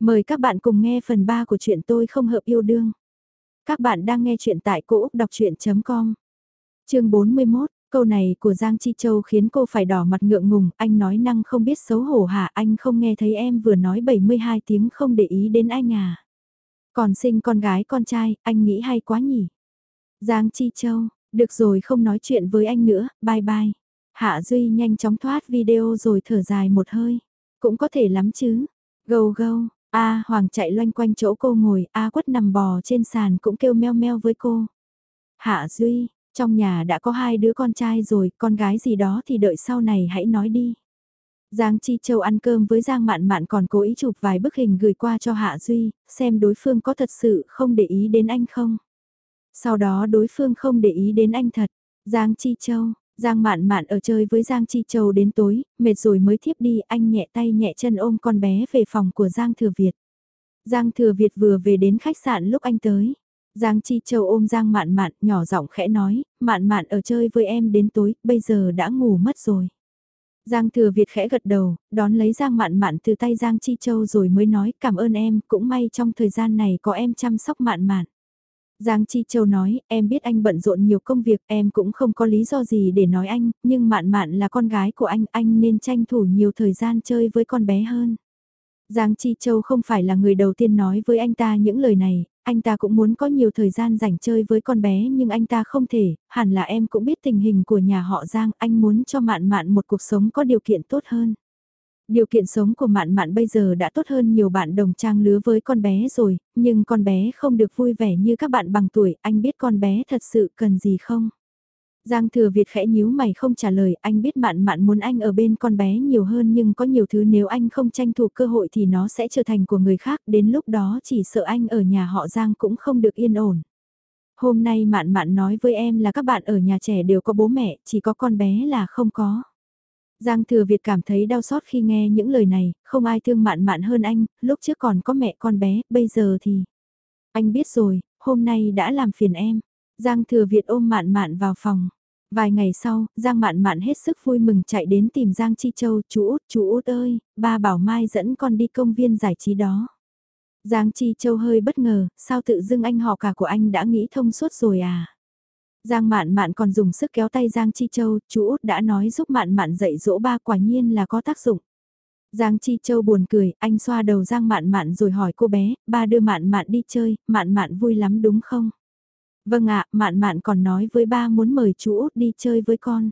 Mời các bạn cùng nghe phần 3 của chuyện tôi không hợp yêu đương. Các bạn đang nghe truyện tại cỗ đọc chuyện.com. Chương 41, câu này của Giang Chi Châu khiến cô phải đỏ mặt ngượng ngùng, anh nói năng không biết xấu hổ hả, anh không nghe thấy em vừa nói 72 tiếng không để ý đến anh à. Còn sinh con gái con trai, anh nghĩ hay quá nhỉ. Giang Chi Châu, được rồi không nói chuyện với anh nữa, bye bye. Hạ Duy nhanh chóng thoát video rồi thở dài một hơi. Cũng có thể lắm chứ. Gâu gâu, A Hoàng chạy loanh quanh chỗ cô ngồi, A quất nằm bò trên sàn cũng kêu meo meo với cô. Hạ Duy, trong nhà đã có hai đứa con trai rồi, con gái gì đó thì đợi sau này hãy nói đi. Giang Chi Châu ăn cơm với Giang Mạn Mạn còn cố ý chụp vài bức hình gửi qua cho Hạ Duy, xem đối phương có thật sự không để ý đến anh không. Sau đó đối phương không để ý đến anh thật. Giang Chi Châu, Giang Mạn Mạn ở chơi với Giang Chi Châu đến tối, mệt rồi mới thiếp đi, anh nhẹ tay nhẹ chân ôm con bé về phòng của Giang Thừa Việt. Giang Thừa Việt vừa về đến khách sạn lúc anh tới. Giang Chi Châu ôm Giang Mạn Mạn, nhỏ giọng khẽ nói, Mạn Mạn ở chơi với em đến tối, bây giờ đã ngủ mất rồi. Giang Thừa Việt khẽ gật đầu, đón lấy Giang Mạn Mạn từ tay Giang Chi Châu rồi mới nói cảm ơn em, cũng may trong thời gian này có em chăm sóc Mạn Mạn. Giang Chi Châu nói, em biết anh bận rộn nhiều công việc, em cũng không có lý do gì để nói anh, nhưng Mạn Mạn là con gái của anh, anh nên tranh thủ nhiều thời gian chơi với con bé hơn. Giang Chi Châu không phải là người đầu tiên nói với anh ta những lời này, anh ta cũng muốn có nhiều thời gian rảnh chơi với con bé nhưng anh ta không thể, hẳn là em cũng biết tình hình của nhà họ Giang, anh muốn cho Mạn Mạn một cuộc sống có điều kiện tốt hơn. Điều kiện sống của mạn mạn bây giờ đã tốt hơn nhiều bạn đồng trang lứa với con bé rồi, nhưng con bé không được vui vẻ như các bạn bằng tuổi, anh biết con bé thật sự cần gì không? Giang thừa Việt khẽ nhíu mày không trả lời, anh biết mạn mạn muốn anh ở bên con bé nhiều hơn nhưng có nhiều thứ nếu anh không tranh thủ cơ hội thì nó sẽ trở thành của người khác, đến lúc đó chỉ sợ anh ở nhà họ Giang cũng không được yên ổn. Hôm nay mạn mạn nói với em là các bạn ở nhà trẻ đều có bố mẹ, chỉ có con bé là không có. Giang Thừa Việt cảm thấy đau xót khi nghe những lời này, không ai thương mạn mạn hơn anh, lúc trước còn có mẹ con bé, bây giờ thì... Anh biết rồi, hôm nay đã làm phiền em. Giang Thừa Việt ôm mạn mạn vào phòng. Vài ngày sau, Giang mạn mạn hết sức vui mừng chạy đến tìm Giang Chi Châu, chú út, chú út ơi, ba bảo Mai dẫn con đi công viên giải trí đó. Giang Chi Châu hơi bất ngờ, sao tự dưng anh họ cả của anh đã nghĩ thông suốt rồi à? Giang Mạn Mạn còn dùng sức kéo tay Giang Chi Châu, chú út đã nói giúp Mạn Mạn dạy dỗ ba quả nhiên là có tác dụng. Giang Chi Châu buồn cười, anh xoa đầu Giang Mạn Mạn rồi hỏi cô bé, ba đưa Mạn Mạn đi chơi, Mạn Mạn vui lắm đúng không? Vâng ạ, Mạn Mạn còn nói với ba muốn mời chú út đi chơi với con.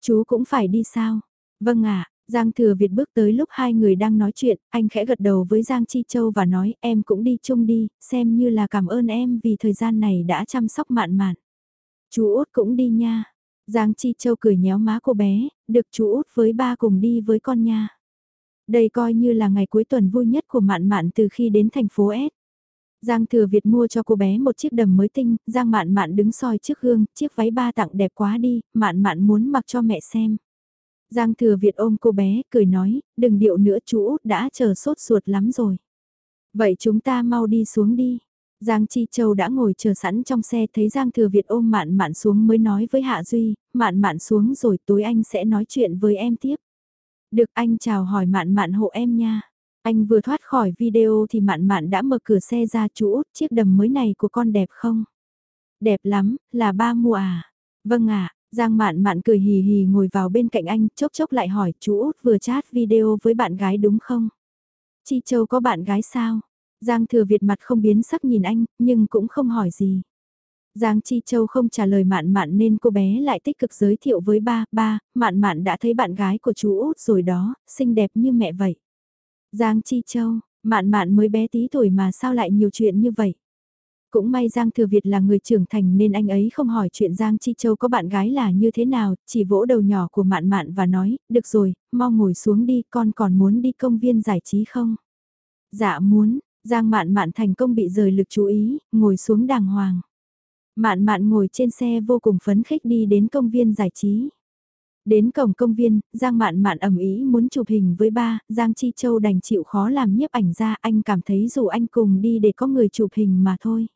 Chú cũng phải đi sao? Vâng ạ, Giang Thừa Việt bước tới lúc hai người đang nói chuyện, anh khẽ gật đầu với Giang Chi Châu và nói em cũng đi chung đi, xem như là cảm ơn em vì thời gian này đã chăm sóc Mạn Mạn. Chú út cũng đi nha. Giang Chi Châu cười nhéo má cô bé, được chú út với ba cùng đi với con nha. Đây coi như là ngày cuối tuần vui nhất của Mạn Mạn từ khi đến thành phố S. Giang Thừa Việt mua cho cô bé một chiếc đầm mới tinh, Giang Mạn Mạn đứng soi trước gương, chiếc váy ba tặng đẹp quá đi, Mạn Mạn muốn mặc cho mẹ xem. Giang Thừa Việt ôm cô bé, cười nói, đừng điệu nữa chú út đã chờ sốt ruột lắm rồi. Vậy chúng ta mau đi xuống đi. Giang Chi Châu đã ngồi chờ sẵn trong xe thấy Giang Thừa Việt ôm mạn mạn xuống mới nói với Hạ Duy, mạn mạn xuống rồi tối anh sẽ nói chuyện với em tiếp. Được anh chào hỏi mạn mạn hộ em nha. Anh vừa thoát khỏi video thì mạn mạn đã mở cửa xe ra chú út chiếc đầm mới này của con đẹp không? Đẹp lắm, là ba mùa à? Vâng ạ, Giang mạn mạn cười hì hì ngồi vào bên cạnh anh, chốc chốc lại hỏi chú út vừa chat video với bạn gái đúng không? Chi Châu có bạn gái sao? Giang thừa Việt mặt không biến sắc nhìn anh, nhưng cũng không hỏi gì. Giang Chi Châu không trả lời mạn mạn nên cô bé lại tích cực giới thiệu với ba, ba, mạn mạn đã thấy bạn gái của chú út rồi đó, xinh đẹp như mẹ vậy. Giang Chi Châu, mạn mạn mới bé tí tuổi mà sao lại nhiều chuyện như vậy. Cũng may Giang Thừa Việt là người trưởng thành nên anh ấy không hỏi chuyện Giang Chi Châu có bạn gái là như thế nào, chỉ vỗ đầu nhỏ của mạn mạn và nói, được rồi, mau ngồi xuống đi, con còn muốn đi công viên giải trí không? Dạ muốn, Giang mạn mạn thành công bị rời lực chú ý, ngồi xuống đàng hoàng. Mạn mạn ngồi trên xe vô cùng phấn khích đi đến công viên giải trí. Đến cổng công viên, Giang mạn mạn ẩm ý muốn chụp hình với ba, Giang Chi Châu đành chịu khó làm nhiếp ảnh ra, anh cảm thấy dù anh cùng đi để có người chụp hình mà thôi.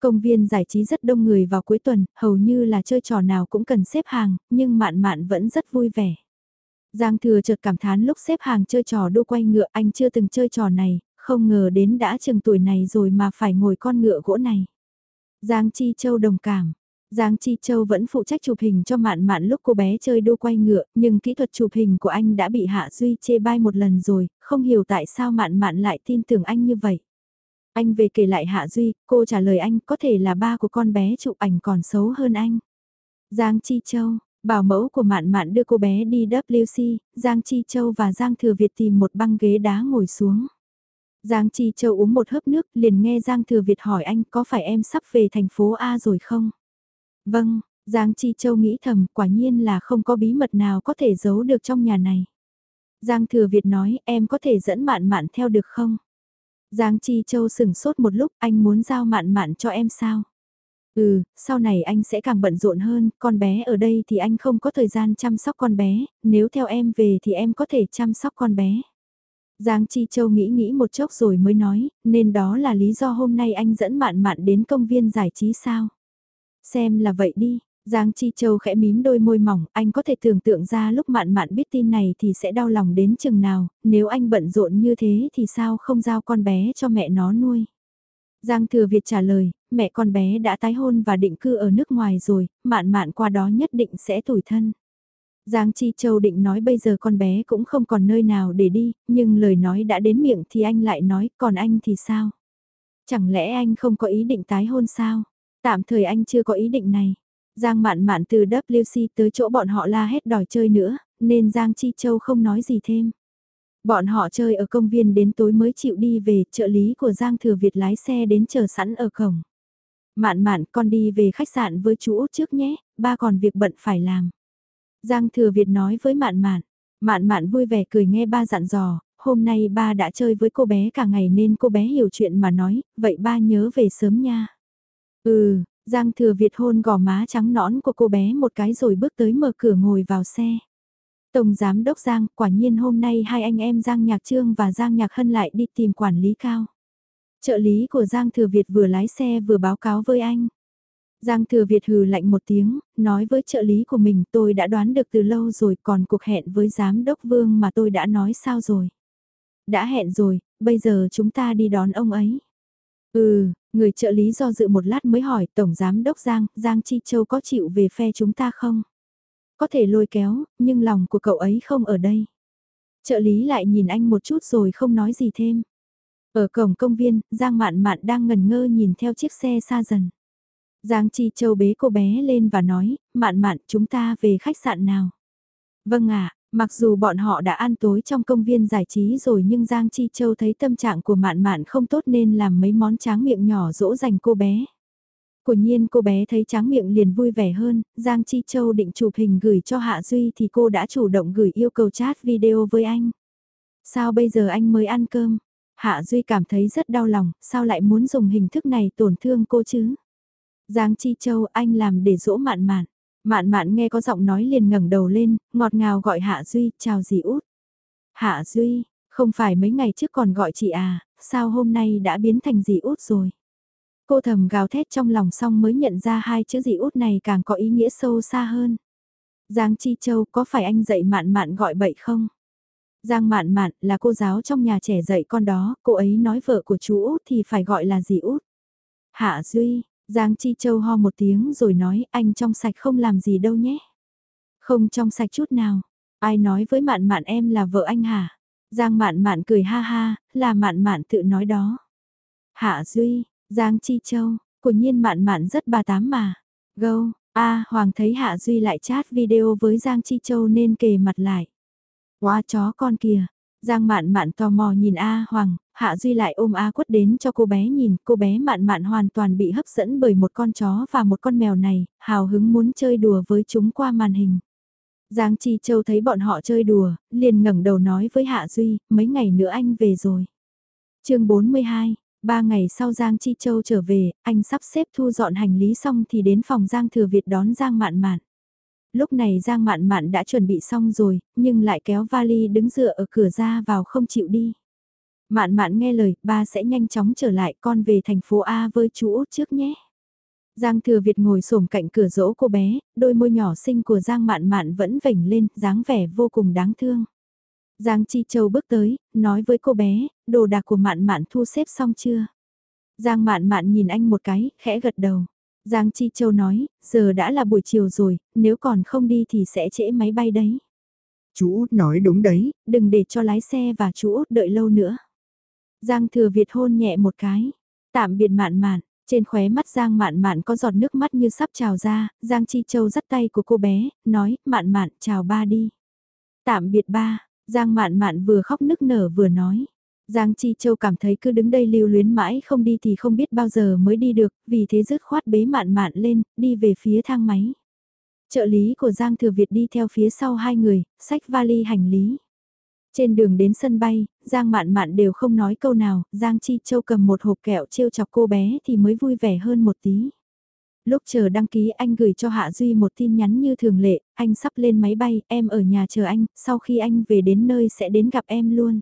Công viên giải trí rất đông người vào cuối tuần, hầu như là chơi trò nào cũng cần xếp hàng, nhưng mạn mạn vẫn rất vui vẻ. Giang thừa chợt cảm thán lúc xếp hàng chơi trò đua quay ngựa anh chưa từng chơi trò này, không ngờ đến đã chừng tuổi này rồi mà phải ngồi con ngựa gỗ này. Giang Chi Châu đồng cảm. Giang Chi Châu vẫn phụ trách chụp hình cho mạn mạn lúc cô bé chơi đua quay ngựa, nhưng kỹ thuật chụp hình của anh đã bị Hạ Duy chê bai một lần rồi, không hiểu tại sao mạn mạn lại tin tưởng anh như vậy. Anh về kể lại Hạ Duy, cô trả lời anh có thể là ba của con bé chụp ảnh còn xấu hơn anh. Giang Chi Châu, bảo mẫu của Mạn Mạn đưa cô bé đi WC, Giang Chi Châu và Giang Thừa Việt tìm một băng ghế đá ngồi xuống. Giang Chi Châu uống một hớp nước liền nghe Giang Thừa Việt hỏi anh có phải em sắp về thành phố A rồi không? Vâng, Giang Chi Châu nghĩ thầm quả nhiên là không có bí mật nào có thể giấu được trong nhà này. Giang Thừa Việt nói em có thể dẫn Mạn Mạn theo được không? Giang Chi Châu sừng sốt một lúc anh muốn giao Mạn Mạn cho em sao? Ừ, sau này anh sẽ càng bận rộn hơn, con bé ở đây thì anh không có thời gian chăm sóc con bé, nếu theo em về thì em có thể chăm sóc con bé. Giang Chi Châu nghĩ nghĩ một chốc rồi mới nói, nên đó là lý do hôm nay anh dẫn Mạn Mạn đến công viên giải trí sao? Xem là vậy đi, Giang Chi Châu khẽ mím đôi môi mỏng, anh có thể tưởng tượng ra lúc Mạn Mạn biết tin này thì sẽ đau lòng đến chừng nào, nếu anh bận rộn như thế thì sao không giao con bé cho mẹ nó nuôi? Giang Thừa Việt trả lời, mẹ con bé đã tái hôn và định cư ở nước ngoài rồi, mạn mạn qua đó nhất định sẽ tủi thân. Giang Chi Châu định nói bây giờ con bé cũng không còn nơi nào để đi, nhưng lời nói đã đến miệng thì anh lại nói, còn anh thì sao? Chẳng lẽ anh không có ý định tái hôn sao? Tạm thời anh chưa có ý định này. Giang mạn mạn từ WC tới chỗ bọn họ la hết đòi chơi nữa, nên Giang Chi Châu không nói gì thêm. Bọn họ chơi ở công viên đến tối mới chịu đi về, trợ lý của Giang Thừa Việt lái xe đến chờ sẵn ở cổng. Mạn mạn con đi về khách sạn với chú Út trước nhé, ba còn việc bận phải làm. Giang Thừa Việt nói với mạn mạn, mạn mạn vui vẻ cười nghe ba dặn dò, hôm nay ba đã chơi với cô bé cả ngày nên cô bé hiểu chuyện mà nói, vậy ba nhớ về sớm nha. Ừ, Giang Thừa Việt hôn gò má trắng nõn của cô bé một cái rồi bước tới mở cửa ngồi vào xe. Tổng Giám Đốc Giang, quả nhiên hôm nay hai anh em Giang Nhạc Trương và Giang Nhạc Hân lại đi tìm quản lý cao. Trợ lý của Giang Thừa Việt vừa lái xe vừa báo cáo với anh. Giang Thừa Việt hừ lạnh một tiếng, nói với trợ lý của mình tôi đã đoán được từ lâu rồi còn cuộc hẹn với Giám Đốc Vương mà tôi đã nói sao rồi. Đã hẹn rồi, bây giờ chúng ta đi đón ông ấy. Ừ, người trợ lý do dự một lát mới hỏi Tổng Giám Đốc Giang, Giang Chi Châu có chịu về phe chúng ta không? Có thể lôi kéo, nhưng lòng của cậu ấy không ở đây. Trợ lý lại nhìn anh một chút rồi không nói gì thêm. Ở cổng công viên, Giang Mạn Mạn đang ngần ngơ nhìn theo chiếc xe xa dần. Giang Chi Châu bế cô bé lên và nói, Mạn Mạn chúng ta về khách sạn nào. Vâng ạ, mặc dù bọn họ đã ăn tối trong công viên giải trí rồi nhưng Giang Chi Châu thấy tâm trạng của Mạn Mạn không tốt nên làm mấy món tráng miệng nhỏ dỗ dành cô bé. Của nhiên cô bé thấy tráng miệng liền vui vẻ hơn, Giang Chi Châu định chụp hình gửi cho Hạ Duy thì cô đã chủ động gửi yêu cầu chat video với anh. Sao bây giờ anh mới ăn cơm? Hạ Duy cảm thấy rất đau lòng, sao lại muốn dùng hình thức này tổn thương cô chứ? Giang Chi Châu anh làm để dỗ mạn mạn. Mạn mạn nghe có giọng nói liền ngẩng đầu lên, ngọt ngào gọi Hạ Duy, chào dì út. Hạ Duy, không phải mấy ngày trước còn gọi chị à, sao hôm nay đã biến thành dì út rồi? Cô thầm gào thét trong lòng xong mới nhận ra hai chữ dì út này càng có ý nghĩa sâu xa hơn. Giang Chi Châu có phải anh dạy mạn mạn gọi bậy không? Giang Mạn Mạn là cô giáo trong nhà trẻ dạy con đó, cô ấy nói vợ của chú Út thì phải gọi là Dì Út. Hạ Duy, Giang Chi Châu ho một tiếng rồi nói anh trong sạch không làm gì đâu nhé. Không trong sạch chút nào. Ai nói với Mạn Mạn em là vợ anh hả? Giang Mạn Mạn cười ha ha, là Mạn Mạn tự nói đó. Hạ Duy, Giang Chi Châu, của nhiên Mạn Mạn rất bà tám mà. Gâu, a Hoàng thấy Hạ Duy lại chat video với Giang Chi Châu nên kề mặt lại. Quá chó con kìa. Giang mạn mạn tò mò nhìn A Hoàng, Hạ Duy lại ôm A quất đến cho cô bé nhìn, cô bé mạn mạn hoàn toàn bị hấp dẫn bởi một con chó và một con mèo này, hào hứng muốn chơi đùa với chúng qua màn hình. Giang Chi Châu thấy bọn họ chơi đùa, liền ngẩng đầu nói với Hạ Duy, mấy ngày nữa anh về rồi. chương 42, ba ngày sau Giang Chi Châu trở về, anh sắp xếp thu dọn hành lý xong thì đến phòng Giang Thừa Việt đón Giang Mạn Mạn lúc này Giang Mạn Mạn đã chuẩn bị xong rồi, nhưng lại kéo vali đứng dựa ở cửa ra vào không chịu đi. Mạn Mạn nghe lời, ba sẽ nhanh chóng trở lại con về thành phố A với chú Út trước nhé. Giang Thừa Việt ngồi xổm cạnh cửa dỗ cô bé, đôi môi nhỏ xinh của Giang Mạn Mạn vẫn vểnh lên, dáng vẻ vô cùng đáng thương. Giang Chi Châu bước tới, nói với cô bé, đồ đạc của mạn mạn thu xếp xong chưa? Giang mạn mạn nhìn anh một cái, khẽ gật đầu. Giang Chi Châu nói, giờ đã là buổi chiều rồi, nếu còn không đi thì sẽ trễ máy bay đấy. Chú Út nói đúng đấy. Đừng để cho lái xe và chú Út đợi lâu nữa. Giang Thừa Việt hôn nhẹ một cái. Tạm biệt mạn mạn, trên khóe mắt Giang mạn mạn có giọt nước mắt như sắp trào ra, Giang Chi Châu dắt tay của cô bé, nói, mạn mạn, chào ba đi. Tạm biệt ba, Giang mạn mạn vừa khóc nức nở vừa nói. Giang Chi Châu cảm thấy cứ đứng đây lưu luyến mãi không đi thì không biết bao giờ mới đi được, vì thế dứt khoát bế mạn mạn lên, đi về phía thang máy. Trợ lý của Giang Thừa Việt đi theo phía sau hai người, sách vali hành lý. Trên đường đến sân bay, Giang Mạn Mạn đều không nói câu nào, Giang Chi Châu cầm một hộp kẹo trêu chọc cô bé thì mới vui vẻ hơn một tí. Lúc chờ đăng ký anh gửi cho Hạ Duy một tin nhắn như thường lệ, anh sắp lên máy bay, em ở nhà chờ anh, sau khi anh về đến nơi sẽ đến gặp em luôn.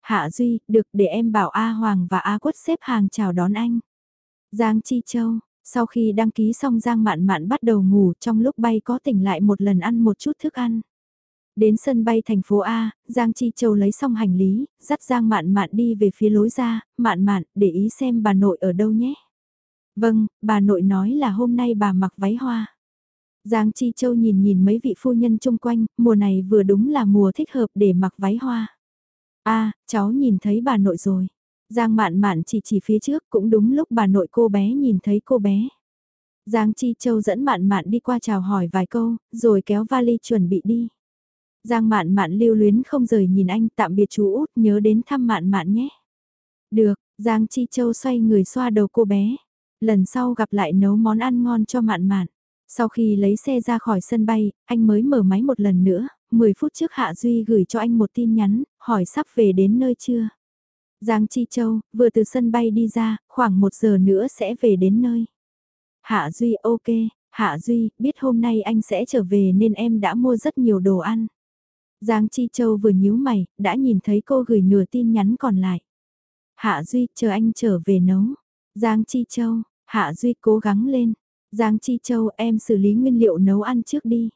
Hạ Duy, được để em bảo A Hoàng và A Quất xếp hàng chào đón anh. Giang Chi Châu, sau khi đăng ký xong Giang Mạn Mạn bắt đầu ngủ trong lúc bay có tỉnh lại một lần ăn một chút thức ăn. Đến sân bay thành phố A, Giang Chi Châu lấy xong hành lý, dắt Giang Mạn Mạn đi về phía lối ra, Mạn Mạn, để ý xem bà nội ở đâu nhé. Vâng, bà nội nói là hôm nay bà mặc váy hoa. Giang Chi Châu nhìn nhìn mấy vị phu nhân chung quanh, mùa này vừa đúng là mùa thích hợp để mặc váy hoa. a cháu nhìn thấy bà nội rồi. Giang mạn mạn chỉ chỉ phía trước cũng đúng lúc bà nội cô bé nhìn thấy cô bé. Giang Chi Châu dẫn mạn mạn đi qua chào hỏi vài câu, rồi kéo vali chuẩn bị đi. Giang mạn mạn lưu luyến không rời nhìn anh tạm biệt chú út nhớ đến thăm mạn mạn nhé. Được, Giang Chi Châu xoay người xoa đầu cô bé. Lần sau gặp lại nấu món ăn ngon cho mạn mạn. Sau khi lấy xe ra khỏi sân bay, anh mới mở máy một lần nữa, 10 phút trước Hạ Duy gửi cho anh một tin nhắn, hỏi sắp về đến nơi chưa. Giang Chi Châu, vừa từ sân bay đi ra, khoảng một giờ nữa sẽ về đến nơi. Hạ Duy ok, Hạ Duy, biết hôm nay anh sẽ trở về nên em đã mua rất nhiều đồ ăn. Giang Chi Châu vừa nhíu mày, đã nhìn thấy cô gửi nửa tin nhắn còn lại. Hạ Duy, chờ anh trở về nấu. Giang Chi Châu, Hạ Duy cố gắng lên. Giang Chi Châu, em xử lý nguyên liệu nấu ăn trước đi.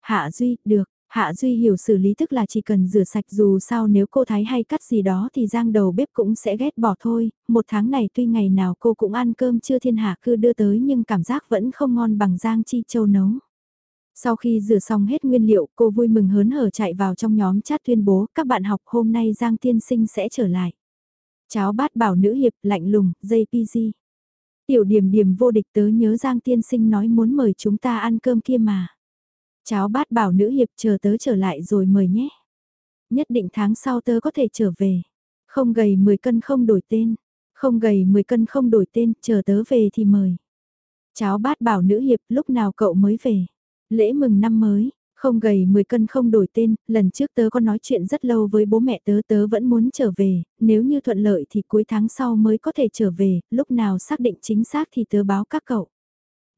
Hạ Duy, được. Hạ Duy hiểu xử lý tức là chỉ cần rửa sạch dù sao nếu cô thái hay cắt gì đó thì Giang đầu bếp cũng sẽ ghét bỏ thôi, một tháng này tuy ngày nào cô cũng ăn cơm chưa thiên hạ cư đưa tới nhưng cảm giác vẫn không ngon bằng Giang Chi Châu nấu. Sau khi rửa xong hết nguyên liệu, cô vui mừng hớn hở chạy vào trong nhóm chat tuyên bố các bạn học hôm nay Giang Tiên Sinh sẽ trở lại. Cháo bát bảo nữ hiệp lạnh lùng, JPG. Tiểu điểm điểm vô địch tớ nhớ Giang Tiên Sinh nói muốn mời chúng ta ăn cơm kia mà. Cháo bát bảo nữ hiệp chờ tớ trở lại rồi mời nhé. Nhất định tháng sau tớ có thể trở về. Không gầy 10 cân không đổi tên. Không gầy 10 cân không đổi tên, chờ tớ về thì mời. Cháo bát bảo nữ hiệp lúc nào cậu mới về. Lễ mừng năm mới, không gầy 10 cân không đổi tên, lần trước tớ có nói chuyện rất lâu với bố mẹ tớ tớ vẫn muốn trở về, nếu như thuận lợi thì cuối tháng sau mới có thể trở về, lúc nào xác định chính xác thì tớ báo các cậu.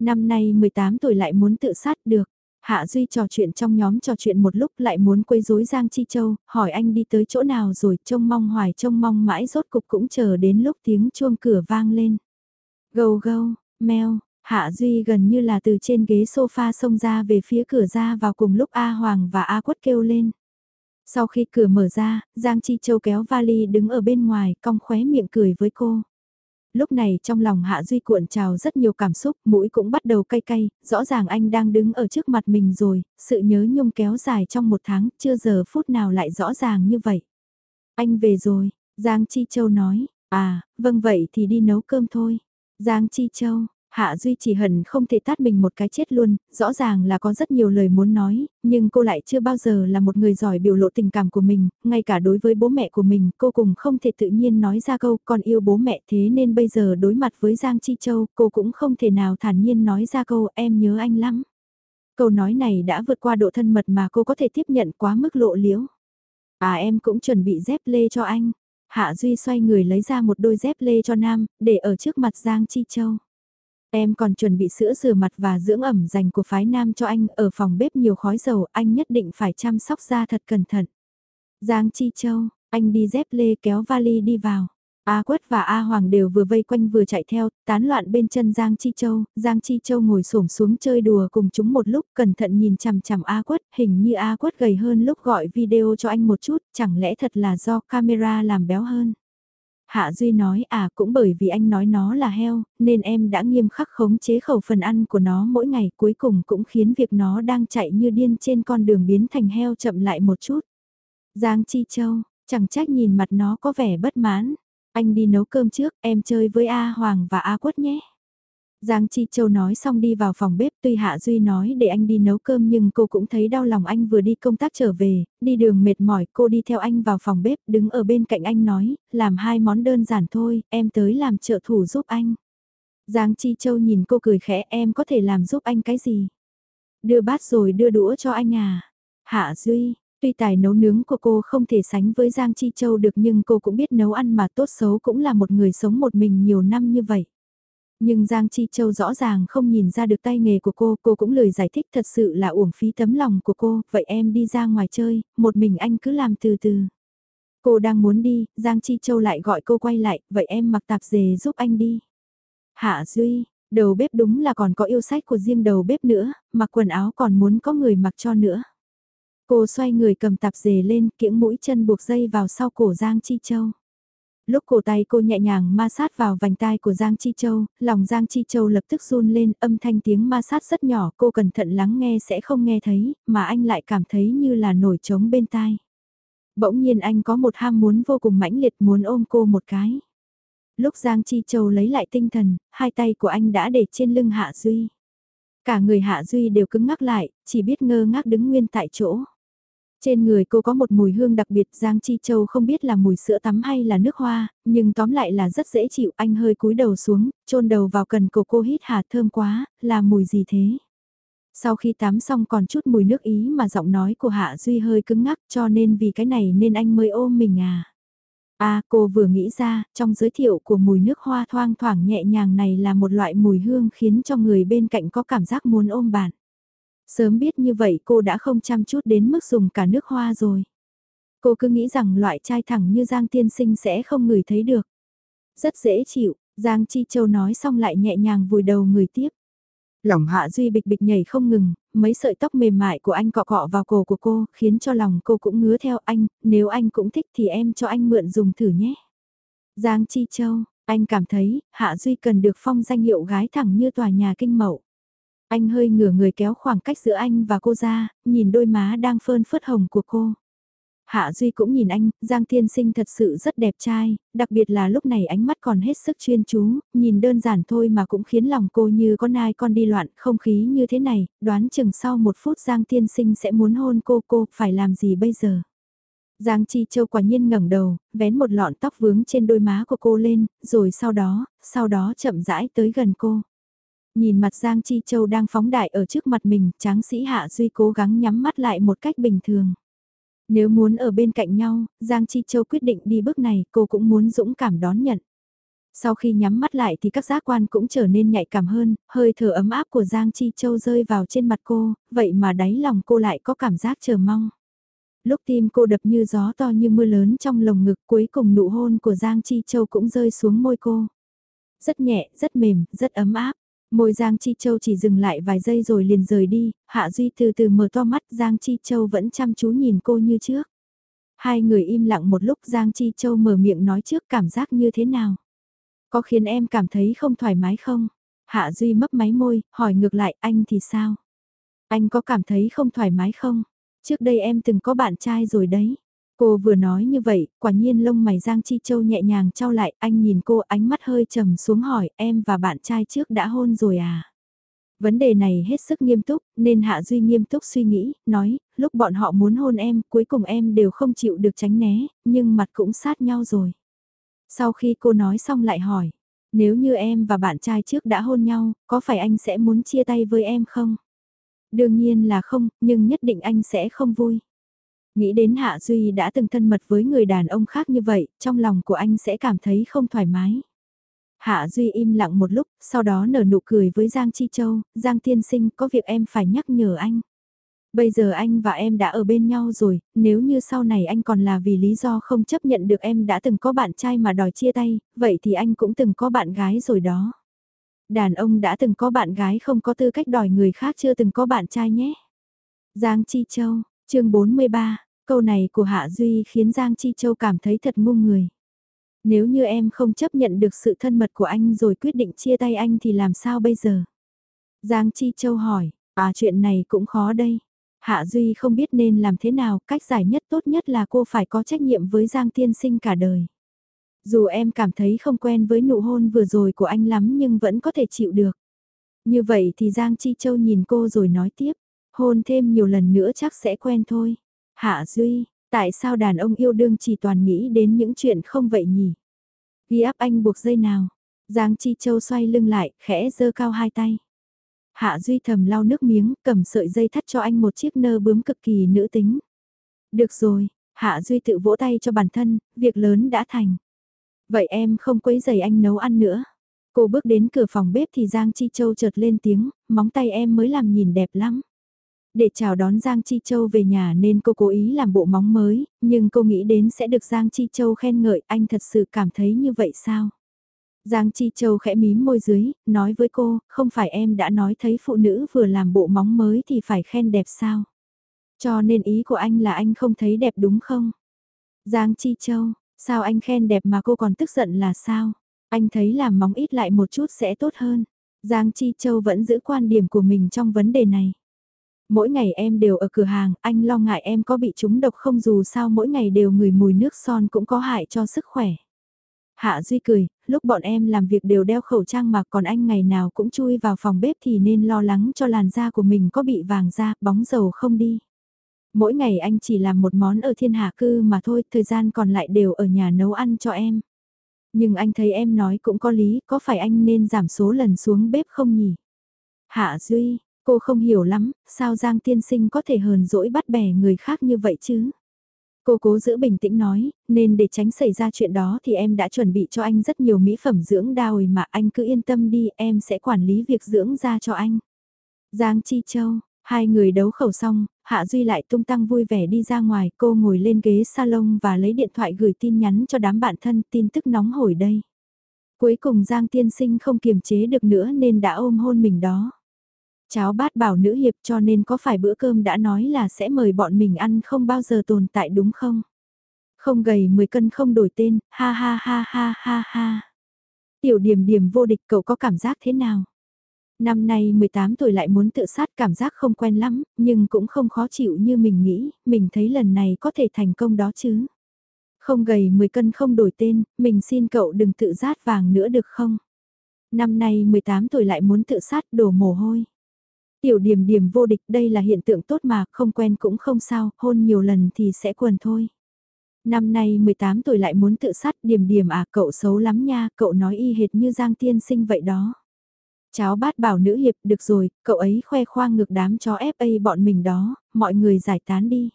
Năm nay 18 tuổi lại muốn tự sát được. Hạ Duy trò chuyện trong nhóm trò chuyện một lúc lại muốn quấy rối Giang Chi Châu, hỏi anh đi tới chỗ nào rồi trông mong hoài trông mong mãi rốt cục cũng chờ đến lúc tiếng chuông cửa vang lên. Gâu gâu, meo, Hạ Duy gần như là từ trên ghế sofa xông ra về phía cửa ra vào cùng lúc A Hoàng và A Quất kêu lên. Sau khi cửa mở ra, Giang Chi Châu kéo vali đứng ở bên ngoài, cong khóe miệng cười với cô. Lúc này trong lòng Hạ Duy cuộn trào rất nhiều cảm xúc, mũi cũng bắt đầu cay cay, rõ ràng anh đang đứng ở trước mặt mình rồi, sự nhớ nhung kéo dài trong một tháng, chưa giờ phút nào lại rõ ràng như vậy. Anh về rồi, Giang Chi Châu nói, à, vâng vậy thì đi nấu cơm thôi. Giang Chi Châu, Hạ Duy chỉ hận không thể tát mình một cái chết luôn, rõ ràng là có rất nhiều lời muốn nói, nhưng cô lại chưa bao giờ là một người giỏi biểu lộ tình cảm của mình, ngay cả đối với bố mẹ của mình cô cùng không thể tự nhiên nói ra câu con yêu bố mẹ thế nên bây giờ đối mặt với Giang Chi Châu cô cũng không thể nào thản nhiên nói ra câu em nhớ anh lắm. Câu nói này đã vượt qua độ thân mật mà cô có thể tiếp nhận quá mức lộ liễu. À em cũng chuẩn bị dép lê cho anh. Hạ Duy xoay người lấy ra một đôi dép lê cho Nam, để ở trước mặt Giang Chi Châu. Em còn chuẩn bị sữa rửa mặt và dưỡng ẩm dành của phái nam cho anh ở phòng bếp nhiều khói dầu, anh nhất định phải chăm sóc da thật cẩn thận. Giang Chi Châu, anh đi dép lê kéo vali đi vào. A Quất và A Hoàng đều vừa vây quanh vừa chạy theo, tán loạn bên chân Giang Chi Châu, Giang Chi Châu ngồi xổm xuống chơi đùa cùng chúng một lúc cẩn thận nhìn chằm chằm A Quất, hình như A Quất gầy hơn lúc gọi video cho anh một chút, chẳng lẽ thật là do camera làm béo hơn. Hạ Duy nói à cũng bởi vì anh nói nó là heo, nên em đã nghiêm khắc khống chế khẩu phần ăn của nó mỗi ngày cuối cùng cũng khiến việc nó đang chạy như điên trên con đường biến thành heo chậm lại một chút. Giang Chi Châu, chẳng trách nhìn mặt nó có vẻ bất mãn. Anh đi nấu cơm trước, em chơi với A Hoàng và A Quất nhé. Giang Chi Châu nói xong đi vào phòng bếp tuy Hạ Duy nói để anh đi nấu cơm nhưng cô cũng thấy đau lòng anh vừa đi công tác trở về, đi đường mệt mỏi cô đi theo anh vào phòng bếp đứng ở bên cạnh anh nói, làm hai món đơn giản thôi, em tới làm trợ thủ giúp anh. Giang Chi Châu nhìn cô cười khẽ em có thể làm giúp anh cái gì? Đưa bát rồi đưa đũa cho anh à? Hạ Duy, Tuy tài nấu nướng của cô không thể sánh với Giang Chi Châu được nhưng cô cũng biết nấu ăn mà tốt xấu cũng là một người sống một mình nhiều năm như vậy. Nhưng Giang Chi Châu rõ ràng không nhìn ra được tay nghề của cô, cô cũng lời giải thích thật sự là uổng phí tấm lòng của cô, vậy em đi ra ngoài chơi, một mình anh cứ làm từ từ. Cô đang muốn đi, Giang Chi Châu lại gọi cô quay lại, vậy em mặc tạp dề giúp anh đi. Hạ Duy, đầu bếp đúng là còn có yêu sách của riêng đầu bếp nữa, mặc quần áo còn muốn có người mặc cho nữa. Cô xoay người cầm tạp dề lên, kiễng mũi chân buộc dây vào sau cổ Giang Chi Châu. Lúc cổ tay cô nhẹ nhàng ma sát vào vành tai của Giang Chi Châu, lòng Giang Chi Châu lập tức run lên, âm thanh tiếng ma sát rất nhỏ, cô cẩn thận lắng nghe sẽ không nghe thấy, mà anh lại cảm thấy như là nổi trống bên tai. Bỗng nhiên anh có một ham muốn vô cùng mãnh liệt muốn ôm cô một cái. Lúc Giang Chi Châu lấy lại tinh thần, hai tay của anh đã để trên lưng Hạ Duy. Cả người Hạ Duy đều cứng ngắc lại, chỉ biết ngơ ngác đứng nguyên tại chỗ. Trên người cô có một mùi hương đặc biệt Giang Chi Châu không biết là mùi sữa tắm hay là nước hoa, nhưng tóm lại là rất dễ chịu. Anh hơi cúi đầu xuống, chôn đầu vào cần cổ cô hít hà thơm quá, là mùi gì thế? Sau khi tắm xong còn chút mùi nước ý mà giọng nói của Hạ Duy hơi cứng ngắc cho nên vì cái này nên anh mới ôm mình à. À cô vừa nghĩ ra, trong giới thiệu của mùi nước hoa thoang thoảng nhẹ nhàng này là một loại mùi hương khiến cho người bên cạnh có cảm giác muốn ôm bạn. Sớm biết như vậy cô đã không chăm chút đến mức dùng cả nước hoa rồi. Cô cứ nghĩ rằng loại trai thẳng như Giang Tiên Sinh sẽ không ngửi thấy được. Rất dễ chịu, Giang Chi Châu nói xong lại nhẹ nhàng vùi đầu người tiếp. Lòng hạ duy bịch bịch nhảy không ngừng, mấy sợi tóc mềm mại của anh cọ cọ vào cổ của cô, khiến cho lòng cô cũng ngứa theo anh, nếu anh cũng thích thì em cho anh mượn dùng thử nhé. Giang Chi Châu, anh cảm thấy, Hạ Duy cần được phong danh hiệu gái thẳng như tòa nhà kinh mậu. Anh hơi ngửa người kéo khoảng cách giữa anh và cô ra, nhìn đôi má đang phơn phớt hồng của cô. Hạ Duy cũng nhìn anh, Giang thiên Sinh thật sự rất đẹp trai, đặc biệt là lúc này ánh mắt còn hết sức chuyên chú, nhìn đơn giản thôi mà cũng khiến lòng cô như con ai con đi loạn, không khí như thế này, đoán chừng sau một phút Giang thiên Sinh sẽ muốn hôn cô, cô phải làm gì bây giờ? Giang Chi Châu quả nhiên ngẩng đầu, vén một lọn tóc vướng trên đôi má của cô lên, rồi sau đó, sau đó chậm rãi tới gần cô. Nhìn mặt Giang Chi Châu đang phóng đại ở trước mặt mình, tráng sĩ Hạ Duy cố gắng nhắm mắt lại một cách bình thường. Nếu muốn ở bên cạnh nhau, Giang Chi Châu quyết định đi bước này, cô cũng muốn dũng cảm đón nhận. Sau khi nhắm mắt lại thì các giác quan cũng trở nên nhạy cảm hơn, hơi thở ấm áp của Giang Chi Châu rơi vào trên mặt cô, vậy mà đáy lòng cô lại có cảm giác chờ mong. Lúc tim cô đập như gió to như mưa lớn trong lồng ngực cuối cùng nụ hôn của Giang Chi Châu cũng rơi xuống môi cô. Rất nhẹ, rất mềm, rất ấm áp. Môi Giang Chi Châu chỉ dừng lại vài giây rồi liền rời đi, Hạ Duy từ từ mở to mắt Giang Chi Châu vẫn chăm chú nhìn cô như trước. Hai người im lặng một lúc Giang Chi Châu mở miệng nói trước cảm giác như thế nào. Có khiến em cảm thấy không thoải mái không? Hạ Duy mấp máy môi, hỏi ngược lại anh thì sao? Anh có cảm thấy không thoải mái không? Trước đây em từng có bạn trai rồi đấy. Cô vừa nói như vậy, quả nhiên lông mày Giang Chi Châu nhẹ nhàng trao lại, anh nhìn cô ánh mắt hơi trầm xuống hỏi em và bạn trai trước đã hôn rồi à? Vấn đề này hết sức nghiêm túc, nên Hạ Duy nghiêm túc suy nghĩ, nói, lúc bọn họ muốn hôn em, cuối cùng em đều không chịu được tránh né, nhưng mặt cũng sát nhau rồi. Sau khi cô nói xong lại hỏi, nếu như em và bạn trai trước đã hôn nhau, có phải anh sẽ muốn chia tay với em không? Đương nhiên là không, nhưng nhất định anh sẽ không vui. Nghĩ đến Hạ Duy đã từng thân mật với người đàn ông khác như vậy, trong lòng của anh sẽ cảm thấy không thoải mái. Hạ Duy im lặng một lúc, sau đó nở nụ cười với Giang Chi Châu, Giang Tiên Sinh có việc em phải nhắc nhở anh. Bây giờ anh và em đã ở bên nhau rồi, nếu như sau này anh còn là vì lý do không chấp nhận được em đã từng có bạn trai mà đòi chia tay, vậy thì anh cũng từng có bạn gái rồi đó. Đàn ông đã từng có bạn gái không có tư cách đòi người khác chưa từng có bạn trai nhé. Giang Chi Châu, chương 43, câu này của Hạ Duy khiến Giang Chi Châu cảm thấy thật ngu người. Nếu như em không chấp nhận được sự thân mật của anh rồi quyết định chia tay anh thì làm sao bây giờ? Giang Chi Châu hỏi, à chuyện này cũng khó đây. Hạ Duy không biết nên làm thế nào, cách giải nhất tốt nhất là cô phải có trách nhiệm với Giang Tiên Sinh cả đời. Dù em cảm thấy không quen với nụ hôn vừa rồi của anh lắm nhưng vẫn có thể chịu được. Như vậy thì Giang Chi Châu nhìn cô rồi nói tiếp, hôn thêm nhiều lần nữa chắc sẽ quen thôi. Hạ Duy, tại sao đàn ông yêu đương chỉ toàn nghĩ đến những chuyện không vậy nhỉ? Ghi áp anh buộc dây nào? Giang Chi Châu xoay lưng lại, khẽ giơ cao hai tay. Hạ Duy thầm lau nước miếng, cầm sợi dây thắt cho anh một chiếc nơ bướm cực kỳ nữ tính. Được rồi, Hạ Duy tự vỗ tay cho bản thân, việc lớn đã thành. Vậy em không quấy giày anh nấu ăn nữa. Cô bước đến cửa phòng bếp thì Giang Chi Châu chợt lên tiếng, móng tay em mới làm nhìn đẹp lắm. Để chào đón Giang Chi Châu về nhà nên cô cố ý làm bộ móng mới, nhưng cô nghĩ đến sẽ được Giang Chi Châu khen ngợi, anh thật sự cảm thấy như vậy sao? Giang Chi Châu khẽ mím môi dưới, nói với cô, không phải em đã nói thấy phụ nữ vừa làm bộ móng mới thì phải khen đẹp sao? Cho nên ý của anh là anh không thấy đẹp đúng không? Giang Chi Châu, sao anh khen đẹp mà cô còn tức giận là sao? Anh thấy làm móng ít lại một chút sẽ tốt hơn. Giang Chi Châu vẫn giữ quan điểm của mình trong vấn đề này. Mỗi ngày em đều ở cửa hàng, anh lo ngại em có bị trúng độc không dù sao mỗi ngày đều ngửi mùi nước son cũng có hại cho sức khỏe. Hạ Duy cười, lúc bọn em làm việc đều đeo khẩu trang mà còn anh ngày nào cũng chui vào phòng bếp thì nên lo lắng cho làn da của mình có bị vàng da, bóng dầu không đi. Mỗi ngày anh chỉ làm một món ở thiên hạ cư mà thôi, thời gian còn lại đều ở nhà nấu ăn cho em. Nhưng anh thấy em nói cũng có lý, có phải anh nên giảm số lần xuống bếp không nhỉ? Hạ Duy, cô không hiểu lắm, sao Giang tiên sinh có thể hờn dỗi bắt bẻ người khác như vậy chứ? Cô cố giữ bình tĩnh nói, nên để tránh xảy ra chuyện đó thì em đã chuẩn bị cho anh rất nhiều mỹ phẩm dưỡng da rồi mà anh cứ yên tâm đi, em sẽ quản lý việc dưỡng da cho anh. Giang Chi Châu, hai người đấu khẩu xong, Hạ Duy lại tung tăng vui vẻ đi ra ngoài, cô ngồi lên ghế salon và lấy điện thoại gửi tin nhắn cho đám bạn thân tin tức nóng hổi đây. Cuối cùng Giang Tiên Sinh không kiềm chế được nữa nên đã ôm hôn mình đó cháo bát bảo nữ hiệp cho nên có phải bữa cơm đã nói là sẽ mời bọn mình ăn không bao giờ tồn tại đúng không? Không gầy 10 cân không đổi tên, ha ha ha ha ha ha. Tiểu điểm điểm vô địch cậu có cảm giác thế nào? Năm nay 18 tuổi lại muốn tự sát cảm giác không quen lắm, nhưng cũng không khó chịu như mình nghĩ, mình thấy lần này có thể thành công đó chứ. Không gầy 10 cân không đổi tên, mình xin cậu đừng tự rát vàng nữa được không? Năm nay 18 tuổi lại muốn tự sát đổ mồ hôi. Tiểu điểm điểm vô địch đây là hiện tượng tốt mà, không quen cũng không sao, hôn nhiều lần thì sẽ quần thôi. Năm nay 18 tuổi lại muốn tự sát điểm điểm à cậu xấu lắm nha, cậu nói y hệt như Giang Tiên Sinh vậy đó. Cháu bát bảo nữ hiệp được rồi, cậu ấy khoe khoang ngược đám chó FA bọn mình đó, mọi người giải tán đi.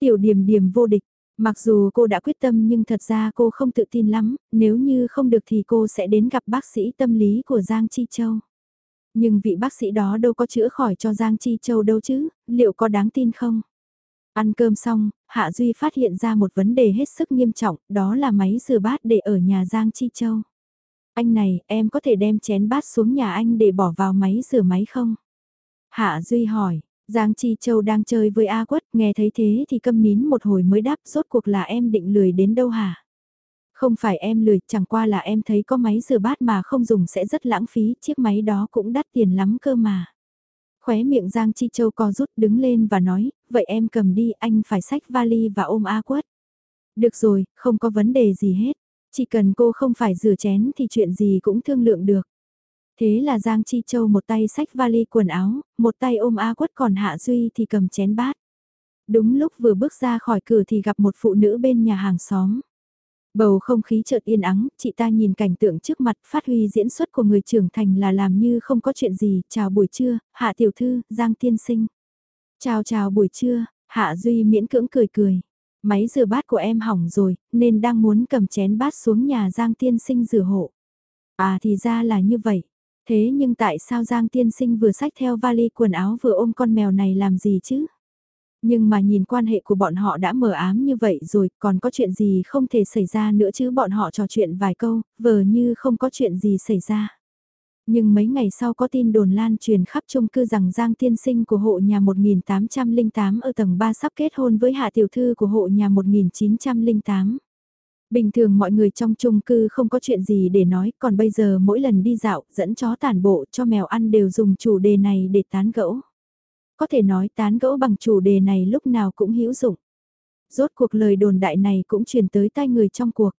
Tiểu điểm điểm vô địch, mặc dù cô đã quyết tâm nhưng thật ra cô không tự tin lắm, nếu như không được thì cô sẽ đến gặp bác sĩ tâm lý của Giang Chi Châu. Nhưng vị bác sĩ đó đâu có chữa khỏi cho Giang Chi Châu đâu chứ, liệu có đáng tin không? Ăn cơm xong, Hạ Duy phát hiện ra một vấn đề hết sức nghiêm trọng, đó là máy rửa bát để ở nhà Giang Chi Châu. Anh này, em có thể đem chén bát xuống nhà anh để bỏ vào máy rửa máy không? Hạ Duy hỏi, Giang Chi Châu đang chơi với A Quất, nghe thấy thế thì câm nín một hồi mới đáp rốt cuộc là em định lười đến đâu hả? Không phải em lười, chẳng qua là em thấy có máy rửa bát mà không dùng sẽ rất lãng phí, chiếc máy đó cũng đắt tiền lắm cơ mà. Khóe miệng Giang Chi Châu co rút đứng lên và nói, vậy em cầm đi, anh phải xách vali và ôm A quất. Được rồi, không có vấn đề gì hết, chỉ cần cô không phải rửa chén thì chuyện gì cũng thương lượng được. Thế là Giang Chi Châu một tay xách vali quần áo, một tay ôm A quất còn Hạ Duy thì cầm chén bát. Đúng lúc vừa bước ra khỏi cửa thì gặp một phụ nữ bên nhà hàng xóm. Bầu không khí chợt yên ắng, chị ta nhìn cảnh tượng trước mặt phát huy diễn xuất của người trưởng thành là làm như không có chuyện gì, chào buổi trưa, hạ tiểu thư, giang tiên sinh. Chào chào buổi trưa, hạ duy miễn cưỡng cười cười. Máy rửa bát của em hỏng rồi, nên đang muốn cầm chén bát xuống nhà giang tiên sinh rửa hộ. À thì ra là như vậy. Thế nhưng tại sao Giang Tiên Sinh vừa xách theo vali quần áo vừa ôm con mèo này làm gì chứ? Nhưng mà nhìn quan hệ của bọn họ đã mờ ám như vậy rồi, còn có chuyện gì không thể xảy ra nữa chứ bọn họ trò chuyện vài câu, vờ như không có chuyện gì xảy ra. Nhưng mấy ngày sau có tin đồn lan truyền khắp chung cư rằng Giang tiên sinh của hộ nhà 1808 ở tầng 3 sắp kết hôn với hạ tiểu thư của hộ nhà 1908. Bình thường mọi người trong chung cư không có chuyện gì để nói, còn bây giờ mỗi lần đi dạo, dẫn chó tản bộ cho mèo ăn đều dùng chủ đề này để tán gẫu. Có thể nói tán gẫu bằng chủ đề này lúc nào cũng hữu dụng. Rốt cuộc lời đồn đại này cũng truyền tới tai người trong cuộc.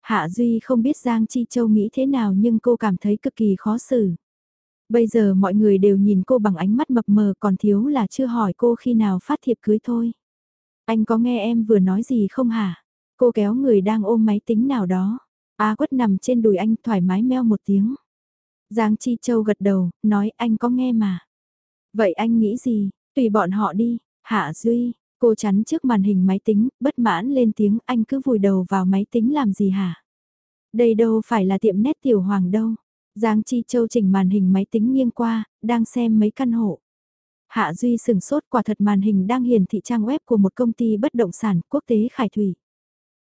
Hạ Duy không biết Giang Chi Châu nghĩ thế nào nhưng cô cảm thấy cực kỳ khó xử. Bây giờ mọi người đều nhìn cô bằng ánh mắt mập mờ còn thiếu là chưa hỏi cô khi nào phát thiệp cưới thôi. Anh có nghe em vừa nói gì không hả? Cô kéo người đang ôm máy tính nào đó. A quất nằm trên đùi anh thoải mái meo một tiếng. Giang Chi Châu gật đầu, nói anh có nghe mà. Vậy anh nghĩ gì? Tùy bọn họ đi. Hạ Duy, cô chắn trước màn hình máy tính, bất mãn lên tiếng anh cứ vùi đầu vào máy tính làm gì hả? Đây đâu phải là tiệm nét tiểu hoàng đâu. Giang Chi Châu chỉnh màn hình máy tính nghiêng qua, đang xem mấy căn hộ. Hạ Duy sừng sốt quả thật màn hình đang hiển thị trang web của một công ty bất động sản quốc tế Khải Thủy.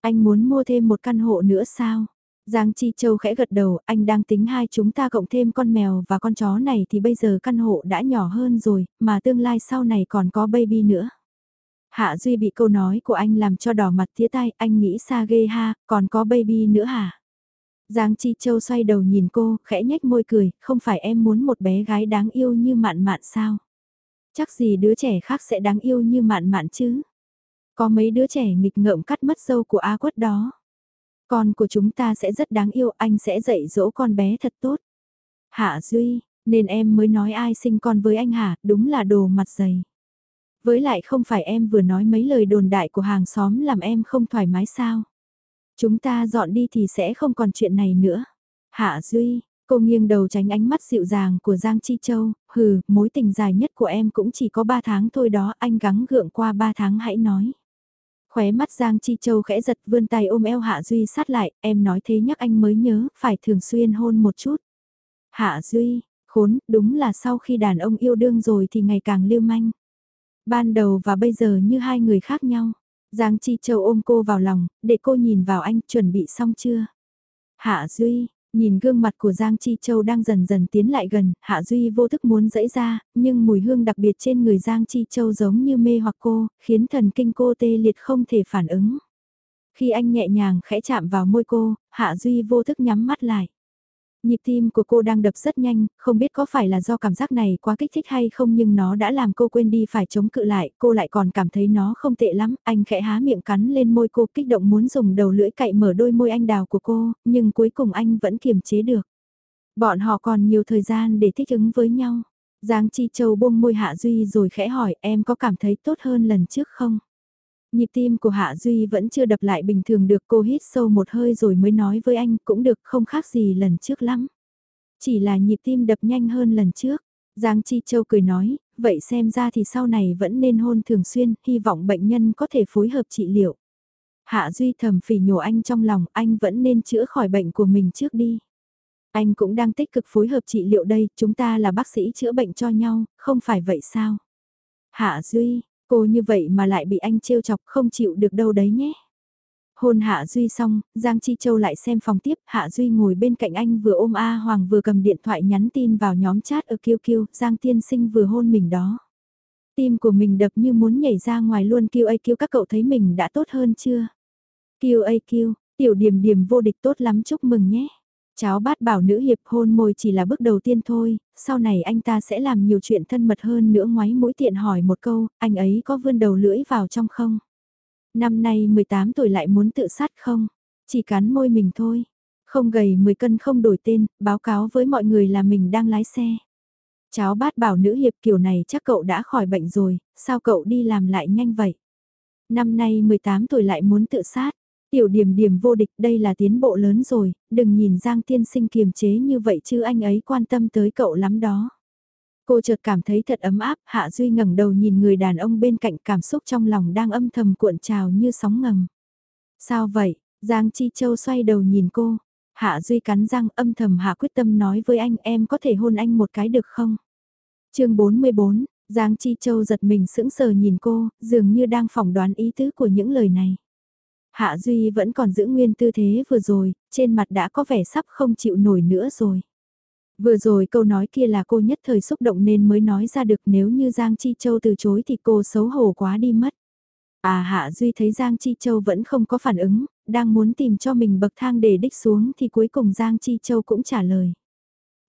Anh muốn mua thêm một căn hộ nữa sao? Giang Chi Châu khẽ gật đầu, anh đang tính hai chúng ta cộng thêm con mèo và con chó này thì bây giờ căn hộ đã nhỏ hơn rồi, mà tương lai sau này còn có baby nữa. Hạ Duy bị câu nói của anh làm cho đỏ mặt tía tay, anh nghĩ xa ghê ha, còn có baby nữa hả? Giang Chi Châu xoay đầu nhìn cô, khẽ nhếch môi cười, không phải em muốn một bé gái đáng yêu như mạn mạn sao? Chắc gì đứa trẻ khác sẽ đáng yêu như mạn mạn chứ? Có mấy đứa trẻ nghịch ngợm cắt mất dâu của Á quất đó. Con của chúng ta sẽ rất đáng yêu, anh sẽ dạy dỗ con bé thật tốt. Hạ Duy, nên em mới nói ai sinh con với anh hả, đúng là đồ mặt dày. Với lại không phải em vừa nói mấy lời đồn đại của hàng xóm làm em không thoải mái sao. Chúng ta dọn đi thì sẽ không còn chuyện này nữa. Hạ Duy, cô nghiêng đầu tránh ánh mắt dịu dàng của Giang Chi Châu, hừ, mối tình dài nhất của em cũng chỉ có 3 tháng thôi đó, anh gắng gượng qua 3 tháng hãy nói. Khóe mắt Giang Chi Châu khẽ giật vươn tay ôm eo Hạ Duy sát lại, em nói thế nhắc anh mới nhớ, phải thường xuyên hôn một chút. Hạ Duy, khốn, đúng là sau khi đàn ông yêu đương rồi thì ngày càng lưu manh. Ban đầu và bây giờ như hai người khác nhau. Giang Chi Châu ôm cô vào lòng, để cô nhìn vào anh, chuẩn bị xong chưa? Hạ Duy, Nhìn gương mặt của Giang Chi Châu đang dần dần tiến lại gần, Hạ Duy vô thức muốn dẫy ra, nhưng mùi hương đặc biệt trên người Giang Chi Châu giống như mê hoặc cô, khiến thần kinh cô tê liệt không thể phản ứng. Khi anh nhẹ nhàng khẽ chạm vào môi cô, Hạ Duy vô thức nhắm mắt lại. Nhịp tim của cô đang đập rất nhanh, không biết có phải là do cảm giác này quá kích thích hay không nhưng nó đã làm cô quên đi phải chống cự lại, cô lại còn cảm thấy nó không tệ lắm, anh khẽ há miệng cắn lên môi cô kích động muốn dùng đầu lưỡi cậy mở đôi môi anh đào của cô, nhưng cuối cùng anh vẫn kiềm chế được. Bọn họ còn nhiều thời gian để thích ứng với nhau. Giang Chi Châu buông môi Hạ Duy rồi khẽ hỏi em có cảm thấy tốt hơn lần trước không? Nhịp tim của Hạ Duy vẫn chưa đập lại bình thường được cô hít sâu một hơi rồi mới nói với anh cũng được không khác gì lần trước lắm. Chỉ là nhịp tim đập nhanh hơn lần trước. Giang Chi Châu cười nói, vậy xem ra thì sau này vẫn nên hôn thường xuyên, hy vọng bệnh nhân có thể phối hợp trị liệu. Hạ Duy thầm phỉ nhổ anh trong lòng, anh vẫn nên chữa khỏi bệnh của mình trước đi. Anh cũng đang tích cực phối hợp trị liệu đây, chúng ta là bác sĩ chữa bệnh cho nhau, không phải vậy sao? Hạ Duy, Cô như vậy mà lại bị anh trêu chọc không chịu được đâu đấy nhé. Hôn Hạ Duy xong, Giang Chi Châu lại xem phòng tiếp, Hạ Duy ngồi bên cạnh anh vừa ôm A Hoàng vừa cầm điện thoại nhắn tin vào nhóm chat ở kiêu kiêu, Giang Tiên Sinh vừa hôn mình đó. Tim của mình đập như muốn nhảy ra ngoài luôn kiêu A kiêu các cậu thấy mình đã tốt hơn chưa? Kiêu A kiêu, tiểu điểm điểm vô địch tốt lắm chúc mừng nhé. Cháu bát bảo nữ hiệp hôn môi chỉ là bước đầu tiên thôi, sau này anh ta sẽ làm nhiều chuyện thân mật hơn nữa ngoái mũi tiện hỏi một câu, anh ấy có vươn đầu lưỡi vào trong không? Năm nay 18 tuổi lại muốn tự sát không? Chỉ cắn môi mình thôi. Không gầy 10 cân không đổi tên, báo cáo với mọi người là mình đang lái xe. Cháu bát bảo nữ hiệp kiểu này chắc cậu đã khỏi bệnh rồi, sao cậu đi làm lại nhanh vậy? Năm nay 18 tuổi lại muốn tự sát, Tiểu điểm điểm vô địch đây là tiến bộ lớn rồi, đừng nhìn Giang tiên sinh kiềm chế như vậy chứ anh ấy quan tâm tới cậu lắm đó. Cô chợt cảm thấy thật ấm áp, Hạ Duy ngẩng đầu nhìn người đàn ông bên cạnh cảm xúc trong lòng đang âm thầm cuộn trào như sóng ngầm. Sao vậy? Giang Chi Châu xoay đầu nhìn cô. Hạ Duy cắn răng âm thầm hạ quyết tâm nói với anh em có thể hôn anh một cái được không? chương 44, Giang Chi Châu giật mình sững sờ nhìn cô, dường như đang phỏng đoán ý tứ của những lời này. Hạ Duy vẫn còn giữ nguyên tư thế vừa rồi, trên mặt đã có vẻ sắp không chịu nổi nữa rồi. Vừa rồi câu nói kia là cô nhất thời xúc động nên mới nói ra được nếu như Giang Chi Châu từ chối thì cô xấu hổ quá đi mất. À Hạ Duy thấy Giang Chi Châu vẫn không có phản ứng, đang muốn tìm cho mình bậc thang để đích xuống thì cuối cùng Giang Chi Châu cũng trả lời.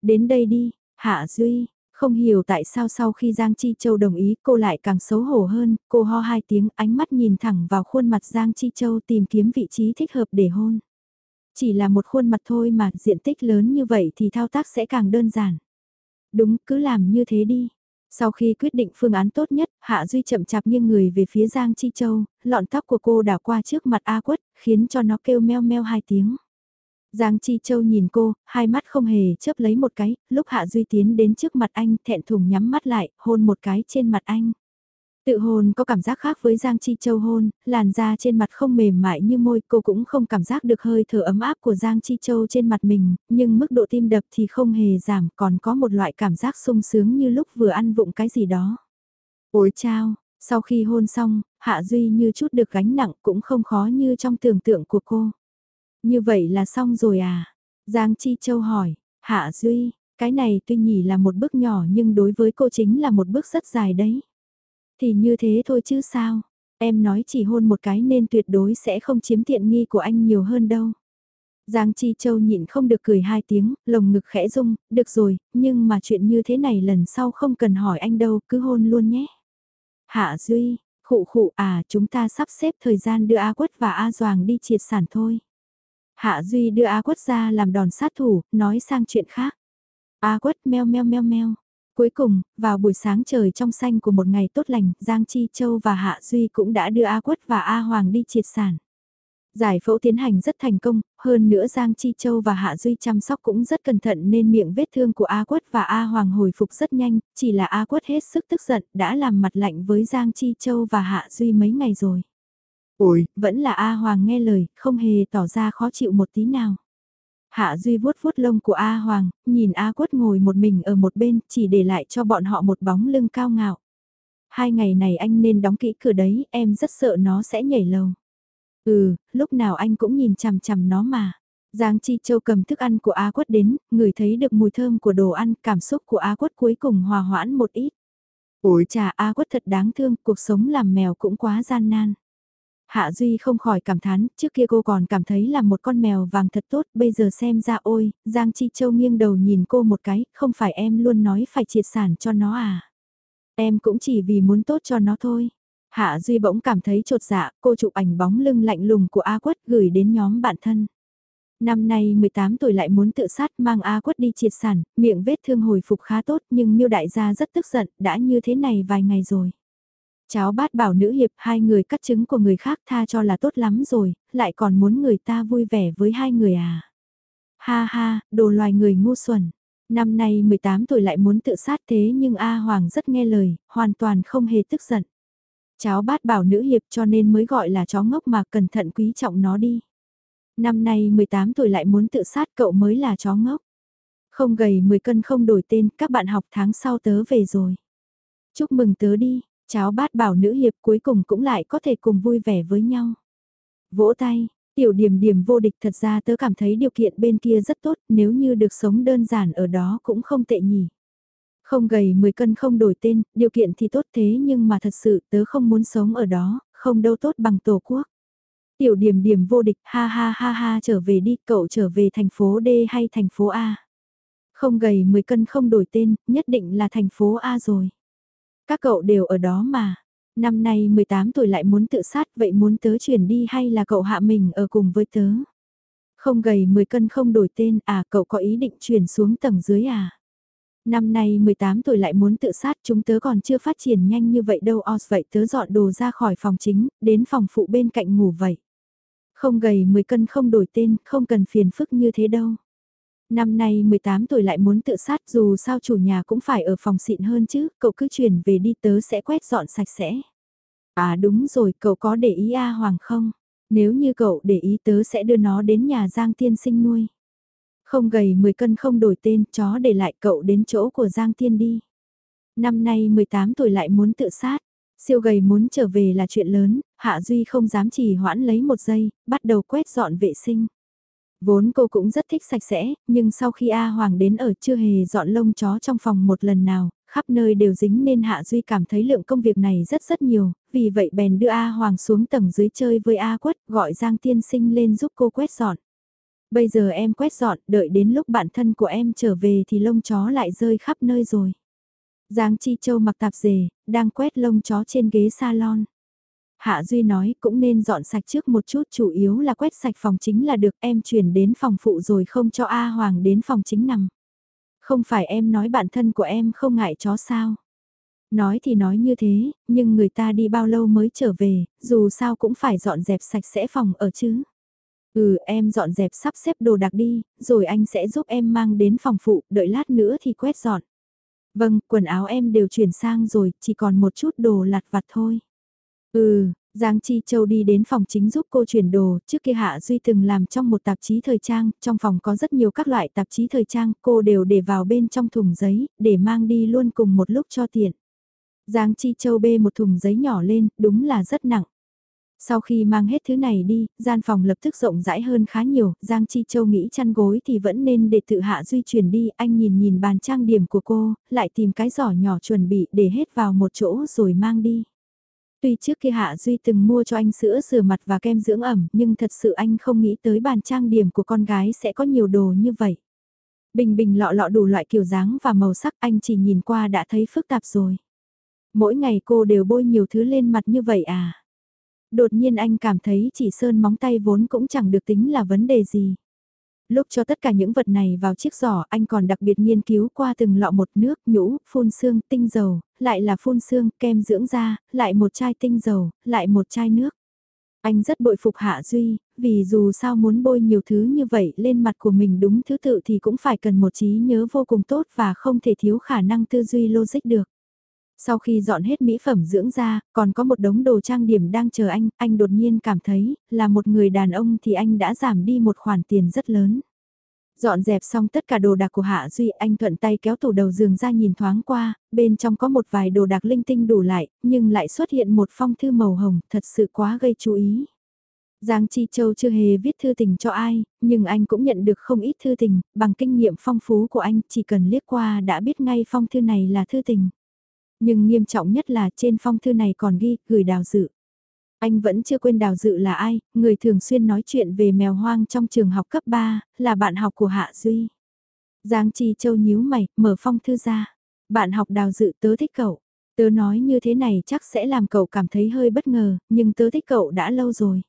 Đến đây đi, Hạ Duy, không hiểu tại sao sau khi Giang Chi Châu đồng ý cô lại càng xấu hổ hơn, cô ho hai tiếng ánh mắt nhìn thẳng vào khuôn mặt Giang Chi Châu tìm kiếm vị trí thích hợp để hôn. Chỉ là một khuôn mặt thôi mà diện tích lớn như vậy thì thao tác sẽ càng đơn giản. Đúng, cứ làm như thế đi. Sau khi quyết định phương án tốt nhất, Hạ Duy chậm chạp nghiêng người về phía Giang Chi Châu, lọn tóc của cô đảo qua trước mặt A Quất, khiến cho nó kêu meo meo hai tiếng. Giang Chi Châu nhìn cô, hai mắt không hề chớp lấy một cái, lúc Hạ Duy tiến đến trước mặt anh, thẹn thùng nhắm mắt lại, hôn một cái trên mặt anh. Tự hôn có cảm giác khác với Giang Chi Châu hôn, làn da trên mặt không mềm mại như môi, cô cũng không cảm giác được hơi thở ấm áp của Giang Chi Châu trên mặt mình, nhưng mức độ tim đập thì không hề giảm, còn có một loại cảm giác sung sướng như lúc vừa ăn vụng cái gì đó. Ôi chao, sau khi hôn xong, Hạ Duy như chút được gánh nặng cũng không khó như trong tưởng tượng của cô. Như vậy là xong rồi à? Giang Chi Châu hỏi, Hạ Duy, cái này tuy nhỉ là một bước nhỏ nhưng đối với cô chính là một bước rất dài đấy. Thì như thế thôi chứ sao? Em nói chỉ hôn một cái nên tuyệt đối sẽ không chiếm tiện nghi của anh nhiều hơn đâu. Giang Chi Châu nhịn không được cười hai tiếng, lồng ngực khẽ rung, được rồi, nhưng mà chuyện như thế này lần sau không cần hỏi anh đâu, cứ hôn luôn nhé. Hạ Duy, khụ khụ à chúng ta sắp xếp thời gian đưa A Quất và A Doàng đi triệt sản thôi. Hạ Duy đưa A Quất ra làm đòn sát thủ, nói sang chuyện khác. A Quất meo meo meo meo. Cuối cùng, vào buổi sáng trời trong xanh của một ngày tốt lành, Giang Chi Châu và Hạ Duy cũng đã đưa A Quất và A Hoàng đi triệt sản. Giải phẫu tiến hành rất thành công, hơn nữa Giang Chi Châu và Hạ Duy chăm sóc cũng rất cẩn thận nên miệng vết thương của A Quất và A Hoàng hồi phục rất nhanh, chỉ là A Quất hết sức tức giận đã làm mặt lạnh với Giang Chi Châu và Hạ Duy mấy ngày rồi. Ôi, vẫn là A Hoàng nghe lời, không hề tỏ ra khó chịu một tí nào. Hạ Duy vuốt vuốt lông của A Hoàng, nhìn A Quất ngồi một mình ở một bên, chỉ để lại cho bọn họ một bóng lưng cao ngạo. Hai ngày này anh nên đóng kỹ cửa đấy, em rất sợ nó sẽ nhảy lầu. Ừ, lúc nào anh cũng nhìn chằm chằm nó mà. Giang Chi Châu cầm thức ăn của A Quất đến, người thấy được mùi thơm của đồ ăn, cảm xúc của A Quất cuối cùng hòa hoãn một ít. Ôi chà A Quất thật đáng thương, cuộc sống làm mèo cũng quá gian nan. Hạ Duy không khỏi cảm thán, trước kia cô còn cảm thấy là một con mèo vàng thật tốt, bây giờ xem ra ôi, Giang Chi Châu nghiêng đầu nhìn cô một cái, không phải em luôn nói phải triệt sản cho nó à. Em cũng chỉ vì muốn tốt cho nó thôi. Hạ Duy bỗng cảm thấy trột dạ, cô chụp ảnh bóng lưng lạnh lùng của A Quất gửi đến nhóm bạn thân. Năm nay 18 tuổi lại muốn tự sát mang A Quất đi triệt sản, miệng vết thương hồi phục khá tốt nhưng miêu đại gia rất tức giận, đã như thế này vài ngày rồi. Cháu bát bảo nữ hiệp hai người cắt trứng của người khác tha cho là tốt lắm rồi, lại còn muốn người ta vui vẻ với hai người à. Ha ha, đồ loài người ngu xuẩn. Năm nay 18 tuổi lại muốn tự sát thế nhưng A Hoàng rất nghe lời, hoàn toàn không hề tức giận. Cháu bát bảo nữ hiệp cho nên mới gọi là chó ngốc mà cẩn thận quý trọng nó đi. Năm nay 18 tuổi lại muốn tự sát cậu mới là chó ngốc. Không gầy 10 cân không đổi tên, các bạn học tháng sau tớ về rồi. Chúc mừng tớ đi, Cháu bát bảo nữ hiệp cuối cùng cũng lại có thể cùng vui vẻ với nhau. Vỗ tay, tiểu điểm điểm vô địch thật ra tớ cảm thấy điều kiện bên kia rất tốt nếu như được sống đơn giản ở đó cũng không tệ nhỉ. Không gầy 10 cân không đổi tên, điều kiện thì tốt thế nhưng mà thật sự tớ không muốn sống ở đó, không đâu tốt bằng tổ quốc. Tiểu điểm điểm vô địch, ha ha ha ha trở về đi, cậu trở về thành phố D hay thành phố A. Không gầy 10 cân không đổi tên, nhất định là thành phố A rồi. Các cậu đều ở đó mà. Năm nay 18 tuổi lại muốn tự sát vậy muốn tớ chuyển đi hay là cậu hạ mình ở cùng với tớ? Không gầy 10 cân không đổi tên à cậu có ý định chuyển xuống tầng dưới à? Năm nay 18 tuổi lại muốn tự sát chúng tớ còn chưa phát triển nhanh như vậy đâu os vậy tớ dọn đồ ra khỏi phòng chính, đến phòng phụ bên cạnh ngủ vậy. Không gầy 10 cân không đổi tên, không cần phiền phức như thế đâu. Năm nay 18 tuổi lại muốn tự sát dù sao chủ nhà cũng phải ở phòng xịn hơn chứ, cậu cứ chuyển về đi tớ sẽ quét dọn sạch sẽ. À đúng rồi, cậu có để ý A Hoàng không? Nếu như cậu để ý tớ sẽ đưa nó đến nhà Giang tiên sinh nuôi. Không gầy 10 cân không đổi tên, chó để lại cậu đến chỗ của Giang Tiên đi. Năm nay 18 tuổi lại muốn tự sát. Siêu gầy muốn trở về là chuyện lớn, Hạ Duy không dám trì hoãn lấy một giây, bắt đầu quét dọn vệ sinh. Vốn cô cũng rất thích sạch sẽ, nhưng sau khi A Hoàng đến ở chưa hề dọn lông chó trong phòng một lần nào, khắp nơi đều dính nên Hạ Duy cảm thấy lượng công việc này rất rất nhiều, vì vậy bèn đưa A Hoàng xuống tầng dưới chơi với A Quất, gọi Giang Tiên Sinh lên giúp cô quét dọn. Bây giờ em quét dọn, đợi đến lúc bạn thân của em trở về thì lông chó lại rơi khắp nơi rồi. Giang Chi Châu mặc tạp dề, đang quét lông chó trên ghế salon. Hạ Duy nói cũng nên dọn sạch trước một chút chủ yếu là quét sạch phòng chính là được em chuyển đến phòng phụ rồi không cho A Hoàng đến phòng chính nằm. Không phải em nói bản thân của em không ngại chó sao. Nói thì nói như thế, nhưng người ta đi bao lâu mới trở về, dù sao cũng phải dọn dẹp sạch sẽ phòng ở chứ. Ừ em dọn dẹp sắp xếp đồ đạc đi, rồi anh sẽ giúp em mang đến phòng phụ, đợi lát nữa thì quét dọn. Vâng, quần áo em đều chuyển sang rồi, chỉ còn một chút đồ lặt vặt thôi. Ừ, Giang Chi Châu đi đến phòng chính giúp cô chuyển đồ, trước kia Hạ Duy từng làm trong một tạp chí thời trang, trong phòng có rất nhiều các loại tạp chí thời trang, cô đều để vào bên trong thùng giấy, để mang đi luôn cùng một lúc cho tiện. Giang Chi Châu bê một thùng giấy nhỏ lên, đúng là rất nặng. Sau khi mang hết thứ này đi, gian phòng lập tức rộng rãi hơn khá nhiều, Giang Chi Châu nghĩ chăn gối thì vẫn nên để tự hạ duy chuyển đi, anh nhìn nhìn bàn trang điểm của cô, lại tìm cái giỏ nhỏ chuẩn bị để hết vào một chỗ rồi mang đi. Tuy trước kia Hạ Duy từng mua cho anh sữa rửa mặt và kem dưỡng ẩm, nhưng thật sự anh không nghĩ tới bàn trang điểm của con gái sẽ có nhiều đồ như vậy. Bình bình lọ lọ đủ loại kiểu dáng và màu sắc anh chỉ nhìn qua đã thấy phức tạp rồi. Mỗi ngày cô đều bôi nhiều thứ lên mặt như vậy à? Đột nhiên anh cảm thấy chỉ sơn móng tay vốn cũng chẳng được tính là vấn đề gì. Lúc cho tất cả những vật này vào chiếc giỏ anh còn đặc biệt nghiên cứu qua từng lọ một nước, nhũ, phun xương, tinh dầu, lại là phun xương, kem dưỡng da, lại một chai tinh dầu, lại một chai nước. Anh rất bội phục Hạ Duy, vì dù sao muốn bôi nhiều thứ như vậy lên mặt của mình đúng thứ tự thì cũng phải cần một trí nhớ vô cùng tốt và không thể thiếu khả năng tư duy logic được. Sau khi dọn hết mỹ phẩm dưỡng da, còn có một đống đồ trang điểm đang chờ anh, anh đột nhiên cảm thấy, là một người đàn ông thì anh đã giảm đi một khoản tiền rất lớn. Dọn dẹp xong tất cả đồ đạc của Hạ Duy, anh thuận tay kéo tủ đầu giường ra nhìn thoáng qua, bên trong có một vài đồ đạc linh tinh đủ lại, nhưng lại xuất hiện một phong thư màu hồng, thật sự quá gây chú ý. Giang Chi Châu chưa hề viết thư tình cho ai, nhưng anh cũng nhận được không ít thư tình, bằng kinh nghiệm phong phú của anh, chỉ cần liếc qua đã biết ngay phong thư này là thư tình. Nhưng nghiêm trọng nhất là trên phong thư này còn ghi, gửi đào dự. Anh vẫn chưa quên đào dự là ai, người thường xuyên nói chuyện về mèo hoang trong trường học cấp 3, là bạn học của Hạ Duy. Giang Chi Châu nhíu mày, mở phong thư ra. Bạn học đào dự tớ thích cậu. Tớ nói như thế này chắc sẽ làm cậu cảm thấy hơi bất ngờ, nhưng tớ thích cậu đã lâu rồi.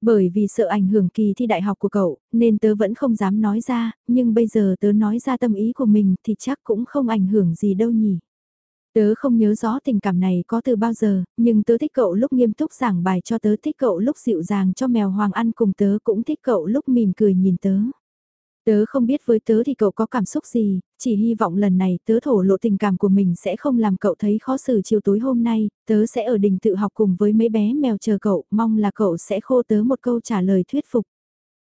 Bởi vì sợ ảnh hưởng kỳ thi đại học của cậu, nên tớ vẫn không dám nói ra, nhưng bây giờ tớ nói ra tâm ý của mình thì chắc cũng không ảnh hưởng gì đâu nhỉ. Tớ không nhớ rõ tình cảm này có từ bao giờ, nhưng tớ thích cậu lúc nghiêm túc giảng bài cho tớ thích cậu lúc dịu dàng cho mèo hoàng ăn cùng tớ cũng thích cậu lúc mỉm cười nhìn tớ. Tớ không biết với tớ thì cậu có cảm xúc gì, chỉ hy vọng lần này tớ thổ lộ tình cảm của mình sẽ không làm cậu thấy khó xử chiều tối hôm nay, tớ sẽ ở đình tự học cùng với mấy bé mèo chờ cậu, mong là cậu sẽ khô tớ một câu trả lời thuyết phục.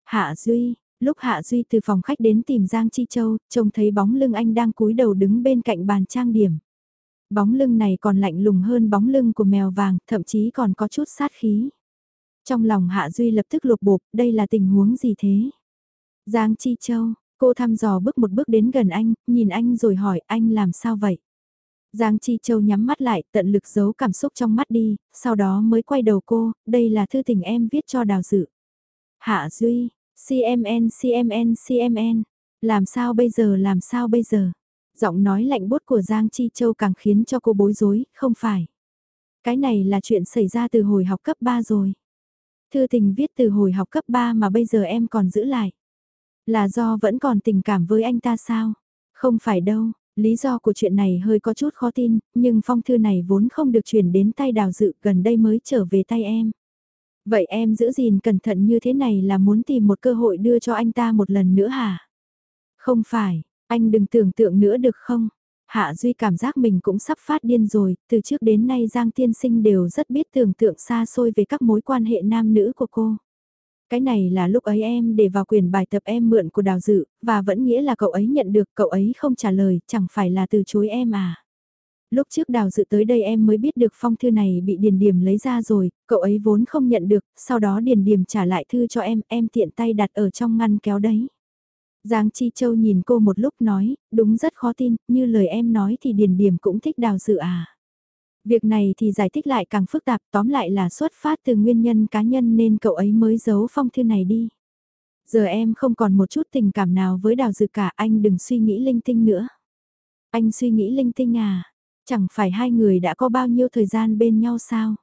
Hạ Duy, lúc Hạ Duy từ phòng khách đến tìm Giang Chi Châu, trông thấy bóng lưng anh đang cúi đầu đứng bên cạnh bàn trang điểm. Bóng lưng này còn lạnh lùng hơn bóng lưng của mèo vàng, thậm chí còn có chút sát khí. Trong lòng Hạ Duy lập tức lột bột, đây là tình huống gì thế? Giang Chi Châu, cô thăm dò bước một bước đến gần anh, nhìn anh rồi hỏi anh làm sao vậy? Giang Chi Châu nhắm mắt lại, tận lực giấu cảm xúc trong mắt đi, sau đó mới quay đầu cô, đây là thư tình em viết cho đào dự. Hạ Duy, CMN CMN CMN, làm sao bây giờ làm sao bây giờ? Giọng nói lạnh bút của Giang Chi Châu càng khiến cho cô bối rối, không phải. Cái này là chuyện xảy ra từ hồi học cấp 3 rồi. Thư tình viết từ hồi học cấp 3 mà bây giờ em còn giữ lại. Là do vẫn còn tình cảm với anh ta sao? Không phải đâu, lý do của chuyện này hơi có chút khó tin, nhưng phong thư này vốn không được chuyển đến tay đào dự gần đây mới trở về tay em. Vậy em giữ gìn cẩn thận như thế này là muốn tìm một cơ hội đưa cho anh ta một lần nữa hả? Không phải, anh đừng tưởng tượng nữa được không? Hạ Duy cảm giác mình cũng sắp phát điên rồi, từ trước đến nay Giang Tiên Sinh đều rất biết tưởng tượng xa xôi về các mối quan hệ nam nữ của cô. Cái này là lúc ấy em để vào quyền bài tập em mượn của đào dự, và vẫn nghĩa là cậu ấy nhận được, cậu ấy không trả lời, chẳng phải là từ chối em à. Lúc trước đào dự tới đây em mới biết được phong thư này bị Điền Điềm lấy ra rồi, cậu ấy vốn không nhận được, sau đó Điền Điềm trả lại thư cho em, em tiện tay đặt ở trong ngăn kéo đấy. Giang Chi Châu nhìn cô một lúc nói, đúng rất khó tin, như lời em nói thì Điền Điềm cũng thích đào dự à. Việc này thì giải thích lại càng phức tạp, tóm lại là xuất phát từ nguyên nhân cá nhân nên cậu ấy mới giấu phong thư này đi. Giờ em không còn một chút tình cảm nào với đào dự cả, anh đừng suy nghĩ linh tinh nữa. Anh suy nghĩ linh tinh à, chẳng phải hai người đã có bao nhiêu thời gian bên nhau sao?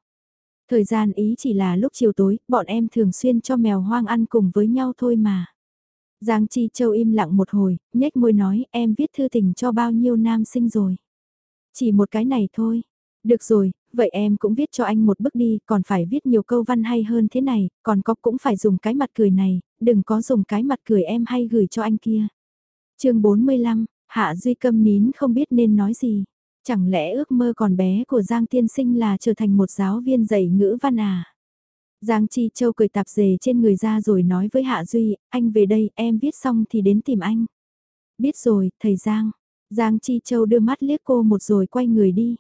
Thời gian ý chỉ là lúc chiều tối, bọn em thường xuyên cho mèo hoang ăn cùng với nhau thôi mà. Giang Chi Châu im lặng một hồi, nhếch môi nói em viết thư tình cho bao nhiêu nam sinh rồi. Chỉ một cái này thôi. Được rồi, vậy em cũng viết cho anh một bức đi, còn phải viết nhiều câu văn hay hơn thế này, còn có cũng phải dùng cái mặt cười này, đừng có dùng cái mặt cười em hay gửi cho anh kia. chương 45, Hạ Duy câm nín không biết nên nói gì. Chẳng lẽ ước mơ còn bé của Giang Tiên Sinh là trở thành một giáo viên dạy ngữ văn à? Giang Chi Châu cười tạp dề trên người ra rồi nói với Hạ Duy, anh về đây, em viết xong thì đến tìm anh. Biết rồi, thầy Giang. Giang Chi Châu đưa mắt liếc cô một rồi quay người đi.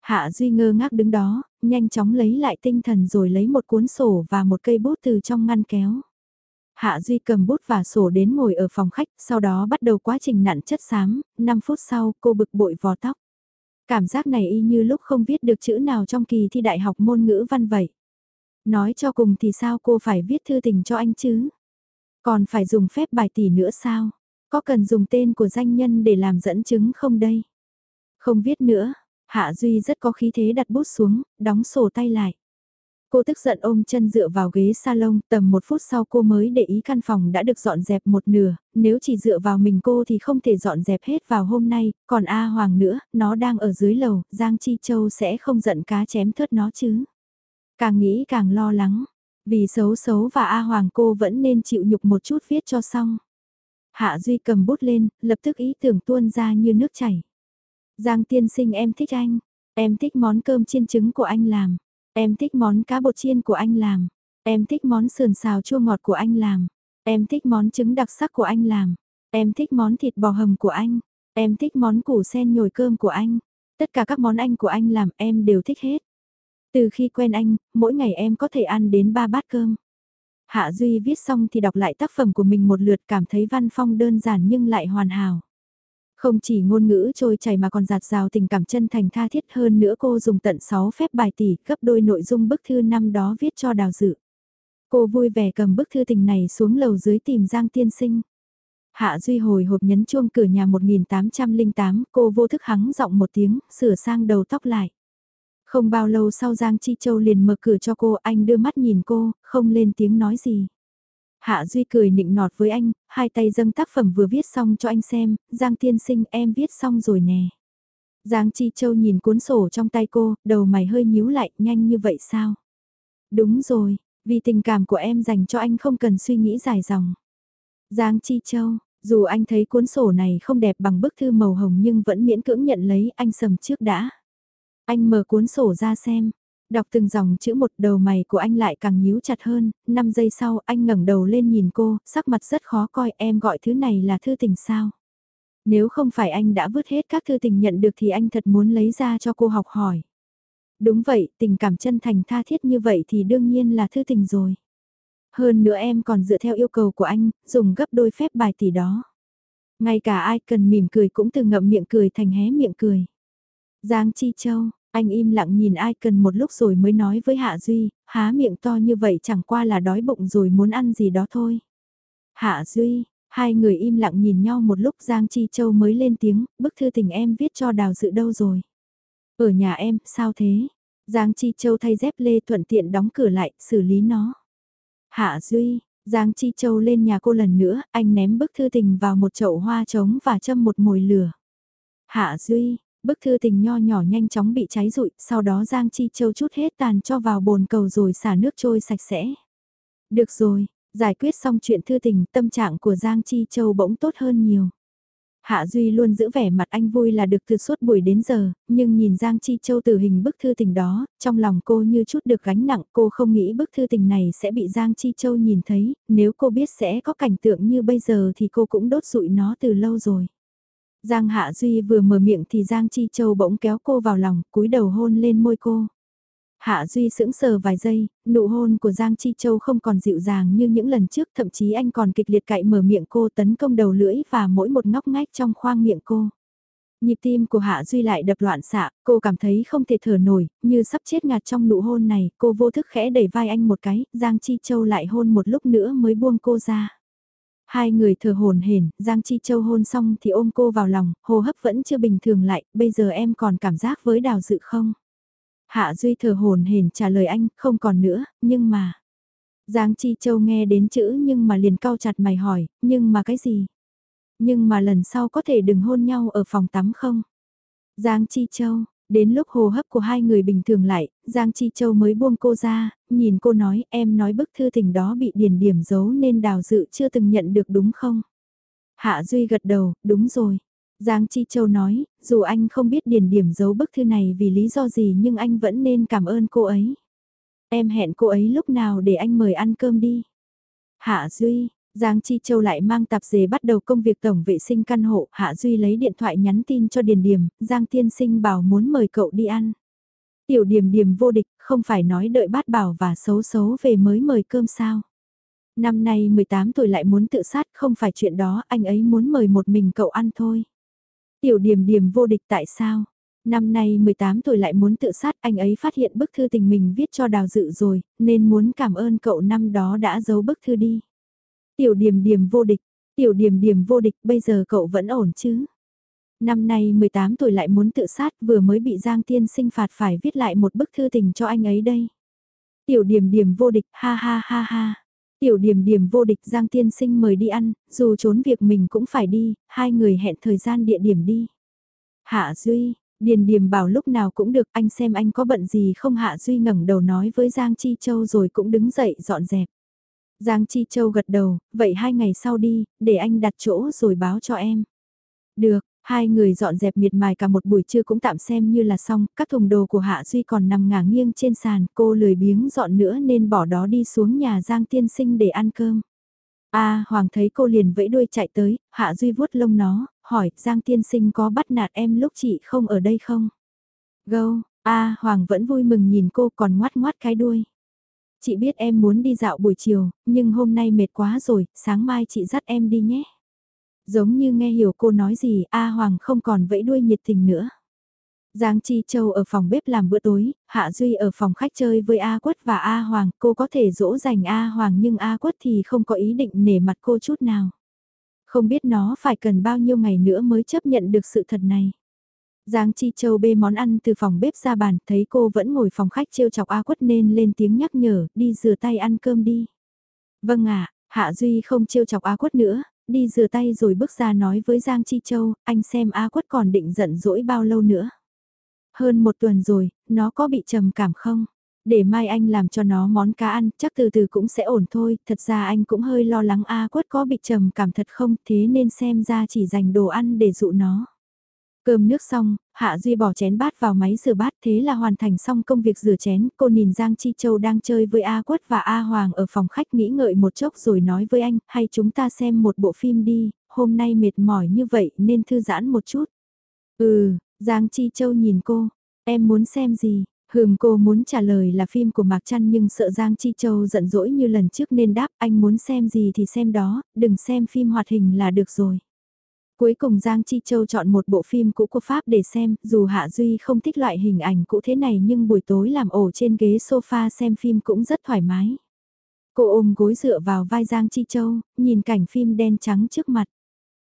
Hạ Duy ngơ ngác đứng đó, nhanh chóng lấy lại tinh thần rồi lấy một cuốn sổ và một cây bút từ trong ngăn kéo. Hạ Duy cầm bút và sổ đến ngồi ở phòng khách, sau đó bắt đầu quá trình nặn chất xám, 5 phút sau cô bực bội vò tóc. Cảm giác này y như lúc không viết được chữ nào trong kỳ thi đại học môn ngữ văn vậy. Nói cho cùng thì sao cô phải viết thư tình cho anh chứ? Còn phải dùng phép bài tỷ nữa sao? Có cần dùng tên của danh nhân để làm dẫn chứng không đây? Không viết nữa, Hạ Duy rất có khí thế đặt bút xuống, đóng sổ tay lại. Cô tức giận ôm chân dựa vào ghế salon, tầm một phút sau cô mới để ý căn phòng đã được dọn dẹp một nửa, nếu chỉ dựa vào mình cô thì không thể dọn dẹp hết vào hôm nay, còn A Hoàng nữa, nó đang ở dưới lầu, Giang Chi Châu sẽ không giận cá chém thớt nó chứ. Càng nghĩ càng lo lắng, vì xấu xấu và A Hoàng cô vẫn nên chịu nhục một chút viết cho xong. Hạ Duy cầm bút lên, lập tức ý tưởng tuôn ra như nước chảy. Giang tiên sinh em thích anh, em thích món cơm chiên trứng của anh làm, em thích món cá bột chiên của anh làm, em thích món sườn xào chua ngọt của anh làm, em thích món trứng đặc sắc của anh làm, em thích món thịt bò hầm của anh, em thích món củ sen nhồi cơm của anh. Tất cả các món anh của anh làm em đều thích hết. Từ khi quen anh, mỗi ngày em có thể ăn đến ba bát cơm. Hạ Duy viết xong thì đọc lại tác phẩm của mình một lượt cảm thấy văn phong đơn giản nhưng lại hoàn hảo. Không chỉ ngôn ngữ trôi chảy mà còn giạt rào tình cảm chân thành tha thiết hơn nữa cô dùng tận 6 phép bài tỷ gấp đôi nội dung bức thư năm đó viết cho đào dự. Cô vui vẻ cầm bức thư tình này xuống lầu dưới tìm Giang Tiên Sinh. Hạ Duy hồi hộp nhấn chuông cửa nhà 1808, cô vô thức hắng giọng một tiếng, sửa sang đầu tóc lại. Không bao lâu sau Giang Chi Châu liền mở cửa cho cô, anh đưa mắt nhìn cô, không lên tiếng nói gì. Hạ Duy cười nịnh nọt với anh, hai tay dâng tác phẩm vừa viết xong cho anh xem, Giang tiên sinh em viết xong rồi nè. Giang Chi Châu nhìn cuốn sổ trong tay cô, đầu mày hơi nhíu lại, nhanh như vậy sao? Đúng rồi, vì tình cảm của em dành cho anh không cần suy nghĩ dài dòng. Giang Chi Châu, dù anh thấy cuốn sổ này không đẹp bằng bức thư màu hồng nhưng vẫn miễn cưỡng nhận lấy anh sầm trước đã. Anh mở cuốn sổ ra xem, Đọc từng dòng chữ một đầu mày của anh lại càng nhíu chặt hơn, 5 giây sau anh ngẩng đầu lên nhìn cô, sắc mặt rất khó coi em gọi thứ này là thư tình sao. Nếu không phải anh đã vứt hết các thư tình nhận được thì anh thật muốn lấy ra cho cô học hỏi. Đúng vậy, tình cảm chân thành tha thiết như vậy thì đương nhiên là thư tình rồi. Hơn nữa em còn dựa theo yêu cầu của anh, dùng gấp đôi phép bài tỷ đó. Ngay cả ai cần mỉm cười cũng từ ngậm miệng cười thành hé miệng cười. Giang Chi Châu, anh im lặng nhìn ai cần một lúc rồi mới nói với Hạ Duy, há miệng to như vậy chẳng qua là đói bụng rồi muốn ăn gì đó thôi. Hạ Duy, hai người im lặng nhìn nhau một lúc Giang Chi Châu mới lên tiếng, bức thư tình em viết cho đào dự đâu rồi. Ở nhà em, sao thế? Giang Chi Châu thay dép lê thuận tiện đóng cửa lại, xử lý nó. Hạ Duy, Giang Chi Châu lên nhà cô lần nữa, anh ném bức thư tình vào một chậu hoa trống và châm một mồi lửa. Hạ Duy, Bức thư tình nho nhỏ nhanh chóng bị cháy rụi, sau đó Giang Chi Châu chút hết tàn cho vào bồn cầu rồi xả nước trôi sạch sẽ. Được rồi, giải quyết xong chuyện thư tình, tâm trạng của Giang Chi Châu bỗng tốt hơn nhiều. Hạ Duy luôn giữ vẻ mặt anh vui là được từ suốt buổi đến giờ, nhưng nhìn Giang Chi Châu từ hình bức thư tình đó, trong lòng cô như chút được gánh nặng cô không nghĩ bức thư tình này sẽ bị Giang Chi Châu nhìn thấy, nếu cô biết sẽ có cảnh tượng như bây giờ thì cô cũng đốt rụi nó từ lâu rồi. Giang Hạ Duy vừa mở miệng thì Giang Chi Châu bỗng kéo cô vào lòng, cúi đầu hôn lên môi cô. Hạ Duy sững sờ vài giây, nụ hôn của Giang Chi Châu không còn dịu dàng như những lần trước, thậm chí anh còn kịch liệt cạy mở miệng cô tấn công đầu lưỡi và mỗi một ngóc ngách trong khoang miệng cô. Nhịp tim của Hạ Duy lại đập loạn xạ, cô cảm thấy không thể thở nổi, như sắp chết ngạt trong nụ hôn này, cô vô thức khẽ đẩy vai anh một cái, Giang Chi Châu lại hôn một lúc nữa mới buông cô ra. Hai người thở hồn hển, Giang Chi Châu hôn xong thì ôm cô vào lòng, hô hấp vẫn chưa bình thường lại, bây giờ em còn cảm giác với đào dự không? Hạ Duy thở hồn hển trả lời anh, không còn nữa, nhưng mà... Giang Chi Châu nghe đến chữ nhưng mà liền cau chặt mày hỏi, nhưng mà cái gì? Nhưng mà lần sau có thể đừng hôn nhau ở phòng tắm không? Giang Chi Châu, đến lúc hồ hấp của hai người bình thường lại, Giang Chi Châu mới buông cô ra, nhìn cô nói em nói bức thư tình đó bị điền điểm giấu nên đào dự chưa từng nhận được đúng không? Hạ Duy gật đầu, đúng rồi. Giang Chi Châu nói, dù anh không biết điền điểm giấu bức thư này vì lý do gì nhưng anh vẫn nên cảm ơn cô ấy. Em hẹn cô ấy lúc nào để anh mời ăn cơm đi. Hạ Duy, Giang Chi Châu lại mang tạp dề bắt đầu công việc tổng vệ sinh căn hộ, Hạ Duy lấy điện thoại nhắn tin cho Điền Điềm. Giang Tiên Sinh bảo muốn mời cậu đi ăn. Tiểu Điềm Điềm vô địch, không phải nói đợi bát bảo và xấu xấu về mới mời cơm sao. Năm nay 18 tuổi lại muốn tự sát, không phải chuyện đó, anh ấy muốn mời một mình cậu ăn thôi. Tiểu Điềm Điềm vô địch tại sao? Năm nay 18 tuổi lại muốn tự sát, anh ấy phát hiện bức thư tình mình viết cho đào dự rồi, nên muốn cảm ơn cậu năm đó đã giấu bức thư đi. Tiểu điểm điểm vô địch, tiểu điểm điểm vô địch, bây giờ cậu vẫn ổn chứ? Năm nay 18 tuổi lại muốn tự sát, vừa mới bị Giang Tiên sinh phạt phải viết lại một bức thư tình cho anh ấy đây. Tiểu điểm điểm vô địch, ha ha ha ha. Tiểu điểm điểm vô địch Giang Tiên sinh mời đi ăn, dù trốn việc mình cũng phải đi, hai người hẹn thời gian địa điểm đi. Hạ Duy, Điền Điềm bảo lúc nào cũng được anh xem anh có bận gì không Hạ Duy ngẩng đầu nói với Giang Chi Châu rồi cũng đứng dậy dọn dẹp. Giang Chi Châu gật đầu, vậy hai ngày sau đi, để anh đặt chỗ rồi báo cho em. Được, hai người dọn dẹp miệt mài cả một buổi trưa cũng tạm xem như là xong, các thùng đồ của Hạ Duy còn nằm ngả nghiêng trên sàn, cô lười biếng dọn nữa nên bỏ đó đi xuống nhà Giang Tiên Sinh để ăn cơm. A Hoàng thấy cô liền vẫy đuôi chạy tới, Hạ Duy vuốt lông nó, hỏi Giang Tiên Sinh có bắt nạt em lúc chị không ở đây không? Gâu, A Hoàng vẫn vui mừng nhìn cô còn ngoát ngoát cái đuôi chị biết em muốn đi dạo buổi chiều, nhưng hôm nay mệt quá rồi, sáng mai chị dắt em đi nhé. Giống như nghe hiểu cô nói gì, A Hoàng không còn vẫy đuôi nhiệt tình nữa. Giang Chi Châu ở phòng bếp làm bữa tối, Hạ Duy ở phòng khách chơi với A Quất và A Hoàng, cô có thể dỗ dành A Hoàng nhưng A Quất thì không có ý định nể mặt cô chút nào. Không biết nó phải cần bao nhiêu ngày nữa mới chấp nhận được sự thật này. Giang Chi Châu bê món ăn từ phòng bếp ra bàn, thấy cô vẫn ngồi phòng khách trêu chọc A Quất nên lên tiếng nhắc nhở, đi rửa tay ăn cơm đi. Vâng ạ, Hạ Duy không trêu chọc A Quất nữa, đi rửa tay rồi bước ra nói với Giang Chi Châu, anh xem A Quất còn định giận dỗi bao lâu nữa. Hơn một tuần rồi, nó có bị trầm cảm không? Để mai anh làm cho nó món cá ăn, chắc từ từ cũng sẽ ổn thôi, thật ra anh cũng hơi lo lắng A Quất có bị trầm cảm thật không, thế nên xem ra chỉ dành đồ ăn để dụ nó. Cơm nước xong, Hạ Duy bỏ chén bát vào máy rửa bát thế là hoàn thành xong công việc rửa chén. Cô nhìn Giang Chi Châu đang chơi với A Quất và A Hoàng ở phòng khách nghĩ ngợi một chốc rồi nói với anh, hay chúng ta xem một bộ phim đi, hôm nay mệt mỏi như vậy nên thư giãn một chút. Ừ, Giang Chi Châu nhìn cô, em muốn xem gì? Hừm cô muốn trả lời là phim của Mạc Trăn nhưng sợ Giang Chi Châu giận dỗi như lần trước nên đáp anh muốn xem gì thì xem đó, đừng xem phim hoạt hình là được rồi. Cuối cùng Giang Chi Châu chọn một bộ phim cũ của Pháp để xem, dù Hạ Duy không thích loại hình ảnh cũ thế này nhưng buổi tối làm ổ trên ghế sofa xem phim cũng rất thoải mái. Cô ôm gối dựa vào vai Giang Chi Châu, nhìn cảnh phim đen trắng trước mặt.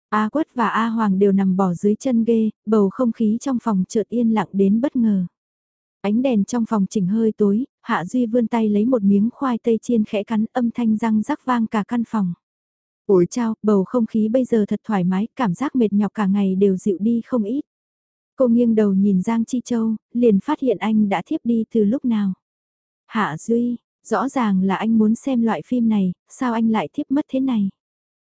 A Quất và A Hoàng đều nằm bỏ dưới chân ghê, bầu không khí trong phòng chợt yên lặng đến bất ngờ. Ánh đèn trong phòng chỉnh hơi tối, Hạ Duy vươn tay lấy một miếng khoai tây chiên khẽ cắn âm thanh răng rắc vang cả căn phòng. Ôi chao, bầu không khí bây giờ thật thoải mái, cảm giác mệt nhọc cả ngày đều dịu đi không ít. Cô nghiêng đầu nhìn Giang Chi Châu, liền phát hiện anh đã thiếp đi từ lúc nào. Hạ Duy, rõ ràng là anh muốn xem loại phim này, sao anh lại thiếp mất thế này?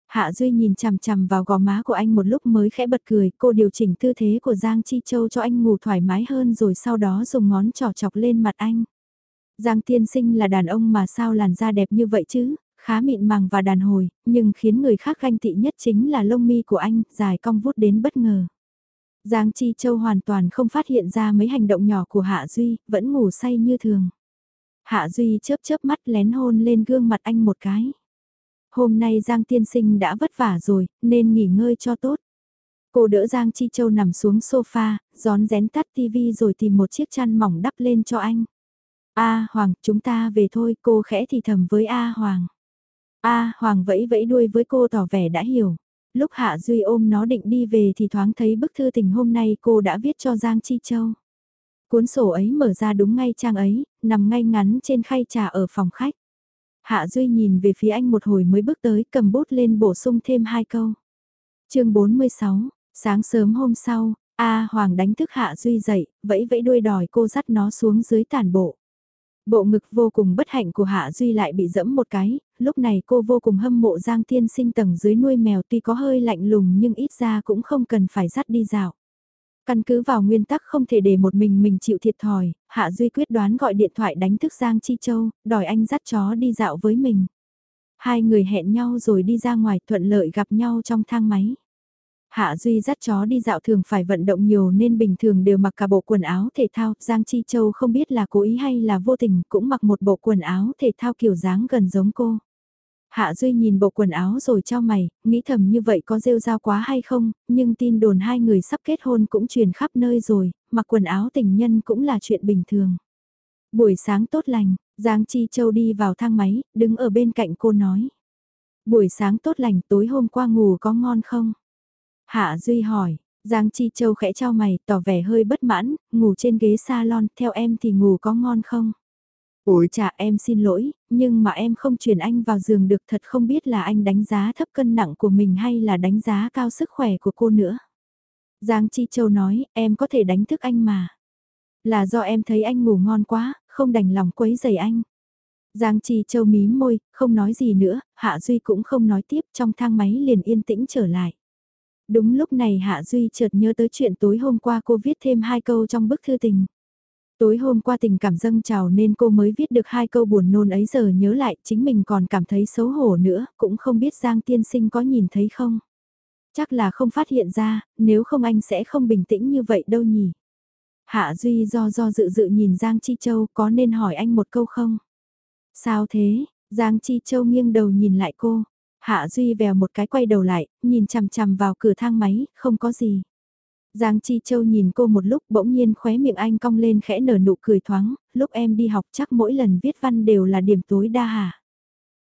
Hạ Duy nhìn chằm chằm vào gò má của anh một lúc mới khẽ bật cười, cô điều chỉnh tư thế của Giang Chi Châu cho anh ngủ thoải mái hơn rồi sau đó dùng ngón trỏ chọc lên mặt anh. Giang Tiên Sinh là đàn ông mà sao làn da đẹp như vậy chứ, khá mịn màng và đàn hồi, nhưng khiến người khác ganh tị nhất chính là lông mi của anh, dài cong vút đến bất ngờ. Giang Chi Châu hoàn toàn không phát hiện ra mấy hành động nhỏ của Hạ Duy, vẫn ngủ say như thường. Hạ Duy chớp chớp mắt lén hôn lên gương mặt anh một cái. Hôm nay Giang Tiên Sinh đã vất vả rồi, nên nghỉ ngơi cho tốt. Cô đỡ Giang Chi Châu nằm xuống sofa, gión rén tắt tivi rồi tìm một chiếc chăn mỏng đắp lên cho anh. A Hoàng, chúng ta về thôi, cô khẽ thì thầm với A Hoàng. A Hoàng vẫy vẫy đuôi với cô tỏ vẻ đã hiểu. Lúc Hạ Duy ôm nó định đi về thì thoáng thấy bức thư tình hôm nay cô đã viết cho Giang Chi Châu. Cuốn sổ ấy mở ra đúng ngay trang ấy, nằm ngay ngắn trên khay trà ở phòng khách. Hạ Duy nhìn về phía anh một hồi mới bước tới cầm bút lên bổ sung thêm hai câu. chương 46, sáng sớm hôm sau, A Hoàng đánh thức Hạ Duy dậy, vẫy vẫy đuôi đòi cô dắt nó xuống dưới tàn bộ. Bộ ngực vô cùng bất hạnh của Hạ Duy lại bị dẫm một cái, lúc này cô vô cùng hâm mộ Giang Tiên sinh tầng dưới nuôi mèo tuy có hơi lạnh lùng nhưng ít ra cũng không cần phải dắt đi dạo. Căn cứ vào nguyên tắc không thể để một mình mình chịu thiệt thòi, Hạ Duy quyết đoán gọi điện thoại đánh thức Giang Chi Châu, đòi anh dắt chó đi dạo với mình. Hai người hẹn nhau rồi đi ra ngoài thuận lợi gặp nhau trong thang máy. Hạ Duy dắt chó đi dạo thường phải vận động nhiều nên bình thường đều mặc cả bộ quần áo thể thao. Giang Chi Châu không biết là cố ý hay là vô tình cũng mặc một bộ quần áo thể thao kiểu dáng gần giống cô. Hạ Duy nhìn bộ quần áo rồi cho mày, nghĩ thầm như vậy có rêu rao quá hay không, nhưng tin đồn hai người sắp kết hôn cũng truyền khắp nơi rồi, mặc quần áo tình nhân cũng là chuyện bình thường. Buổi sáng tốt lành, Giang Chi Châu đi vào thang máy, đứng ở bên cạnh cô nói. Buổi sáng tốt lành tối hôm qua ngủ có ngon không? Hạ Duy hỏi, Giang Chi Châu khẽ trao mày, tỏ vẻ hơi bất mãn, ngủ trên ghế salon, theo em thì ngủ có ngon không? Ôi chà em xin lỗi, nhưng mà em không chuyển anh vào giường được thật không biết là anh đánh giá thấp cân nặng của mình hay là đánh giá cao sức khỏe của cô nữa. Giang Chi Châu nói, em có thể đánh thức anh mà. Là do em thấy anh ngủ ngon quá, không đành lòng quấy giày anh. Giang Chi Châu mím môi, không nói gì nữa, Hạ Duy cũng không nói tiếp trong thang máy liền yên tĩnh trở lại. Đúng lúc này Hạ Duy chợt nhớ tới chuyện tối hôm qua cô viết thêm hai câu trong bức thư tình. Tối hôm qua tình cảm dâng trào nên cô mới viết được hai câu buồn nôn ấy giờ nhớ lại chính mình còn cảm thấy xấu hổ nữa, cũng không biết Giang tiên sinh có nhìn thấy không. Chắc là không phát hiện ra, nếu không anh sẽ không bình tĩnh như vậy đâu nhỉ. Hạ Duy do do dự dự nhìn Giang Chi Châu có nên hỏi anh một câu không? Sao thế? Giang Chi Châu nghiêng đầu nhìn lại cô. Hạ Duy vèo một cái quay đầu lại, nhìn chằm chằm vào cửa thang máy, không có gì. Giang Chi Châu nhìn cô một lúc bỗng nhiên khóe miệng anh cong lên khẽ nở nụ cười thoáng, lúc em đi học chắc mỗi lần viết văn đều là điểm tối đa hả?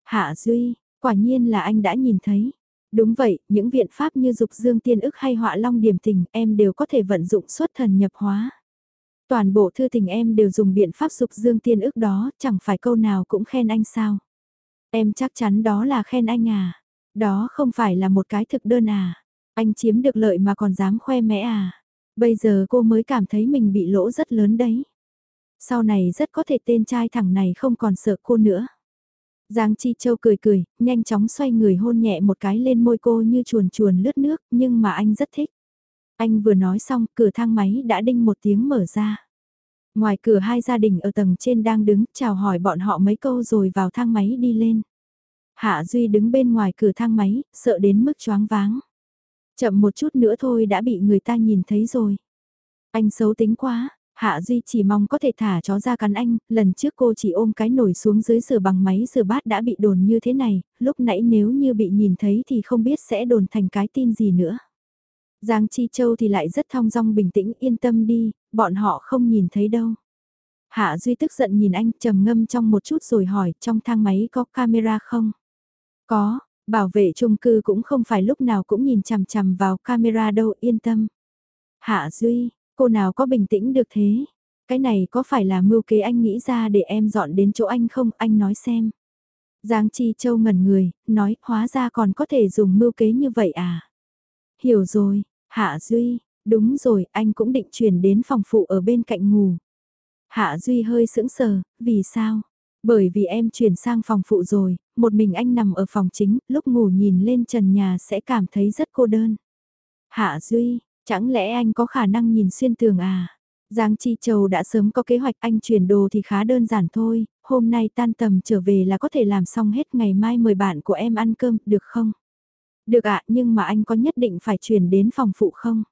Hạ Duy, quả nhiên là anh đã nhìn thấy. Đúng vậy, những viện pháp như dục dương tiên ức hay họa long điểm tình em đều có thể vận dụng xuất thần nhập hóa. Toàn bộ thư tình em đều dùng biện pháp dục dương tiên ức đó, chẳng phải câu nào cũng khen anh sao. Em chắc chắn đó là khen anh à. Đó không phải là một cái thực đơn à. Anh chiếm được lợi mà còn dám khoe mẽ à. Bây giờ cô mới cảm thấy mình bị lỗ rất lớn đấy. Sau này rất có thể tên trai thẳng này không còn sợ cô nữa. Giang Chi Châu cười cười, nhanh chóng xoay người hôn nhẹ một cái lên môi cô như chuồn chuồn lướt nước, nhưng mà anh rất thích. Anh vừa nói xong, cửa thang máy đã đinh một tiếng mở ra. Ngoài cửa hai gia đình ở tầng trên đang đứng, chào hỏi bọn họ mấy câu rồi vào thang máy đi lên. Hạ Duy đứng bên ngoài cửa thang máy, sợ đến mức choáng váng. Chậm một chút nữa thôi đã bị người ta nhìn thấy rồi. Anh xấu tính quá, Hạ Duy chỉ mong có thể thả chó ra cắn anh, lần trước cô chỉ ôm cái nổi xuống dưới sửa bằng máy sửa bát đã bị đồn như thế này, lúc nãy nếu như bị nhìn thấy thì không biết sẽ đồn thành cái tin gì nữa. Giang Chi Châu thì lại rất thong dong bình tĩnh yên tâm đi, bọn họ không nhìn thấy đâu. Hạ Duy tức giận nhìn anh trầm ngâm trong một chút rồi hỏi trong thang máy có camera không? Có, bảo vệ chung cư cũng không phải lúc nào cũng nhìn chằm chằm vào camera đâu yên tâm. Hạ Duy, cô nào có bình tĩnh được thế? Cái này có phải là mưu kế anh nghĩ ra để em dọn đến chỗ anh không? Anh nói xem. Giang Chi Châu ngẩn người, nói hóa ra còn có thể dùng mưu kế như vậy à? Hiểu rồi, Hạ Duy, đúng rồi, anh cũng định chuyển đến phòng phụ ở bên cạnh ngủ. Hạ Duy hơi sững sờ, vì sao? Bởi vì em chuyển sang phòng phụ rồi, một mình anh nằm ở phòng chính, lúc ngủ nhìn lên trần nhà sẽ cảm thấy rất cô đơn. Hạ Duy, chẳng lẽ anh có khả năng nhìn xuyên tường à? Giang Chi Châu đã sớm có kế hoạch anh chuyển đồ thì khá đơn giản thôi, hôm nay tan tầm trở về là có thể làm xong hết ngày mai mời bạn của em ăn cơm, được không? Được ạ, nhưng mà anh có nhất định phải chuyển đến phòng phụ không?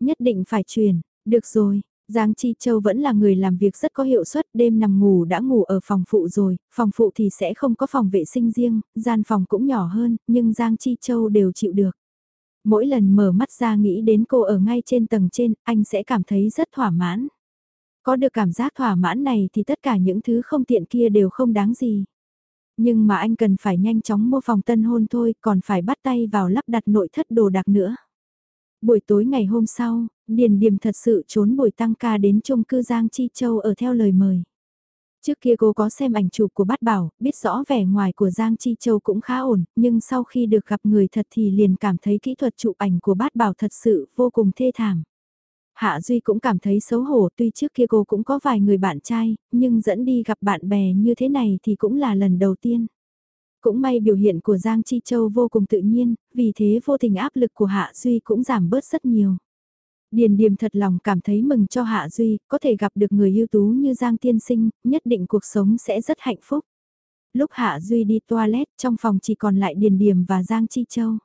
Nhất định phải truyền được rồi. Giang Chi Châu vẫn là người làm việc rất có hiệu suất, đêm nằm ngủ đã ngủ ở phòng phụ rồi, phòng phụ thì sẽ không có phòng vệ sinh riêng, gian phòng cũng nhỏ hơn, nhưng Giang Chi Châu đều chịu được. Mỗi lần mở mắt ra nghĩ đến cô ở ngay trên tầng trên, anh sẽ cảm thấy rất thỏa mãn. Có được cảm giác thỏa mãn này thì tất cả những thứ không tiện kia đều không đáng gì. Nhưng mà anh cần phải nhanh chóng mua phòng tân hôn thôi, còn phải bắt tay vào lắp đặt nội thất đồ đạc nữa. Buổi tối ngày hôm sau, Điền Điềm thật sự trốn buổi tăng ca đến chung cư Giang Chi Châu ở theo lời mời. Trước kia cô có xem ảnh chụp của bát bảo, biết rõ vẻ ngoài của Giang Chi Châu cũng khá ổn, nhưng sau khi được gặp người thật thì liền cảm thấy kỹ thuật chụp ảnh của bát bảo thật sự vô cùng thê thảm. Hạ Duy cũng cảm thấy xấu hổ tuy trước kia cô cũng có vài người bạn trai, nhưng dẫn đi gặp bạn bè như thế này thì cũng là lần đầu tiên. Cũng may biểu hiện của Giang Chi Châu vô cùng tự nhiên, vì thế vô tình áp lực của Hạ Duy cũng giảm bớt rất nhiều. Điền Điềm thật lòng cảm thấy mừng cho Hạ Duy, có thể gặp được người ưu tú như Giang Tiên Sinh, nhất định cuộc sống sẽ rất hạnh phúc. Lúc Hạ Duy đi toilet, trong phòng chỉ còn lại Điền Điềm và Giang Chi Châu.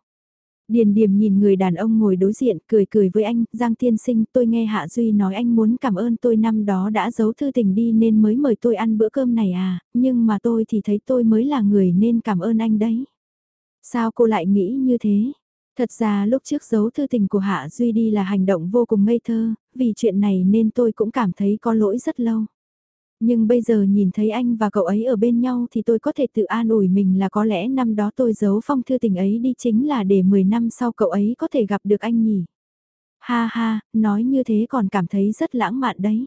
Điền Điềm nhìn người đàn ông ngồi đối diện, cười cười với anh, Giang Tiên Sinh, tôi nghe Hạ Duy nói anh muốn cảm ơn tôi năm đó đã giấu thư tình đi nên mới mời tôi ăn bữa cơm này à, nhưng mà tôi thì thấy tôi mới là người nên cảm ơn anh đấy. Sao cô lại nghĩ như thế? Thật ra lúc trước giấu thư tình của Hạ Duy đi là hành động vô cùng ngây thơ, vì chuyện này nên tôi cũng cảm thấy có lỗi rất lâu. Nhưng bây giờ nhìn thấy anh và cậu ấy ở bên nhau thì tôi có thể tự an ủi mình là có lẽ năm đó tôi giấu phong thư tình ấy đi chính là để 10 năm sau cậu ấy có thể gặp được anh nhỉ. Ha ha, nói như thế còn cảm thấy rất lãng mạn đấy.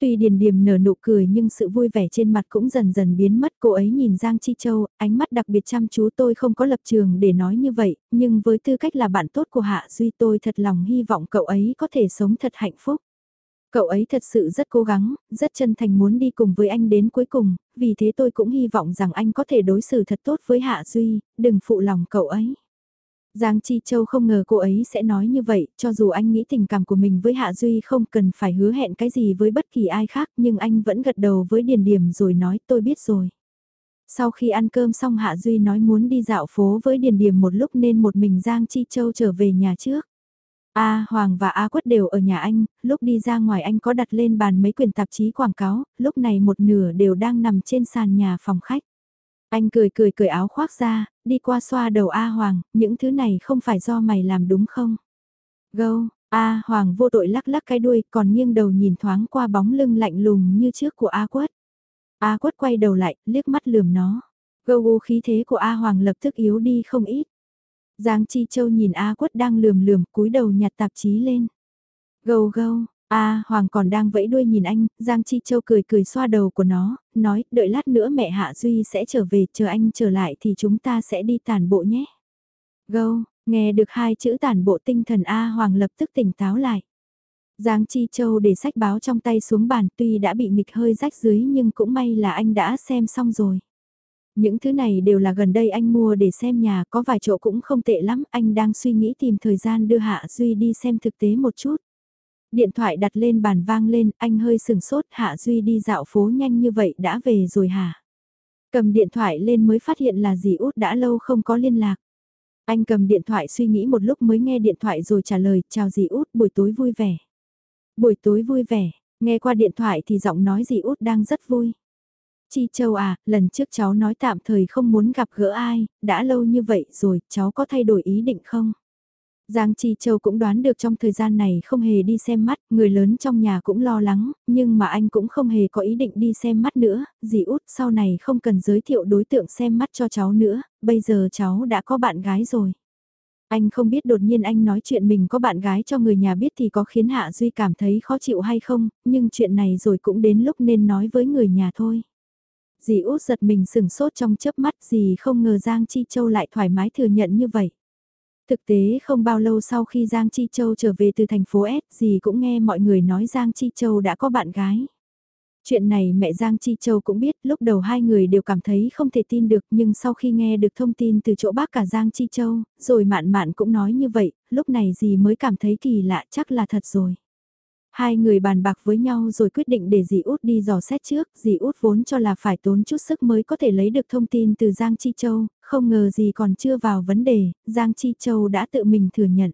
Tuy Điền Điềm nở nụ cười nhưng sự vui vẻ trên mặt cũng dần dần biến mất. Cô ấy nhìn Giang Chi Châu, ánh mắt đặc biệt chăm chú tôi không có lập trường để nói như vậy, nhưng với tư cách là bạn tốt của Hạ Duy tôi thật lòng hy vọng cậu ấy có thể sống thật hạnh phúc. Cậu ấy thật sự rất cố gắng, rất chân thành muốn đi cùng với anh đến cuối cùng, vì thế tôi cũng hy vọng rằng anh có thể đối xử thật tốt với Hạ Duy, đừng phụ lòng cậu ấy. Giang Chi Châu không ngờ cô ấy sẽ nói như vậy, cho dù anh nghĩ tình cảm của mình với Hạ Duy không cần phải hứa hẹn cái gì với bất kỳ ai khác nhưng anh vẫn gật đầu với Điền Điểm rồi nói tôi biết rồi. Sau khi ăn cơm xong Hạ Duy nói muốn đi dạo phố với Điền Điểm một lúc nên một mình Giang Chi Châu trở về nhà trước. A Hoàng và A Quất đều ở nhà anh, lúc đi ra ngoài anh có đặt lên bàn mấy quyển tạp chí quảng cáo, lúc này một nửa đều đang nằm trên sàn nhà phòng khách. Anh cười cười cười áo khoác ra, đi qua xoa đầu A Hoàng, những thứ này không phải do mày làm đúng không? Gâu, A Hoàng vô tội lắc lắc cái đuôi còn nghiêng đầu nhìn thoáng qua bóng lưng lạnh lùng như trước của A Quất. A Quất quay đầu lại, liếc mắt lườm nó. Gâu khí thế của A Hoàng lập tức yếu đi không ít. Giang Chi Châu nhìn A Quất đang lườm lườm cúi đầu nhặt tạp chí lên. Gâu gâu, A Hoàng còn đang vẫy đuôi nhìn anh, Giang Chi Châu cười cười xoa đầu của nó, nói đợi lát nữa mẹ Hạ Duy sẽ trở về, chờ anh trở lại thì chúng ta sẽ đi tàn bộ nhé. Gâu, nghe được hai chữ tàn bộ tinh thần A Hoàng lập tức tỉnh táo lại. Giang Chi Châu để sách báo trong tay xuống bàn tuy đã bị nghịch hơi rách dưới nhưng cũng may là anh đã xem xong rồi. Những thứ này đều là gần đây anh mua để xem nhà, có vài chỗ cũng không tệ lắm, anh đang suy nghĩ tìm thời gian đưa Hạ Duy đi xem thực tế một chút. Điện thoại đặt lên bàn vang lên, anh hơi sừng sốt, Hạ Duy đi dạo phố nhanh như vậy đã về rồi hả? Cầm điện thoại lên mới phát hiện là dì út đã lâu không có liên lạc. Anh cầm điện thoại suy nghĩ một lúc mới nghe điện thoại rồi trả lời, chào dì út, buổi tối vui vẻ. Buổi tối vui vẻ, nghe qua điện thoại thì giọng nói dì út đang rất vui. Chi Châu à, lần trước cháu nói tạm thời không muốn gặp gỡ ai, đã lâu như vậy rồi, cháu có thay đổi ý định không? Giang Chi Châu cũng đoán được trong thời gian này không hề đi xem mắt, người lớn trong nhà cũng lo lắng, nhưng mà anh cũng không hề có ý định đi xem mắt nữa, dì út sau này không cần giới thiệu đối tượng xem mắt cho cháu nữa, bây giờ cháu đã có bạn gái rồi. Anh không biết đột nhiên anh nói chuyện mình có bạn gái cho người nhà biết thì có khiến Hạ Duy cảm thấy khó chịu hay không, nhưng chuyện này rồi cũng đến lúc nên nói với người nhà thôi. Dì út giật mình sừng sốt trong chớp mắt dì không ngờ Giang Chi Châu lại thoải mái thừa nhận như vậy. Thực tế không bao lâu sau khi Giang Chi Châu trở về từ thành phố S, dì cũng nghe mọi người nói Giang Chi Châu đã có bạn gái. Chuyện này mẹ Giang Chi Châu cũng biết, lúc đầu hai người đều cảm thấy không thể tin được nhưng sau khi nghe được thông tin từ chỗ bác cả Giang Chi Châu, rồi mạn mạn cũng nói như vậy, lúc này dì mới cảm thấy kỳ lạ chắc là thật rồi. Hai người bàn bạc với nhau rồi quyết định để dì út đi dò xét trước, dì út vốn cho là phải tốn chút sức mới có thể lấy được thông tin từ Giang Chi Châu, không ngờ gì còn chưa vào vấn đề, Giang Chi Châu đã tự mình thừa nhận.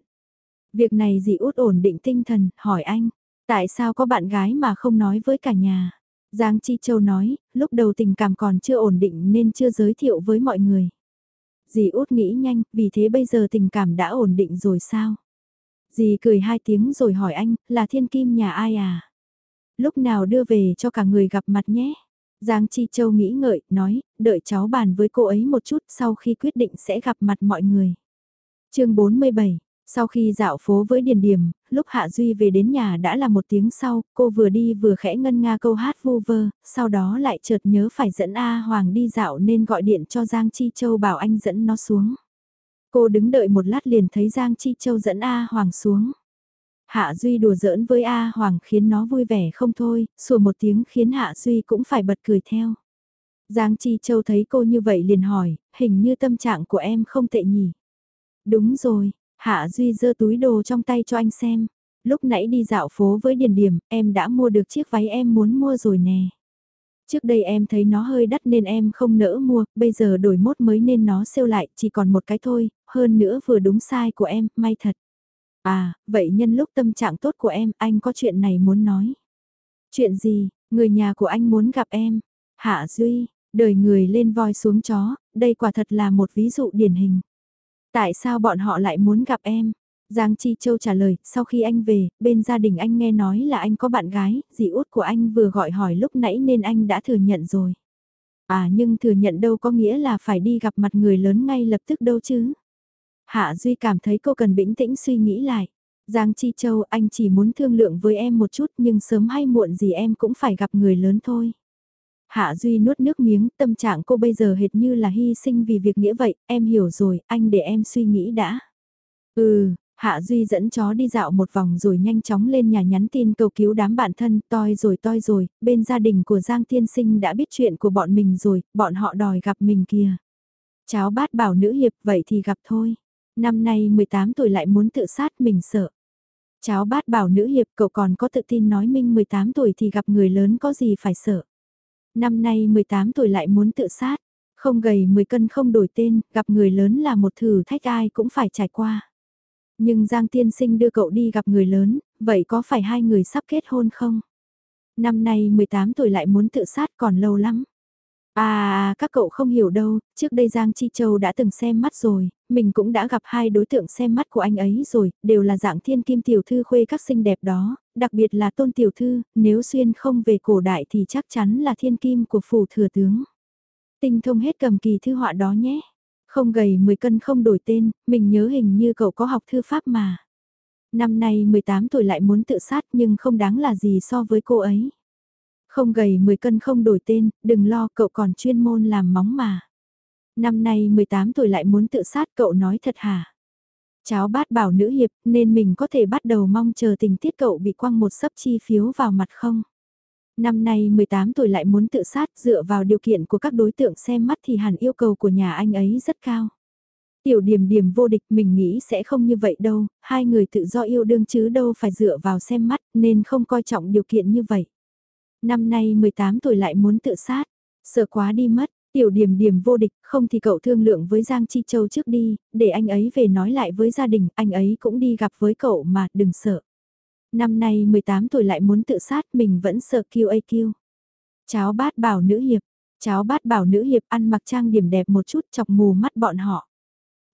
Việc này dì út ổn định tinh thần, hỏi anh, tại sao có bạn gái mà không nói với cả nhà? Giang Chi Châu nói, lúc đầu tình cảm còn chưa ổn định nên chưa giới thiệu với mọi người. Dì út nghĩ nhanh, vì thế bây giờ tình cảm đã ổn định rồi sao? Dì cười hai tiếng rồi hỏi anh, là thiên kim nhà ai à? Lúc nào đưa về cho cả người gặp mặt nhé? Giang Chi Châu nghĩ ngợi, nói, đợi cháu bàn với cô ấy một chút sau khi quyết định sẽ gặp mặt mọi người. chương 47, sau khi dạo phố với Điền Điềm, lúc Hạ Duy về đến nhà đã là một tiếng sau, cô vừa đi vừa khẽ ngân nga câu hát vu vơ, sau đó lại chợt nhớ phải dẫn A Hoàng đi dạo nên gọi điện cho Giang Chi Châu bảo anh dẫn nó xuống. Cô đứng đợi một lát liền thấy Giang Chi Châu dẫn A Hoàng xuống. Hạ Duy đùa giỡn với A Hoàng khiến nó vui vẻ không thôi, sủa một tiếng khiến Hạ Duy cũng phải bật cười theo. Giang Chi Châu thấy cô như vậy liền hỏi, hình như tâm trạng của em không tệ nhỉ. Đúng rồi, Hạ Duy giơ túi đồ trong tay cho anh xem. Lúc nãy đi dạo phố với Điền Điểm, em đã mua được chiếc váy em muốn mua rồi nè. Trước đây em thấy nó hơi đắt nên em không nỡ mua, bây giờ đổi mốt mới nên nó sale lại, chỉ còn một cái thôi, hơn nữa vừa đúng sai của em, may thật. À, vậy nhân lúc tâm trạng tốt của em, anh có chuyện này muốn nói. Chuyện gì, người nhà của anh muốn gặp em. Hạ Duy, đời người lên voi xuống chó, đây quả thật là một ví dụ điển hình. Tại sao bọn họ lại muốn gặp em? Giang Chi Châu trả lời, sau khi anh về, bên gia đình anh nghe nói là anh có bạn gái, dì út của anh vừa gọi hỏi lúc nãy nên anh đã thừa nhận rồi. À nhưng thừa nhận đâu có nghĩa là phải đi gặp mặt người lớn ngay lập tức đâu chứ. Hạ Duy cảm thấy cô cần bình tĩnh suy nghĩ lại. Giang Chi Châu anh chỉ muốn thương lượng với em một chút nhưng sớm hay muộn gì em cũng phải gặp người lớn thôi. Hạ Duy nuốt nước miếng, tâm trạng cô bây giờ hệt như là hy sinh vì việc nghĩa vậy, em hiểu rồi, anh để em suy nghĩ đã. Ừ, Hạ Duy dẫn chó đi dạo một vòng rồi nhanh chóng lên nhà nhắn tin cầu cứu đám bạn thân, toi rồi toi rồi, bên gia đình của Giang Tiên Sinh đã biết chuyện của bọn mình rồi, bọn họ đòi gặp mình kìa. Cháu bát bảo nữ hiệp vậy thì gặp thôi. Năm nay 18 tuổi lại muốn tự sát mình sợ. Cháu bát bảo nữ hiệp cậu còn có tự tin nói minh 18 tuổi thì gặp người lớn có gì phải sợ. Năm nay 18 tuổi lại muốn tự sát, không gầy 10 cân không đổi tên, gặp người lớn là một thử thách ai cũng phải trải qua. Nhưng Giang Tiên Sinh đưa cậu đi gặp người lớn, vậy có phải hai người sắp kết hôn không? Năm nay 18 tuổi lại muốn tự sát còn lâu lắm. À, các cậu không hiểu đâu, trước đây Giang Chi Châu đã từng xem mắt rồi, mình cũng đã gặp hai đối tượng xem mắt của anh ấy rồi, đều là dạng thiên kim tiểu thư khuê các xinh đẹp đó, đặc biệt là tôn tiểu thư, nếu xuyên không về cổ đại thì chắc chắn là thiên kim của phủ thừa tướng. Tinh thông hết cầm kỳ thư họa đó nhé. Không gầy 10 cân không đổi tên, mình nhớ hình như cậu có học thư pháp mà. Năm nay 18 tuổi lại muốn tự sát nhưng không đáng là gì so với cô ấy. Không gầy 10 cân không đổi tên, đừng lo cậu còn chuyên môn làm móng mà. Năm nay 18 tuổi lại muốn tự sát cậu nói thật hả? Cháu bát bảo nữ hiệp nên mình có thể bắt đầu mong chờ tình tiết cậu bị quăng một sấp chi phiếu vào mặt không? Năm nay 18 tuổi lại muốn tự sát dựa vào điều kiện của các đối tượng xem mắt thì hẳn yêu cầu của nhà anh ấy rất cao. Tiểu điểm điểm vô địch mình nghĩ sẽ không như vậy đâu, hai người tự do yêu đương chứ đâu phải dựa vào xem mắt nên không coi trọng điều kiện như vậy. Năm nay 18 tuổi lại muốn tự sát, sợ quá đi mất, tiểu điểm điểm vô địch, không thì cậu thương lượng với Giang Chi Châu trước đi, để anh ấy về nói lại với gia đình, anh ấy cũng đi gặp với cậu mà, đừng sợ. Năm nay 18 tuổi lại muốn tự sát, mình vẫn sợ QAQ. Cháu bát bảo nữ hiệp, cháu bát bảo nữ hiệp ăn mặc trang điểm đẹp một chút chọc mù mắt bọn họ.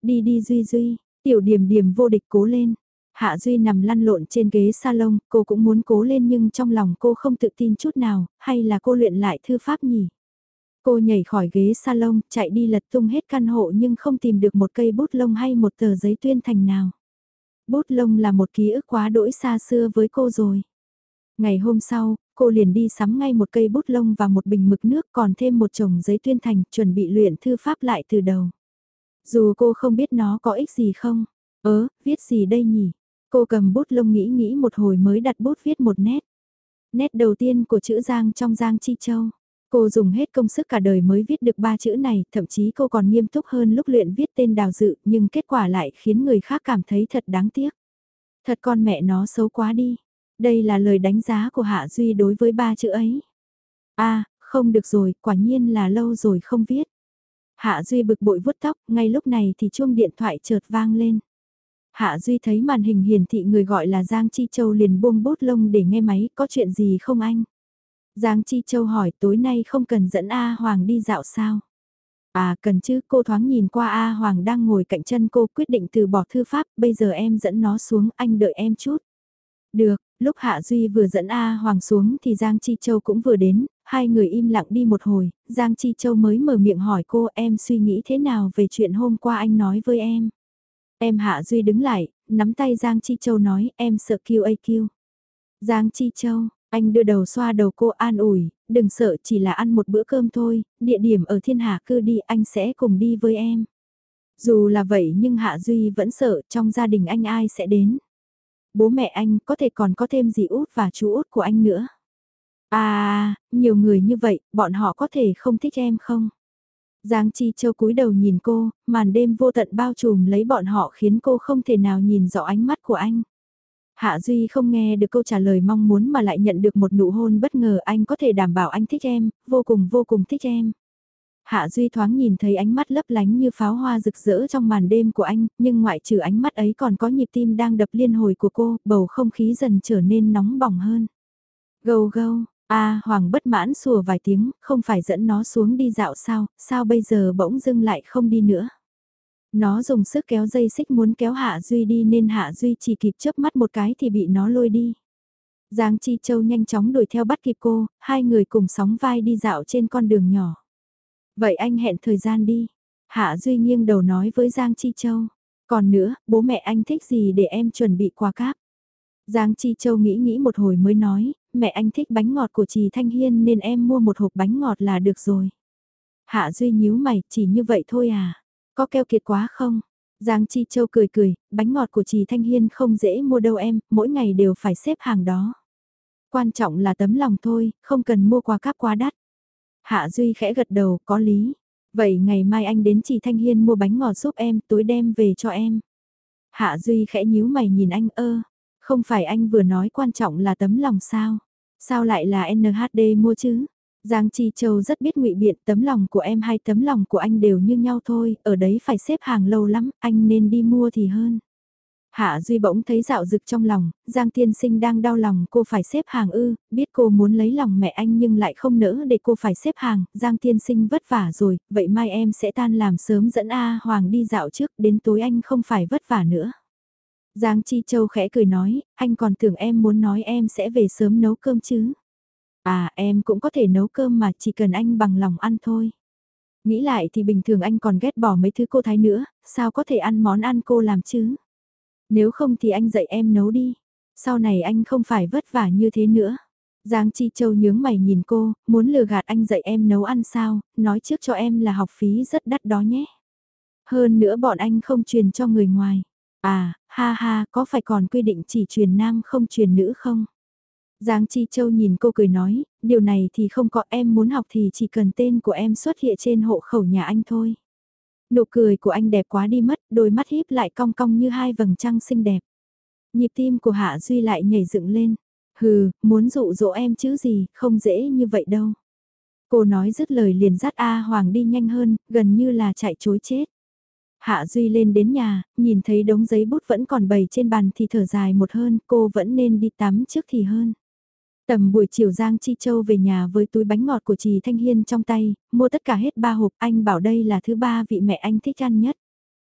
Đi đi Duy Duy, tiểu điểm điểm vô địch cố lên. Hạ Duy nằm lăn lộn trên ghế salon, cô cũng muốn cố lên nhưng trong lòng cô không tự tin chút nào, hay là cô luyện lại thư pháp nhỉ? Cô nhảy khỏi ghế salon, chạy đi lật tung hết căn hộ nhưng không tìm được một cây bút lông hay một tờ giấy tuyên thành nào. Bút lông là một ký ức quá đỗi xa xưa với cô rồi. Ngày hôm sau, cô liền đi sắm ngay một cây bút lông và một bình mực nước còn thêm một chồng giấy tuyên thành chuẩn bị luyện thư pháp lại từ đầu. Dù cô không biết nó có ích gì không, ớ, viết gì đây nhỉ? Cô cầm bút lông nghĩ nghĩ một hồi mới đặt bút viết một nét. Nét đầu tiên của chữ Giang trong Giang Chi Châu. Cô dùng hết công sức cả đời mới viết được ba chữ này, thậm chí cô còn nghiêm túc hơn lúc luyện viết tên đào dự, nhưng kết quả lại khiến người khác cảm thấy thật đáng tiếc. Thật con mẹ nó xấu quá đi. Đây là lời đánh giá của Hạ Duy đối với ba chữ ấy. a không được rồi, quả nhiên là lâu rồi không viết. Hạ Duy bực bội vuốt tóc, ngay lúc này thì chuông điện thoại chợt vang lên. Hạ Duy thấy màn hình hiển thị người gọi là Giang Chi Châu liền buông bút lông để nghe máy, có chuyện gì không anh? Giang Chi Châu hỏi tối nay không cần dẫn A Hoàng đi dạo sao? À cần chứ, cô thoáng nhìn qua A Hoàng đang ngồi cạnh chân cô quyết định từ bỏ thư pháp, bây giờ em dẫn nó xuống, anh đợi em chút. Được, lúc Hạ Duy vừa dẫn A Hoàng xuống thì Giang Chi Châu cũng vừa đến, hai người im lặng đi một hồi, Giang Chi Châu mới mở miệng hỏi cô em suy nghĩ thế nào về chuyện hôm qua anh nói với em. Em Hạ Duy đứng lại, nắm tay Giang Chi Châu nói em sợ QAQ. Giang Chi Châu, anh đưa đầu xoa đầu cô an ủi, đừng sợ chỉ là ăn một bữa cơm thôi, địa điểm ở thiên hạ cư đi anh sẽ cùng đi với em. Dù là vậy nhưng Hạ Duy vẫn sợ trong gia đình anh ai sẽ đến. Bố mẹ anh có thể còn có thêm dì út và chú út của anh nữa. À, nhiều người như vậy, bọn họ có thể không thích em không? Giang Chi Châu cúi đầu nhìn cô, màn đêm vô tận bao trùm lấy bọn họ khiến cô không thể nào nhìn rõ ánh mắt của anh. Hạ Duy không nghe được câu trả lời mong muốn mà lại nhận được một nụ hôn bất ngờ anh có thể đảm bảo anh thích em, vô cùng vô cùng thích em. Hạ Duy thoáng nhìn thấy ánh mắt lấp lánh như pháo hoa rực rỡ trong màn đêm của anh, nhưng ngoại trừ ánh mắt ấy còn có nhịp tim đang đập liên hồi của cô, bầu không khí dần trở nên nóng bỏng hơn. Gâu gâu, a Hoàng bất mãn sủa vài tiếng, không phải dẫn nó xuống đi dạo sao, sao bây giờ bỗng dưng lại không đi nữa. Nó dùng sức kéo dây xích muốn kéo Hạ Duy đi nên Hạ Duy chỉ kịp chớp mắt một cái thì bị nó lôi đi. Giang Chi Châu nhanh chóng đuổi theo bắt kịp cô, hai người cùng sóng vai đi dạo trên con đường nhỏ. Vậy anh hẹn thời gian đi. Hạ Duy nghiêng đầu nói với Giang Chi Châu. Còn nữa, bố mẹ anh thích gì để em chuẩn bị quà cáp. Giang Chi Châu nghĩ nghĩ một hồi mới nói, mẹ anh thích bánh ngọt của Trì Thanh Hiên nên em mua một hộp bánh ngọt là được rồi. Hạ Duy nhíu mày, chỉ như vậy thôi à? Có keo kiệt quá không? Giang Chi Châu cười cười, bánh ngọt của Trì Thanh Hiên không dễ mua đâu em, mỗi ngày đều phải xếp hàng đó. Quan trọng là tấm lòng thôi, không cần mua quà cáp quá đắt. Hạ Duy khẽ gật đầu, có lý. Vậy ngày mai anh đến Trì Thanh Hiên mua bánh ngọt giúp em, tối đem về cho em. Hạ Duy khẽ nhíu mày nhìn anh ơ, không phải anh vừa nói quan trọng là tấm lòng sao? Sao lại là NHD mua chứ? Giang Chi Châu rất biết ngụy biện tấm lòng của em hay tấm lòng của anh đều như nhau thôi, ở đấy phải xếp hàng lâu lắm, anh nên đi mua thì hơn. Hạ Duy bỗng thấy dạo rực trong lòng, Giang Tiên Sinh đang đau lòng cô phải xếp hàng ư, biết cô muốn lấy lòng mẹ anh nhưng lại không nỡ để cô phải xếp hàng, Giang Tiên Sinh vất vả rồi, vậy mai em sẽ tan làm sớm dẫn A Hoàng đi dạo trước, đến tối anh không phải vất vả nữa. Giang Chi Châu khẽ cười nói, anh còn tưởng em muốn nói em sẽ về sớm nấu cơm chứ. À em cũng có thể nấu cơm mà chỉ cần anh bằng lòng ăn thôi. Nghĩ lại thì bình thường anh còn ghét bỏ mấy thứ cô thái nữa, sao có thể ăn món ăn cô làm chứ? Nếu không thì anh dạy em nấu đi. Sau này anh không phải vất vả như thế nữa. Giang Chi Châu nhướng mày nhìn cô, muốn lừa gạt anh dạy em nấu ăn sao, nói trước cho em là học phí rất đắt đó nhé. Hơn nữa bọn anh không truyền cho người ngoài. À, ha ha, có phải còn quy định chỉ truyền nam không truyền nữ không? Giang Chi Châu nhìn cô cười nói, điều này thì không có em muốn học thì chỉ cần tên của em xuất hiện trên hộ khẩu nhà anh thôi. Nụ cười của anh đẹp quá đi mất, đôi mắt híp lại cong cong như hai vầng trăng xinh đẹp. Nhịp tim của Hạ Duy lại nhảy dựng lên. Hừ, muốn dụ dỗ em chứ gì, không dễ như vậy đâu. Cô nói dứt lời liền dắt A Hoàng đi nhanh hơn, gần như là chạy chối chết. Hạ Duy lên đến nhà, nhìn thấy đống giấy bút vẫn còn bày trên bàn thì thở dài một hơn, cô vẫn nên đi tắm trước thì hơn. Tầm buổi chiều Giang Chi Châu về nhà với túi bánh ngọt của Trì Thanh Hiên trong tay, mua tất cả hết ba hộp, anh bảo đây là thứ ba vị mẹ anh thích ăn nhất.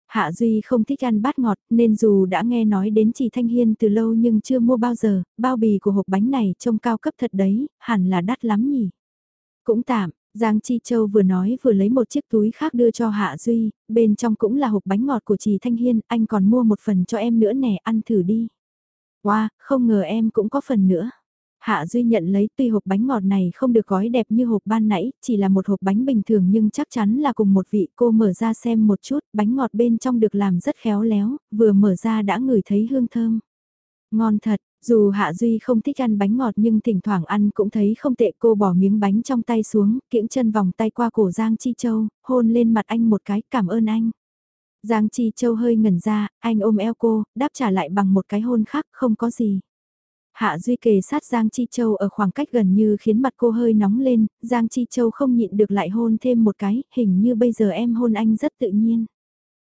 Hạ Duy không thích ăn bát ngọt, nên dù đã nghe nói đến Trì Thanh Hiên từ lâu nhưng chưa mua bao giờ, bao bì của hộp bánh này trông cao cấp thật đấy, hẳn là đắt lắm nhỉ. Cũng tạm, Giang Chi Châu vừa nói vừa lấy một chiếc túi khác đưa cho Hạ Duy, bên trong cũng là hộp bánh ngọt của Trì Thanh Hiên, anh còn mua một phần cho em nữa nè, ăn thử đi. Wow, không ngờ em cũng có phần nữa. Hạ Duy nhận lấy tuy hộp bánh ngọt này không được gói đẹp như hộp ban nãy, chỉ là một hộp bánh bình thường nhưng chắc chắn là cùng một vị cô mở ra xem một chút, bánh ngọt bên trong được làm rất khéo léo, vừa mở ra đã ngửi thấy hương thơm. Ngon thật, dù Hạ Duy không thích ăn bánh ngọt nhưng thỉnh thoảng ăn cũng thấy không tệ cô bỏ miếng bánh trong tay xuống, kiễng chân vòng tay qua cổ Giang Chi Châu, hôn lên mặt anh một cái cảm ơn anh. Giang Chi Châu hơi ngẩn ra, anh ôm eo cô, đáp trả lại bằng một cái hôn khác, không có gì. Hạ Duy kề sát Giang Chi Châu ở khoảng cách gần như khiến mặt cô hơi nóng lên, Giang Chi Châu không nhịn được lại hôn thêm một cái, hình như bây giờ em hôn anh rất tự nhiên.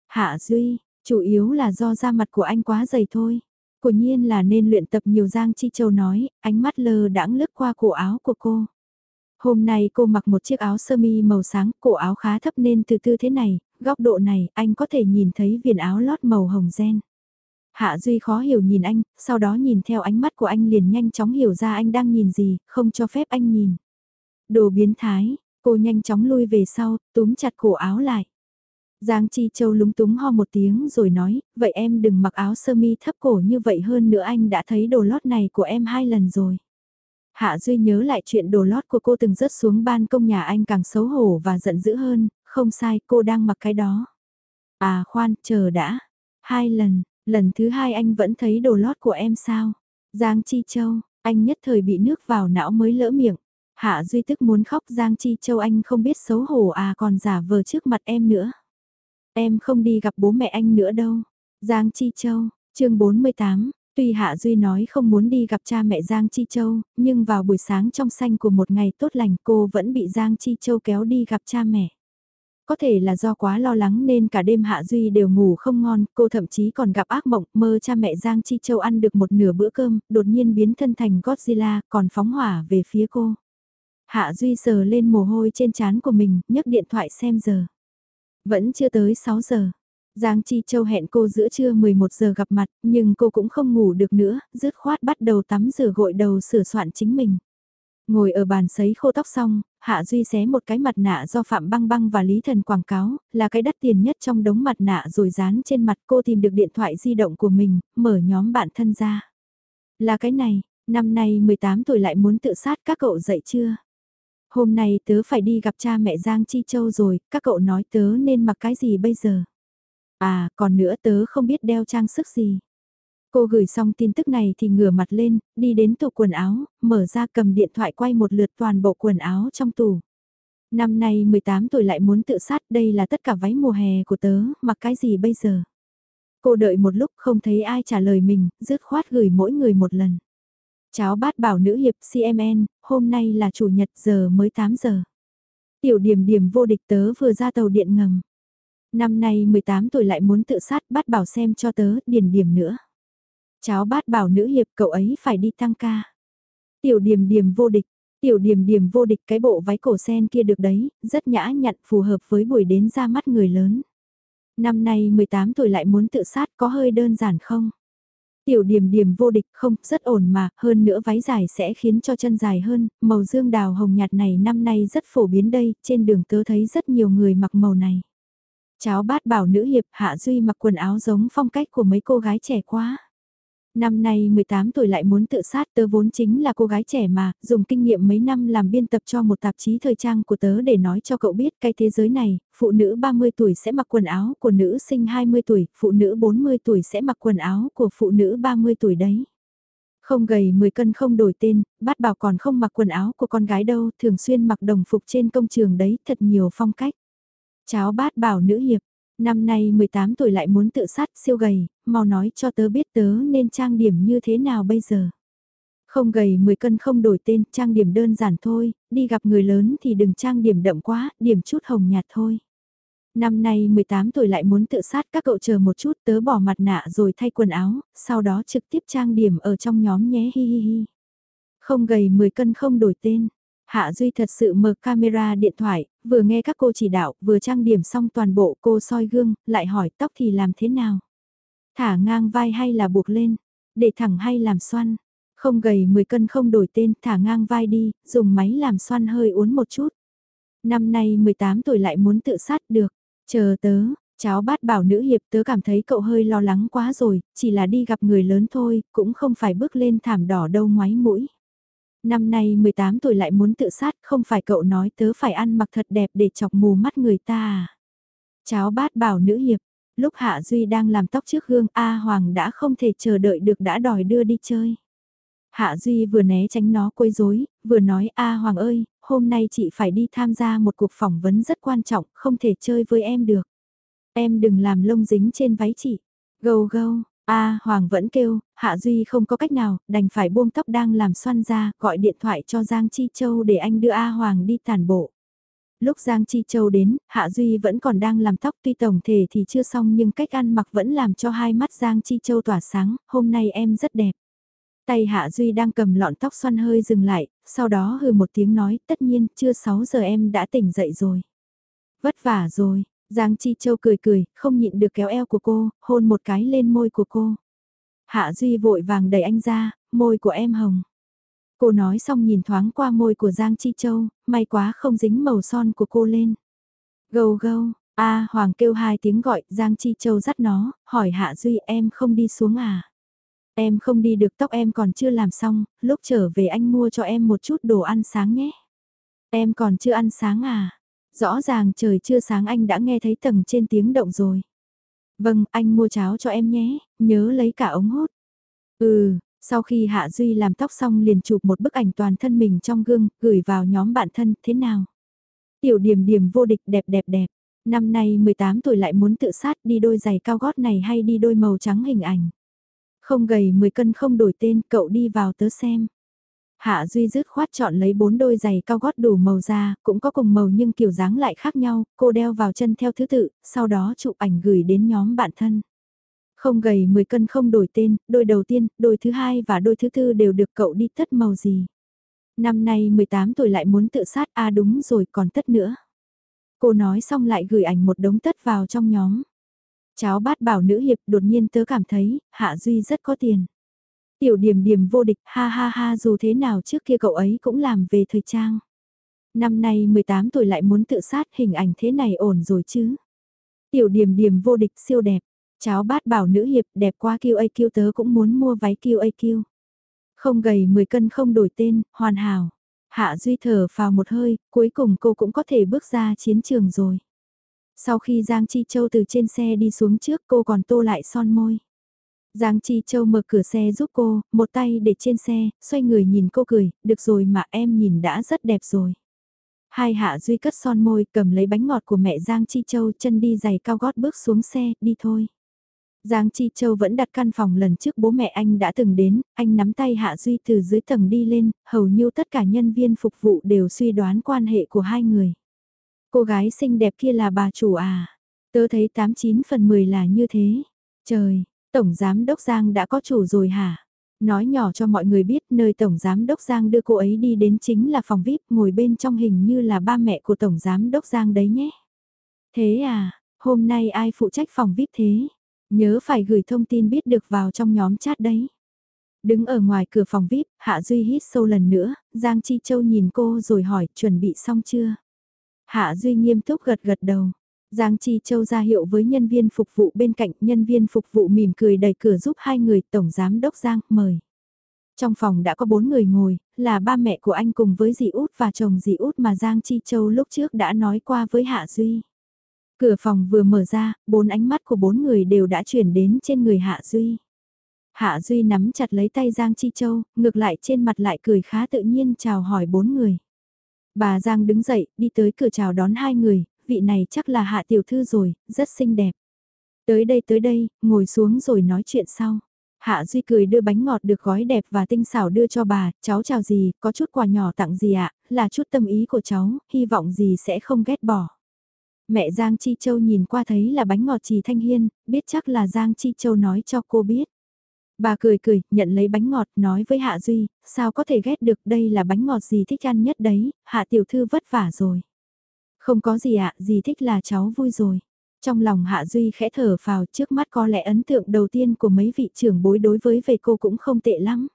Hạ Duy, chủ yếu là do da mặt của anh quá dày thôi. Của nhiên là nên luyện tập nhiều Giang Chi Châu nói, ánh mắt lờ đãng lướt qua cổ áo của cô. Hôm nay cô mặc một chiếc áo sơ mi màu sáng, cổ áo khá thấp nên từ tư thế này, góc độ này anh có thể nhìn thấy viền áo lót màu hồng gen. Hạ Duy khó hiểu nhìn anh, sau đó nhìn theo ánh mắt của anh liền nhanh chóng hiểu ra anh đang nhìn gì, không cho phép anh nhìn. Đồ biến thái, cô nhanh chóng lui về sau, túm chặt cổ áo lại. Giang Chi Châu lúng túng ho một tiếng rồi nói, vậy em đừng mặc áo sơ mi thấp cổ như vậy hơn nữa anh đã thấy đồ lót này của em hai lần rồi. Hạ Duy nhớ lại chuyện đồ lót của cô từng rớt xuống ban công nhà anh càng xấu hổ và giận dữ hơn, không sai cô đang mặc cái đó. À khoan, chờ đã. Hai lần, lần thứ hai anh vẫn thấy đồ lót của em sao? Giang Chi Châu, anh nhất thời bị nước vào não mới lỡ miệng. Hạ Duy tức muốn khóc Giang Chi Châu anh không biết xấu hổ à còn giả vờ trước mặt em nữa. Em không đi gặp bố mẹ anh nữa đâu. Giang Chi Châu, chương 48, tuy Hạ Duy nói không muốn đi gặp cha mẹ Giang Chi Châu, nhưng vào buổi sáng trong xanh của một ngày tốt lành cô vẫn bị Giang Chi Châu kéo đi gặp cha mẹ. Có thể là do quá lo lắng nên cả đêm Hạ Duy đều ngủ không ngon, cô thậm chí còn gặp ác mộng mơ cha mẹ Giang Chi Châu ăn được một nửa bữa cơm, đột nhiên biến thân thành Godzilla còn phóng hỏa về phía cô. Hạ Duy sờ lên mồ hôi trên trán của mình, nhấc điện thoại xem giờ. Vẫn chưa tới 6 giờ. Giang Chi Châu hẹn cô giữa trưa 11 giờ gặp mặt, nhưng cô cũng không ngủ được nữa, dứt khoát bắt đầu tắm rửa gội đầu sửa soạn chính mình. Ngồi ở bàn sấy khô tóc xong, Hạ Duy xé một cái mặt nạ do Phạm Băng Băng và Lý Thần quảng cáo, là cái đắt tiền nhất trong đống mặt nạ rồi dán trên mặt cô tìm được điện thoại di động của mình, mở nhóm bạn thân ra. Là cái này, năm nay 18 tuổi lại muốn tự sát các cậu dậy chưa? Hôm nay tớ phải đi gặp cha mẹ Giang Chi Châu rồi, các cậu nói tớ nên mặc cái gì bây giờ? À, còn nữa tớ không biết đeo trang sức gì. Cô gửi xong tin tức này thì ngửa mặt lên, đi đến tủ quần áo, mở ra cầm điện thoại quay một lượt toàn bộ quần áo trong tủ. Năm nay 18 tuổi lại muốn tự sát, đây là tất cả váy mùa hè của tớ, mặc cái gì bây giờ? Cô đợi một lúc không thấy ai trả lời mình, dứt khoát gửi mỗi người một lần. Cháu bát bảo nữ hiệp CMN, hôm nay là chủ nhật giờ mới 8 giờ. Tiểu điểm điểm vô địch tớ vừa ra tàu điện ngầm. Năm nay 18 tuổi lại muốn tự sát bát bảo xem cho tớ điền điểm nữa. Cháu bát bảo nữ hiệp cậu ấy phải đi tăng ca. Tiểu điểm điểm vô địch, tiểu điểm điểm vô địch cái bộ váy cổ sen kia được đấy, rất nhã nhặn phù hợp với buổi đến ra mắt người lớn. Năm nay 18 tuổi lại muốn tự sát có hơi đơn giản không? Tiểu điểm điểm vô địch không, rất ổn mà, hơn nữa váy dài sẽ khiến cho chân dài hơn, màu dương đào hồng nhạt này năm nay rất phổ biến đây, trên đường tớ thấy rất nhiều người mặc màu này. Cháu bát bảo nữ hiệp Hạ Duy mặc quần áo giống phong cách của mấy cô gái trẻ quá. Năm nay 18 tuổi lại muốn tự sát tớ vốn chính là cô gái trẻ mà, dùng kinh nghiệm mấy năm làm biên tập cho một tạp chí thời trang của tớ để nói cho cậu biết cái thế giới này, phụ nữ 30 tuổi sẽ mặc quần áo của nữ sinh 20 tuổi, phụ nữ 40 tuổi sẽ mặc quần áo của phụ nữ 30 tuổi đấy. Không gầy 10 cân không đổi tên, bát bảo còn không mặc quần áo của con gái đâu, thường xuyên mặc đồng phục trên công trường đấy, thật nhiều phong cách. Cháu bát bảo nữ hiệp, Năm nay 18 tuổi lại muốn tự sát siêu gầy, mau nói cho tớ biết tớ nên trang điểm như thế nào bây giờ. Không gầy 10 cân không đổi tên, trang điểm đơn giản thôi, đi gặp người lớn thì đừng trang điểm đậm quá, điểm chút hồng nhạt thôi. Năm nay 18 tuổi lại muốn tự sát các cậu chờ một chút tớ bỏ mặt nạ rồi thay quần áo, sau đó trực tiếp trang điểm ở trong nhóm nhé hi hi hi. Không gầy 10 cân không đổi tên, Hạ Duy thật sự mở camera điện thoại, vừa nghe các cô chỉ đạo, vừa trang điểm xong toàn bộ cô soi gương, lại hỏi tóc thì làm thế nào? Thả ngang vai hay là buộc lên? Để thẳng hay làm xoăn? Không gầy 10 cân không đổi tên, thả ngang vai đi, dùng máy làm xoăn hơi uốn một chút. Năm nay 18 tuổi lại muốn tự sát được. Chờ tớ, cháu bát bảo nữ hiệp tớ cảm thấy cậu hơi lo lắng quá rồi, chỉ là đi gặp người lớn thôi, cũng không phải bước lên thảm đỏ đâu ngoái mũi. Năm nay 18 tuổi lại muốn tự sát, không phải cậu nói tớ phải ăn mặc thật đẹp để chọc mù mắt người ta à. Cháu bát bảo nữ hiệp, lúc Hạ Duy đang làm tóc trước gương A Hoàng đã không thể chờ đợi được đã đòi đưa đi chơi. Hạ Duy vừa né tránh nó quấy rối, vừa nói a Hoàng ơi, hôm nay chị phải đi tham gia một cuộc phỏng vấn rất quan trọng, không thể chơi với em được. Em đừng làm lông dính trên váy chị. Gâu gâu, a Hoàng vẫn kêu, Hạ Duy không có cách nào, đành phải buông tóc đang làm xoăn ra, gọi điện thoại cho Giang Chi Châu để anh đưa A Hoàng đi tàn bộ. Lúc Giang Chi Châu đến, Hạ Duy vẫn còn đang làm tóc tuy tổng thể thì chưa xong nhưng cách ăn mặc vẫn làm cho hai mắt Giang Chi Châu tỏa sáng, hôm nay em rất đẹp. Tay Hạ Duy đang cầm lọn tóc xoăn hơi dừng lại, sau đó hừ một tiếng nói, tất nhiên, chưa 6 giờ em đã tỉnh dậy rồi. Vất vả rồi, Giang Chi Châu cười cười, không nhịn được kéo eo của cô, hôn một cái lên môi của cô. Hạ Duy vội vàng đẩy anh ra, môi của em hồng. Cô nói xong nhìn thoáng qua môi của Giang Chi Châu, may quá không dính màu son của cô lên. Gâu gâu, a Hoàng kêu hai tiếng gọi, Giang Chi Châu dắt nó, hỏi Hạ Duy em không đi xuống à? Em không đi được tóc em còn chưa làm xong, lúc trở về anh mua cho em một chút đồ ăn sáng nhé. Em còn chưa ăn sáng à? Rõ ràng trời chưa sáng anh đã nghe thấy tầng trên tiếng động rồi. Vâng, anh mua cháo cho em nhé, nhớ lấy cả ống hút. Ừ, sau khi Hạ Duy làm tóc xong liền chụp một bức ảnh toàn thân mình trong gương, gửi vào nhóm bạn thân, thế nào? Tiểu điểm điểm vô địch đẹp đẹp đẹp. Năm nay 18 tuổi lại muốn tự sát đi đôi giày cao gót này hay đi đôi màu trắng hình ảnh. Không gầy 10 cân không đổi tên, cậu đi vào tớ xem. Hạ Duy dứt khoát chọn lấy bốn đôi giày cao gót đủ màu da, cũng có cùng màu nhưng kiểu dáng lại khác nhau, cô đeo vào chân theo thứ tự, sau đó chụp ảnh gửi đến nhóm bạn thân. Không gầy 10 cân không đổi tên, đôi đầu tiên, đôi thứ hai và đôi thứ tư đều được cậu đi tất màu gì. Năm nay 18 tuổi lại muốn tự sát, à đúng rồi còn tất nữa. Cô nói xong lại gửi ảnh một đống tất vào trong nhóm. Cháu bát bảo nữ hiệp đột nhiên tớ cảm thấy, Hạ Duy rất có tiền. Tiểu điểm điểm vô địch, ha ha ha dù thế nào trước kia cậu ấy cũng làm về thời trang. Năm nay 18 tuổi lại muốn tự sát hình ảnh thế này ổn rồi chứ. Tiểu điểm điểm vô địch siêu đẹp. Cháu bát bảo nữ hiệp đẹp quá QAQ tớ cũng muốn mua váy QAQ. Không gầy 10 cân không đổi tên, hoàn hảo. Hạ Duy thở vào một hơi, cuối cùng cô cũng có thể bước ra chiến trường rồi. Sau khi Giang Chi Châu từ trên xe đi xuống trước cô còn tô lại son môi. Giang Chi Châu mở cửa xe giúp cô, một tay để trên xe, xoay người nhìn cô cười, được rồi mà em nhìn đã rất đẹp rồi. Hai hạ duy cất son môi cầm lấy bánh ngọt của mẹ Giang Chi Châu chân đi giày cao gót bước xuống xe, đi thôi. Giang Chi Châu vẫn đặt căn phòng lần trước bố mẹ anh đã từng đến, anh nắm tay Hạ Duy từ dưới tầng đi lên, hầu như tất cả nhân viên phục vụ đều suy đoán quan hệ của hai người. Cô gái xinh đẹp kia là bà chủ à? Tớ thấy 89 phần 10 là như thế. Trời, Tổng Giám Đốc Giang đã có chủ rồi hả? Nói nhỏ cho mọi người biết nơi Tổng Giám Đốc Giang đưa cô ấy đi đến chính là phòng VIP ngồi bên trong hình như là ba mẹ của Tổng Giám Đốc Giang đấy nhé. Thế à, hôm nay ai phụ trách phòng VIP thế? Nhớ phải gửi thông tin biết được vào trong nhóm chat đấy. Đứng ở ngoài cửa phòng VIP, Hạ Duy hít sâu lần nữa, Giang Chi Châu nhìn cô rồi hỏi chuẩn bị xong chưa? Hạ Duy nghiêm túc gật gật đầu. Giang Chi Châu ra hiệu với nhân viên phục vụ bên cạnh, nhân viên phục vụ mỉm cười đẩy cửa giúp hai người, Tổng Giám Đốc Giang, mời. Trong phòng đã có bốn người ngồi, là ba mẹ của anh cùng với dì út và chồng dì út mà Giang Chi Châu lúc trước đã nói qua với Hạ Duy. Cửa phòng vừa mở ra, bốn ánh mắt của bốn người đều đã chuyển đến trên người Hạ Duy. Hạ Duy nắm chặt lấy tay Giang Chi Châu, ngược lại trên mặt lại cười khá tự nhiên chào hỏi bốn người. Bà Giang đứng dậy, đi tới cửa chào đón hai người, vị này chắc là Hạ Tiểu Thư rồi, rất xinh đẹp. Tới đây tới đây, ngồi xuống rồi nói chuyện sau. Hạ Duy cười đưa bánh ngọt được gói đẹp và tinh xảo đưa cho bà, cháu chào gì, có chút quà nhỏ tặng gì ạ, là chút tâm ý của cháu, hy vọng gì sẽ không ghét bỏ. Mẹ Giang Chi Châu nhìn qua thấy là bánh ngọt trì thanh hiên, biết chắc là Giang Chi Châu nói cho cô biết. Bà cười cười, nhận lấy bánh ngọt, nói với Hạ Duy, sao có thể ghét được đây là bánh ngọt gì thích ăn nhất đấy, Hạ Tiểu Thư vất vả rồi. Không có gì ạ, gì thích là cháu vui rồi. Trong lòng Hạ Duy khẽ thở vào, trước mắt có lẽ ấn tượng đầu tiên của mấy vị trưởng bối đối với về cô cũng không tệ lắm.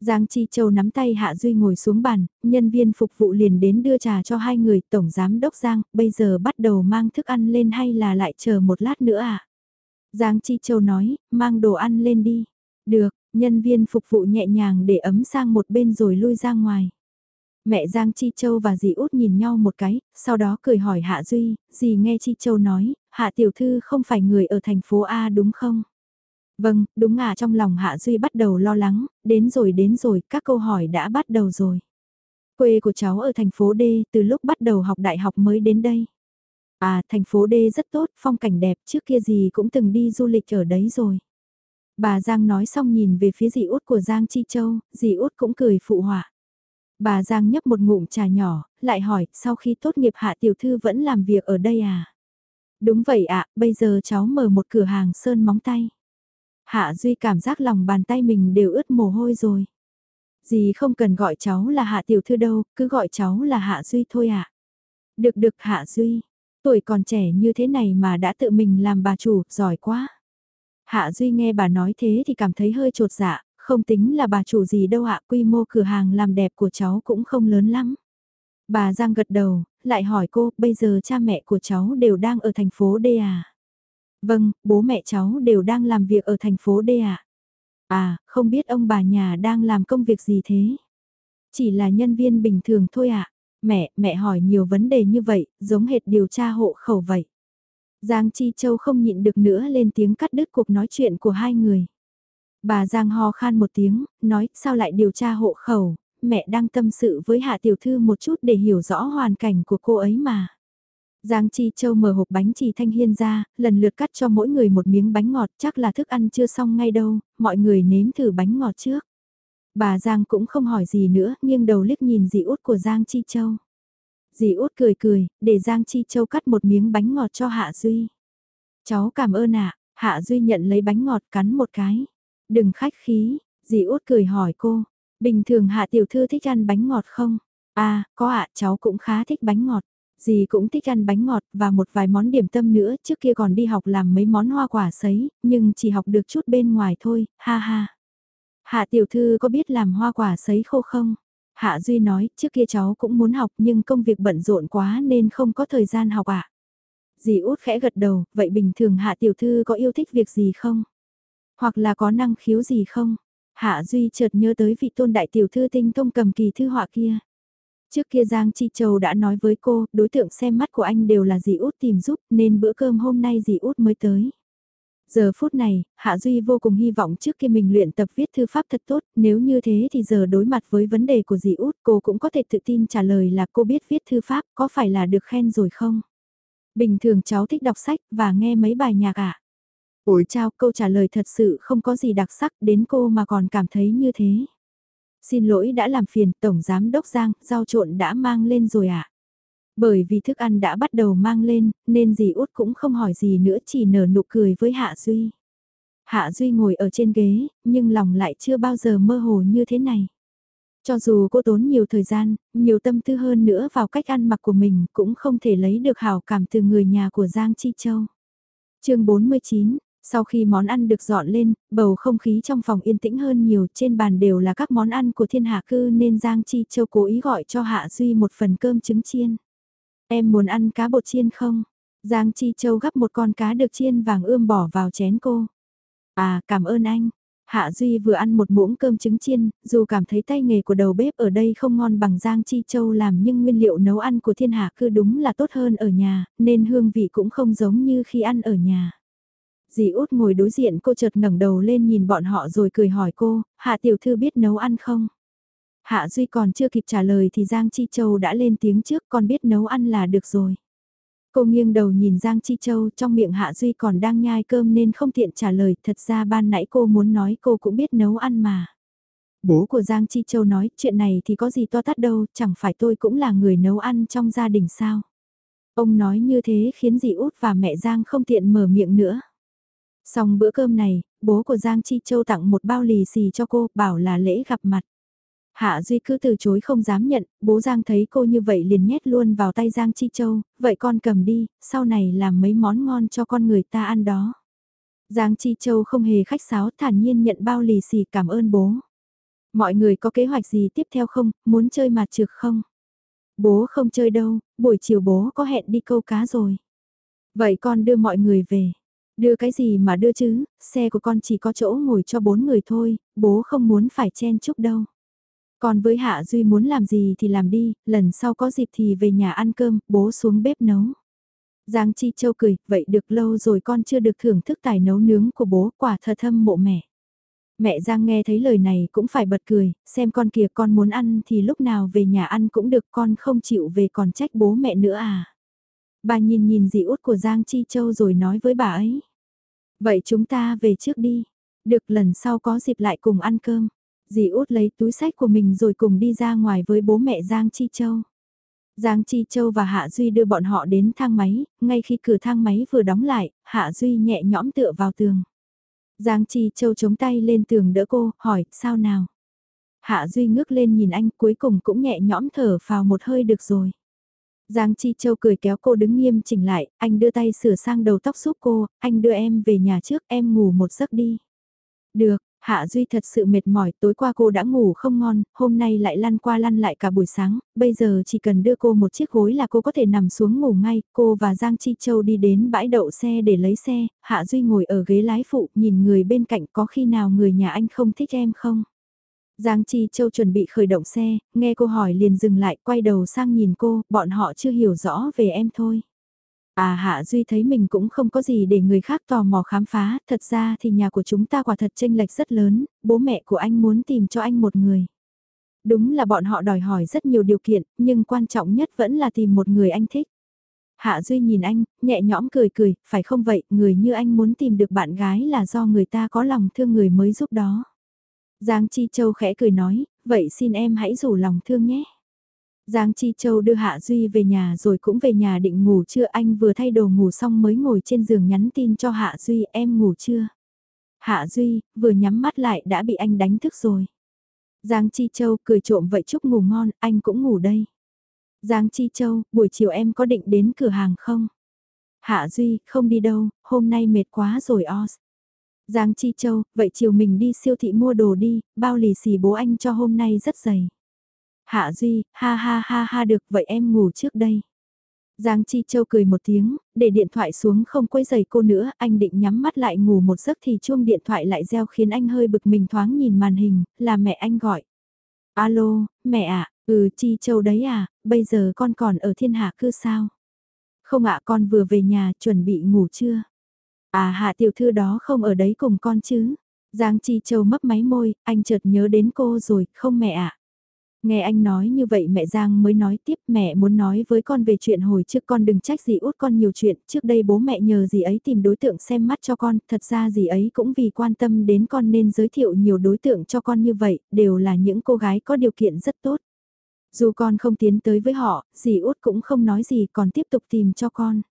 Giang Chi Châu nắm tay Hạ Duy ngồi xuống bàn, nhân viên phục vụ liền đến đưa trà cho hai người, Tổng Giám Đốc Giang, bây giờ bắt đầu mang thức ăn lên hay là lại chờ một lát nữa à? Giang Chi Châu nói, mang đồ ăn lên đi. Được, nhân viên phục vụ nhẹ nhàng để ấm sang một bên rồi lui ra ngoài. Mẹ Giang Chi Châu và dì út nhìn nhau một cái, sau đó cười hỏi Hạ Duy, dì nghe Chi Châu nói, Hạ Tiểu Thư không phải người ở thành phố A đúng không? Vâng, đúng à trong lòng Hạ Duy bắt đầu lo lắng, đến rồi đến rồi, các câu hỏi đã bắt đầu rồi. Quê của cháu ở thành phố D, từ lúc bắt đầu học đại học mới đến đây. À, thành phố D rất tốt, phong cảnh đẹp, trước kia gì cũng từng đi du lịch ở đấy rồi. Bà Giang nói xong nhìn về phía dì út của Giang Chi Châu, dì út cũng cười phụ họa. Bà Giang nhấp một ngụm trà nhỏ, lại hỏi, sau khi tốt nghiệp hạ tiểu thư vẫn làm việc ở đây à? Đúng vậy ạ, bây giờ cháu mở một cửa hàng sơn móng tay. Hạ Duy cảm giác lòng bàn tay mình đều ướt mồ hôi rồi. Dì không cần gọi cháu là Hạ Tiểu Thư đâu, cứ gọi cháu là Hạ Duy thôi ạ. À. Được được Hạ Duy, tuổi còn trẻ như thế này mà đã tự mình làm bà chủ, giỏi quá. Hạ Duy nghe bà nói thế thì cảm thấy hơi trột dạ, không tính là bà chủ gì đâu ạ, quy mô cửa hàng làm đẹp của cháu cũng không lớn lắm. Bà Giang gật đầu, lại hỏi cô, bây giờ cha mẹ của cháu đều đang ở thành phố D à? Vâng, bố mẹ cháu đều đang làm việc ở thành phố D ạ. À? à, không biết ông bà nhà đang làm công việc gì thế? Chỉ là nhân viên bình thường thôi ạ. À? Mẹ, mẹ hỏi nhiều vấn đề như vậy, giống hệt điều tra hộ khẩu vậy. Giang Chi Châu không nhịn được nữa lên tiếng cắt đứt cuộc nói chuyện của hai người. Bà Giang ho khan một tiếng, nói sao lại điều tra hộ khẩu, mẹ đang tâm sự với Hạ Tiểu Thư một chút để hiểu rõ hoàn cảnh của cô ấy mà. Giang Chi Châu mở hộp bánh trì thanh hiên ra, lần lượt cắt cho mỗi người một miếng bánh ngọt chắc là thức ăn chưa xong ngay đâu, mọi người nếm thử bánh ngọt trước. Bà Giang cũng không hỏi gì nữa, nghiêng đầu liếc nhìn dì út của Giang Chi Châu. Dì út cười cười, để Giang Chi Châu cắt một miếng bánh ngọt cho Hạ Duy. Cháu cảm ơn ạ, Hạ Duy nhận lấy bánh ngọt cắn một cái. Đừng khách khí, dì út cười hỏi cô, bình thường Hạ Tiểu Thư thích ăn bánh ngọt không? À, có ạ, cháu cũng khá thích bánh ngọt. Dì cũng thích ăn bánh ngọt và một vài món điểm tâm nữa, trước kia còn đi học làm mấy món hoa quả sấy, nhưng chỉ học được chút bên ngoài thôi, ha ha. Hạ tiểu thư có biết làm hoa quả sấy khô không? Hạ Duy nói, trước kia cháu cũng muốn học nhưng công việc bận rộn quá nên không có thời gian học ạ. À. Dì út khẽ gật đầu, vậy bình thường Hạ tiểu thư có yêu thích việc gì không? Hoặc là có năng khiếu gì không? Hạ Duy chợt nhớ tới vị tôn đại tiểu thư tinh thông cầm kỳ thư họa kia. Trước kia Giang Chi Châu đã nói với cô, đối tượng xem mắt của anh đều là dì út tìm giúp nên bữa cơm hôm nay dì út mới tới. Giờ phút này, Hạ Duy vô cùng hy vọng trước kia mình luyện tập viết thư pháp thật tốt, nếu như thế thì giờ đối mặt với vấn đề của dì út cô cũng có thể tự tin trả lời là cô biết viết thư pháp có phải là được khen rồi không? Bình thường cháu thích đọc sách và nghe mấy bài nhạc ạ. À? Ủi chào câu trả lời thật sự không có gì đặc sắc đến cô mà còn cảm thấy như thế. Xin lỗi đã làm phiền, Tổng Giám Đốc Giang, rau trộn đã mang lên rồi ạ. À? Bởi vì thức ăn đã bắt đầu mang lên, nên dì út cũng không hỏi gì nữa chỉ nở nụ cười với Hạ Duy. Hạ Duy ngồi ở trên ghế, nhưng lòng lại chưa bao giờ mơ hồ như thế này. Cho dù cô tốn nhiều thời gian, nhiều tâm tư hơn nữa vào cách ăn mặc của mình cũng không thể lấy được hảo cảm từ người nhà của Giang Chi Châu. chương 49, sau khi món ăn được dọn lên, bầu không khí trong phòng yên tĩnh hơn nhiều, trên bàn đều là các món ăn của thiên hạ cư nên Giang Chi Châu cố ý gọi cho Hạ Duy một phần cơm trứng chiên. Em muốn ăn cá bột chiên không? Giang Chi Châu gắp một con cá được chiên vàng ươm bỏ vào chén cô. À, cảm ơn anh. Hạ Duy vừa ăn một muỗng cơm trứng chiên, dù cảm thấy tay nghề của đầu bếp ở đây không ngon bằng Giang Chi Châu làm nhưng nguyên liệu nấu ăn của thiên hạ cư đúng là tốt hơn ở nhà, nên hương vị cũng không giống như khi ăn ở nhà. Dì út ngồi đối diện cô chợt ngẩng đầu lên nhìn bọn họ rồi cười hỏi cô, Hạ tiểu thư biết nấu ăn không? Hạ Duy còn chưa kịp trả lời thì Giang Chi Châu đã lên tiếng trước con biết nấu ăn là được rồi. Cô nghiêng đầu nhìn Giang Chi Châu trong miệng Hạ Duy còn đang nhai cơm nên không tiện trả lời, thật ra ban nãy cô muốn nói cô cũng biết nấu ăn mà. Bố của Giang Chi Châu nói chuyện này thì có gì to tát đâu, chẳng phải tôi cũng là người nấu ăn trong gia đình sao. Ông nói như thế khiến dì út và mẹ Giang không tiện mở miệng nữa. Xong bữa cơm này, bố của Giang Chi Châu tặng một bao lì xì cho cô, bảo là lễ gặp mặt. Hạ Duy cứ từ chối không dám nhận, bố Giang thấy cô như vậy liền nhét luôn vào tay Giang Chi Châu, vậy con cầm đi, sau này làm mấy món ngon cho con người ta ăn đó. Giang Chi Châu không hề khách sáo thản nhiên nhận bao lì xì cảm ơn bố. Mọi người có kế hoạch gì tiếp theo không, muốn chơi mặt trược không? Bố không chơi đâu, buổi chiều bố có hẹn đi câu cá rồi. Vậy con đưa mọi người về. Đưa cái gì mà đưa chứ, xe của con chỉ có chỗ ngồi cho bốn người thôi, bố không muốn phải chen chúc đâu. Còn với Hạ Duy muốn làm gì thì làm đi, lần sau có dịp thì về nhà ăn cơm, bố xuống bếp nấu. Giang Chi Châu cười, vậy được lâu rồi con chưa được thưởng thức tài nấu nướng của bố, quả thật thâm mộ mẹ. Mẹ Giang nghe thấy lời này cũng phải bật cười, xem con kìa con muốn ăn thì lúc nào về nhà ăn cũng được con không chịu về còn trách bố mẹ nữa à. Bà nhìn nhìn dì út của Giang Chi Châu rồi nói với bà ấy. Vậy chúng ta về trước đi, được lần sau có dịp lại cùng ăn cơm. Dì út lấy túi sách của mình rồi cùng đi ra ngoài với bố mẹ Giang Chi Châu. Giang Chi Châu và Hạ Duy đưa bọn họ đến thang máy, ngay khi cửa thang máy vừa đóng lại, Hạ Duy nhẹ nhõm tựa vào tường. Giang Chi Châu chống tay lên tường đỡ cô, hỏi, sao nào? Hạ Duy ngước lên nhìn anh cuối cùng cũng nhẹ nhõm thở vào một hơi được rồi. Giang Chi Châu cười kéo cô đứng nghiêm chỉnh lại, anh đưa tay sửa sang đầu tóc giúp cô, anh đưa em về nhà trước, em ngủ một giấc đi. Được, Hạ Duy thật sự mệt mỏi, tối qua cô đã ngủ không ngon, hôm nay lại lăn qua lăn lại cả buổi sáng, bây giờ chỉ cần đưa cô một chiếc gối là cô có thể nằm xuống ngủ ngay, cô và Giang Chi Châu đi đến bãi đậu xe để lấy xe, Hạ Duy ngồi ở ghế lái phụ, nhìn người bên cạnh có khi nào người nhà anh không thích em không? Giang Chi Châu chuẩn bị khởi động xe, nghe cô hỏi liền dừng lại, quay đầu sang nhìn cô, bọn họ chưa hiểu rõ về em thôi. À Hạ Duy thấy mình cũng không có gì để người khác tò mò khám phá, thật ra thì nhà của chúng ta quả thật tranh lệch rất lớn, bố mẹ của anh muốn tìm cho anh một người. Đúng là bọn họ đòi hỏi rất nhiều điều kiện, nhưng quan trọng nhất vẫn là tìm một người anh thích. Hạ Duy nhìn anh, nhẹ nhõm cười cười, phải không vậy, người như anh muốn tìm được bạn gái là do người ta có lòng thương người mới giúp đó. Giang Chi Châu khẽ cười nói, vậy xin em hãy rủ lòng thương nhé. Giang Chi Châu đưa Hạ Duy về nhà rồi cũng về nhà định ngủ chưa anh vừa thay đồ ngủ xong mới ngồi trên giường nhắn tin cho Hạ Duy em ngủ chưa. Hạ Duy vừa nhắm mắt lại đã bị anh đánh thức rồi. Giang Chi Châu cười trộm vậy chúc ngủ ngon anh cũng ngủ đây. Giang Chi Châu buổi chiều em có định đến cửa hàng không? Hạ Duy không đi đâu hôm nay mệt quá rồi os. Giang Chi Châu vậy chiều mình đi siêu thị mua đồ đi bao lì xì bố anh cho hôm nay rất dày. Hạ Duy, ha ha ha ha được vậy em ngủ trước đây. Giang Chi Châu cười một tiếng, để điện thoại xuống không quấy giày cô nữa, anh định nhắm mắt lại ngủ một giấc thì chuông điện thoại lại reo khiến anh hơi bực mình thoáng nhìn màn hình, là mẹ anh gọi. Alo, mẹ ạ, ừ Chi Châu đấy à, bây giờ con còn ở thiên hạ cư sao? Không ạ con vừa về nhà chuẩn bị ngủ chưa? À hạ tiểu thư đó không ở đấy cùng con chứ? Giang Chi Châu mấp máy môi, anh chợt nhớ đến cô rồi, không mẹ ạ. Nghe anh nói như vậy mẹ Giang mới nói tiếp mẹ muốn nói với con về chuyện hồi trước con đừng trách gì út con nhiều chuyện, trước đây bố mẹ nhờ gì ấy tìm đối tượng xem mắt cho con, thật ra gì ấy cũng vì quan tâm đến con nên giới thiệu nhiều đối tượng cho con như vậy, đều là những cô gái có điều kiện rất tốt. Dù con không tiến tới với họ, dì út cũng không nói gì còn tiếp tục tìm cho con.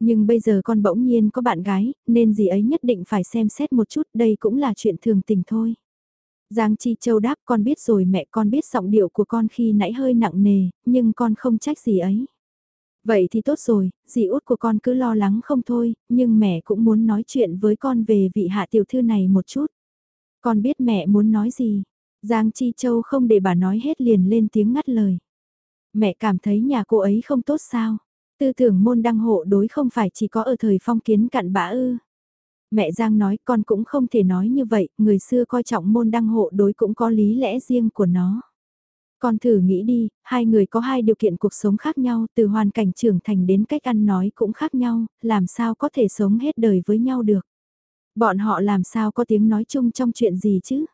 Nhưng bây giờ con bỗng nhiên có bạn gái, nên gì ấy nhất định phải xem xét một chút, đây cũng là chuyện thường tình thôi. Giang Chi Châu đáp con biết rồi mẹ con biết giọng điệu của con khi nãy hơi nặng nề, nhưng con không trách gì ấy. Vậy thì tốt rồi, dì út của con cứ lo lắng không thôi, nhưng mẹ cũng muốn nói chuyện với con về vị hạ tiểu thư này một chút. Con biết mẹ muốn nói gì. Giang Chi Châu không để bà nói hết liền lên tiếng ngắt lời. Mẹ cảm thấy nhà cô ấy không tốt sao? Tư tưởng môn đăng hộ đối không phải chỉ có ở thời phong kiến cặn bã ư. Mẹ Giang nói con cũng không thể nói như vậy, người xưa coi trọng môn đăng hộ đối cũng có lý lẽ riêng của nó. Con thử nghĩ đi, hai người có hai điều kiện cuộc sống khác nhau, từ hoàn cảnh trưởng thành đến cách ăn nói cũng khác nhau, làm sao có thể sống hết đời với nhau được. Bọn họ làm sao có tiếng nói chung trong chuyện gì chứ?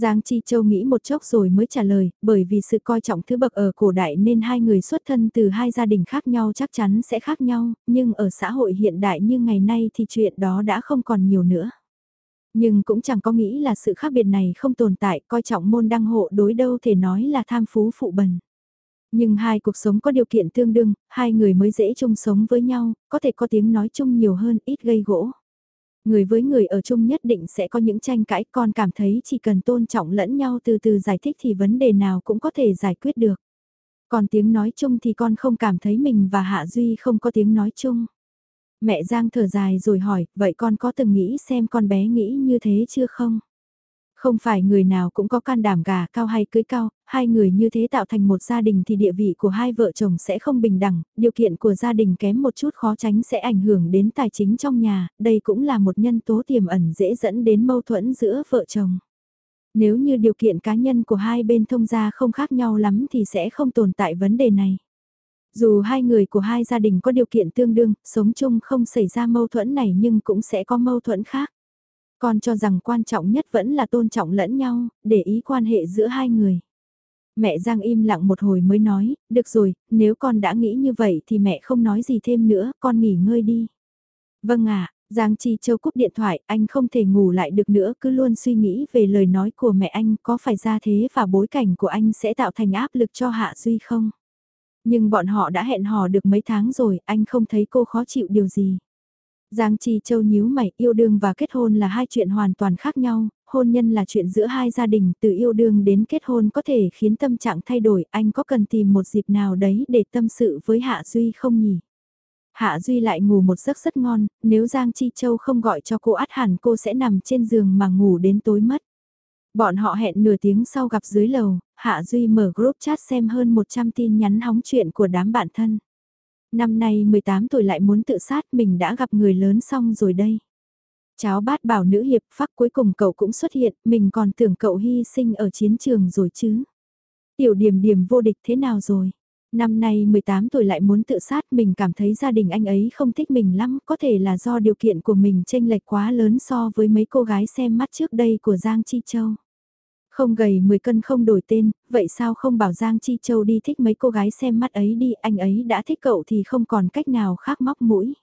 Giang Chi Châu nghĩ một chốc rồi mới trả lời, bởi vì sự coi trọng thứ bậc ở cổ đại nên hai người xuất thân từ hai gia đình khác nhau chắc chắn sẽ khác nhau, nhưng ở xã hội hiện đại như ngày nay thì chuyện đó đã không còn nhiều nữa. Nhưng cũng chẳng có nghĩ là sự khác biệt này không tồn tại, coi trọng môn đăng hộ đối đâu thể nói là tham phú phụ bần. Nhưng hai cuộc sống có điều kiện tương đương, hai người mới dễ chung sống với nhau, có thể có tiếng nói chung nhiều hơn ít gây gỗ. Người với người ở chung nhất định sẽ có những tranh cãi, con cảm thấy chỉ cần tôn trọng lẫn nhau từ từ giải thích thì vấn đề nào cũng có thể giải quyết được. Còn tiếng nói chung thì con không cảm thấy mình và Hạ Duy không có tiếng nói chung. Mẹ Giang thở dài rồi hỏi, vậy con có từng nghĩ xem con bé nghĩ như thế chưa không? Không phải người nào cũng có can đảm gà cao hay cưới cao, hai người như thế tạo thành một gia đình thì địa vị của hai vợ chồng sẽ không bình đẳng, điều kiện của gia đình kém một chút khó tránh sẽ ảnh hưởng đến tài chính trong nhà, đây cũng là một nhân tố tiềm ẩn dễ dẫn đến mâu thuẫn giữa vợ chồng. Nếu như điều kiện cá nhân của hai bên thông gia không khác nhau lắm thì sẽ không tồn tại vấn đề này. Dù hai người của hai gia đình có điều kiện tương đương, sống chung không xảy ra mâu thuẫn này nhưng cũng sẽ có mâu thuẫn khác. Con cho rằng quan trọng nhất vẫn là tôn trọng lẫn nhau, để ý quan hệ giữa hai người. Mẹ Giang im lặng một hồi mới nói, được rồi, nếu con đã nghĩ như vậy thì mẹ không nói gì thêm nữa, con nghỉ ngơi đi. Vâng ạ, Giang Chi Châu cúp điện thoại, anh không thể ngủ lại được nữa, cứ luôn suy nghĩ về lời nói của mẹ anh có phải ra thế và bối cảnh của anh sẽ tạo thành áp lực cho Hạ Duy không? Nhưng bọn họ đã hẹn hò được mấy tháng rồi, anh không thấy cô khó chịu điều gì. Giang Chi Châu nhíu mày, yêu đương và kết hôn là hai chuyện hoàn toàn khác nhau, hôn nhân là chuyện giữa hai gia đình, từ yêu đương đến kết hôn có thể khiến tâm trạng thay đổi, anh có cần tìm một dịp nào đấy để tâm sự với Hạ Duy không nhỉ? Hạ Duy lại ngủ một giấc rất ngon, nếu Giang Chi Châu không gọi cho cô át hẳn cô sẽ nằm trên giường mà ngủ đến tối mất. Bọn họ hẹn nửa tiếng sau gặp dưới lầu, Hạ Duy mở group chat xem hơn 100 tin nhắn hóng chuyện của đám bạn thân. Năm nay 18 tuổi lại muốn tự sát mình đã gặp người lớn xong rồi đây. Cháu bát bảo nữ hiệp phắc cuối cùng cậu cũng xuất hiện, mình còn tưởng cậu hy sinh ở chiến trường rồi chứ. Tiểu điểm điểm vô địch thế nào rồi? Năm nay 18 tuổi lại muốn tự sát mình cảm thấy gia đình anh ấy không thích mình lắm, có thể là do điều kiện của mình chênh lệch quá lớn so với mấy cô gái xem mắt trước đây của Giang Chi Châu. Không gầy 10 cân không đổi tên, vậy sao không bảo Giang Chi Châu đi thích mấy cô gái xem mắt ấy đi, anh ấy đã thích cậu thì không còn cách nào khác móc mũi.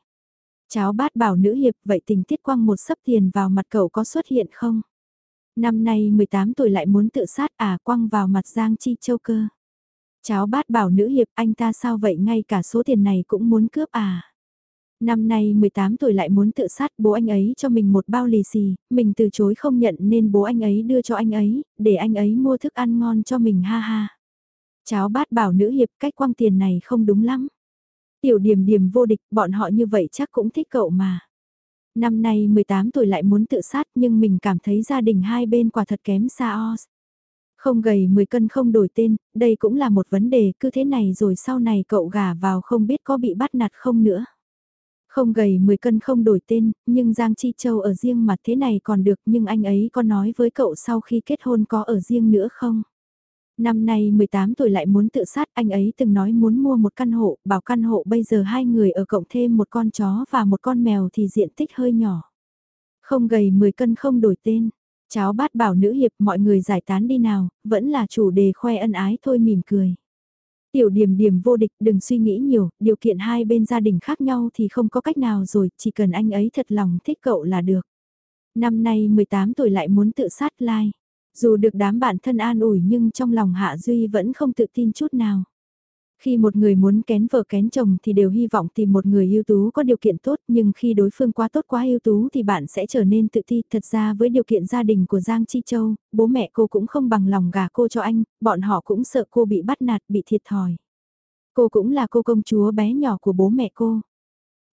Cháu bát bảo nữ hiệp, vậy tình tiết quăng một sấp tiền vào mặt cậu có xuất hiện không? Năm nay 18 tuổi lại muốn tự sát à quăng vào mặt Giang Chi Châu cơ. Cháu bát bảo nữ hiệp anh ta sao vậy ngay cả số tiền này cũng muốn cướp à? Năm nay 18 tuổi lại muốn tự sát bố anh ấy cho mình một bao lì xì, mình từ chối không nhận nên bố anh ấy đưa cho anh ấy, để anh ấy mua thức ăn ngon cho mình ha ha. Cháu bát bảo nữ hiệp cách quăng tiền này không đúng lắm. Tiểu điểm điểm vô địch, bọn họ như vậy chắc cũng thích cậu mà. Năm nay 18 tuổi lại muốn tự sát nhưng mình cảm thấy gia đình hai bên quả thật kém xa os. Không gầy 10 cân không đổi tên, đây cũng là một vấn đề, cứ thế này rồi sau này cậu gả vào không biết có bị bắt nạt không nữa. Không gầy 10 cân không đổi tên, nhưng Giang Chi Châu ở riêng mặt thế này còn được nhưng anh ấy có nói với cậu sau khi kết hôn có ở riêng nữa không? Năm nay 18 tuổi lại muốn tự sát, anh ấy từng nói muốn mua một căn hộ, bảo căn hộ bây giờ hai người ở cộng thêm một con chó và một con mèo thì diện tích hơi nhỏ. Không gầy 10 cân không đổi tên, cháu bát bảo nữ hiệp mọi người giải tán đi nào, vẫn là chủ đề khoe ân ái thôi mỉm cười. Tiểu điểm điểm vô địch đừng suy nghĩ nhiều, điều kiện hai bên gia đình khác nhau thì không có cách nào rồi, chỉ cần anh ấy thật lòng thích cậu là được. Năm nay 18 tuổi lại muốn tự sát lai. Dù được đám bạn thân an ủi nhưng trong lòng Hạ Duy vẫn không tự tin chút nào. Khi một người muốn kén vợ kén chồng thì đều hy vọng tìm một người ưu tú có điều kiện tốt nhưng khi đối phương quá tốt quá ưu tú thì bạn sẽ trở nên tự ti. Thật ra với điều kiện gia đình của Giang Chi Châu, bố mẹ cô cũng không bằng lòng gả cô cho anh, bọn họ cũng sợ cô bị bắt nạt, bị thiệt thòi. Cô cũng là cô công chúa bé nhỏ của bố mẹ cô.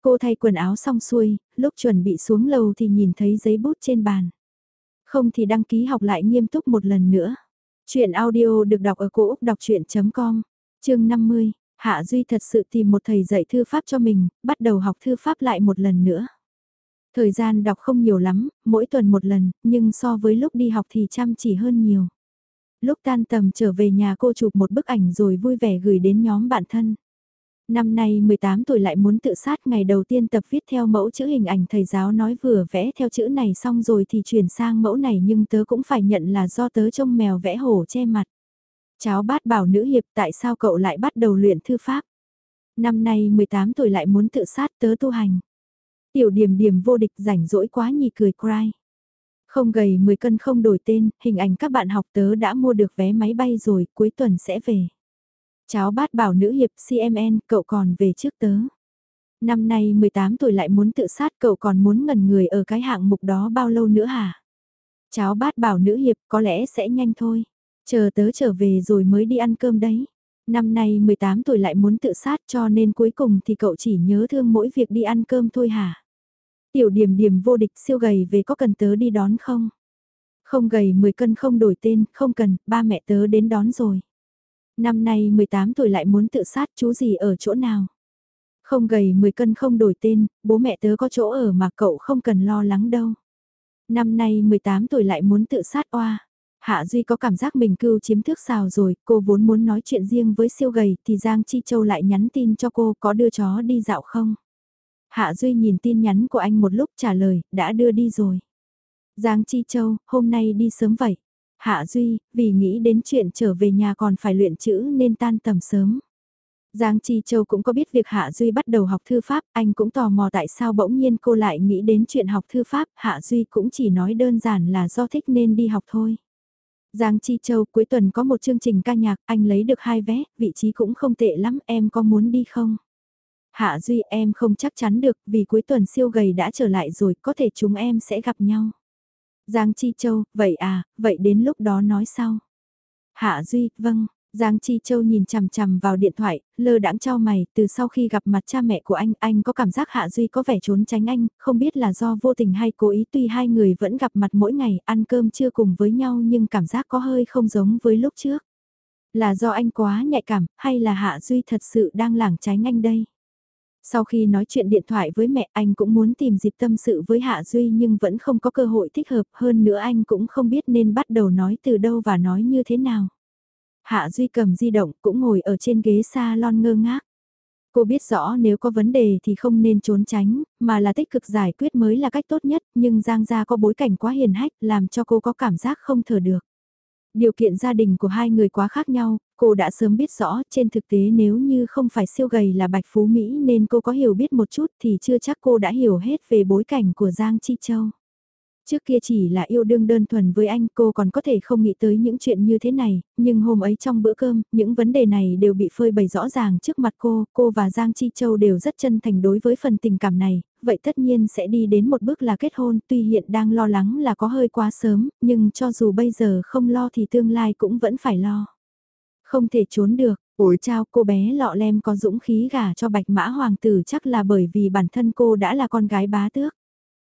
Cô thay quần áo xong xuôi, lúc chuẩn bị xuống lầu thì nhìn thấy giấy bút trên bàn. Không thì đăng ký học lại nghiêm túc một lần nữa. Chuyện audio được đọc ở cổ Úc đọc chuyện.com chương 50, Hạ Duy thật sự tìm một thầy dạy thư pháp cho mình, bắt đầu học thư pháp lại một lần nữa. Thời gian đọc không nhiều lắm, mỗi tuần một lần, nhưng so với lúc đi học thì chăm chỉ hơn nhiều. Lúc tan tầm trở về nhà cô chụp một bức ảnh rồi vui vẻ gửi đến nhóm bạn thân. Năm nay 18 tuổi lại muốn tự sát ngày đầu tiên tập viết theo mẫu chữ hình ảnh thầy giáo nói vừa vẽ theo chữ này xong rồi thì chuyển sang mẫu này nhưng tớ cũng phải nhận là do tớ trông mèo vẽ hổ che mặt. Cháu bát bảo nữ hiệp tại sao cậu lại bắt đầu luyện thư pháp. Năm nay 18 tuổi lại muốn tự sát tớ tu hành. Tiểu điểm điểm vô địch rảnh rỗi quá nhì cười cry. Không gầy 10 cân không đổi tên, hình ảnh các bạn học tớ đã mua được vé máy bay rồi, cuối tuần sẽ về. Cháu bát bảo nữ hiệp CMN, cậu còn về trước tớ. Năm nay 18 tuổi lại muốn tự sát cậu còn muốn ngần người ở cái hạng mục đó bao lâu nữa hả? Cháu bát bảo nữ hiệp có lẽ sẽ nhanh thôi. Chờ tớ trở về rồi mới đi ăn cơm đấy. Năm nay 18 tuổi lại muốn tự sát cho nên cuối cùng thì cậu chỉ nhớ thương mỗi việc đi ăn cơm thôi hả? Tiểu điểm điểm vô địch siêu gầy về có cần tớ đi đón không? Không gầy 10 cân không đổi tên, không cần, ba mẹ tớ đến đón rồi. Năm nay 18 tuổi lại muốn tự sát chú gì ở chỗ nào? Không gầy 10 cân không đổi tên, bố mẹ tớ có chỗ ở mà cậu không cần lo lắng đâu. Năm nay 18 tuổi lại muốn tự sát oa. Hạ Duy có cảm giác mình cưu chiếm thước xào rồi, cô vốn muốn nói chuyện riêng với siêu gầy thì Giang Chi Châu lại nhắn tin cho cô có đưa chó đi dạo không. Hạ Duy nhìn tin nhắn của anh một lúc trả lời, đã đưa đi rồi. Giang Chi Châu, hôm nay đi sớm vậy. Hạ Duy, vì nghĩ đến chuyện trở về nhà còn phải luyện chữ nên tan tầm sớm. Giang Chi Châu cũng có biết việc Hạ Duy bắt đầu học thư pháp, anh cũng tò mò tại sao bỗng nhiên cô lại nghĩ đến chuyện học thư pháp, Hạ Duy cũng chỉ nói đơn giản là do thích nên đi học thôi. Giang Chi Châu cuối tuần có một chương trình ca nhạc, anh lấy được hai vé, vị trí cũng không tệ lắm, em có muốn đi không? Hạ Duy em không chắc chắn được, vì cuối tuần siêu gầy đã trở lại rồi, có thể chúng em sẽ gặp nhau. Giang Chi Châu, vậy à, vậy đến lúc đó nói sau. Hạ Duy, vâng, Giang Chi Châu nhìn chằm chằm vào điện thoại, lơ đãng trao mày, từ sau khi gặp mặt cha mẹ của anh, anh có cảm giác Hạ Duy có vẻ trốn tránh anh, không biết là do vô tình hay cố ý tuy hai người vẫn gặp mặt mỗi ngày, ăn cơm chưa cùng với nhau nhưng cảm giác có hơi không giống với lúc trước. Là do anh quá nhạy cảm, hay là Hạ Duy thật sự đang lảng tránh anh đây? Sau khi nói chuyện điện thoại với mẹ anh cũng muốn tìm dịp tâm sự với Hạ Duy nhưng vẫn không có cơ hội thích hợp hơn nữa anh cũng không biết nên bắt đầu nói từ đâu và nói như thế nào. Hạ Duy cầm di động cũng ngồi ở trên ghế salon ngơ ngác. Cô biết rõ nếu có vấn đề thì không nên trốn tránh, mà là tích cực giải quyết mới là cách tốt nhất, nhưng Giang Gia có bối cảnh quá hiền hách làm cho cô có cảm giác không thở được. Điều kiện gia đình của hai người quá khác nhau, cô đã sớm biết rõ trên thực tế nếu như không phải siêu gầy là Bạch Phú Mỹ nên cô có hiểu biết một chút thì chưa chắc cô đã hiểu hết về bối cảnh của Giang Chi Châu. Trước kia chỉ là yêu đương đơn thuần với anh cô còn có thể không nghĩ tới những chuyện như thế này, nhưng hôm ấy trong bữa cơm, những vấn đề này đều bị phơi bày rõ ràng trước mặt cô, cô và Giang Chi Châu đều rất chân thành đối với phần tình cảm này, vậy tất nhiên sẽ đi đến một bước là kết hôn, tuy hiện đang lo lắng là có hơi quá sớm, nhưng cho dù bây giờ không lo thì tương lai cũng vẫn phải lo. Không thể trốn được, ủi chao cô bé lọ lem có dũng khí gả cho bạch mã hoàng tử chắc là bởi vì bản thân cô đã là con gái bá tước.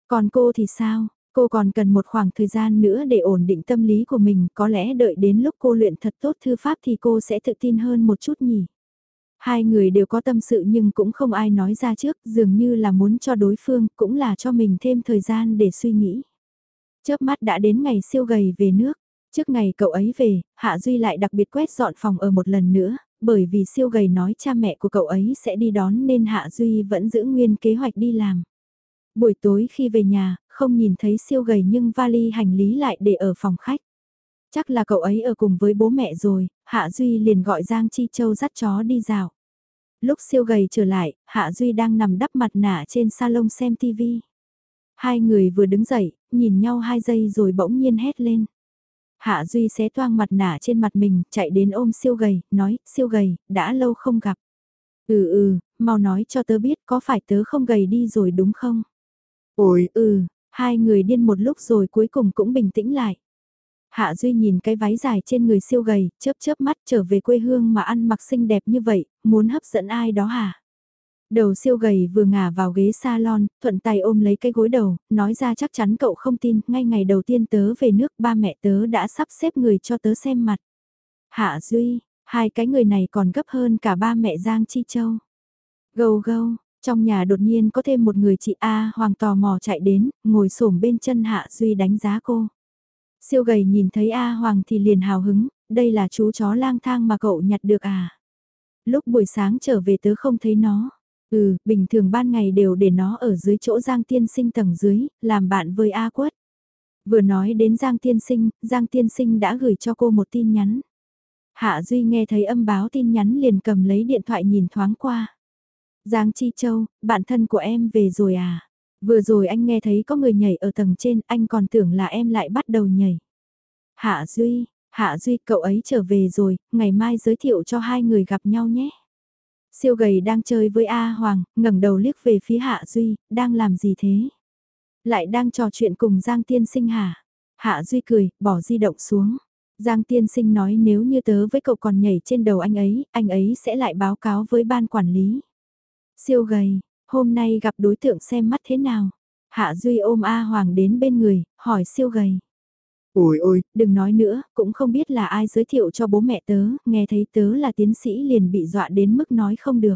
Còn cô thì sao? Cô còn cần một khoảng thời gian nữa để ổn định tâm lý của mình, có lẽ đợi đến lúc cô luyện thật tốt thư pháp thì cô sẽ tự tin hơn một chút nhỉ. Hai người đều có tâm sự nhưng cũng không ai nói ra trước, dường như là muốn cho đối phương, cũng là cho mình thêm thời gian để suy nghĩ. Chớp mắt đã đến ngày siêu gầy về nước, trước ngày cậu ấy về, Hạ Duy lại đặc biệt quét dọn phòng ở một lần nữa, bởi vì siêu gầy nói cha mẹ của cậu ấy sẽ đi đón nên Hạ Duy vẫn giữ nguyên kế hoạch đi làm. Buổi tối khi về nhà, không nhìn thấy siêu gầy nhưng vali hành lý lại để ở phòng khách. Chắc là cậu ấy ở cùng với bố mẹ rồi, Hạ Duy liền gọi Giang Chi Châu dắt chó đi dạo. Lúc siêu gầy trở lại, Hạ Duy đang nằm đắp mặt nạ trên salon xem TV. Hai người vừa đứng dậy, nhìn nhau hai giây rồi bỗng nhiên hét lên. Hạ Duy xé toang mặt nạ trên mặt mình, chạy đến ôm siêu gầy, nói, siêu gầy, đã lâu không gặp. Ừ ừ, mau nói cho tớ biết có phải tớ không gầy đi rồi đúng không? Ôi, ừ, hai người điên một lúc rồi cuối cùng cũng bình tĩnh lại. Hạ Duy nhìn cái váy dài trên người siêu gầy, chớp chớp mắt trở về quê hương mà ăn mặc xinh đẹp như vậy, muốn hấp dẫn ai đó hả? Đầu siêu gầy vừa ngả vào ghế salon, thuận tay ôm lấy cái gối đầu, nói ra chắc chắn cậu không tin, ngay ngày đầu tiên tớ về nước ba mẹ tớ đã sắp xếp người cho tớ xem mặt. Hạ Duy, hai cái người này còn gấp hơn cả ba mẹ Giang Chi Châu. Gâu gâu, trong nhà đột nhiên có thêm một người chị A Hoàng tò mò chạy đến, ngồi xổm bên chân Hạ Duy đánh giá cô. Siêu gầy nhìn thấy A Hoàng thì liền hào hứng, đây là chú chó lang thang mà cậu nhặt được à. Lúc buổi sáng trở về tớ không thấy nó. Ừ, bình thường ban ngày đều để nó ở dưới chỗ Giang Tiên Sinh tầng dưới, làm bạn với A Quất. Vừa nói đến Giang Tiên Sinh, Giang Tiên Sinh đã gửi cho cô một tin nhắn. Hạ Duy nghe thấy âm báo tin nhắn liền cầm lấy điện thoại nhìn thoáng qua. Giang Chi Châu, bạn thân của em về rồi à? Vừa rồi anh nghe thấy có người nhảy ở tầng trên, anh còn tưởng là em lại bắt đầu nhảy. Hạ Duy, Hạ Duy cậu ấy trở về rồi, ngày mai giới thiệu cho hai người gặp nhau nhé. Siêu gầy đang chơi với A Hoàng, ngẩng đầu liếc về phía Hạ Duy, đang làm gì thế? Lại đang trò chuyện cùng Giang Tiên Sinh hả? Hạ Duy cười, bỏ di động xuống. Giang Tiên Sinh nói nếu như tớ với cậu còn nhảy trên đầu anh ấy, anh ấy sẽ lại báo cáo với ban quản lý. Siêu gầy, hôm nay gặp đối tượng xem mắt thế nào? Hạ Duy ôm A Hoàng đến bên người, hỏi siêu gầy. Ôi ôi, đừng nói nữa, cũng không biết là ai giới thiệu cho bố mẹ tớ, nghe thấy tớ là tiến sĩ liền bị dọa đến mức nói không được.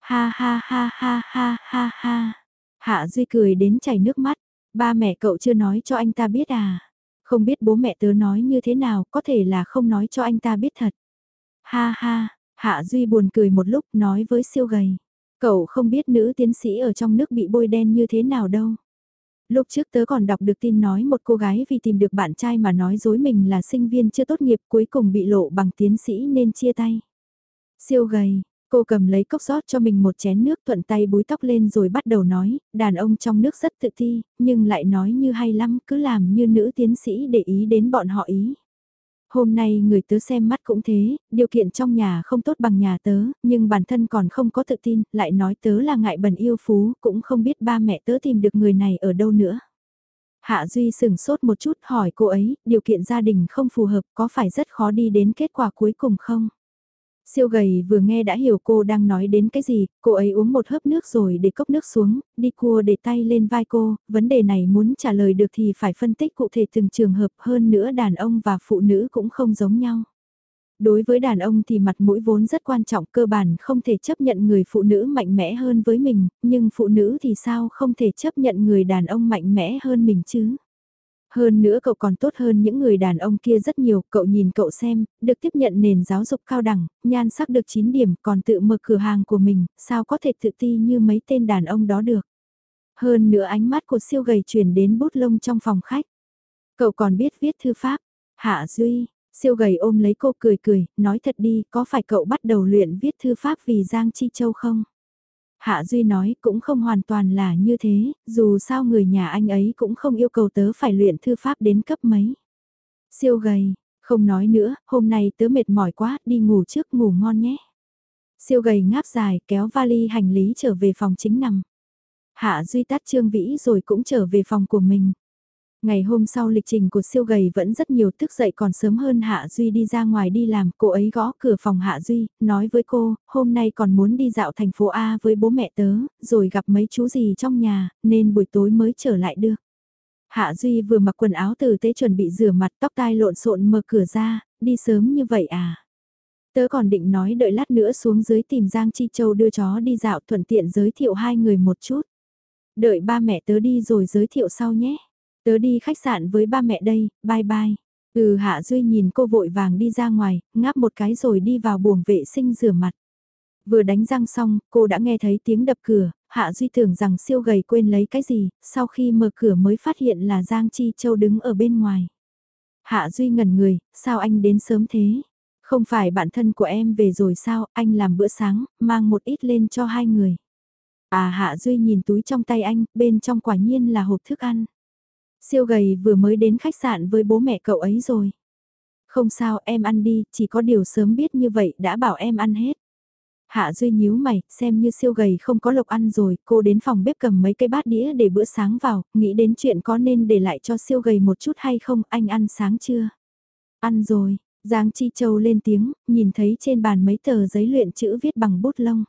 Ha ha ha ha ha ha ha. Hạ Duy cười đến chảy nước mắt, ba mẹ cậu chưa nói cho anh ta biết à? Không biết bố mẹ tớ nói như thế nào, có thể là không nói cho anh ta biết thật. Ha ha, Hạ Duy buồn cười một lúc nói với siêu gầy. Cậu không biết nữ tiến sĩ ở trong nước bị bôi đen như thế nào đâu. Lúc trước tớ còn đọc được tin nói một cô gái vì tìm được bạn trai mà nói dối mình là sinh viên chưa tốt nghiệp cuối cùng bị lộ bằng tiến sĩ nên chia tay. Siêu gầy, cô cầm lấy cốc rót cho mình một chén nước thuận tay búi tóc lên rồi bắt đầu nói, đàn ông trong nước rất tự ti, nhưng lại nói như hay lắm, cứ làm như nữ tiến sĩ để ý đến bọn họ ý. Hôm nay người tớ xem mắt cũng thế, điều kiện trong nhà không tốt bằng nhà tớ, nhưng bản thân còn không có tự tin, lại nói tớ là ngại bẩn yêu phú, cũng không biết ba mẹ tớ tìm được người này ở đâu nữa. Hạ Duy sừng sốt một chút hỏi cô ấy, điều kiện gia đình không phù hợp có phải rất khó đi đến kết quả cuối cùng không? Siêu gầy vừa nghe đã hiểu cô đang nói đến cái gì, cô ấy uống một hớp nước rồi để cốc nước xuống, đi cua để tay lên vai cô, vấn đề này muốn trả lời được thì phải phân tích cụ thể từng trường hợp hơn nữa đàn ông và phụ nữ cũng không giống nhau. Đối với đàn ông thì mặt mũi vốn rất quan trọng cơ bản không thể chấp nhận người phụ nữ mạnh mẽ hơn với mình, nhưng phụ nữ thì sao không thể chấp nhận người đàn ông mạnh mẽ hơn mình chứ? Hơn nữa cậu còn tốt hơn những người đàn ông kia rất nhiều, cậu nhìn cậu xem, được tiếp nhận nền giáo dục cao đẳng, nhan sắc được 9 điểm, còn tự mở cửa hàng của mình, sao có thể tự ti như mấy tên đàn ông đó được. Hơn nữa ánh mắt của siêu gầy chuyển đến bút lông trong phòng khách. Cậu còn biết viết thư pháp. Hạ Duy, siêu gầy ôm lấy cô cười cười, nói thật đi, có phải cậu bắt đầu luyện viết thư pháp vì Giang Chi Châu không? Hạ Duy nói cũng không hoàn toàn là như thế, dù sao người nhà anh ấy cũng không yêu cầu tớ phải luyện thư pháp đến cấp mấy. Siêu gầy, không nói nữa, hôm nay tớ mệt mỏi quá, đi ngủ trước ngủ ngon nhé. Siêu gầy ngáp dài kéo vali hành lý trở về phòng chính nằm. Hạ Duy tắt Trương Vĩ rồi cũng trở về phòng của mình. Ngày hôm sau lịch trình của siêu gầy vẫn rất nhiều thức dậy còn sớm hơn Hạ Duy đi ra ngoài đi làm, cô ấy gõ cửa phòng Hạ Duy, nói với cô, hôm nay còn muốn đi dạo thành phố A với bố mẹ tớ, rồi gặp mấy chú gì trong nhà, nên buổi tối mới trở lại được. Hạ Duy vừa mặc quần áo tử tế chuẩn bị rửa mặt tóc tai lộn xộn mở cửa ra, đi sớm như vậy à? Tớ còn định nói đợi lát nữa xuống dưới tìm Giang Chi Châu đưa chó đi dạo thuận tiện giới thiệu hai người một chút. Đợi ba mẹ tớ đi rồi giới thiệu sau nhé. Tớ đi khách sạn với ba mẹ đây, bye bye. Ừ Hạ Duy nhìn cô vội vàng đi ra ngoài, ngáp một cái rồi đi vào buồng vệ sinh rửa mặt. Vừa đánh răng xong, cô đã nghe thấy tiếng đập cửa, Hạ Duy tưởng rằng siêu gầy quên lấy cái gì, sau khi mở cửa mới phát hiện là Giang Chi Châu đứng ở bên ngoài. Hạ Duy ngẩn người, sao anh đến sớm thế? Không phải bạn thân của em về rồi sao, anh làm bữa sáng, mang một ít lên cho hai người. À Hạ Duy nhìn túi trong tay anh, bên trong quả nhiên là hộp thức ăn. Siêu gầy vừa mới đến khách sạn với bố mẹ cậu ấy rồi. Không sao em ăn đi, chỉ có điều sớm biết như vậy đã bảo em ăn hết. Hạ Duy nhíu mày, xem như siêu gầy không có lộc ăn rồi, cô đến phòng bếp cầm mấy cái bát đĩa để bữa sáng vào, nghĩ đến chuyện có nên để lại cho siêu gầy một chút hay không, anh ăn sáng chưa? Ăn rồi, Giang Chi Châu lên tiếng, nhìn thấy trên bàn mấy tờ giấy luyện chữ viết bằng bút lông.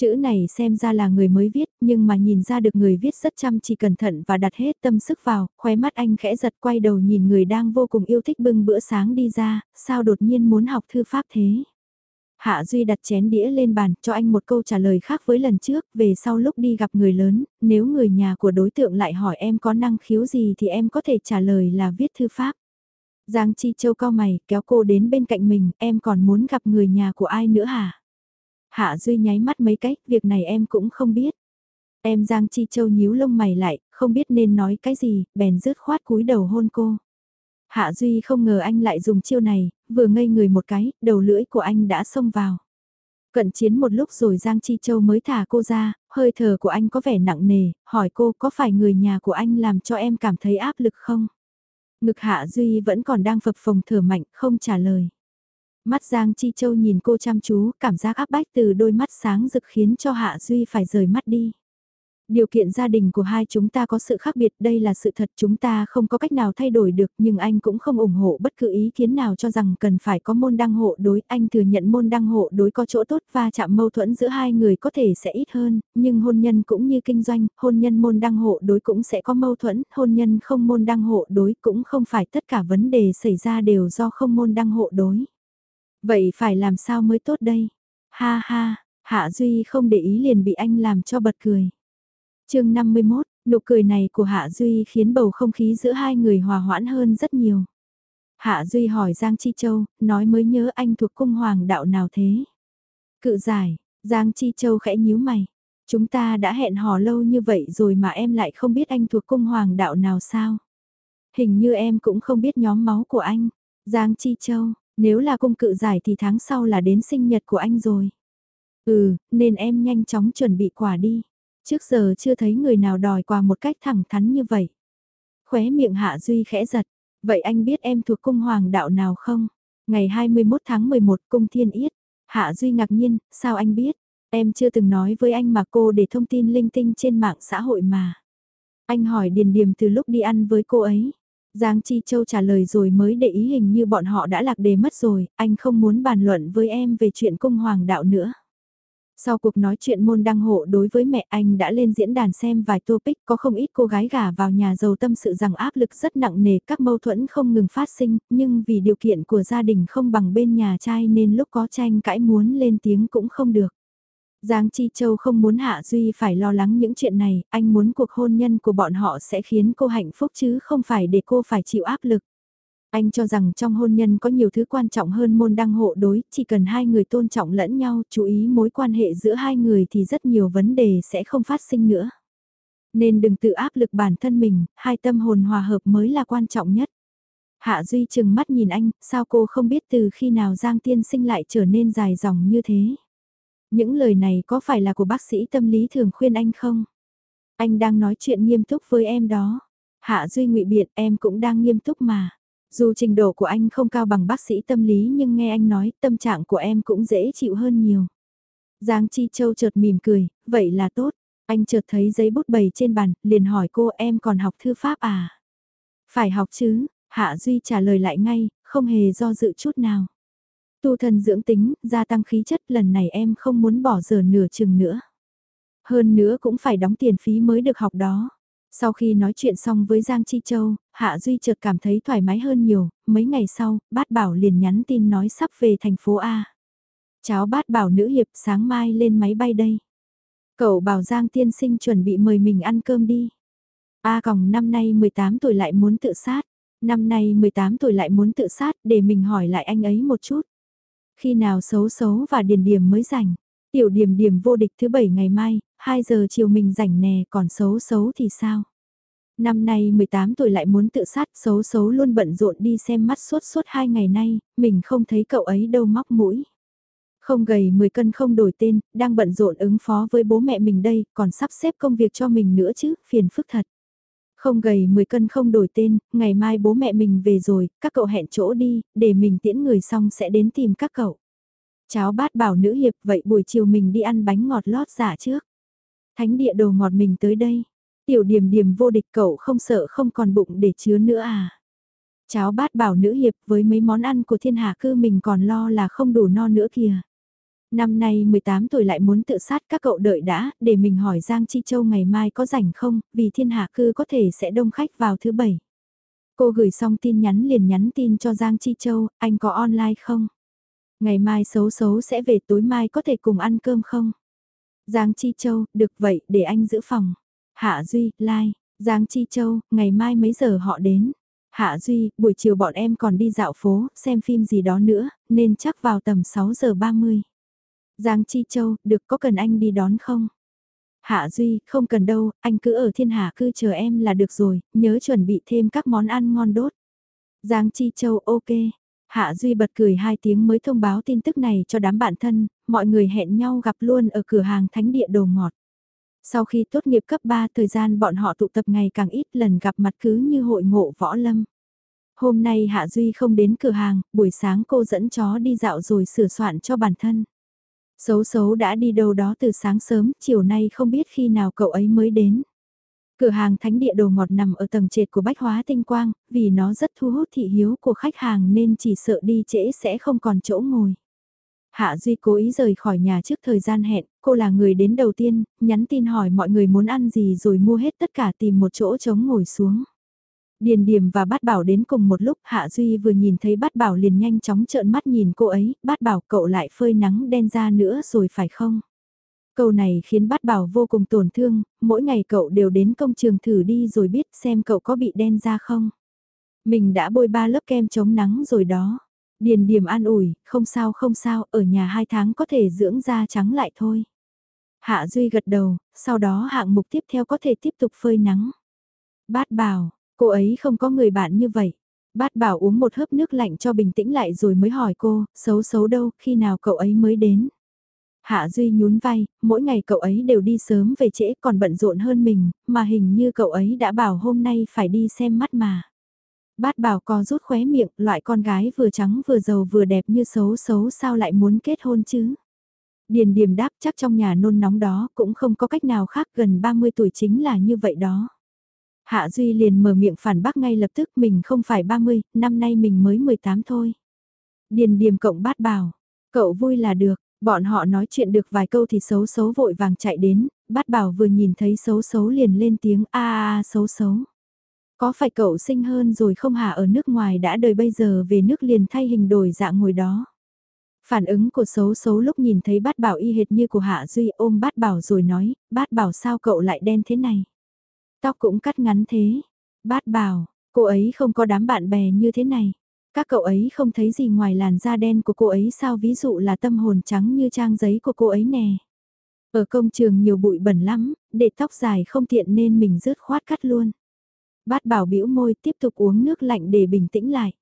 Chữ này xem ra là người mới viết, nhưng mà nhìn ra được người viết rất chăm chỉ cẩn thận và đặt hết tâm sức vào, khóe mắt anh khẽ giật quay đầu nhìn người đang vô cùng yêu thích bưng bữa sáng đi ra, sao đột nhiên muốn học thư pháp thế. Hạ Duy đặt chén đĩa lên bàn cho anh một câu trả lời khác với lần trước, về sau lúc đi gặp người lớn, nếu người nhà của đối tượng lại hỏi em có năng khiếu gì thì em có thể trả lời là viết thư pháp. Giang Chi Châu cao mày, kéo cô đến bên cạnh mình, em còn muốn gặp người nhà của ai nữa hả? Hạ Duy nháy mắt mấy cách, việc này em cũng không biết. Em Giang Chi Châu nhíu lông mày lại, không biết nên nói cái gì, bèn rứt khoát cúi đầu hôn cô. Hạ Duy không ngờ anh lại dùng chiêu này, vừa ngây người một cái, đầu lưỡi của anh đã xông vào. Cận chiến một lúc rồi Giang Chi Châu mới thả cô ra, hơi thở của anh có vẻ nặng nề, hỏi cô có phải người nhà của anh làm cho em cảm thấy áp lực không? Ngực Hạ Duy vẫn còn đang phập phồng thở mạnh, không trả lời. Mắt Giang Chi Châu nhìn cô chăm chú, cảm giác áp bách từ đôi mắt sáng rực khiến cho Hạ Duy phải rời mắt đi. Điều kiện gia đình của hai chúng ta có sự khác biệt, đây là sự thật chúng ta không có cách nào thay đổi được nhưng anh cũng không ủng hộ bất cứ ý kiến nào cho rằng cần phải có môn đăng hộ đối. Anh thừa nhận môn đăng hộ đối có chỗ tốt và chạm mâu thuẫn giữa hai người có thể sẽ ít hơn, nhưng hôn nhân cũng như kinh doanh, hôn nhân môn đăng hộ đối cũng sẽ có mâu thuẫn, hôn nhân không môn đăng hộ đối cũng không phải tất cả vấn đề xảy ra đều do không môn đăng hộ đối. Vậy phải làm sao mới tốt đây? Ha ha, Hạ Duy không để ý liền bị anh làm cho bật cười. chương 51, Nụ cười này của Hạ Duy khiến bầu không khí giữa hai người hòa hoãn hơn rất nhiều. Hạ Duy hỏi Giang Chi Châu, nói mới nhớ anh thuộc cung hoàng đạo nào thế? Cự giải, Giang Chi Châu khẽ nhíu mày. Chúng ta đã hẹn hò lâu như vậy rồi mà em lại không biết anh thuộc cung hoàng đạo nào sao? Hình như em cũng không biết nhóm máu của anh. Giang Chi Châu, nếu là cung cự giải thì tháng sau là đến sinh nhật của anh rồi. Ừ, nên em nhanh chóng chuẩn bị quà đi. Trước giờ chưa thấy người nào đòi quà một cách thẳng thắn như vậy. Khóe miệng Hạ Duy khẽ giật. Vậy anh biết em thuộc cung hoàng đạo nào không? Ngày 21 tháng 11 cung thiên yết. Hạ Duy ngạc nhiên, sao anh biết? Em chưa từng nói với anh mà cô để thông tin linh tinh trên mạng xã hội mà. Anh hỏi Điền Điềm từ lúc đi ăn với cô ấy. Giang Chi Châu trả lời rồi mới để ý hình như bọn họ đã lạc đề mất rồi, anh không muốn bàn luận với em về chuyện cung hoàng đạo nữa. Sau cuộc nói chuyện môn đăng hộ đối với mẹ anh đã lên diễn đàn xem vài topic có không ít cô gái gả vào nhà giàu tâm sự rằng áp lực rất nặng nề các mâu thuẫn không ngừng phát sinh nhưng vì điều kiện của gia đình không bằng bên nhà trai nên lúc có tranh cãi muốn lên tiếng cũng không được. Giang Chi Châu không muốn Hạ Duy phải lo lắng những chuyện này, anh muốn cuộc hôn nhân của bọn họ sẽ khiến cô hạnh phúc chứ không phải để cô phải chịu áp lực. Anh cho rằng trong hôn nhân có nhiều thứ quan trọng hơn môn đăng hộ đối, chỉ cần hai người tôn trọng lẫn nhau, chú ý mối quan hệ giữa hai người thì rất nhiều vấn đề sẽ không phát sinh nữa. Nên đừng tự áp lực bản thân mình, hai tâm hồn hòa hợp mới là quan trọng nhất. Hạ Duy chừng mắt nhìn anh, sao cô không biết từ khi nào Giang Tiên sinh lại trở nên dài dòng như thế? Những lời này có phải là của bác sĩ tâm lý thường khuyên anh không? Anh đang nói chuyện nghiêm túc với em đó. Hạ Duy ngụy biện em cũng đang nghiêm túc mà. Dù trình độ của anh không cao bằng bác sĩ tâm lý nhưng nghe anh nói tâm trạng của em cũng dễ chịu hơn nhiều. Giang Chi Châu chợt mỉm cười, vậy là tốt. Anh chợt thấy giấy bút bầy trên bàn, liền hỏi cô em còn học thư pháp à? Phải học chứ, Hạ Duy trả lời lại ngay, không hề do dự chút nào. Tu thân dưỡng tính, gia tăng khí chất lần này em không muốn bỏ giờ nửa chừng nữa. Hơn nữa cũng phải đóng tiền phí mới được học đó. Sau khi nói chuyện xong với Giang Chi Châu, Hạ Duy chợt cảm thấy thoải mái hơn nhiều, mấy ngày sau, bát bảo liền nhắn tin nói sắp về thành phố A. Cháu bát bảo nữ hiệp sáng mai lên máy bay đây. Cậu bảo Giang tiên sinh chuẩn bị mời mình ăn cơm đi. A còng năm nay 18 tuổi lại muốn tự sát. Năm nay 18 tuổi lại muốn tự sát để mình hỏi lại anh ấy một chút. Khi nào xấu xấu và điền điểm mới rảnh. Tiểu điểm điểm vô địch thứ bảy ngày mai, 2 giờ chiều mình rảnh nè còn xấu xấu thì sao? Năm nay 18 tuổi lại muốn tự sát xấu xấu luôn bận rộn đi xem mắt suốt suốt hai ngày nay, mình không thấy cậu ấy đâu móc mũi. Không gầy 10 cân không đổi tên, đang bận rộn ứng phó với bố mẹ mình đây, còn sắp xếp công việc cho mình nữa chứ, phiền phức thật. Không gầy 10 cân không đổi tên, ngày mai bố mẹ mình về rồi, các cậu hẹn chỗ đi, để mình tiễn người xong sẽ đến tìm các cậu. Cháu bát bảo nữ hiệp vậy buổi chiều mình đi ăn bánh ngọt lót giả trước. Thánh địa đồ ngọt mình tới đây. Tiểu điểm điểm vô địch cậu không sợ không còn bụng để chứa nữa à. Cháu bát bảo nữ hiệp với mấy món ăn của thiên hạ cư mình còn lo là không đủ no nữa kìa. Năm nay 18 tuổi lại muốn tự sát các cậu đợi đã, để mình hỏi Giang Chi Châu ngày mai có rảnh không, vì thiên hạ cư có thể sẽ đông khách vào thứ bảy. Cô gửi xong tin nhắn liền nhắn tin cho Giang Chi Châu, anh có online không? Ngày mai xấu xấu sẽ về tối mai có thể cùng ăn cơm không? Giang Chi Châu, được vậy, để anh giữ phòng. Hạ Duy, like. Giang Chi Châu, ngày mai mấy giờ họ đến? Hạ Duy, buổi chiều bọn em còn đi dạo phố, xem phim gì đó nữa, nên chắc vào tầm 6 giờ 30. Giang Chi Châu, được có cần anh đi đón không? Hạ Duy, không cần đâu, anh cứ ở thiên hạ cứ chờ em là được rồi, nhớ chuẩn bị thêm các món ăn ngon đốt. Giang Chi Châu, ok. Hạ Duy bật cười hai tiếng mới thông báo tin tức này cho đám bạn thân, mọi người hẹn nhau gặp luôn ở cửa hàng thánh địa đồ ngọt. Sau khi tốt nghiệp cấp 3 thời gian bọn họ tụ tập ngày càng ít lần gặp mặt cứ như hội ngộ võ lâm. Hôm nay Hạ Duy không đến cửa hàng, buổi sáng cô dẫn chó đi dạo rồi sửa soạn cho bản thân. Xấu xấu đã đi đâu đó từ sáng sớm, chiều nay không biết khi nào cậu ấy mới đến. Cửa hàng thánh địa đồ ngọt nằm ở tầng trệt của bách hóa tinh quang, vì nó rất thu hút thị hiếu của khách hàng nên chỉ sợ đi trễ sẽ không còn chỗ ngồi. Hạ Duy cố ý rời khỏi nhà trước thời gian hẹn, cô là người đến đầu tiên, nhắn tin hỏi mọi người muốn ăn gì rồi mua hết tất cả tìm một chỗ trống ngồi xuống. Điền Điềm và Bát Bảo đến cùng một lúc Hạ Duy vừa nhìn thấy Bát Bảo liền nhanh chóng trợn mắt nhìn cô ấy, Bát Bảo cậu lại phơi nắng đen ra nữa rồi phải không? Câu này khiến bát bảo vô cùng tổn thương, mỗi ngày cậu đều đến công trường thử đi rồi biết xem cậu có bị đen da không. Mình đã bôi ba lớp kem chống nắng rồi đó. Điền Điềm an ủi, không sao không sao, ở nhà hai tháng có thể dưỡng da trắng lại thôi. Hạ Duy gật đầu, sau đó hạng mục tiếp theo có thể tiếp tục phơi nắng. Bát bảo, cô ấy không có người bạn như vậy. Bát bảo uống một hớp nước lạnh cho bình tĩnh lại rồi mới hỏi cô, xấu xấu đâu, khi nào cậu ấy mới đến. Hạ Duy nhún vai, mỗi ngày cậu ấy đều đi sớm về trễ còn bận rộn hơn mình, mà hình như cậu ấy đã bảo hôm nay phải đi xem mắt mà. Bát bảo có rút khóe miệng, loại con gái vừa trắng vừa giàu vừa đẹp như xấu xấu sao lại muốn kết hôn chứ? Điền điềm đáp chắc trong nhà nôn nóng đó cũng không có cách nào khác gần 30 tuổi chính là như vậy đó. Hạ Duy liền mở miệng phản bác ngay lập tức mình không phải 30, năm nay mình mới 18 thôi. Điền điềm cộng bát bảo, cậu vui là được, bọn họ nói chuyện được vài câu thì xấu xấu vội vàng chạy đến, bát bảo vừa nhìn thấy xấu xấu liền lên tiếng a a xấu xấu. Có phải cậu sinh hơn rồi không hả ở nước ngoài đã đời bây giờ về nước liền thay hình đổi dạng ngồi đó. Phản ứng của xấu xấu lúc nhìn thấy bát bảo y hệt như của Hạ Duy ôm bát bảo rồi nói, bát bảo sao cậu lại đen thế này. Tóc cũng cắt ngắn thế. Bát bảo, cô ấy không có đám bạn bè như thế này. Các cậu ấy không thấy gì ngoài làn da đen của cô ấy sao ví dụ là tâm hồn trắng như trang giấy của cô ấy nè. Ở công trường nhiều bụi bẩn lắm, để tóc dài không tiện nên mình rớt khoát cắt luôn. Bát bảo bĩu môi tiếp tục uống nước lạnh để bình tĩnh lại.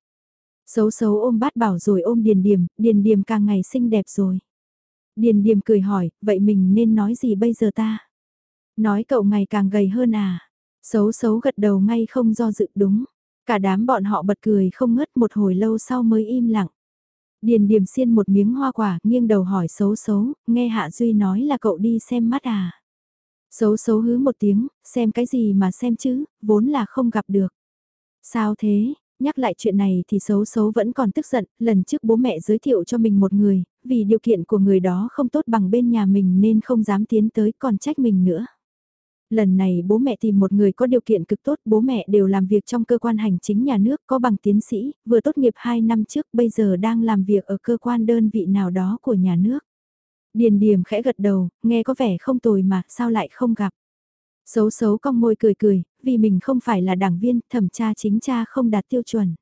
Xấu xấu ôm bát bảo rồi ôm điền điềm, điền điềm càng ngày xinh đẹp rồi. Điền điềm cười hỏi, vậy mình nên nói gì bây giờ ta? Nói cậu ngày càng gầy hơn à? Xấu xấu gật đầu ngay không do dự đúng. Cả đám bọn họ bật cười không ngớt một hồi lâu sau mới im lặng. Điền điềm xiên một miếng hoa quả, nghiêng đầu hỏi xấu xấu, nghe Hạ Duy nói là cậu đi xem mắt à? Xấu xấu hứ một tiếng, xem cái gì mà xem chứ, vốn là không gặp được. Sao thế, nhắc lại chuyện này thì xấu xấu vẫn còn tức giận, lần trước bố mẹ giới thiệu cho mình một người, vì điều kiện của người đó không tốt bằng bên nhà mình nên không dám tiến tới còn trách mình nữa. Lần này bố mẹ tìm một người có điều kiện cực tốt, bố mẹ đều làm việc trong cơ quan hành chính nhà nước, có bằng tiến sĩ, vừa tốt nghiệp 2 năm trước, bây giờ đang làm việc ở cơ quan đơn vị nào đó của nhà nước. Điền điềm khẽ gật đầu, nghe có vẻ không tồi mà, sao lại không gặp. Xấu xấu cong môi cười cười, vì mình không phải là đảng viên, thẩm tra chính tra không đạt tiêu chuẩn.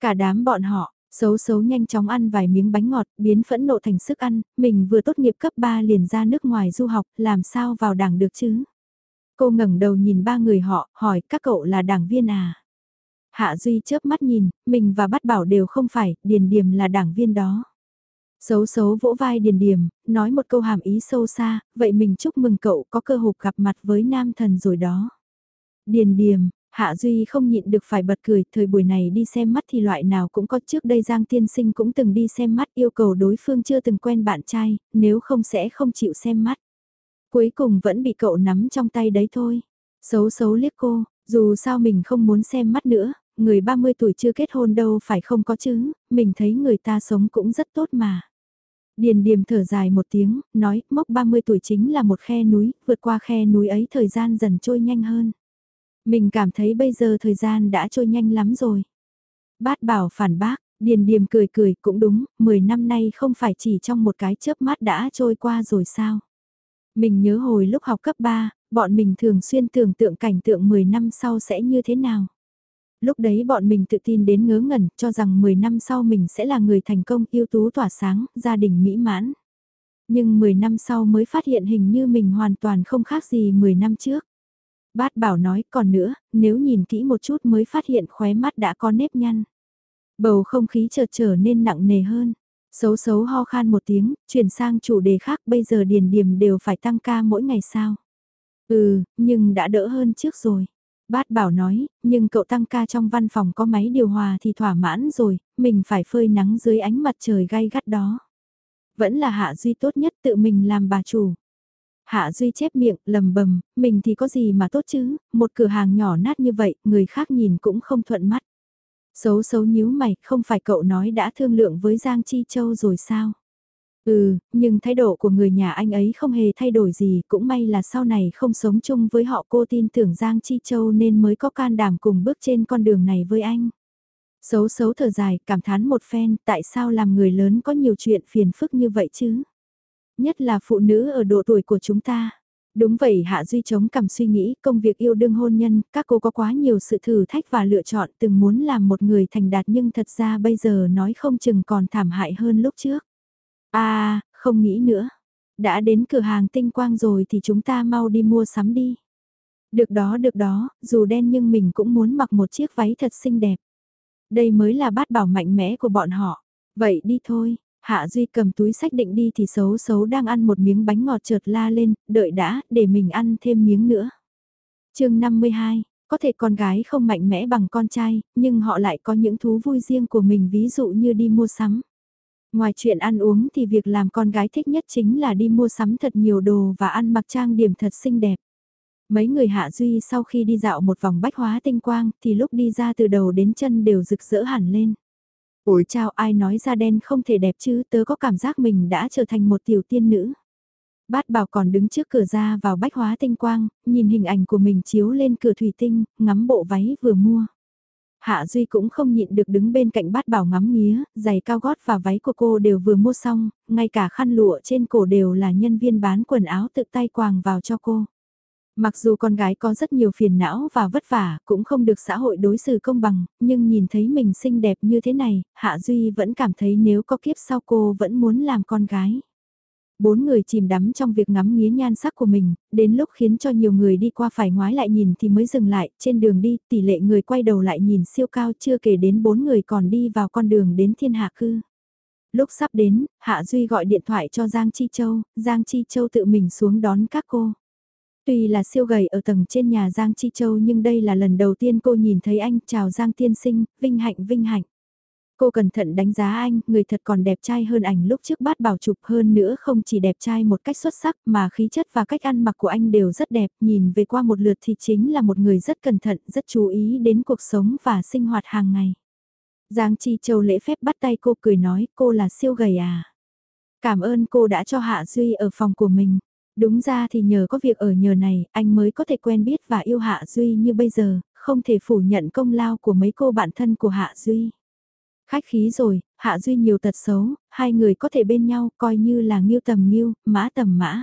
Cả đám bọn họ, xấu xấu nhanh chóng ăn vài miếng bánh ngọt, biến phẫn nộ thành sức ăn, mình vừa tốt nghiệp cấp 3 liền ra nước ngoài du học, làm sao vào đảng được chứ? Cô ngẩng đầu nhìn ba người họ, hỏi các cậu là đảng viên à? Hạ Duy chớp mắt nhìn, mình và bắt bảo đều không phải, Điền Điềm là đảng viên đó. Xấu xấu vỗ vai Điền Điềm, nói một câu hàm ý sâu xa, vậy mình chúc mừng cậu có cơ hội gặp mặt với nam thần rồi đó. Điền Điềm, Hạ Duy không nhịn được phải bật cười, thời buổi này đi xem mắt thì loại nào cũng có trước đây Giang Tiên Sinh cũng từng đi xem mắt yêu cầu đối phương chưa từng quen bạn trai, nếu không sẽ không chịu xem mắt. Cuối cùng vẫn bị cậu nắm trong tay đấy thôi. Xấu xấu liếc cô, dù sao mình không muốn xem mắt nữa, người 30 tuổi chưa kết hôn đâu phải không có chứ, mình thấy người ta sống cũng rất tốt mà. Điền điềm thở dài một tiếng, nói, mốc 30 tuổi chính là một khe núi, vượt qua khe núi ấy thời gian dần trôi nhanh hơn. Mình cảm thấy bây giờ thời gian đã trôi nhanh lắm rồi. Bát bảo phản bác, điền điềm cười cười cũng đúng, 10 năm nay không phải chỉ trong một cái chớp mắt đã trôi qua rồi sao. Mình nhớ hồi lúc học cấp 3, bọn mình thường xuyên tưởng tượng cảnh tượng 10 năm sau sẽ như thế nào. Lúc đấy bọn mình tự tin đến ngớ ngẩn, cho rằng 10 năm sau mình sẽ là người thành công, ưu tú tỏa sáng, gia đình mỹ mãn. Nhưng 10 năm sau mới phát hiện hình như mình hoàn toàn không khác gì 10 năm trước. Bát bảo nói, còn nữa, nếu nhìn kỹ một chút mới phát hiện khóe mắt đã có nếp nhăn. Bầu không khí chợt trở nên nặng nề hơn. Xấu xấu ho khan một tiếng, chuyển sang chủ đề khác bây giờ điền điểm đều phải tăng ca mỗi ngày sao. Ừ, nhưng đã đỡ hơn trước rồi. Bát bảo nói, nhưng cậu tăng ca trong văn phòng có máy điều hòa thì thỏa mãn rồi, mình phải phơi nắng dưới ánh mặt trời gay gắt đó. Vẫn là Hạ Duy tốt nhất tự mình làm bà chủ. Hạ Duy chép miệng, lầm bầm, mình thì có gì mà tốt chứ, một cửa hàng nhỏ nát như vậy, người khác nhìn cũng không thuận mắt. Xấu xấu nhíu mày, không phải cậu nói đã thương lượng với Giang Chi Châu rồi sao? Ừ, nhưng thái độ của người nhà anh ấy không hề thay đổi gì, cũng may là sau này không sống chung với họ cô tin tưởng Giang Chi Châu nên mới có can đảm cùng bước trên con đường này với anh. Xấu xấu thở dài, cảm thán một phen, tại sao làm người lớn có nhiều chuyện phiền phức như vậy chứ? Nhất là phụ nữ ở độ tuổi của chúng ta. Đúng vậy Hạ Duy chống cầm suy nghĩ công việc yêu đương hôn nhân, các cô có quá nhiều sự thử thách và lựa chọn từng muốn làm một người thành đạt nhưng thật ra bây giờ nói không chừng còn thảm hại hơn lúc trước. À, không nghĩ nữa. Đã đến cửa hàng tinh quang rồi thì chúng ta mau đi mua sắm đi. Được đó được đó, dù đen nhưng mình cũng muốn mặc một chiếc váy thật xinh đẹp. Đây mới là bát bảo mạnh mẽ của bọn họ. Vậy đi thôi, Hạ Duy cầm túi sách định đi thì xấu xấu đang ăn một miếng bánh ngọt chợt la lên, đợi đã, để mình ăn thêm miếng nữa. chương 52, có thể con gái không mạnh mẽ bằng con trai, nhưng họ lại có những thú vui riêng của mình ví dụ như đi mua sắm. Ngoài chuyện ăn uống thì việc làm con gái thích nhất chính là đi mua sắm thật nhiều đồ và ăn mặc trang điểm thật xinh đẹp. Mấy người hạ duy sau khi đi dạo một vòng bách hóa tinh quang thì lúc đi ra từ đầu đến chân đều rực rỡ hẳn lên. Ôi chào ai nói da đen không thể đẹp chứ tớ có cảm giác mình đã trở thành một tiểu tiên nữ. Bát bảo còn đứng trước cửa ra vào bách hóa tinh quang, nhìn hình ảnh của mình chiếu lên cửa thủy tinh, ngắm bộ váy vừa mua. Hạ Duy cũng không nhịn được đứng bên cạnh bát bảo ngắm nghía, giày cao gót và váy của cô đều vừa mua xong, ngay cả khăn lụa trên cổ đều là nhân viên bán quần áo tự tay quàng vào cho cô. Mặc dù con gái có rất nhiều phiền não và vất vả, cũng không được xã hội đối xử công bằng, nhưng nhìn thấy mình xinh đẹp như thế này, Hạ Duy vẫn cảm thấy nếu có kiếp sau cô vẫn muốn làm con gái. Bốn người chìm đắm trong việc ngắm nghía nhan sắc của mình, đến lúc khiến cho nhiều người đi qua phải ngoái lại nhìn thì mới dừng lại, trên đường đi tỷ lệ người quay đầu lại nhìn siêu cao chưa kể đến bốn người còn đi vào con đường đến thiên hạ cư. Lúc sắp đến, Hạ Duy gọi điện thoại cho Giang Chi Châu, Giang Chi Châu tự mình xuống đón các cô. Tuy là siêu gầy ở tầng trên nhà Giang Chi Châu nhưng đây là lần đầu tiên cô nhìn thấy anh chào Giang tiên sinh, vinh hạnh vinh hạnh. Cô cẩn thận đánh giá anh, người thật còn đẹp trai hơn ảnh lúc trước bát bảo chụp hơn nữa không chỉ đẹp trai một cách xuất sắc mà khí chất và cách ăn mặc của anh đều rất đẹp, nhìn về qua một lượt thì chính là một người rất cẩn thận, rất chú ý đến cuộc sống và sinh hoạt hàng ngày. Giang Chi Châu lễ phép bắt tay cô cười nói cô là siêu gầy à. Cảm ơn cô đã cho Hạ Duy ở phòng của mình. Đúng ra thì nhờ có việc ở nhờ này, anh mới có thể quen biết và yêu Hạ Duy như bây giờ, không thể phủ nhận công lao của mấy cô bạn thân của Hạ Duy. Khách khí rồi, Hạ Duy nhiều tật xấu, hai người có thể bên nhau coi như là nghiêu tầm nghiêu, mã tầm mã.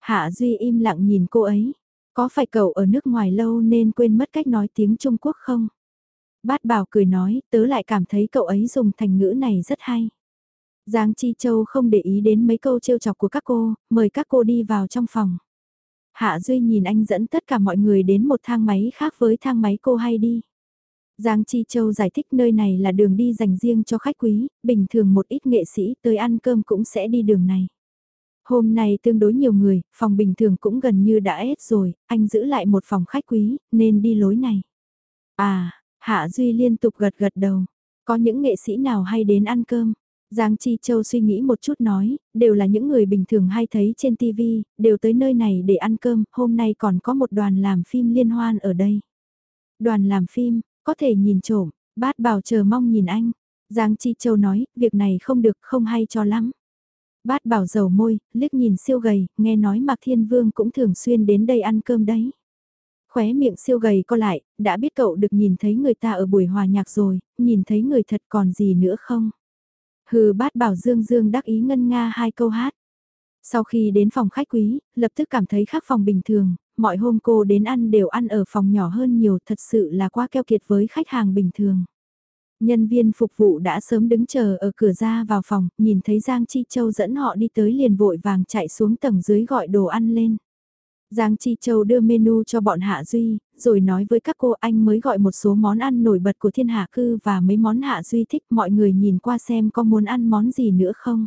Hạ Duy im lặng nhìn cô ấy, có phải cậu ở nước ngoài lâu nên quên mất cách nói tiếng Trung Quốc không? Bát Bảo cười nói, tớ lại cảm thấy cậu ấy dùng thành ngữ này rất hay. Giang Chi Châu không để ý đến mấy câu trêu chọc của các cô, mời các cô đi vào trong phòng. Hạ Duy nhìn anh dẫn tất cả mọi người đến một thang máy khác với thang máy cô hay đi. Giang Chi Châu giải thích nơi này là đường đi dành riêng cho khách quý, bình thường một ít nghệ sĩ tới ăn cơm cũng sẽ đi đường này. Hôm nay tương đối nhiều người, phòng bình thường cũng gần như đã hết rồi, anh giữ lại một phòng khách quý, nên đi lối này. À, Hạ Duy liên tục gật gật đầu. Có những nghệ sĩ nào hay đến ăn cơm? Giang Chi Châu suy nghĩ một chút nói, đều là những người bình thường hay thấy trên TV, đều tới nơi này để ăn cơm, hôm nay còn có một đoàn làm phim liên hoan ở đây. Đoàn làm phim, có thể nhìn trộm, bát bảo chờ mong nhìn anh. Giang Chi Châu nói, việc này không được, không hay cho lắm. Bát bảo dầu môi, liếc nhìn siêu gầy, nghe nói Mạc Thiên Vương cũng thường xuyên đến đây ăn cơm đấy. Khóe miệng siêu gầy co lại, đã biết cậu được nhìn thấy người ta ở buổi hòa nhạc rồi, nhìn thấy người thật còn gì nữa không? Hừ bát bảo Dương Dương đắc ý ngân nga hai câu hát. Sau khi đến phòng khách quý, lập tức cảm thấy khác phòng bình thường, mọi hôm cô đến ăn đều ăn ở phòng nhỏ hơn nhiều thật sự là quá keo kiệt với khách hàng bình thường. Nhân viên phục vụ đã sớm đứng chờ ở cửa ra vào phòng, nhìn thấy Giang Chi Châu dẫn họ đi tới liền vội vàng chạy xuống tầng dưới gọi đồ ăn lên. Giang Chi Châu đưa menu cho bọn Hạ Duy, rồi nói với các cô anh mới gọi một số món ăn nổi bật của thiên hạ cư và mấy món Hạ Duy thích mọi người nhìn qua xem có muốn ăn món gì nữa không.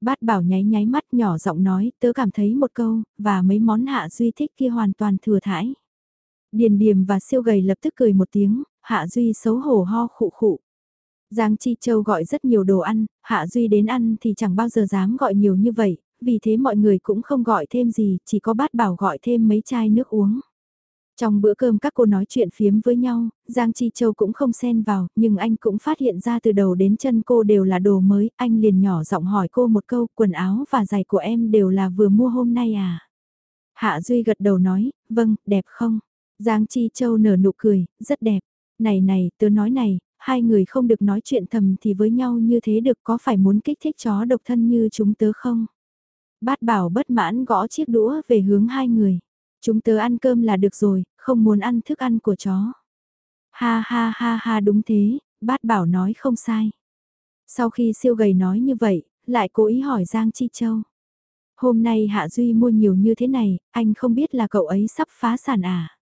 Bát bảo nháy nháy mắt nhỏ giọng nói, tớ cảm thấy một câu, và mấy món Hạ Duy thích kia hoàn toàn thừa thải. Điền điềm và siêu gầy lập tức cười một tiếng, Hạ Duy xấu hổ ho khụ khụ. Giang Chi Châu gọi rất nhiều đồ ăn, Hạ Duy đến ăn thì chẳng bao giờ dám gọi nhiều như vậy, vì thế mọi người cũng không gọi thêm gì, chỉ có bát bảo gọi thêm mấy chai nước uống. Trong bữa cơm các cô nói chuyện phiếm với nhau, Giang Chi Châu cũng không xen vào, nhưng anh cũng phát hiện ra từ đầu đến chân cô đều là đồ mới, anh liền nhỏ giọng hỏi cô một câu, quần áo và giày của em đều là vừa mua hôm nay à? Hạ Duy gật đầu nói, vâng, đẹp không? Giang Chi Châu nở nụ cười, rất đẹp. Này này, tớ nói này, hai người không được nói chuyện thầm thì với nhau như thế được có phải muốn kích thích chó độc thân như chúng tớ không? Bát bảo bất mãn gõ chiếc đũa về hướng hai người. Chúng tớ ăn cơm là được rồi, không muốn ăn thức ăn của chó. Ha ha ha ha đúng thế, bát bảo nói không sai. Sau khi siêu gầy nói như vậy, lại cố ý hỏi Giang Chi Châu. Hôm nay Hạ Duy mua nhiều như thế này, anh không biết là cậu ấy sắp phá sản à?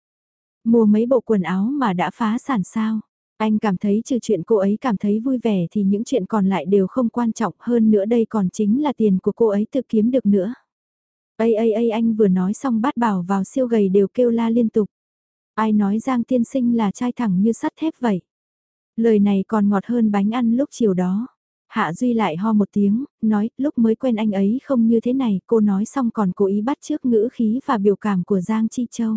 Mua mấy bộ quần áo mà đã phá sản sao? Anh cảm thấy trừ chuyện cô ấy cảm thấy vui vẻ thì những chuyện còn lại đều không quan trọng hơn nữa đây còn chính là tiền của cô ấy tự kiếm được nữa. Ây ây ây anh vừa nói xong bát bảo vào siêu gầy đều kêu la liên tục. Ai nói Giang tiên sinh là trai thẳng như sắt thép vậy? Lời này còn ngọt hơn bánh ăn lúc chiều đó. Hạ Duy lại ho một tiếng, nói, lúc mới quen anh ấy không như thế này, cô nói xong còn cố ý bắt trước ngữ khí và biểu cảm của Giang Chi Châu.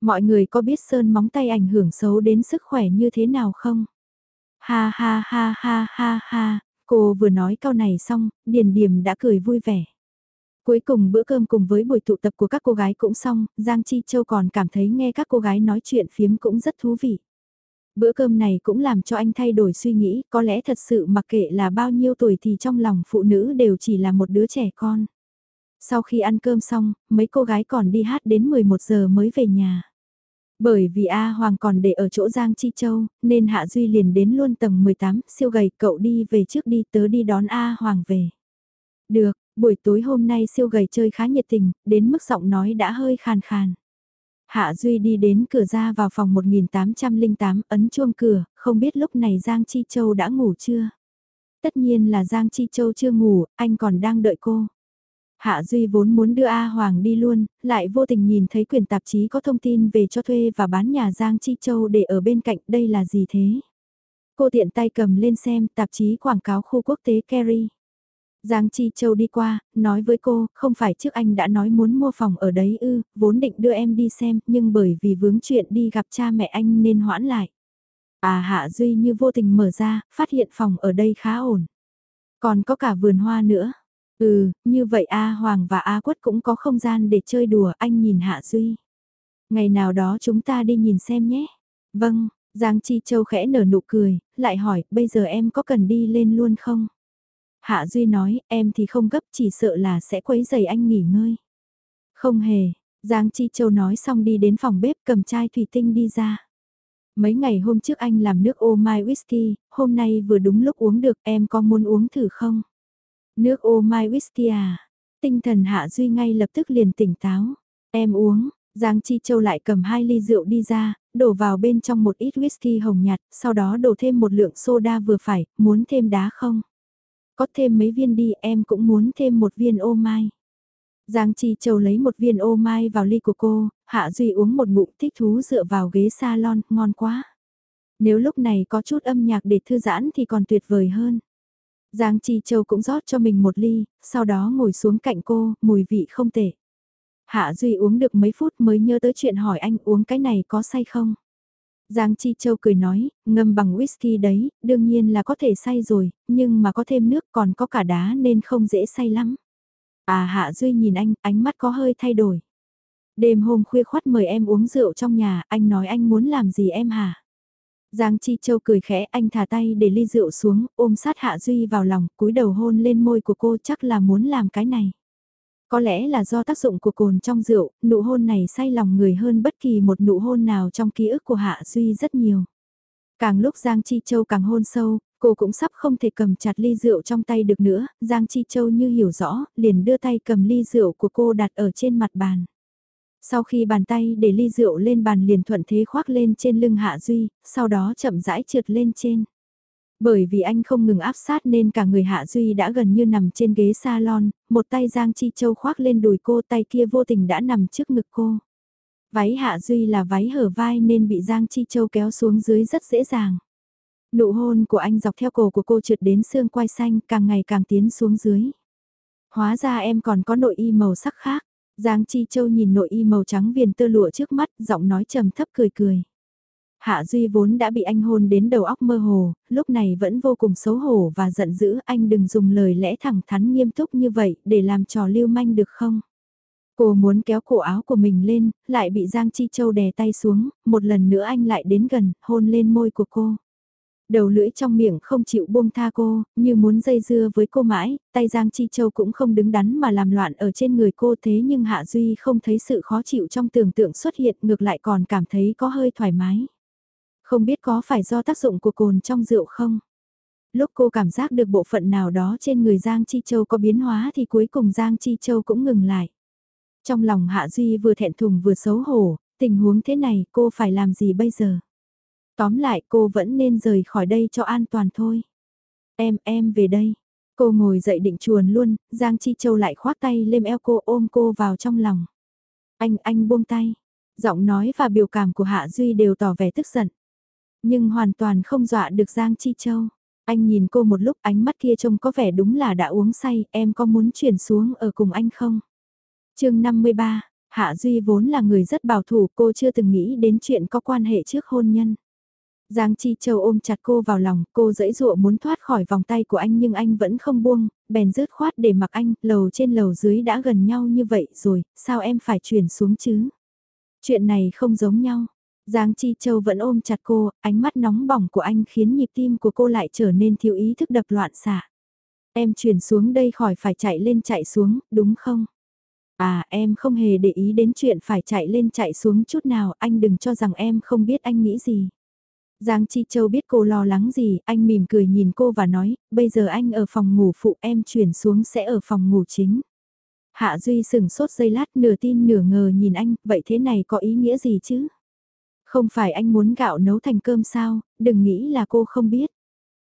Mọi người có biết sơn móng tay ảnh hưởng xấu đến sức khỏe như thế nào không? Ha ha ha ha ha ha, cô vừa nói câu này xong, Điền Điềm đã cười vui vẻ. Cuối cùng bữa cơm cùng với buổi tụ tập của các cô gái cũng xong, Giang Chi Châu còn cảm thấy nghe các cô gái nói chuyện phiếm cũng rất thú vị. Bữa cơm này cũng làm cho anh thay đổi suy nghĩ, có lẽ thật sự mặc kệ là bao nhiêu tuổi thì trong lòng phụ nữ đều chỉ là một đứa trẻ con. Sau khi ăn cơm xong, mấy cô gái còn đi hát đến 11 giờ mới về nhà. Bởi vì A Hoàng còn để ở chỗ Giang Chi Châu, nên Hạ Duy liền đến luôn tầng 18, siêu gầy, cậu đi về trước đi, tớ đi đón A Hoàng về. Được, buổi tối hôm nay siêu gầy chơi khá nhiệt tình, đến mức giọng nói đã hơi khàn khàn. Hạ Duy đi đến cửa ra vào phòng 1808, ấn chuông cửa, không biết lúc này Giang Chi Châu đã ngủ chưa? Tất nhiên là Giang Chi Châu chưa ngủ, anh còn đang đợi cô. Hạ Duy vốn muốn đưa A Hoàng đi luôn, lại vô tình nhìn thấy quyền tạp chí có thông tin về cho thuê và bán nhà Giang Chi Châu để ở bên cạnh đây là gì thế? Cô tiện tay cầm lên xem tạp chí quảng cáo khu quốc tế Kerry. Giang Chi Châu đi qua, nói với cô, không phải trước anh đã nói muốn mua phòng ở đấy ư, vốn định đưa em đi xem, nhưng bởi vì vướng chuyện đi gặp cha mẹ anh nên hoãn lại. À Hạ Duy như vô tình mở ra, phát hiện phòng ở đây khá ổn. Còn có cả vườn hoa nữa. Ừ, như vậy A Hoàng và A Quất cũng có không gian để chơi đùa, anh nhìn Hạ Duy. Ngày nào đó chúng ta đi nhìn xem nhé. Vâng, Giang Chi Châu khẽ nở nụ cười, lại hỏi, bây giờ em có cần đi lên luôn không? Hạ Duy nói, em thì không gấp chỉ sợ là sẽ quấy giày anh nghỉ ngơi. Không hề, Giang Chi Châu nói xong đi đến phòng bếp cầm chai thủy tinh đi ra. Mấy ngày hôm trước anh làm nước ô mai whisky, hôm nay vừa đúng lúc uống được em có muốn uống thử không? Nước ô mai whisky à? Tinh thần Hạ Duy ngay lập tức liền tỉnh táo. Em uống, Giang Chi Châu lại cầm hai ly rượu đi ra, đổ vào bên trong một ít whisky hồng nhạt, sau đó đổ thêm một lượng soda vừa phải, muốn thêm đá không? Có thêm mấy viên đi em cũng muốn thêm một viên ô mai. Giang Chi Châu lấy một viên ô mai vào ly của cô, Hạ Duy uống một ngụm thích thú dựa vào ghế salon, ngon quá. Nếu lúc này có chút âm nhạc để thư giãn thì còn tuyệt vời hơn. Giang Chi Châu cũng rót cho mình một ly, sau đó ngồi xuống cạnh cô, mùi vị không tệ. Hạ Duy uống được mấy phút mới nhớ tới chuyện hỏi anh uống cái này có say không? Giang Chi Châu cười nói, ngâm bằng whisky đấy, đương nhiên là có thể say rồi, nhưng mà có thêm nước còn có cả đá nên không dễ say lắm. À Hạ Duy nhìn anh, ánh mắt có hơi thay đổi. Đêm hôm khuya khoắt mời em uống rượu trong nhà, anh nói anh muốn làm gì em hả? Giang Chi Châu cười khẽ anh thả tay để ly rượu xuống, ôm sát Hạ Duy vào lòng, cúi đầu hôn lên môi của cô chắc là muốn làm cái này. Có lẽ là do tác dụng của cồn trong rượu, nụ hôn này say lòng người hơn bất kỳ một nụ hôn nào trong ký ức của Hạ Duy rất nhiều. Càng lúc Giang Chi Châu càng hôn sâu, cô cũng sắp không thể cầm chặt ly rượu trong tay được nữa, Giang Chi Châu như hiểu rõ, liền đưa tay cầm ly rượu của cô đặt ở trên mặt bàn. Sau khi bàn tay để ly rượu lên bàn liền thuận thế khoác lên trên lưng Hạ Duy, sau đó chậm rãi trượt lên trên. Bởi vì anh không ngừng áp sát nên cả người Hạ Duy đã gần như nằm trên ghế salon, một tay Giang Chi Châu khoác lên đùi cô tay kia vô tình đã nằm trước ngực cô. Váy Hạ Duy là váy hở vai nên bị Giang Chi Châu kéo xuống dưới rất dễ dàng. Nụ hôn của anh dọc theo cổ của cô trượt đến xương quai xanh càng ngày càng tiến xuống dưới. Hóa ra em còn có nội y màu sắc khác. Giang Chi Châu nhìn nội y màu trắng viền tơ lụa trước mắt, giọng nói trầm thấp cười cười. Hạ Duy vốn đã bị anh hôn đến đầu óc mơ hồ, lúc này vẫn vô cùng xấu hổ và giận dữ anh đừng dùng lời lẽ thẳng thắn nghiêm túc như vậy để làm trò lưu manh được không? Cô muốn kéo cổ áo của mình lên, lại bị Giang Chi Châu đè tay xuống, một lần nữa anh lại đến gần, hôn lên môi của cô. Đầu lưỡi trong miệng không chịu buông tha cô, như muốn dây dưa với cô mãi, tay Giang Chi Châu cũng không đứng đắn mà làm loạn ở trên người cô thế nhưng Hạ Duy không thấy sự khó chịu trong tưởng tượng xuất hiện ngược lại còn cảm thấy có hơi thoải mái. Không biết có phải do tác dụng của cồn trong rượu không? Lúc cô cảm giác được bộ phận nào đó trên người Giang Chi Châu có biến hóa thì cuối cùng Giang Chi Châu cũng ngừng lại. Trong lòng Hạ Duy vừa thẹn thùng vừa xấu hổ, tình huống thế này cô phải làm gì bây giờ? Tóm lại cô vẫn nên rời khỏi đây cho an toàn thôi. Em, em về đây. Cô ngồi dậy định chuồn luôn, Giang Chi Châu lại khoác tay lên eo cô ôm cô vào trong lòng. Anh, anh buông tay. Giọng nói và biểu cảm của Hạ Duy đều tỏ vẻ tức giận. Nhưng hoàn toàn không dọa được Giang Chi Châu. Anh nhìn cô một lúc ánh mắt kia trông có vẻ đúng là đã uống say, em có muốn chuyển xuống ở cùng anh không? chương 53, Hạ Duy vốn là người rất bảo thủ, cô chưa từng nghĩ đến chuyện có quan hệ trước hôn nhân. Giang Chi Châu ôm chặt cô vào lòng, cô dãy dụa muốn thoát khỏi vòng tay của anh nhưng anh vẫn không buông, bèn rớt khoát để mặc anh, lầu trên lầu dưới đã gần nhau như vậy rồi, sao em phải chuyển xuống chứ? Chuyện này không giống nhau. Giang Chi Châu vẫn ôm chặt cô, ánh mắt nóng bỏng của anh khiến nhịp tim của cô lại trở nên thiếu ý thức đập loạn xạ. Em chuyển xuống đây khỏi phải chạy lên chạy xuống, đúng không? À em không hề để ý đến chuyện phải chạy lên chạy xuống chút nào, anh đừng cho rằng em không biết anh nghĩ gì. Giang Chi Châu biết cô lo lắng gì, anh mỉm cười nhìn cô và nói, bây giờ anh ở phòng ngủ phụ em chuyển xuống sẽ ở phòng ngủ chính. Hạ Duy sừng sốt giây lát nửa tin nửa ngờ nhìn anh, vậy thế này có ý nghĩa gì chứ? Không phải anh muốn gạo nấu thành cơm sao, đừng nghĩ là cô không biết.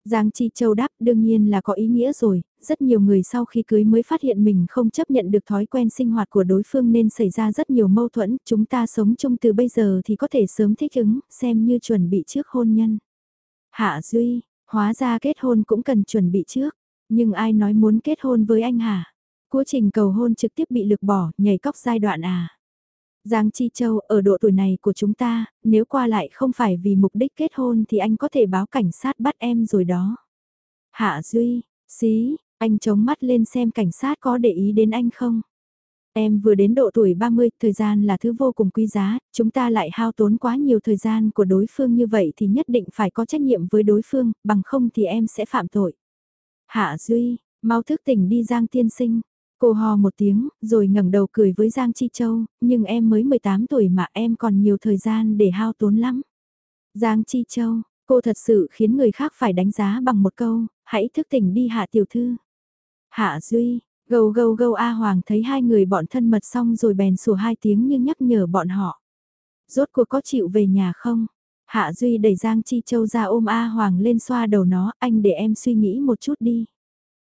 Giang Chi Châu đáp đương nhiên là có ý nghĩa rồi, rất nhiều người sau khi cưới mới phát hiện mình không chấp nhận được thói quen sinh hoạt của đối phương nên xảy ra rất nhiều mâu thuẫn, chúng ta sống chung từ bây giờ thì có thể sớm thích ứng, xem như chuẩn bị trước hôn nhân. Hạ Duy, hóa ra kết hôn cũng cần chuẩn bị trước, nhưng ai nói muốn kết hôn với anh hả? Quá trình cầu hôn trực tiếp bị lực bỏ, nhảy cóc giai đoạn à? Giang Chi Châu, ở độ tuổi này của chúng ta, nếu qua lại không phải vì mục đích kết hôn thì anh có thể báo cảnh sát bắt em rồi đó. Hạ Duy, xí, anh chống mắt lên xem cảnh sát có để ý đến anh không? Em vừa đến độ tuổi 30, thời gian là thứ vô cùng quý giá, chúng ta lại hao tốn quá nhiều thời gian của đối phương như vậy thì nhất định phải có trách nhiệm với đối phương, bằng không thì em sẽ phạm tội. Hạ Duy, mau thức tỉnh đi Giang Tiên Sinh. Cô hò một tiếng, rồi ngẩng đầu cười với Giang Chi Châu, nhưng em mới 18 tuổi mà em còn nhiều thời gian để hao tốn lắm. Giang Chi Châu, cô thật sự khiến người khác phải đánh giá bằng một câu, hãy thức tỉnh đi Hạ Tiểu Thư. Hạ Duy, gâu gâu gâu A Hoàng thấy hai người bọn thân mật xong rồi bèn sủa hai tiếng như nhắc nhở bọn họ. Rốt cuộc có chịu về nhà không? Hạ Duy đẩy Giang Chi Châu ra ôm A Hoàng lên xoa đầu nó, anh để em suy nghĩ một chút đi.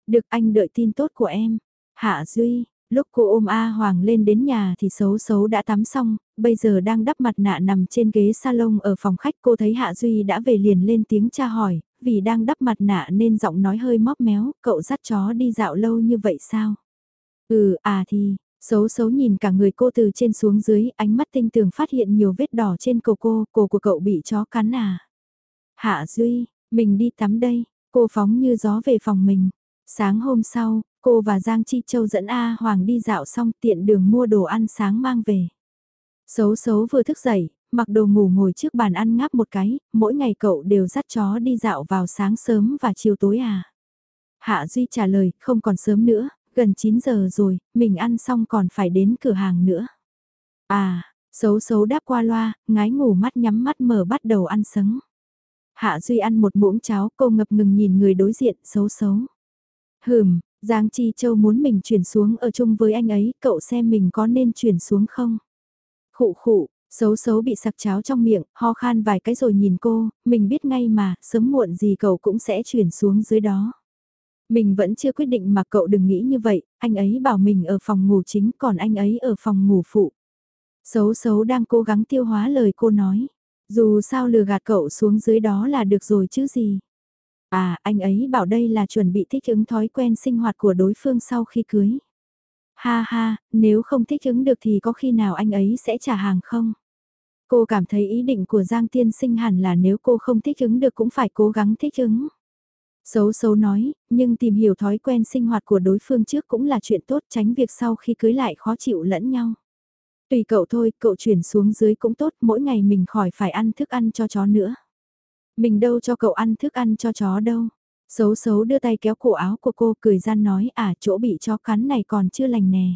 Được anh đợi tin tốt của em. Hạ Duy, lúc cô ôm A Hoàng lên đến nhà thì xấu xấu đã tắm xong, bây giờ đang đắp mặt nạ nằm trên ghế salon ở phòng khách cô thấy Hạ Duy đã về liền lên tiếng tra hỏi, vì đang đắp mặt nạ nên giọng nói hơi móp méo, cậu dắt chó đi dạo lâu như vậy sao? Ừ, à thì, xấu xấu nhìn cả người cô từ trên xuống dưới, ánh mắt tinh tường phát hiện nhiều vết đỏ trên cổ cô, cổ của cậu bị chó cắn à? Hạ Duy, mình đi tắm đây, cô phóng như gió về phòng mình. Sáng hôm sau, cô và Giang Chi Châu dẫn A Hoàng đi dạo xong tiện đường mua đồ ăn sáng mang về. Xấu xấu vừa thức dậy, mặc đồ ngủ ngồi trước bàn ăn ngáp một cái, mỗi ngày cậu đều dắt chó đi dạo vào sáng sớm và chiều tối à. Hạ Duy trả lời, không còn sớm nữa, gần 9 giờ rồi, mình ăn xong còn phải đến cửa hàng nữa. À, xấu xấu đáp qua loa, ngái ngủ mắt nhắm mắt mở bắt đầu ăn sấng. Hạ Duy ăn một muỗng cháo, cô ngập ngừng nhìn người đối diện, xấu xấu. Hừm, Giang Chi Châu muốn mình chuyển xuống ở chung với anh ấy, cậu xem mình có nên chuyển xuống không? Khụ khụ, Xấu xấu bị sặc cháo trong miệng, ho khan vài cái rồi nhìn cô, mình biết ngay mà, sớm muộn gì cậu cũng sẽ chuyển xuống dưới đó. Mình vẫn chưa quyết định mà cậu đừng nghĩ như vậy, anh ấy bảo mình ở phòng ngủ chính còn anh ấy ở phòng ngủ phụ. Xấu xấu đang cố gắng tiêu hóa lời cô nói. Dù sao lừa gạt cậu xuống dưới đó là được rồi chứ gì. À, anh ấy bảo đây là chuẩn bị thích ứng thói quen sinh hoạt của đối phương sau khi cưới. Ha ha, nếu không thích ứng được thì có khi nào anh ấy sẽ trả hàng không? Cô cảm thấy ý định của Giang Tiên Sinh hẳn là nếu cô không thích ứng được cũng phải cố gắng thích ứng. Xấu xấu nói, nhưng tìm hiểu thói quen sinh hoạt của đối phương trước cũng là chuyện tốt tránh việc sau khi cưới lại khó chịu lẫn nhau. Tùy cậu thôi, cậu chuyển xuống dưới cũng tốt, mỗi ngày mình khỏi phải ăn thức ăn cho chó nữa. Mình đâu cho cậu ăn thức ăn cho chó đâu. Xấu xấu đưa tay kéo cổ áo của cô cười gian nói à chỗ bị chó cắn này còn chưa lành nè.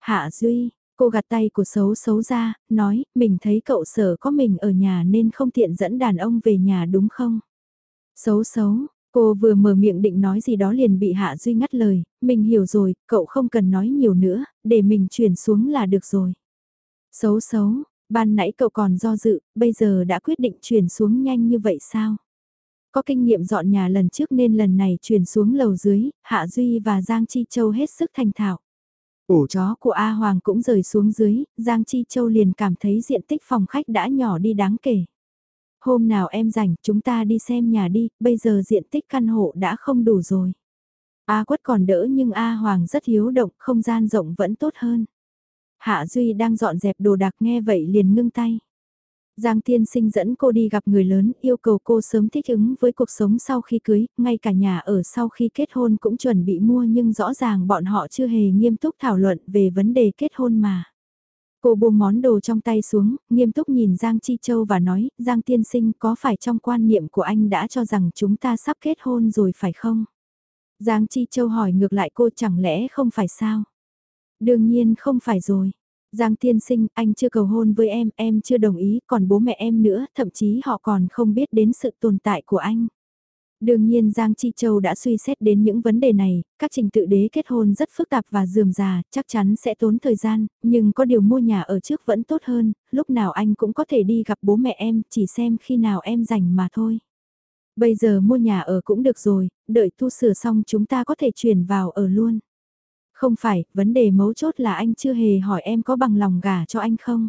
Hạ Duy, cô gạt tay của xấu xấu ra, nói, mình thấy cậu sở có mình ở nhà nên không tiện dẫn đàn ông về nhà đúng không? Xấu xấu, cô vừa mở miệng định nói gì đó liền bị Hạ Duy ngắt lời, mình hiểu rồi, cậu không cần nói nhiều nữa, để mình chuyển xuống là được rồi. Xấu xấu, ban nãy cậu còn do dự, bây giờ đã quyết định chuyển xuống nhanh như vậy sao? Có kinh nghiệm dọn nhà lần trước nên lần này chuyển xuống lầu dưới, Hạ Duy và Giang Chi Châu hết sức thành thạo. Ổ chó của A Hoàng cũng rời xuống dưới, Giang Chi Châu liền cảm thấy diện tích phòng khách đã nhỏ đi đáng kể. Hôm nào em rảnh, chúng ta đi xem nhà đi, bây giờ diện tích căn hộ đã không đủ rồi. A quất còn đỡ nhưng A Hoàng rất hiếu động, không gian rộng vẫn tốt hơn. Hạ Duy đang dọn dẹp đồ đạc nghe vậy liền ngưng tay. Giang Tiên Sinh dẫn cô đi gặp người lớn, yêu cầu cô sớm thích ứng với cuộc sống sau khi cưới, ngay cả nhà ở sau khi kết hôn cũng chuẩn bị mua nhưng rõ ràng bọn họ chưa hề nghiêm túc thảo luận về vấn đề kết hôn mà. Cô buông món đồ trong tay xuống, nghiêm túc nhìn Giang Chi Châu và nói, Giang Tiên Sinh có phải trong quan niệm của anh đã cho rằng chúng ta sắp kết hôn rồi phải không? Giang Chi Châu hỏi ngược lại cô chẳng lẽ không phải sao? Đương nhiên không phải rồi. Giang tiên sinh, anh chưa cầu hôn với em, em chưa đồng ý, còn bố mẹ em nữa, thậm chí họ còn không biết đến sự tồn tại của anh. Đương nhiên Giang Chi Châu đã suy xét đến những vấn đề này, các trình tự đế kết hôn rất phức tạp và dườm già, chắc chắn sẽ tốn thời gian, nhưng có điều mua nhà ở trước vẫn tốt hơn, lúc nào anh cũng có thể đi gặp bố mẹ em, chỉ xem khi nào em rảnh mà thôi. Bây giờ mua nhà ở cũng được rồi, đợi thu sửa xong chúng ta có thể chuyển vào ở luôn. Không phải, vấn đề mấu chốt là anh chưa hề hỏi em có bằng lòng gả cho anh không?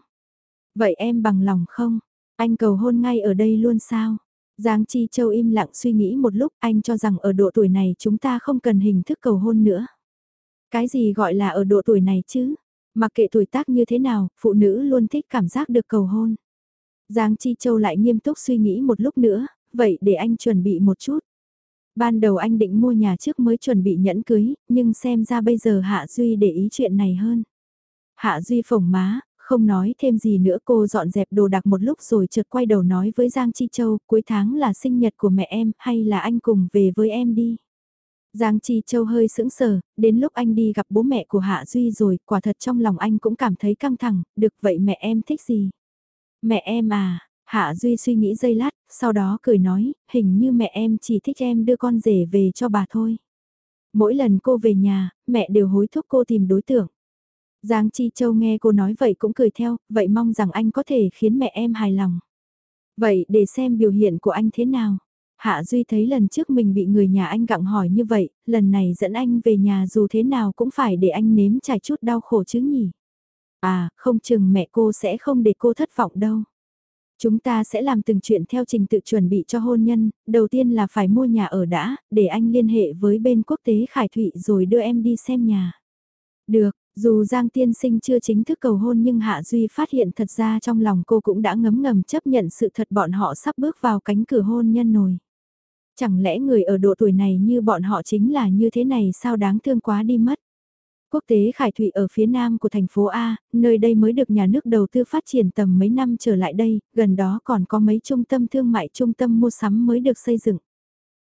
Vậy em bằng lòng không? Anh cầu hôn ngay ở đây luôn sao? Giang Chi Châu im lặng suy nghĩ một lúc anh cho rằng ở độ tuổi này chúng ta không cần hình thức cầu hôn nữa. Cái gì gọi là ở độ tuổi này chứ? Mặc kệ tuổi tác như thế nào, phụ nữ luôn thích cảm giác được cầu hôn. Giang Chi Châu lại nghiêm túc suy nghĩ một lúc nữa, vậy để anh chuẩn bị một chút. Ban đầu anh định mua nhà trước mới chuẩn bị nhẫn cưới, nhưng xem ra bây giờ Hạ Duy để ý chuyện này hơn. Hạ Duy phồng má, không nói thêm gì nữa cô dọn dẹp đồ đạc một lúc rồi chợt quay đầu nói với Giang Chi Châu, cuối tháng là sinh nhật của mẹ em, hay là anh cùng về với em đi. Giang Chi Châu hơi sững sờ, đến lúc anh đi gặp bố mẹ của Hạ Duy rồi, quả thật trong lòng anh cũng cảm thấy căng thẳng, được vậy mẹ em thích gì? Mẹ em à, Hạ Duy suy nghĩ giây lát, sau đó cười nói, hình như mẹ em chỉ thích em đưa con rể về cho bà thôi. Mỗi lần cô về nhà, mẹ đều hối thúc cô tìm đối tượng. Giang Chi Châu nghe cô nói vậy cũng cười theo, vậy mong rằng anh có thể khiến mẹ em hài lòng. Vậy để xem biểu hiện của anh thế nào. Hạ Duy thấy lần trước mình bị người nhà anh gặng hỏi như vậy, lần này dẫn anh về nhà dù thế nào cũng phải để anh nếm trải chút đau khổ chứ nhỉ. À, không chừng mẹ cô sẽ không để cô thất vọng đâu. Chúng ta sẽ làm từng chuyện theo trình tự chuẩn bị cho hôn nhân, đầu tiên là phải mua nhà ở đã, để anh liên hệ với bên quốc tế Khải Thụy rồi đưa em đi xem nhà. Được, dù Giang Tiên Sinh chưa chính thức cầu hôn nhưng Hạ Duy phát hiện thật ra trong lòng cô cũng đã ngấm ngầm chấp nhận sự thật bọn họ sắp bước vào cánh cửa hôn nhân nổi. Chẳng lẽ người ở độ tuổi này như bọn họ chính là như thế này sao đáng thương quá đi mất. Quốc tế Khải Thụy ở phía nam của thành phố A, nơi đây mới được nhà nước đầu tư phát triển tầm mấy năm trở lại đây, gần đó còn có mấy trung tâm thương mại trung tâm mua sắm mới được xây dựng.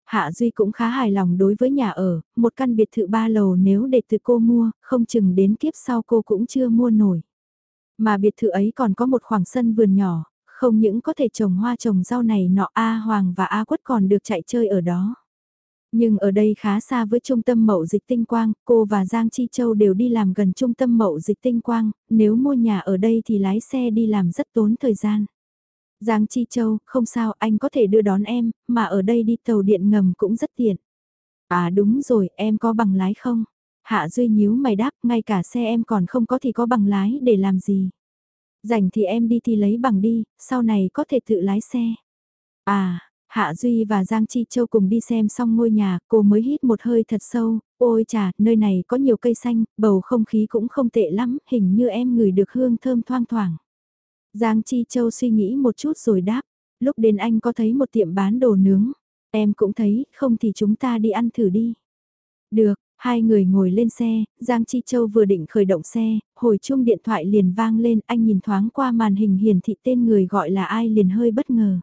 Hạ Duy cũng khá hài lòng đối với nhà ở, một căn biệt thự ba lầu nếu để từ cô mua, không chừng đến kiếp sau cô cũng chưa mua nổi. Mà biệt thự ấy còn có một khoảng sân vườn nhỏ, không những có thể trồng hoa trồng rau này nọ A Hoàng và A Quất còn được chạy chơi ở đó. Nhưng ở đây khá xa với trung tâm mậu dịch tinh quang, cô và Giang Chi Châu đều đi làm gần trung tâm mậu dịch tinh quang, nếu mua nhà ở đây thì lái xe đi làm rất tốn thời gian. Giang Chi Châu, không sao, anh có thể đưa đón em, mà ở đây đi tàu điện ngầm cũng rất tiện. À đúng rồi, em có bằng lái không? Hạ Duy nhíu mày đáp, ngay cả xe em còn không có thì có bằng lái để làm gì? Rảnh thì em đi thì lấy bằng đi, sau này có thể tự lái xe. À, Hạ Duy và Giang Chi Châu cùng đi xem xong ngôi nhà, cô mới hít một hơi thật sâu, ôi chà, nơi này có nhiều cây xanh, bầu không khí cũng không tệ lắm, hình như em ngửi được hương thơm thoang thoảng. Giang Chi Châu suy nghĩ một chút rồi đáp, lúc đến anh có thấy một tiệm bán đồ nướng, em cũng thấy, không thì chúng ta đi ăn thử đi. Được, hai người ngồi lên xe, Giang Chi Châu vừa định khởi động xe, hồi chuông điện thoại liền vang lên, anh nhìn thoáng qua màn hình hiển thị tên người gọi là ai liền hơi bất ngờ.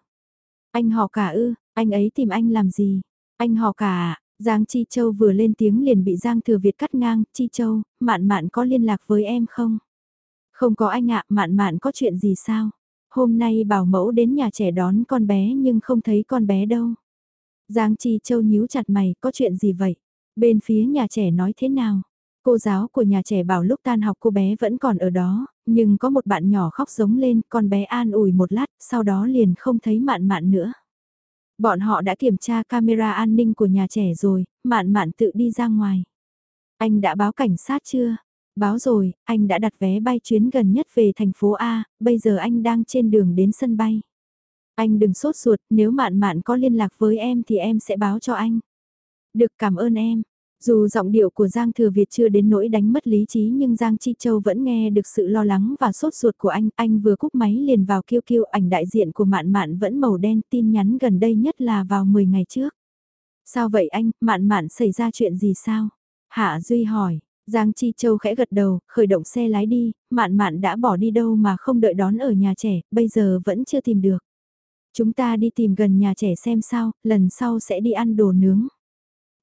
Anh họ cả ư, anh ấy tìm anh làm gì? Anh họ cả à? Giang Chi Châu vừa lên tiếng liền bị Giang Thừa Việt cắt ngang, Chi Châu, mạn mạn có liên lạc với em không? Không có anh ạ, mạn mạn có chuyện gì sao? Hôm nay bảo mẫu đến nhà trẻ đón con bé nhưng không thấy con bé đâu. Giang Chi Châu nhíu chặt mày, có chuyện gì vậy? Bên phía nhà trẻ nói thế nào? Cô giáo của nhà trẻ bảo lúc tan học cô bé vẫn còn ở đó, nhưng có một bạn nhỏ khóc giống lên, con bé an ủi một lát, sau đó liền không thấy mạn mạn nữa. Bọn họ đã kiểm tra camera an ninh của nhà trẻ rồi, mạn mạn tự đi ra ngoài. Anh đã báo cảnh sát chưa? Báo rồi, anh đã đặt vé bay chuyến gần nhất về thành phố A, bây giờ anh đang trên đường đến sân bay. Anh đừng sốt ruột, nếu mạn mạn có liên lạc với em thì em sẽ báo cho anh. Được cảm ơn em. Dù giọng điệu của Giang Thừa Việt chưa đến nỗi đánh mất lý trí nhưng Giang Chi Châu vẫn nghe được sự lo lắng và sốt ruột của anh. Anh vừa cúp máy liền vào kêu kêu ảnh đại diện của Mạn Mạn vẫn màu đen tin nhắn gần đây nhất là vào 10 ngày trước. Sao vậy anh, Mạn Mạn xảy ra chuyện gì sao? Hạ Duy hỏi, Giang Chi Châu khẽ gật đầu, khởi động xe lái đi, Mạn Mạn đã bỏ đi đâu mà không đợi đón ở nhà trẻ, bây giờ vẫn chưa tìm được. Chúng ta đi tìm gần nhà trẻ xem sao, lần sau sẽ đi ăn đồ nướng.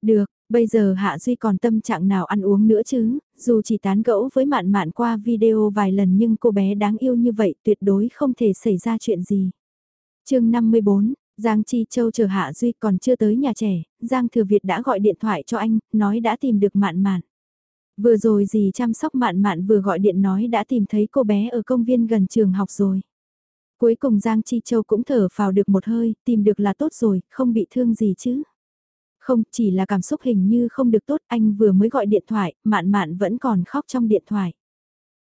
Được, bây giờ Hạ Duy còn tâm trạng nào ăn uống nữa chứ, dù chỉ tán gẫu với mạn mạn qua video vài lần nhưng cô bé đáng yêu như vậy tuyệt đối không thể xảy ra chuyện gì. chương 54, Giang Chi Châu chờ Hạ Duy còn chưa tới nhà trẻ, Giang Thừa Việt đã gọi điện thoại cho anh, nói đã tìm được mạn mạn. Vừa rồi gì chăm sóc mạn mạn vừa gọi điện nói đã tìm thấy cô bé ở công viên gần trường học rồi. Cuối cùng Giang Chi Châu cũng thở vào được một hơi, tìm được là tốt rồi, không bị thương gì chứ. Không, chỉ là cảm xúc hình như không được tốt, anh vừa mới gọi điện thoại, mạn mạn vẫn còn khóc trong điện thoại.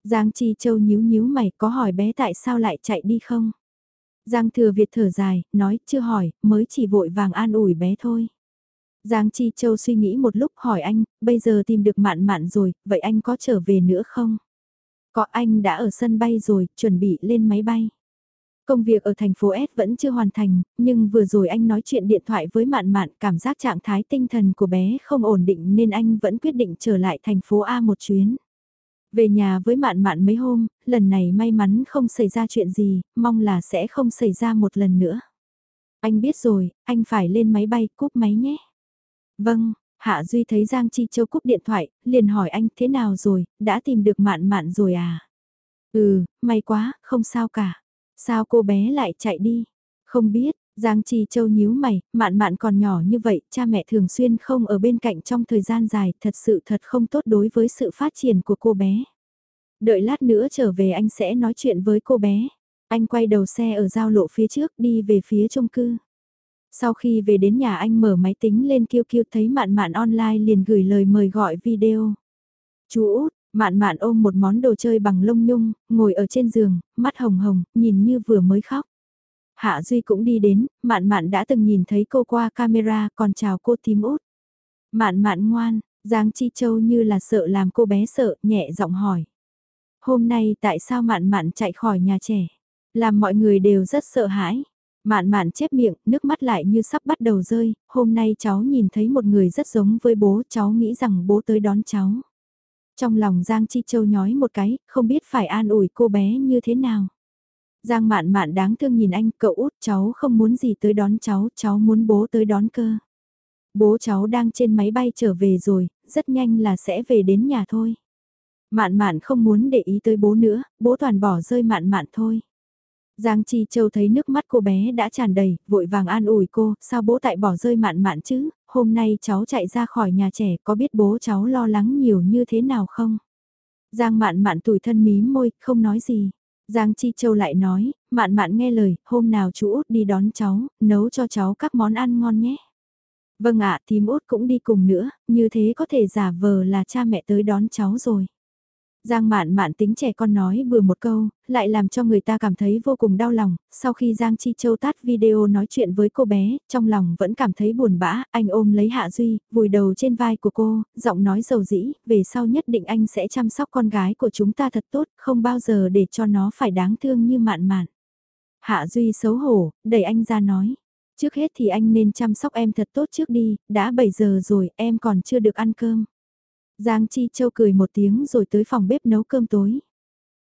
Giang Chi Châu nhíu nhíu mày, có hỏi bé tại sao lại chạy đi không? Giang Thừa Việt thở dài, nói, chưa hỏi, mới chỉ vội vàng an ủi bé thôi. Giang Chi Châu suy nghĩ một lúc hỏi anh, bây giờ tìm được mạn mạn rồi, vậy anh có trở về nữa không? Có anh đã ở sân bay rồi, chuẩn bị lên máy bay. Công việc ở thành phố S vẫn chưa hoàn thành, nhưng vừa rồi anh nói chuyện điện thoại với Mạn Mạn, cảm giác trạng thái tinh thần của bé không ổn định nên anh vẫn quyết định trở lại thành phố A một chuyến. Về nhà với Mạn Mạn mấy hôm, lần này may mắn không xảy ra chuyện gì, mong là sẽ không xảy ra một lần nữa. Anh biết rồi, anh phải lên máy bay cúp máy nhé. Vâng, Hạ Duy thấy Giang Chi Châu cúp điện thoại, liền hỏi anh thế nào rồi, đã tìm được Mạn Mạn rồi à? Ừ, may quá, không sao cả. Sao cô bé lại chạy đi? Không biết, Giang trì Châu nhíu mày, mạn mạn còn nhỏ như vậy, cha mẹ thường xuyên không ở bên cạnh trong thời gian dài, thật sự thật không tốt đối với sự phát triển của cô bé. Đợi lát nữa trở về anh sẽ nói chuyện với cô bé. Anh quay đầu xe ở giao lộ phía trước đi về phía chung cư. Sau khi về đến nhà anh mở máy tính lên kêu kêu thấy mạn mạn online liền gửi lời mời gọi video. Chú Út, Mạn mạn ôm một món đồ chơi bằng lông nhung, ngồi ở trên giường, mắt hồng hồng, nhìn như vừa mới khóc. Hạ Duy cũng đi đến, mạn mạn đã từng nhìn thấy cô qua camera, còn chào cô tím út. Mạn mạn ngoan, Giang Chi Châu như là sợ làm cô bé sợ, nhẹ giọng hỏi. Hôm nay tại sao mạn mạn chạy khỏi nhà trẻ? Làm mọi người đều rất sợ hãi. Mạn mạn chép miệng, nước mắt lại như sắp bắt đầu rơi, hôm nay cháu nhìn thấy một người rất giống với bố, cháu nghĩ rằng bố tới đón cháu. Trong lòng Giang Chi Châu nhói một cái, không biết phải an ủi cô bé như thế nào. Giang mạn mạn đáng thương nhìn anh, cậu út cháu không muốn gì tới đón cháu, cháu muốn bố tới đón cơ. Bố cháu đang trên máy bay trở về rồi, rất nhanh là sẽ về đến nhà thôi. Mạn mạn không muốn để ý tới bố nữa, bố toàn bỏ rơi mạn mạn thôi. Giang Chi Châu thấy nước mắt cô bé đã tràn đầy, vội vàng an ủi cô, sao bố tại bỏ rơi mạn mạn chứ, hôm nay cháu chạy ra khỏi nhà trẻ có biết bố cháu lo lắng nhiều như thế nào không? Giang mạn mạn tủi thân mí môi, không nói gì. Giang Chi Châu lại nói, mạn mạn nghe lời, hôm nào chú út đi đón cháu, nấu cho cháu các món ăn ngon nhé. Vâng ạ, à, tím út cũng đi cùng nữa, như thế có thể giả vờ là cha mẹ tới đón cháu rồi. Giang mạn mạn tính trẻ con nói bừa một câu, lại làm cho người ta cảm thấy vô cùng đau lòng, sau khi Giang Chi Châu tắt video nói chuyện với cô bé, trong lòng vẫn cảm thấy buồn bã, anh ôm lấy Hạ Duy, vùi đầu trên vai của cô, giọng nói dầu dĩ, về sau nhất định anh sẽ chăm sóc con gái của chúng ta thật tốt, không bao giờ để cho nó phải đáng thương như mạn mạn. Hạ Duy xấu hổ, đẩy anh ra nói. Trước hết thì anh nên chăm sóc em thật tốt trước đi, đã 7 giờ rồi, em còn chưa được ăn cơm. Giang Chi Châu cười một tiếng rồi tới phòng bếp nấu cơm tối.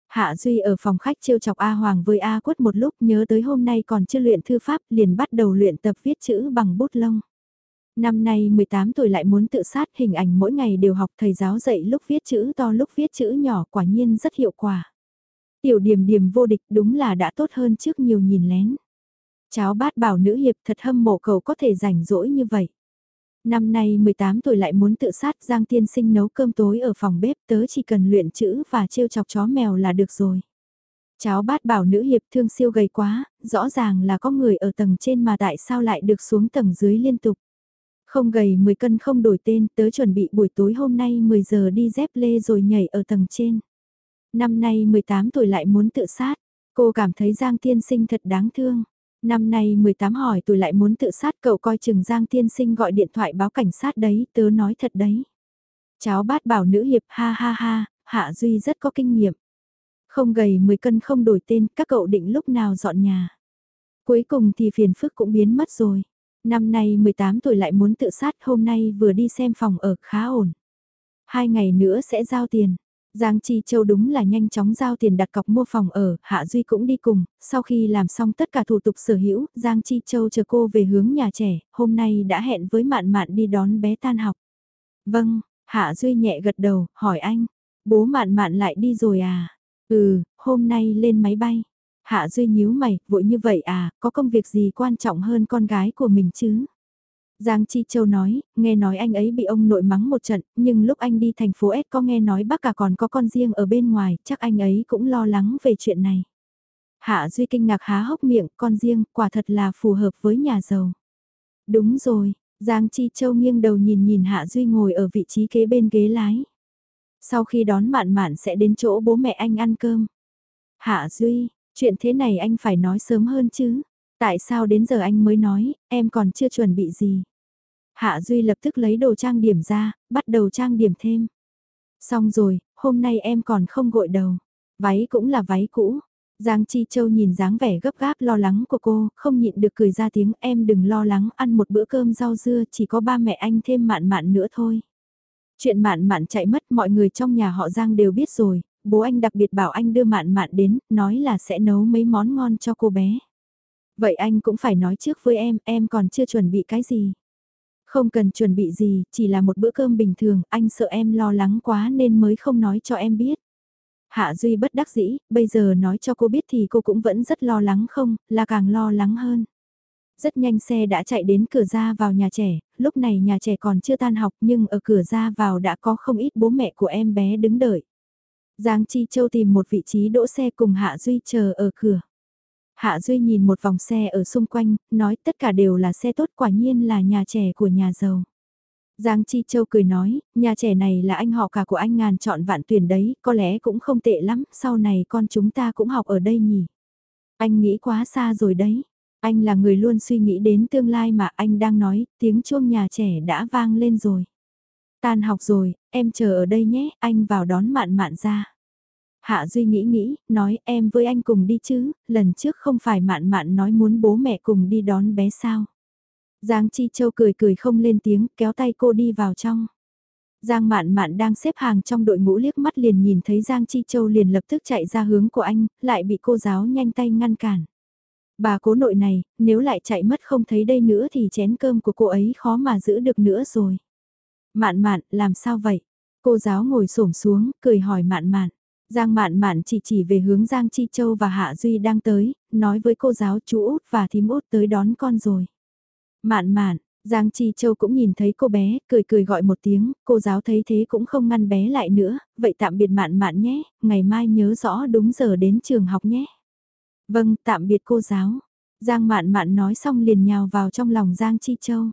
Hạ Duy ở phòng khách trêu chọc A Hoàng với A Quất một lúc nhớ tới hôm nay còn chưa luyện thư pháp, liền bắt đầu luyện tập viết chữ bằng bút lông. Năm nay 18 tuổi lại muốn tự sát, hình ảnh mỗi ngày đều học thầy giáo dạy lúc viết chữ to lúc viết chữ nhỏ quả nhiên rất hiệu quả. Tiểu điểm điểm vô địch đúng là đã tốt hơn trước nhiều nhìn lén. Cháu bát bảo nữ hiệp thật hâm mộ cậu có thể rảnh rỗi như vậy. Năm nay 18 tuổi lại muốn tự sát Giang Tiên Sinh nấu cơm tối ở phòng bếp tớ chỉ cần luyện chữ và trêu chọc chó mèo là được rồi. Cháu bát bảo nữ hiệp thương siêu gầy quá, rõ ràng là có người ở tầng trên mà tại sao lại được xuống tầng dưới liên tục. Không gầy 10 cân không đổi tên, tớ chuẩn bị buổi tối hôm nay 10 giờ đi dép lê rồi nhảy ở tầng trên. Năm nay 18 tuổi lại muốn tự sát, cô cảm thấy Giang Tiên Sinh thật đáng thương. Năm nay 18 hỏi tuổi lại muốn tự sát cậu coi chừng Giang Tiên Sinh gọi điện thoại báo cảnh sát đấy, tớ nói thật đấy. Cháu bát bảo nữ hiệp ha ha ha, Hạ Duy rất có kinh nghiệm. Không gầy 10 cân không đổi tên, các cậu định lúc nào dọn nhà. Cuối cùng thì phiền phức cũng biến mất rồi. Năm nay 18 tuổi lại muốn tự sát hôm nay vừa đi xem phòng ở khá ổn. Hai ngày nữa sẽ giao tiền. Giang Chi Châu đúng là nhanh chóng giao tiền đặt cọc mua phòng ở, Hạ Duy cũng đi cùng, sau khi làm xong tất cả thủ tục sở hữu, Giang Chi Châu chờ cô về hướng nhà trẻ, hôm nay đã hẹn với Mạn Mạn đi đón bé tan học. Vâng, Hạ Duy nhẹ gật đầu, hỏi anh, bố Mạn Mạn lại đi rồi à? Ừ, hôm nay lên máy bay. Hạ Duy nhíu mày, vội như vậy à, có công việc gì quan trọng hơn con gái của mình chứ? Giang Chi Châu nói, nghe nói anh ấy bị ông nội mắng một trận, nhưng lúc anh đi thành phố S có nghe nói bác cả còn có con riêng ở bên ngoài, chắc anh ấy cũng lo lắng về chuyện này. Hạ Duy kinh ngạc há hốc miệng, con riêng, quả thật là phù hợp với nhà giàu. Đúng rồi, Giang Chi Châu nghiêng đầu nhìn nhìn Hạ Duy ngồi ở vị trí kế bên ghế lái. Sau khi đón mạn mạn sẽ đến chỗ bố mẹ anh ăn cơm. Hạ Duy, chuyện thế này anh phải nói sớm hơn chứ. Tại sao đến giờ anh mới nói, em còn chưa chuẩn bị gì. Hạ Duy lập tức lấy đồ trang điểm ra, bắt đầu trang điểm thêm. Xong rồi, hôm nay em còn không gội đầu. Váy cũng là váy cũ. Giang Chi Châu nhìn dáng vẻ gấp gáp lo lắng của cô, không nhịn được cười ra tiếng em đừng lo lắng ăn một bữa cơm rau dưa chỉ có ba mẹ anh thêm mạn mạn nữa thôi. Chuyện mạn mạn chạy mất mọi người trong nhà họ Giang đều biết rồi, bố anh đặc biệt bảo anh đưa mạn mạn đến, nói là sẽ nấu mấy món ngon cho cô bé. Vậy anh cũng phải nói trước với em, em còn chưa chuẩn bị cái gì. Không cần chuẩn bị gì, chỉ là một bữa cơm bình thường, anh sợ em lo lắng quá nên mới không nói cho em biết. Hạ Duy bất đắc dĩ, bây giờ nói cho cô biết thì cô cũng vẫn rất lo lắng không, là càng lo lắng hơn. Rất nhanh xe đã chạy đến cửa ra vào nhà trẻ, lúc này nhà trẻ còn chưa tan học nhưng ở cửa ra vào đã có không ít bố mẹ của em bé đứng đợi. Giang Chi Châu tìm một vị trí đỗ xe cùng Hạ Duy chờ ở cửa. Hạ Duy nhìn một vòng xe ở xung quanh, nói tất cả đều là xe tốt quả nhiên là nhà trẻ của nhà giàu. Giang Chi Châu cười nói, nhà trẻ này là anh họ cả của anh ngàn chọn vạn tuyển đấy, có lẽ cũng không tệ lắm, sau này con chúng ta cũng học ở đây nhỉ. Anh nghĩ quá xa rồi đấy, anh là người luôn suy nghĩ đến tương lai mà anh đang nói, tiếng chuông nhà trẻ đã vang lên rồi. Tan học rồi, em chờ ở đây nhé, anh vào đón mạn mạn ra. Hạ Duy nghĩ nghĩ, nói em với anh cùng đi chứ, lần trước không phải mạn mạn nói muốn bố mẹ cùng đi đón bé sao. Giang Chi Châu cười cười không lên tiếng, kéo tay cô đi vào trong. Giang Mạn Mạn đang xếp hàng trong đội ngũ liếc mắt liền nhìn thấy Giang Chi Châu liền lập tức chạy ra hướng của anh, lại bị cô giáo nhanh tay ngăn cản. Bà cố nội này, nếu lại chạy mất không thấy đây nữa thì chén cơm của cô ấy khó mà giữ được nữa rồi. Mạn Mạn, làm sao vậy? Cô giáo ngồi xổm xuống, cười hỏi Mạn Mạn. Giang Mạn Mạn chỉ chỉ về hướng Giang Chi Châu và Hạ Duy đang tới, nói với cô giáo chú Út và thím Út tới đón con rồi. Mạn Mạn, Giang Chi Châu cũng nhìn thấy cô bé, cười cười gọi một tiếng, cô giáo thấy thế cũng không ngăn bé lại nữa, vậy tạm biệt Mạn Mạn nhé, ngày mai nhớ rõ đúng giờ đến trường học nhé. Vâng, tạm biệt cô giáo. Giang Mạn Mạn nói xong liền nhào vào trong lòng Giang Chi Châu.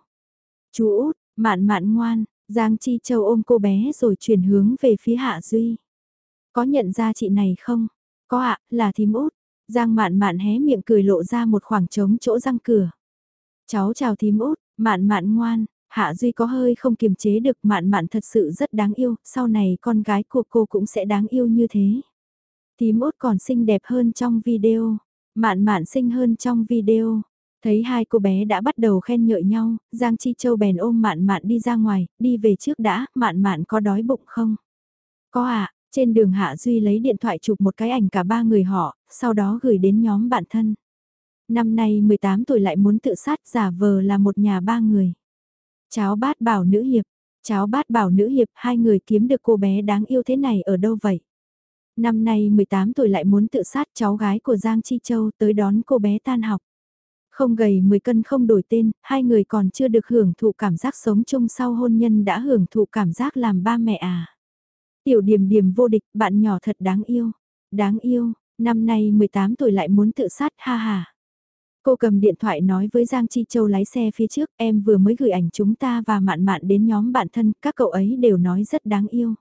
Chú Út, Mạn Mạn ngoan, Giang Chi Châu ôm cô bé rồi chuyển hướng về phía Hạ Duy. Có nhận ra chị này không? Có ạ, là thím út. Giang mạn mạn hé miệng cười lộ ra một khoảng trống chỗ răng cửa. Cháu chào thím út, mạn mạn ngoan, Hạ Duy có hơi không kiềm chế được mạn mạn thật sự rất đáng yêu, sau này con gái của cô cũng sẽ đáng yêu như thế. Thím út còn xinh đẹp hơn trong video, mạn mạn xinh hơn trong video. Thấy hai cô bé đã bắt đầu khen ngợi nhau, Giang Chi Châu bèn ôm mạn mạn đi ra ngoài, đi về trước đã, mạn mạn có đói bụng không? Có ạ, trên đường Hạ Duy lấy điện thoại chụp một cái ảnh cả ba người họ, sau đó gửi đến nhóm bạn thân. Năm nay 18 tuổi lại muốn tự sát giả vờ là một nhà ba người. Cháu bát bảo nữ hiệp, cháu bát bảo nữ hiệp hai người kiếm được cô bé đáng yêu thế này ở đâu vậy? Năm nay 18 tuổi lại muốn tự sát cháu gái của Giang Chi Châu tới đón cô bé tan học. Không gầy 10 cân không đổi tên, hai người còn chưa được hưởng thụ cảm giác sống chung sau hôn nhân đã hưởng thụ cảm giác làm ba mẹ à. Tiểu điểm điểm vô địch, bạn nhỏ thật đáng yêu. Đáng yêu, năm nay 18 tuổi lại muốn tự sát ha ha. Cô cầm điện thoại nói với Giang Chi Châu lái xe phía trước, em vừa mới gửi ảnh chúng ta và mạn mạn đến nhóm bạn thân, các cậu ấy đều nói rất đáng yêu.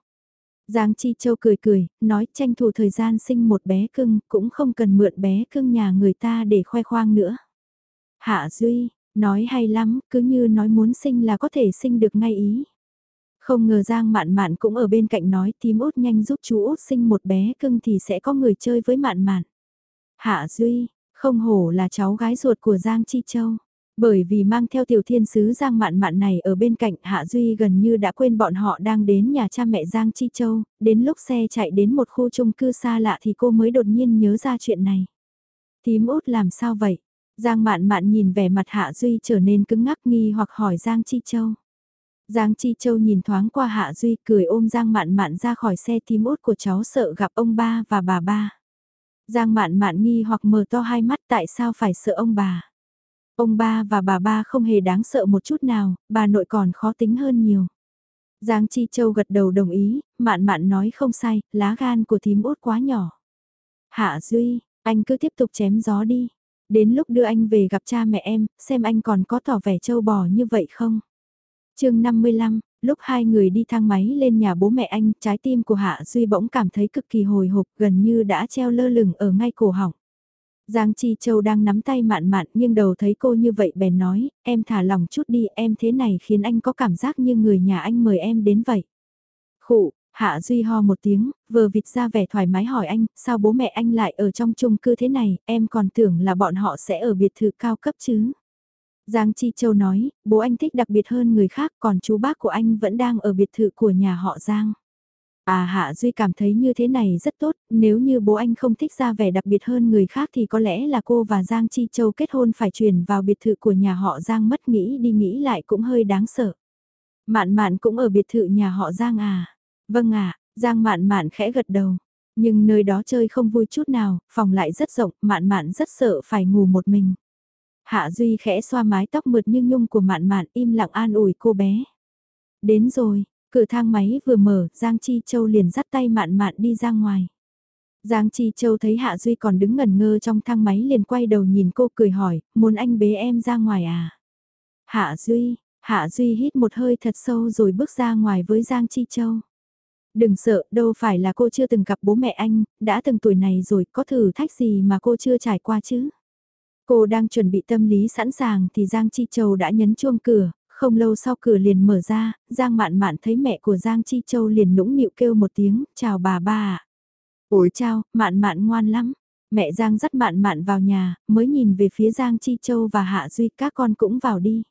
Giang Chi Châu cười cười, nói tranh thủ thời gian sinh một bé cưng, cũng không cần mượn bé cưng nhà người ta để khoe khoang nữa. Hạ Duy, nói hay lắm, cứ như nói muốn sinh là có thể sinh được ngay ý. Không ngờ Giang Mạn Mạn cũng ở bên cạnh nói tím út nhanh giúp chú út sinh một bé cưng thì sẽ có người chơi với Mạn Mạn. Hạ Duy, không hổ là cháu gái ruột của Giang Chi Châu. Bởi vì mang theo tiểu thiên sứ Giang Mạn Mạn này ở bên cạnh Hạ Duy gần như đã quên bọn họ đang đến nhà cha mẹ Giang Chi Châu, đến lúc xe chạy đến một khu chung cư xa lạ thì cô mới đột nhiên nhớ ra chuyện này. Tím út làm sao vậy? Giang Mạn Mạn nhìn vẻ mặt Hạ Duy trở nên cứng ngắc nghi hoặc hỏi Giang Chi Châu. Giang Chi Châu nhìn thoáng qua Hạ Duy cười ôm Giang Mạn Mạn ra khỏi xe tím út của cháu sợ gặp ông ba và bà ba. Giang Mạn Mạn nghi hoặc mở to hai mắt tại sao phải sợ ông bà. Ông ba và bà ba không hề đáng sợ một chút nào, bà nội còn khó tính hơn nhiều. Giang Chi Châu gật đầu đồng ý, Mạn Mạn nói không sai, lá gan của tím út quá nhỏ. Hạ Duy, anh cứ tiếp tục chém gió đi. Đến lúc đưa anh về gặp cha mẹ em, xem anh còn có tỏ vẻ châu bò như vậy không? Chương 55, lúc hai người đi thang máy lên nhà bố mẹ anh, trái tim của Hạ Duy bỗng cảm thấy cực kỳ hồi hộp gần như đã treo lơ lửng ở ngay cổ họng. Giang Chi Châu đang nắm tay mạn mạn nhưng đầu thấy cô như vậy bèn nói, em thả lòng chút đi em thế này khiến anh có cảm giác như người nhà anh mời em đến vậy. Khụ, Hạ Duy ho một tiếng, vờ vịt ra vẻ thoải mái hỏi anh, sao bố mẹ anh lại ở trong chung cư thế này, em còn tưởng là bọn họ sẽ ở biệt thự cao cấp chứ. Giang Chi Châu nói, bố anh thích đặc biệt hơn người khác còn chú bác của anh vẫn đang ở biệt thự của nhà họ Giang. À Hạ Duy cảm thấy như thế này rất tốt, nếu như bố anh không thích ra vẻ đặc biệt hơn người khác thì có lẽ là cô và Giang Chi Châu kết hôn phải chuyển vào biệt thự của nhà họ Giang mất nghĩ đi nghĩ lại cũng hơi đáng sợ. Mạn mạn cũng ở biệt thự nhà họ Giang à? Vâng à, Giang mạn mạn khẽ gật đầu. Nhưng nơi đó chơi không vui chút nào, phòng lại rất rộng, mạn mạn rất sợ phải ngủ một mình. Hạ Duy khẽ xoa mái tóc mượt như nhung của mạn mạn im lặng an ủi cô bé. Đến rồi, cửa thang máy vừa mở, Giang Chi Châu liền dắt tay mạn mạn đi ra ngoài. Giang Chi Châu thấy Hạ Duy còn đứng ngẩn ngơ trong thang máy liền quay đầu nhìn cô cười hỏi, muốn anh bế em ra ngoài à? Hạ Duy, Hạ Duy hít một hơi thật sâu rồi bước ra ngoài với Giang Chi Châu. Đừng sợ, đâu phải là cô chưa từng gặp bố mẹ anh, đã từng tuổi này rồi, có thử thách gì mà cô chưa trải qua chứ? Cô đang chuẩn bị tâm lý sẵn sàng thì Giang Chi Châu đã nhấn chuông cửa, không lâu sau cửa liền mở ra, Giang Mạn Mạn thấy mẹ của Giang Chi Châu liền nũng nịu kêu một tiếng, chào bà ba ạ. Ôi chào, Mạn Mạn ngoan lắm. Mẹ Giang dắt Mạn Mạn vào nhà, mới nhìn về phía Giang Chi Châu và Hạ Duy các con cũng vào đi.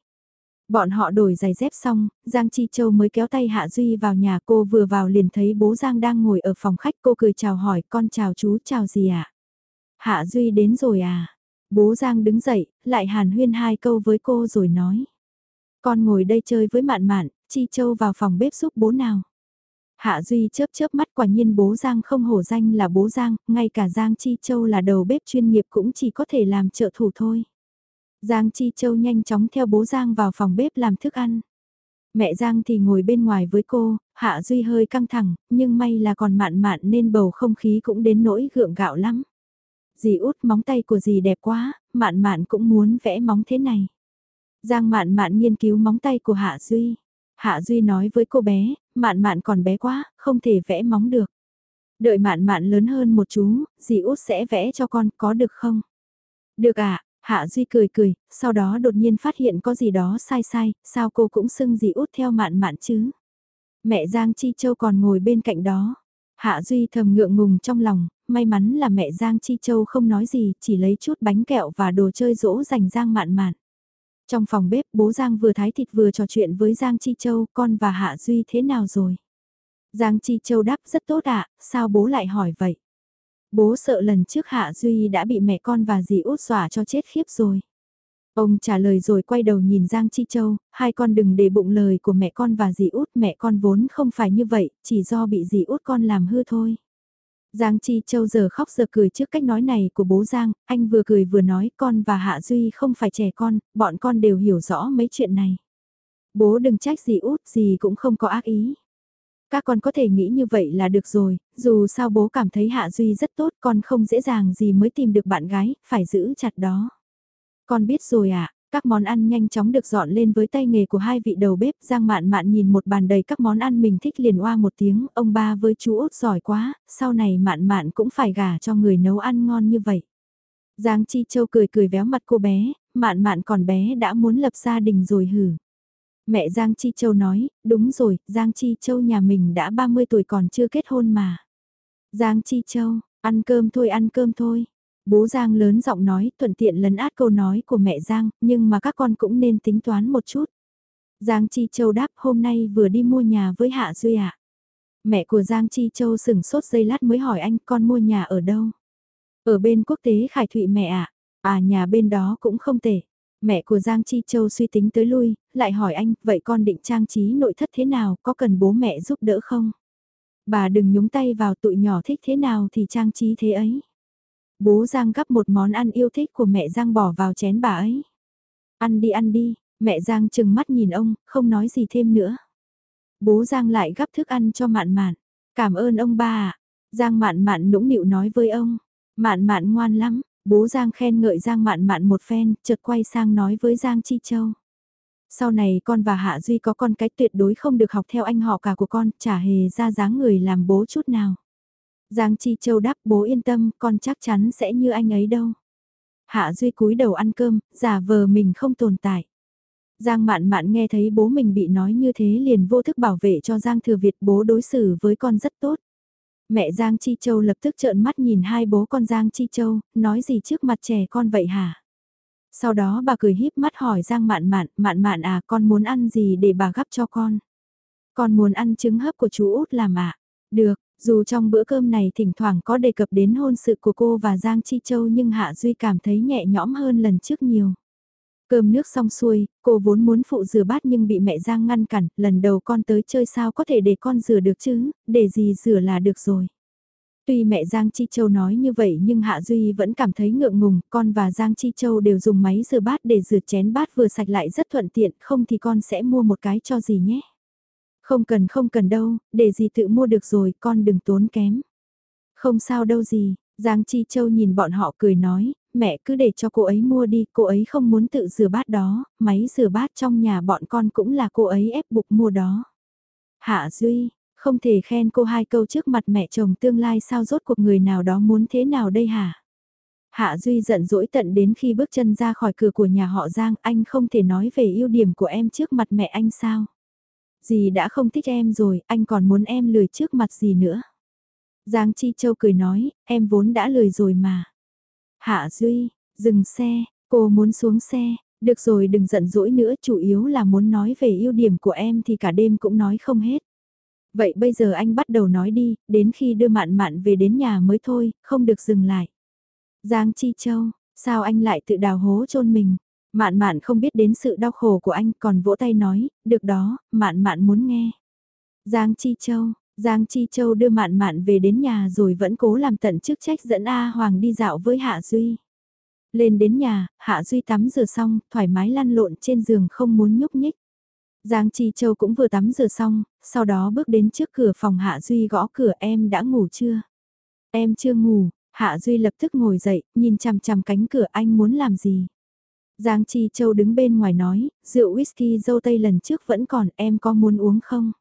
Bọn họ đổi giày dép xong, Giang Chi Châu mới kéo tay Hạ Duy vào nhà cô vừa vào liền thấy bố Giang đang ngồi ở phòng khách cô cười chào hỏi con chào chú chào gì ạ? À? Hạ Duy đến rồi à? Bố Giang đứng dậy, lại hàn huyên hai câu với cô rồi nói. Con ngồi đây chơi với mạn mạn, Chi Châu vào phòng bếp giúp bố nào. Hạ Duy chớp chớp mắt quả nhiên bố Giang không hổ danh là bố Giang, ngay cả Giang Chi Châu là đầu bếp chuyên nghiệp cũng chỉ có thể làm trợ thủ thôi. Giang Chi Châu nhanh chóng theo bố Giang vào phòng bếp làm thức ăn. Mẹ Giang thì ngồi bên ngoài với cô, Hạ Duy hơi căng thẳng, nhưng may là còn mạn mạn nên bầu không khí cũng đến nỗi gượng gạo lắm. Dì út móng tay của dì đẹp quá, mạn mạn cũng muốn vẽ móng thế này. Giang mạn mạn nghiên cứu móng tay của Hạ Duy. Hạ Duy nói với cô bé, mạn mạn còn bé quá, không thể vẽ móng được. Đợi mạn mạn lớn hơn một chú, dì út sẽ vẽ cho con, có được không? Được ạ, à, Hạ Duy cười cười, sau đó đột nhiên phát hiện có gì đó sai sai, sao cô cũng xưng dì út theo mạn mạn chứ? Mẹ Giang Chi Châu còn ngồi bên cạnh đó. Hạ Duy thầm ngượng ngùng trong lòng, may mắn là mẹ Giang Chi Châu không nói gì, chỉ lấy chút bánh kẹo và đồ chơi dỗ dành Giang mạn mạn. Trong phòng bếp bố Giang vừa thái thịt vừa trò chuyện với Giang Chi Châu con và Hạ Duy thế nào rồi? Giang Chi Châu đáp rất tốt ạ, sao bố lại hỏi vậy? Bố sợ lần trước Hạ Duy đã bị mẹ con và dì út xỏa cho chết khiếp rồi. Ông trả lời rồi quay đầu nhìn Giang Chi Châu, hai con đừng để bụng lời của mẹ con và dì út, mẹ con vốn không phải như vậy, chỉ do bị dì út con làm hư thôi. Giang Chi Châu giờ khóc giờ cười trước cách nói này của bố Giang, anh vừa cười vừa nói con và Hạ Duy không phải trẻ con, bọn con đều hiểu rõ mấy chuyện này. Bố đừng trách gì út, gì cũng không có ác ý. Các con có thể nghĩ như vậy là được rồi, dù sao bố cảm thấy Hạ Duy rất tốt, con không dễ dàng gì mới tìm được bạn gái, phải giữ chặt đó. Con biết rồi ạ, à, các món ăn nhanh chóng được dọn lên với tay nghề của hai vị đầu bếp. Giang mạn mạn nhìn một bàn đầy các món ăn mình thích liền oa một tiếng, ông ba với chú út giỏi quá, sau này mạn mạn cũng phải gả cho người nấu ăn ngon như vậy. Giang Chi Châu cười cười véo mặt cô bé, mạn mạn còn bé đã muốn lập gia đình rồi hử. Mẹ Giang Chi Châu nói, đúng rồi, Giang Chi Châu nhà mình đã 30 tuổi còn chưa kết hôn mà. Giang Chi Châu, ăn cơm thôi ăn cơm thôi. Bố Giang lớn giọng nói, thuận tiện lấn át câu nói của mẹ Giang, nhưng mà các con cũng nên tính toán một chút. Giang Chi Châu đáp hôm nay vừa đi mua nhà với Hạ Duy ạ. Mẹ của Giang Chi Châu sừng sốt giây lát mới hỏi anh con mua nhà ở đâu. Ở bên quốc tế Khải Thụy mẹ ạ. À. à nhà bên đó cũng không tệ. Mẹ của Giang Chi Châu suy tính tới lui, lại hỏi anh, vậy con định trang trí nội thất thế nào, có cần bố mẹ giúp đỡ không? Bà đừng nhúng tay vào tụi nhỏ thích thế nào thì trang trí thế ấy. Bố Giang gắp một món ăn yêu thích của mẹ Giang bỏ vào chén bà ấy. Ăn đi ăn đi, mẹ Giang chừng mắt nhìn ông, không nói gì thêm nữa. Bố Giang lại gắp thức ăn cho mạn mạn. Cảm ơn ông ba ạ. Giang mạn mạn nũng nịu nói với ông. Mạn mạn ngoan lắm, bố Giang khen ngợi Giang mạn mạn một phen, chợt quay sang nói với Giang Chi Châu. Sau này con và Hạ Duy có con cái tuyệt đối không được học theo anh họ cả của con, chả hề ra dáng người làm bố chút nào. Giang Chi Châu đáp bố yên tâm, con chắc chắn sẽ như anh ấy đâu. Hạ Duy cúi đầu ăn cơm, giả vờ mình không tồn tại. Giang mạn mạn nghe thấy bố mình bị nói như thế liền vô thức bảo vệ cho Giang Thừa Việt bố đối xử với con rất tốt. Mẹ Giang Chi Châu lập tức trợn mắt nhìn hai bố con Giang Chi Châu, nói gì trước mặt trẻ con vậy hả? Sau đó bà cười híp mắt hỏi Giang mạn mạn, mạn mạn à con muốn ăn gì để bà gắp cho con? Con muốn ăn trứng hấp của chú út làm ạ? À? Được, dù trong bữa cơm này thỉnh thoảng có đề cập đến hôn sự của cô và Giang Chi Châu nhưng Hạ Duy cảm thấy nhẹ nhõm hơn lần trước nhiều. Cơm nước xong xuôi, cô vốn muốn phụ rửa bát nhưng bị mẹ Giang ngăn cản, lần đầu con tới chơi sao có thể để con rửa được chứ, để gì rửa là được rồi. Tuy mẹ Giang Chi Châu nói như vậy nhưng Hạ Duy vẫn cảm thấy ngượng ngùng, con và Giang Chi Châu đều dùng máy rửa bát để rửa chén bát vừa sạch lại rất thuận tiện, không thì con sẽ mua một cái cho gì nhé. Không cần không cần đâu, để gì tự mua được rồi, con đừng tốn kém. Không sao đâu gì, Giang Chi Châu nhìn bọn họ cười nói, mẹ cứ để cho cô ấy mua đi, cô ấy không muốn tự rửa bát đó, máy rửa bát trong nhà bọn con cũng là cô ấy ép buộc mua đó. Hạ Duy, không thể khen cô hai câu trước mặt mẹ chồng tương lai sao rốt cuộc người nào đó muốn thế nào đây hả? Hạ Duy giận dỗi tận đến khi bước chân ra khỏi cửa của nhà họ Giang, anh không thể nói về ưu điểm của em trước mặt mẹ anh sao? Dì đã không thích em rồi, anh còn muốn em lười trước mặt gì nữa. Giang Chi Châu cười nói, em vốn đã lười rồi mà. Hạ Duy, dừng xe, cô muốn xuống xe, được rồi đừng giận dỗi nữa, chủ yếu là muốn nói về ưu điểm của em thì cả đêm cũng nói không hết. Vậy bây giờ anh bắt đầu nói đi, đến khi đưa mạn mạn về đến nhà mới thôi, không được dừng lại. Giang Chi Châu, sao anh lại tự đào hố chôn mình? Mạn mạn không biết đến sự đau khổ của anh còn vỗ tay nói, được đó, mạn mạn muốn nghe. Giang Chi Châu, Giang Chi Châu đưa mạn mạn về đến nhà rồi vẫn cố làm tận chức trách dẫn A Hoàng đi dạo với Hạ Duy. Lên đến nhà, Hạ Duy tắm rửa xong, thoải mái lăn lộn trên giường không muốn nhúc nhích. Giang Chi Châu cũng vừa tắm rửa xong, sau đó bước đến trước cửa phòng Hạ Duy gõ cửa em đã ngủ chưa? Em chưa ngủ, Hạ Duy lập tức ngồi dậy, nhìn chằm chằm cánh cửa anh muốn làm gì? Giang Chi Châu đứng bên ngoài nói, rượu whisky dâu tây lần trước vẫn còn em có muốn uống không?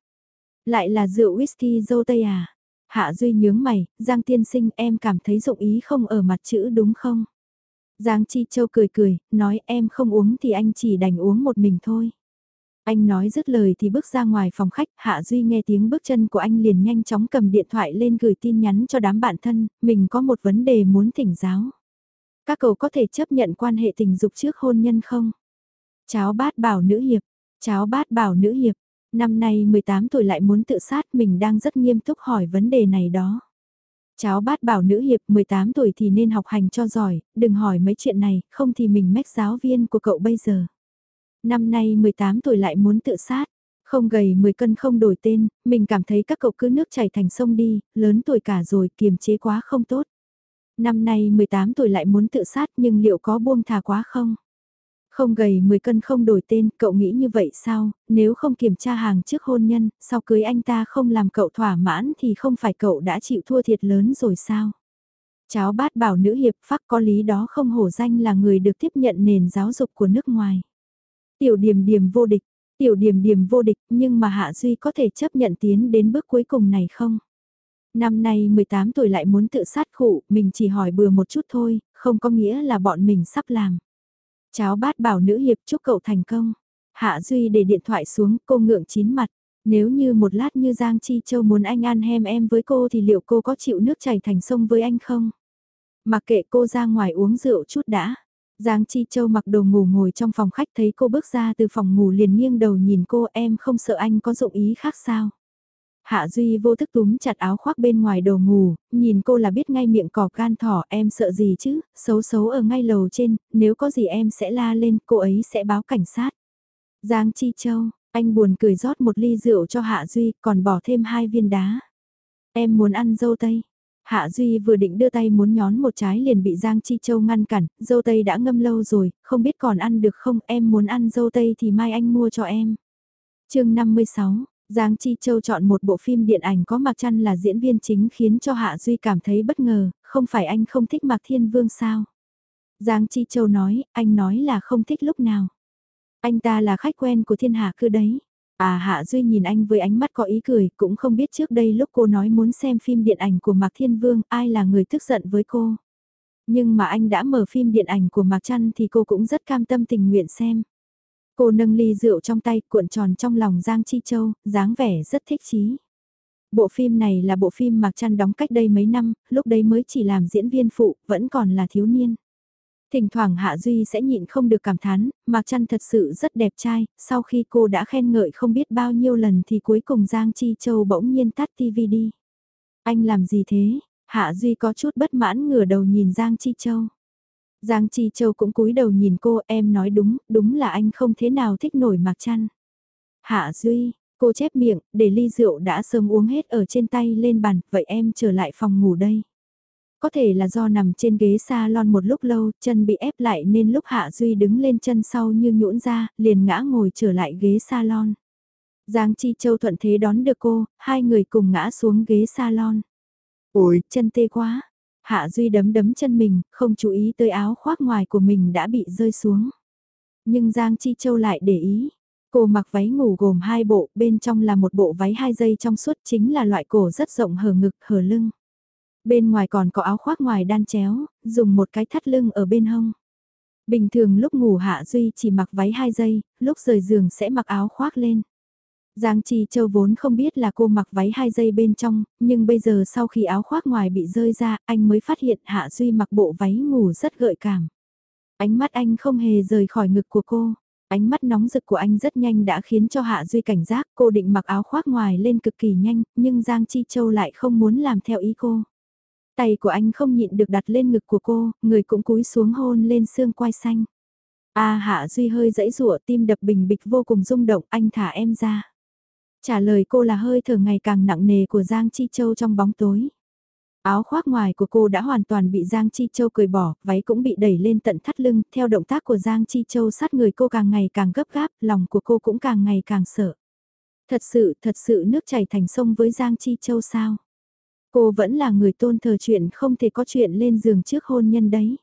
Lại là rượu whisky dâu tây à? Hạ Duy nhướng mày, Giang tiên sinh em cảm thấy dụng ý không ở mặt chữ đúng không? Giang Chi Châu cười cười, nói em không uống thì anh chỉ đành uống một mình thôi. Anh nói dứt lời thì bước ra ngoài phòng khách, Hạ Duy nghe tiếng bước chân của anh liền nhanh chóng cầm điện thoại lên gửi tin nhắn cho đám bạn thân, mình có một vấn đề muốn thỉnh giáo. Các cậu có thể chấp nhận quan hệ tình dục trước hôn nhân không? Cháu bát bảo nữ hiệp, cháu bát bảo nữ hiệp, Năm nay 18 tuổi lại muốn tự sát mình đang rất nghiêm túc hỏi vấn đề này đó. Cháu bát bảo nữ hiệp 18 tuổi thì nên học hành cho giỏi, đừng hỏi mấy chuyện này, không thì mình mách giáo viên của cậu bây giờ. Năm nay 18 tuổi lại muốn tự sát, không gầy 10 cân không đổi tên, mình cảm thấy các cậu cứ nước chảy thành sông đi, lớn tuổi cả rồi kiềm chế quá không tốt. Năm nay 18 tuổi lại muốn tự sát nhưng liệu có buông thả quá không? Không gầy 10 cân không đổi tên, cậu nghĩ như vậy sao, nếu không kiểm tra hàng trước hôn nhân, sau cưới anh ta không làm cậu thỏa mãn thì không phải cậu đã chịu thua thiệt lớn rồi sao? Cháu bát bảo nữ hiệp phác có lý đó không hổ danh là người được tiếp nhận nền giáo dục của nước ngoài. Tiểu điểm điểm vô địch, tiểu điểm điểm vô địch nhưng mà Hạ Duy có thể chấp nhận tiến đến bước cuối cùng này không? Năm nay 18 tuổi lại muốn tự sát khụ, mình chỉ hỏi bừa một chút thôi, không có nghĩa là bọn mình sắp làm. Cháu bát bảo nữ hiệp chúc cậu thành công. Hạ Duy để điện thoại xuống, cô ngượng chín mặt. Nếu như một lát như Giang Chi Châu muốn anh ăn hem em với cô thì liệu cô có chịu nước chảy thành sông với anh không? Mặc kệ cô ra ngoài uống rượu chút đã. Giang Chi Châu mặc đồ ngủ ngồi trong phòng khách thấy cô bước ra từ phòng ngủ liền nghiêng đầu nhìn cô em không sợ anh có dụng ý khác sao? Hạ Duy vô thức túm chặt áo khoác bên ngoài đầu ngủ, nhìn cô là biết ngay miệng cỏ gan thỏ em sợ gì chứ, xấu xấu ở ngay lầu trên, nếu có gì em sẽ la lên, cô ấy sẽ báo cảnh sát. Giang Chi Châu, anh buồn cười rót một ly rượu cho Hạ Duy, còn bỏ thêm hai viên đá. Em muốn ăn dâu tây. Hạ Duy vừa định đưa tay muốn nhón một trái liền bị Giang Chi Châu ngăn cản, dâu tây đã ngâm lâu rồi, không biết còn ăn được không, em muốn ăn dâu tây thì mai anh mua cho em. chương 56 Giang Chi Châu chọn một bộ phim điện ảnh có Mạc Trăn là diễn viên chính khiến cho Hạ Duy cảm thấy bất ngờ, không phải anh không thích Mạc Thiên Vương sao? Giang Chi Châu nói, anh nói là không thích lúc nào. Anh ta là khách quen của thiên hạ cư đấy. À Hạ Duy nhìn anh với ánh mắt có ý cười, cũng không biết trước đây lúc cô nói muốn xem phim điện ảnh của Mạc Thiên Vương, ai là người tức giận với cô. Nhưng mà anh đã mở phim điện ảnh của Mạc Trăn thì cô cũng rất cam tâm tình nguyện xem. Cô nâng ly rượu trong tay cuộn tròn trong lòng Giang Chi Châu, dáng vẻ rất thích chí. Bộ phim này là bộ phim Mạc Trăn đóng cách đây mấy năm, lúc đấy mới chỉ làm diễn viên phụ, vẫn còn là thiếu niên. Thỉnh thoảng Hạ Duy sẽ nhịn không được cảm thán, Mạc Trăn thật sự rất đẹp trai, sau khi cô đã khen ngợi không biết bao nhiêu lần thì cuối cùng Giang Chi Châu bỗng nhiên tắt TV đi. Anh làm gì thế? Hạ Duy có chút bất mãn ngửa đầu nhìn Giang Chi Châu. Giang Chi Châu cũng cúi đầu nhìn cô, em nói đúng, đúng là anh không thế nào thích nổi Mạc Trăn. Hạ Duy, cô chép miệng, để ly rượu đã sớm uống hết ở trên tay lên bàn, vậy em trở lại phòng ngủ đây. Có thể là do nằm trên ghế salon một lúc lâu, chân bị ép lại nên lúc Hạ Duy đứng lên chân sau như nhũn ra, liền ngã ngồi trở lại ghế salon. Giang Chi Châu thuận thế đón được cô, hai người cùng ngã xuống ghế salon. Ôi, chân tê quá, Hạ Duy đấm đấm chân mình, không chú ý tới áo khoác ngoài của mình đã bị rơi xuống. Nhưng Giang Chi Châu lại để ý. Cô mặc váy ngủ gồm hai bộ, bên trong là một bộ váy hai dây trong suốt chính là loại cổ rất rộng hở ngực, hở lưng. Bên ngoài còn có áo khoác ngoài đan chéo, dùng một cái thắt lưng ở bên hông. Bình thường lúc ngủ Hạ Duy chỉ mặc váy hai dây, lúc rời giường sẽ mặc áo khoác lên. Giang Chi Châu vốn không biết là cô mặc váy hai dây bên trong, nhưng bây giờ sau khi áo khoác ngoài bị rơi ra, anh mới phát hiện Hạ Duy mặc bộ váy ngủ rất gợi cảm. Ánh mắt anh không hề rời khỏi ngực của cô. Ánh mắt nóng rực của anh rất nhanh đã khiến cho Hạ Duy cảnh giác, cô định mặc áo khoác ngoài lên cực kỳ nhanh, nhưng Giang Chi Châu lại không muốn làm theo ý cô. Tay của anh không nhịn được đặt lên ngực của cô, người cũng cúi xuống hôn lên xương quai xanh. A Hạ Duy hơi dãy rụa tim đập bình bịch vô cùng rung động, anh thả em ra. Trả lời cô là hơi thở ngày càng nặng nề của Giang Chi Châu trong bóng tối. Áo khoác ngoài của cô đã hoàn toàn bị Giang Chi Châu cười bỏ, váy cũng bị đẩy lên tận thắt lưng, theo động tác của Giang Chi Châu sát người cô càng ngày càng gấp gáp, lòng của cô cũng càng ngày càng sợ. Thật sự, thật sự nước chảy thành sông với Giang Chi Châu sao? Cô vẫn là người tôn thờ chuyện không thể có chuyện lên giường trước hôn nhân đấy.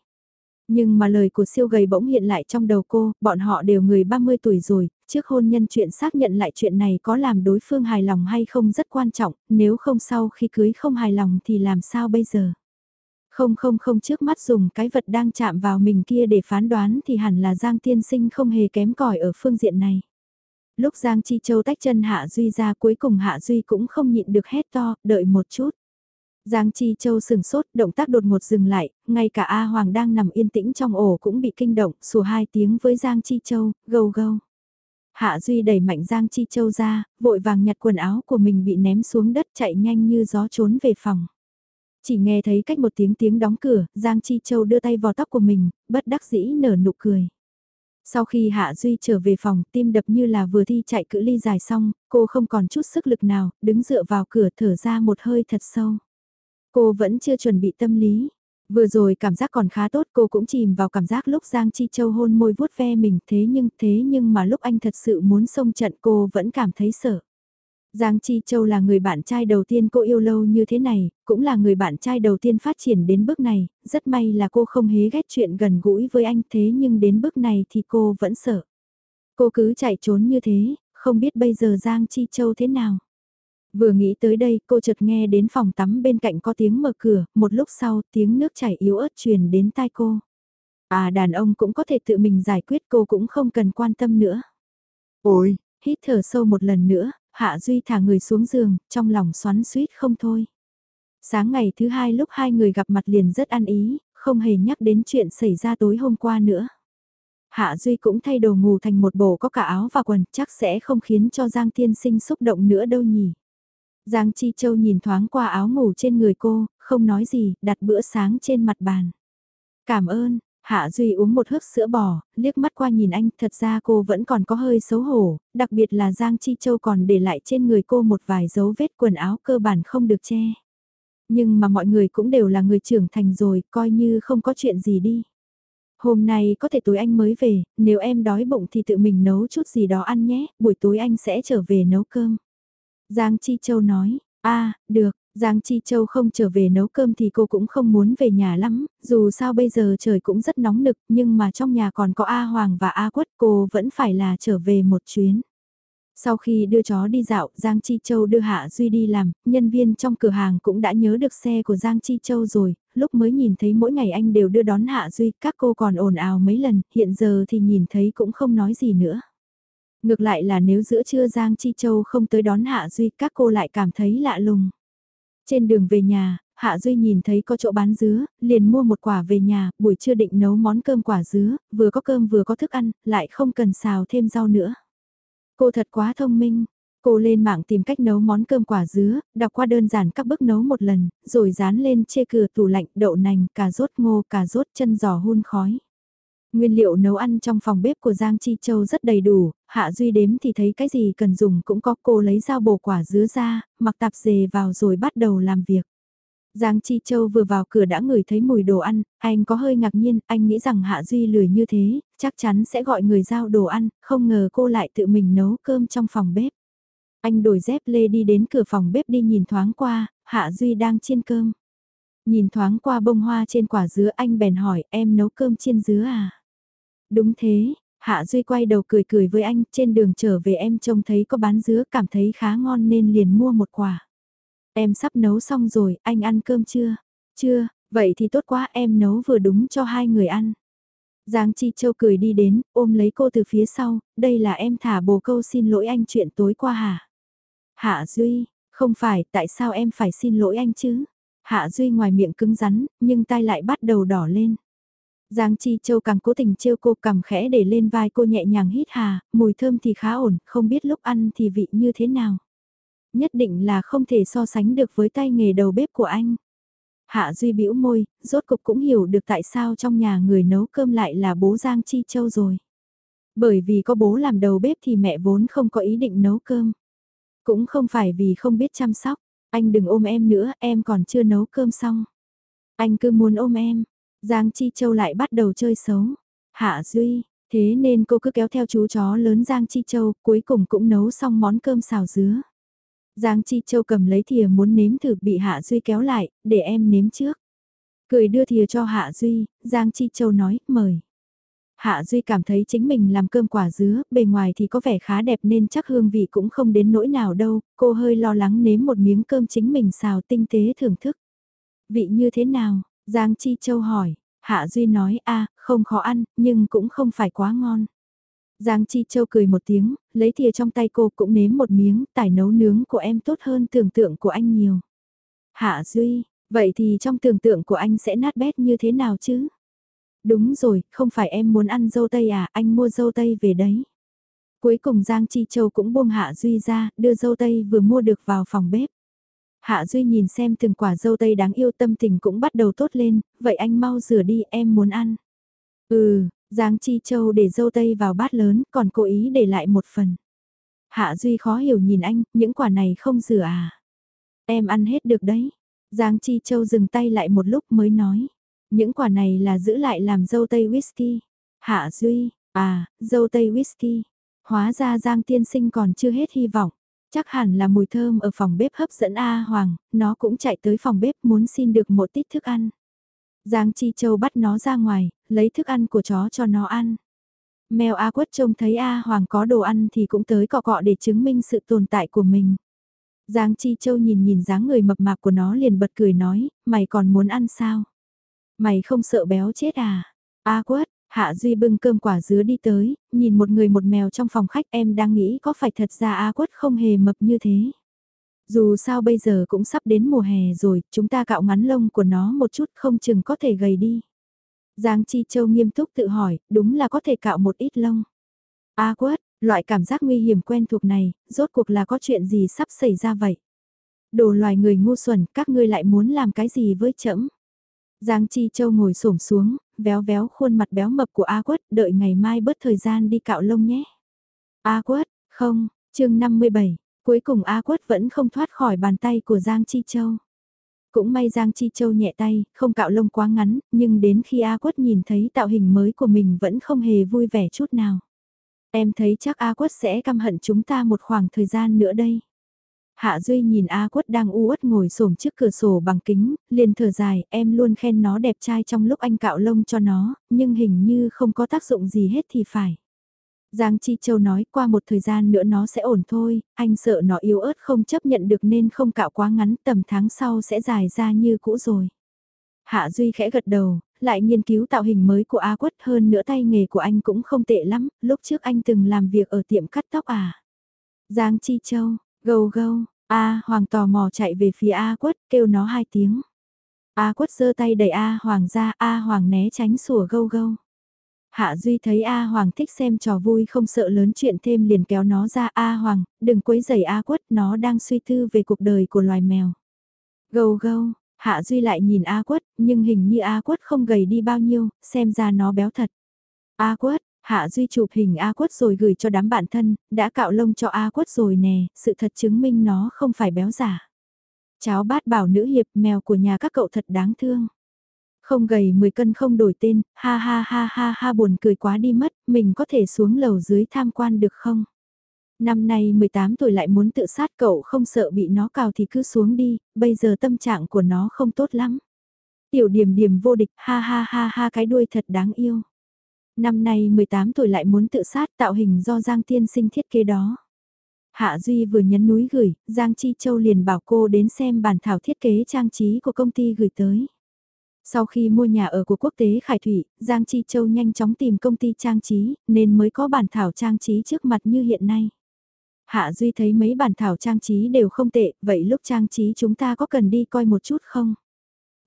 Nhưng mà lời của siêu gầy bỗng hiện lại trong đầu cô, bọn họ đều người 30 tuổi rồi, trước hôn nhân chuyện xác nhận lại chuyện này có làm đối phương hài lòng hay không rất quan trọng, nếu không sau khi cưới không hài lòng thì làm sao bây giờ? Không không không trước mắt dùng cái vật đang chạm vào mình kia để phán đoán thì hẳn là Giang Tiên Sinh không hề kém cỏi ở phương diện này. Lúc Giang Chi Châu tách chân Hạ Duy ra cuối cùng Hạ Duy cũng không nhịn được hét to, đợi một chút. Giang Chi Châu sừng sốt, động tác đột ngột dừng lại, ngay cả A Hoàng đang nằm yên tĩnh trong ổ cũng bị kinh động, sủa hai tiếng với Giang Chi Châu, gâu gâu. Hạ Duy đẩy mạnh Giang Chi Châu ra, vội vàng nhặt quần áo của mình bị ném xuống đất chạy nhanh như gió trốn về phòng. Chỉ nghe thấy cách một tiếng tiếng đóng cửa, Giang Chi Châu đưa tay vào tóc của mình, bất đắc dĩ nở nụ cười. Sau khi Hạ Duy trở về phòng, tim đập như là vừa thi chạy cự ly dài xong, cô không còn chút sức lực nào, đứng dựa vào cửa thở ra một hơi thật sâu. Cô vẫn chưa chuẩn bị tâm lý. Vừa rồi cảm giác còn khá tốt cô cũng chìm vào cảm giác lúc Giang Chi Châu hôn môi vuốt ve mình thế nhưng thế nhưng mà lúc anh thật sự muốn xông trận cô vẫn cảm thấy sợ. Giang Chi Châu là người bạn trai đầu tiên cô yêu lâu như thế này, cũng là người bạn trai đầu tiên phát triển đến bước này, rất may là cô không hế ghét chuyện gần gũi với anh thế nhưng đến bước này thì cô vẫn sợ. Cô cứ chạy trốn như thế, không biết bây giờ Giang Chi Châu thế nào. Vừa nghĩ tới đây cô chợt nghe đến phòng tắm bên cạnh có tiếng mở cửa, một lúc sau tiếng nước chảy yếu ớt truyền đến tai cô. À đàn ông cũng có thể tự mình giải quyết cô cũng không cần quan tâm nữa. Ôi, hít thở sâu một lần nữa, Hạ Duy thả người xuống giường, trong lòng xoắn suýt không thôi. Sáng ngày thứ hai lúc hai người gặp mặt liền rất ăn ý, không hề nhắc đến chuyện xảy ra tối hôm qua nữa. Hạ Duy cũng thay đồ ngủ thành một bộ có cả áo và quần, chắc sẽ không khiến cho Giang Tiên Sinh xúc động nữa đâu nhỉ. Giang Chi Châu nhìn thoáng qua áo ngủ trên người cô, không nói gì, đặt bữa sáng trên mặt bàn. Cảm ơn, Hạ Duy uống một hớp sữa bò, liếc mắt qua nhìn anh, thật ra cô vẫn còn có hơi xấu hổ, đặc biệt là Giang Chi Châu còn để lại trên người cô một vài dấu vết quần áo cơ bản không được che. Nhưng mà mọi người cũng đều là người trưởng thành rồi, coi như không có chuyện gì đi. Hôm nay có thể tối anh mới về, nếu em đói bụng thì tự mình nấu chút gì đó ăn nhé, buổi tối anh sẽ trở về nấu cơm. Giang Chi Châu nói, a được, Giang Chi Châu không trở về nấu cơm thì cô cũng không muốn về nhà lắm, dù sao bây giờ trời cũng rất nóng nực nhưng mà trong nhà còn có A Hoàng và A Quất cô vẫn phải là trở về một chuyến. Sau khi đưa chó đi dạo, Giang Chi Châu đưa Hạ Duy đi làm, nhân viên trong cửa hàng cũng đã nhớ được xe của Giang Chi Châu rồi, lúc mới nhìn thấy mỗi ngày anh đều đưa đón Hạ Duy, các cô còn ồn ào mấy lần, hiện giờ thì nhìn thấy cũng không nói gì nữa. Ngược lại là nếu giữa trưa Giang Chi Châu không tới đón Hạ Duy, các cô lại cảm thấy lạ lùng. Trên đường về nhà, Hạ Duy nhìn thấy có chỗ bán dứa, liền mua một quả về nhà, buổi trưa định nấu món cơm quả dứa, vừa có cơm vừa có thức ăn, lại không cần xào thêm rau nữa. Cô thật quá thông minh. Cô lên mạng tìm cách nấu món cơm quả dứa, đọc qua đơn giản các bước nấu một lần, rồi dán lên chê cửa tủ lạnh đậu nành, cà rốt ngô, cà rốt chân giò hun khói. Nguyên liệu nấu ăn trong phòng bếp của Giang Chi Châu rất đầy đủ, Hạ Duy đếm thì thấy cái gì cần dùng cũng có cô lấy dao bổ quả dứa ra, mặc tạp dề vào rồi bắt đầu làm việc. Giang Chi Châu vừa vào cửa đã ngửi thấy mùi đồ ăn, anh có hơi ngạc nhiên, anh nghĩ rằng Hạ Duy lười như thế, chắc chắn sẽ gọi người giao đồ ăn, không ngờ cô lại tự mình nấu cơm trong phòng bếp. Anh đổi dép lê đi đến cửa phòng bếp đi nhìn thoáng qua, Hạ Duy đang chiên cơm. Nhìn thoáng qua bông hoa trên quả dứa anh bèn hỏi em nấu cơm chiên dứa à? Đúng thế, Hạ Duy quay đầu cười cười với anh, trên đường trở về em trông thấy có bán dứa cảm thấy khá ngon nên liền mua một quả. Em sắp nấu xong rồi, anh ăn cơm chưa? Chưa, vậy thì tốt quá em nấu vừa đúng cho hai người ăn. Giang Chi Châu cười đi đến, ôm lấy cô từ phía sau, đây là em thả bồ câu xin lỗi anh chuyện tối qua hả? Hạ Duy, không phải, tại sao em phải xin lỗi anh chứ? Hạ Duy ngoài miệng cứng rắn, nhưng tai lại bắt đầu đỏ lên. Giang Chi Châu càng cố tình trêu cô cầm khẽ để lên vai cô nhẹ nhàng hít hà, mùi thơm thì khá ổn, không biết lúc ăn thì vị như thế nào. Nhất định là không thể so sánh được với tay nghề đầu bếp của anh. Hạ Duy bĩu môi, rốt cục cũng hiểu được tại sao trong nhà người nấu cơm lại là bố Giang Chi Châu rồi. Bởi vì có bố làm đầu bếp thì mẹ vốn không có ý định nấu cơm. Cũng không phải vì không biết chăm sóc, anh đừng ôm em nữa, em còn chưa nấu cơm xong. Anh cứ muốn ôm em, Giang Chi Châu lại bắt đầu chơi xấu. Hạ Duy, thế nên cô cứ kéo theo chú chó lớn Giang Chi Châu, cuối cùng cũng nấu xong món cơm xào dứa. Giang Chi Châu cầm lấy thìa muốn nếm thử bị Hạ Duy kéo lại, để em nếm trước. Cười đưa thìa cho Hạ Duy, Giang Chi Châu nói, mời. Hạ Duy cảm thấy chính mình làm cơm quả dứa, bề ngoài thì có vẻ khá đẹp nên chắc hương vị cũng không đến nỗi nào đâu, cô hơi lo lắng nếm một miếng cơm chính mình xào tinh tế thưởng thức. Vị như thế nào? Giang Chi Châu hỏi, Hạ Duy nói a không khó ăn, nhưng cũng không phải quá ngon. Giang Chi Châu cười một tiếng, lấy thìa trong tay cô cũng nếm một miếng, tài nấu nướng của em tốt hơn tưởng tượng của anh nhiều. Hạ Duy, vậy thì trong tưởng tượng của anh sẽ nát bét như thế nào chứ? Đúng rồi, không phải em muốn ăn dâu tây à, anh mua dâu tây về đấy. Cuối cùng Giang Chi Châu cũng buông Hạ Duy ra, đưa dâu tây vừa mua được vào phòng bếp. Hạ Duy nhìn xem từng quả dâu tây đáng yêu tâm tình cũng bắt đầu tốt lên, vậy anh mau rửa đi em muốn ăn. Ừ, Giang Chi Châu để dâu tây vào bát lớn còn cố ý để lại một phần. Hạ Duy khó hiểu nhìn anh, những quả này không rửa à. Em ăn hết được đấy. Giang Chi Châu dừng tay lại một lúc mới nói. Những quả này là giữ lại làm dâu tây whisky. Hạ Duy, à, dâu tây whisky. Hóa ra Giang tiên sinh còn chưa hết hy vọng. Chắc hẳn là mùi thơm ở phòng bếp hấp dẫn A Hoàng, nó cũng chạy tới phòng bếp muốn xin được một tít thức ăn. Giang Chi Châu bắt nó ra ngoài, lấy thức ăn của chó cho nó ăn. Mèo A Quất trông thấy A Hoàng có đồ ăn thì cũng tới cọ cọ để chứng minh sự tồn tại của mình. Giang Chi Châu nhìn nhìn dáng người mập mạp của nó liền bật cười nói, mày còn muốn ăn sao? Mày không sợ béo chết à? A Quất, Hạ Duy bưng cơm quả dứa đi tới, nhìn một người một mèo trong phòng khách em đang nghĩ có phải thật ra A Quất không hề mập như thế. Dù sao bây giờ cũng sắp đến mùa hè rồi, chúng ta cạo ngắn lông của nó một chút không chừng có thể gầy đi. Giang Chi Châu nghiêm túc tự hỏi, đúng là có thể cạo một ít lông. A quất, loại cảm giác nguy hiểm quen thuộc này, rốt cuộc là có chuyện gì sắp xảy ra vậy? Đồ loài người ngu xuẩn, các ngươi lại muốn làm cái gì với trẫm? Giang Chi Châu ngồi xổm xuống, véo véo khuôn mặt béo mập của A Quất, đợi ngày mai bớt thời gian đi cạo lông nhé. A Quất, không, chương 57, cuối cùng A Quất vẫn không thoát khỏi bàn tay của Giang Chi Châu. Cũng may Giang Chi Châu nhẹ tay, không cạo lông quá ngắn, nhưng đến khi A Quất nhìn thấy tạo hình mới của mình vẫn không hề vui vẻ chút nào. Em thấy chắc A Quất sẽ căm hận chúng ta một khoảng thời gian nữa đây. Hạ Duy nhìn A Quất đang u uất ngồi xổm trước cửa sổ bằng kính, liền thở dài, em luôn khen nó đẹp trai trong lúc anh cạo lông cho nó, nhưng hình như không có tác dụng gì hết thì phải. Giang Chi Châu nói qua một thời gian nữa nó sẽ ổn thôi, anh sợ nó yếu ớt không chấp nhận được nên không cạo quá ngắn tầm tháng sau sẽ dài ra như cũ rồi. Hạ Duy khẽ gật đầu, lại nghiên cứu tạo hình mới của A Quất hơn nữa tay nghề của anh cũng không tệ lắm, lúc trước anh từng làm việc ở tiệm cắt tóc à. Giang Chi Châu, gâu gâu, A Hoàng tò mò chạy về phía A Quất kêu nó hai tiếng. A Quất giơ tay đẩy A Hoàng ra, A Hoàng né tránh sủa gâu gâu. Hạ Duy thấy A Hoàng thích xem trò vui không sợ lớn chuyện thêm liền kéo nó ra A Hoàng, đừng quấy giày A quất nó đang suy tư về cuộc đời của loài mèo. Gâu gâu, Hạ Duy lại nhìn A quất, nhưng hình như A quất không gầy đi bao nhiêu, xem ra nó béo thật. A quất, Hạ Duy chụp hình A quất rồi gửi cho đám bạn thân, đã cạo lông cho A quất rồi nè, sự thật chứng minh nó không phải béo giả. Cháu bát bảo nữ hiệp mèo của nhà các cậu thật đáng thương. Không gầy 10 cân không đổi tên, ha ha ha ha ha buồn cười quá đi mất, mình có thể xuống lầu dưới tham quan được không? Năm nay 18 tuổi lại muốn tự sát cậu không sợ bị nó cào thì cứ xuống đi, bây giờ tâm trạng của nó không tốt lắm. Tiểu điểm điểm vô địch, ha ha ha ha cái đuôi thật đáng yêu. Năm nay 18 tuổi lại muốn tự sát tạo hình do Giang Tiên sinh thiết kế đó. Hạ Duy vừa nhấn núi gửi, Giang Chi Châu liền bảo cô đến xem bản thảo thiết kế trang trí của công ty gửi tới. Sau khi mua nhà ở của quốc tế Khải Thủy, Giang Chi Châu nhanh chóng tìm công ty trang trí, nên mới có bản thảo trang trí trước mặt như hiện nay. Hạ Duy thấy mấy bản thảo trang trí đều không tệ, vậy lúc trang trí chúng ta có cần đi coi một chút không?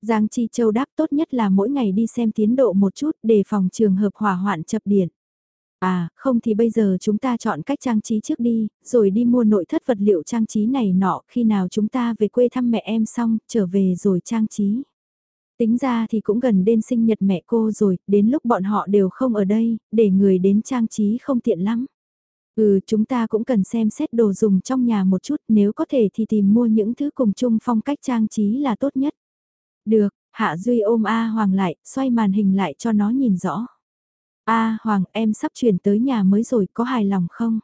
Giang Chi Châu đáp tốt nhất là mỗi ngày đi xem tiến độ một chút để phòng trường hợp hỏa hoạn chập điện. À, không thì bây giờ chúng ta chọn cách trang trí trước đi, rồi đi mua nội thất vật liệu trang trí này nọ khi nào chúng ta về quê thăm mẹ em xong, trở về rồi trang trí. Tính ra thì cũng gần đến sinh nhật mẹ cô rồi, đến lúc bọn họ đều không ở đây, để người đến trang trí không tiện lắm. Ừ, chúng ta cũng cần xem xét đồ dùng trong nhà một chút, nếu có thể thì tìm mua những thứ cùng chung phong cách trang trí là tốt nhất. Được, Hạ Duy ôm A Hoàng lại, xoay màn hình lại cho nó nhìn rõ. A Hoàng, em sắp chuyển tới nhà mới rồi, có hài lòng không?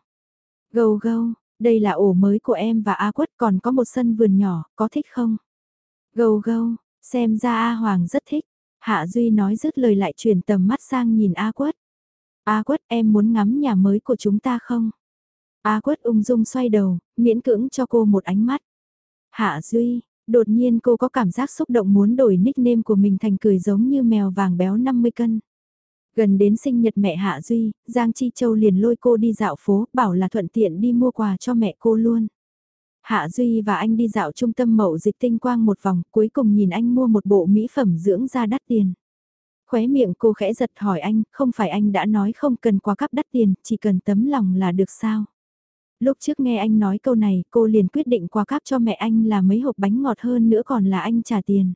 Gâu gâu, đây là ổ mới của em và A Quất còn có một sân vườn nhỏ, có thích không? Gâu gâu, Xem ra A Hoàng rất thích. Hạ Duy nói dứt lời lại chuyển tầm mắt sang nhìn A Quất. A Quất em muốn ngắm nhà mới của chúng ta không? A Quất ung dung xoay đầu, miễn cưỡng cho cô một ánh mắt. Hạ Duy, đột nhiên cô có cảm giác xúc động muốn đổi nickname của mình thành cười giống như mèo vàng béo 50 cân. Gần đến sinh nhật mẹ Hạ Duy, Giang Chi Châu liền lôi cô đi dạo phố, bảo là thuận tiện đi mua quà cho mẹ cô luôn. Hạ Duy và anh đi dạo trung tâm mậu dịch tinh quang một vòng, cuối cùng nhìn anh mua một bộ mỹ phẩm dưỡng da đắt tiền. Khóe miệng cô khẽ giật hỏi anh, không phải anh đã nói không cần quá cắp đắt tiền, chỉ cần tấm lòng là được sao? Lúc trước nghe anh nói câu này, cô liền quyết định qua cáp cho mẹ anh là mấy hộp bánh ngọt hơn nữa còn là anh trả tiền.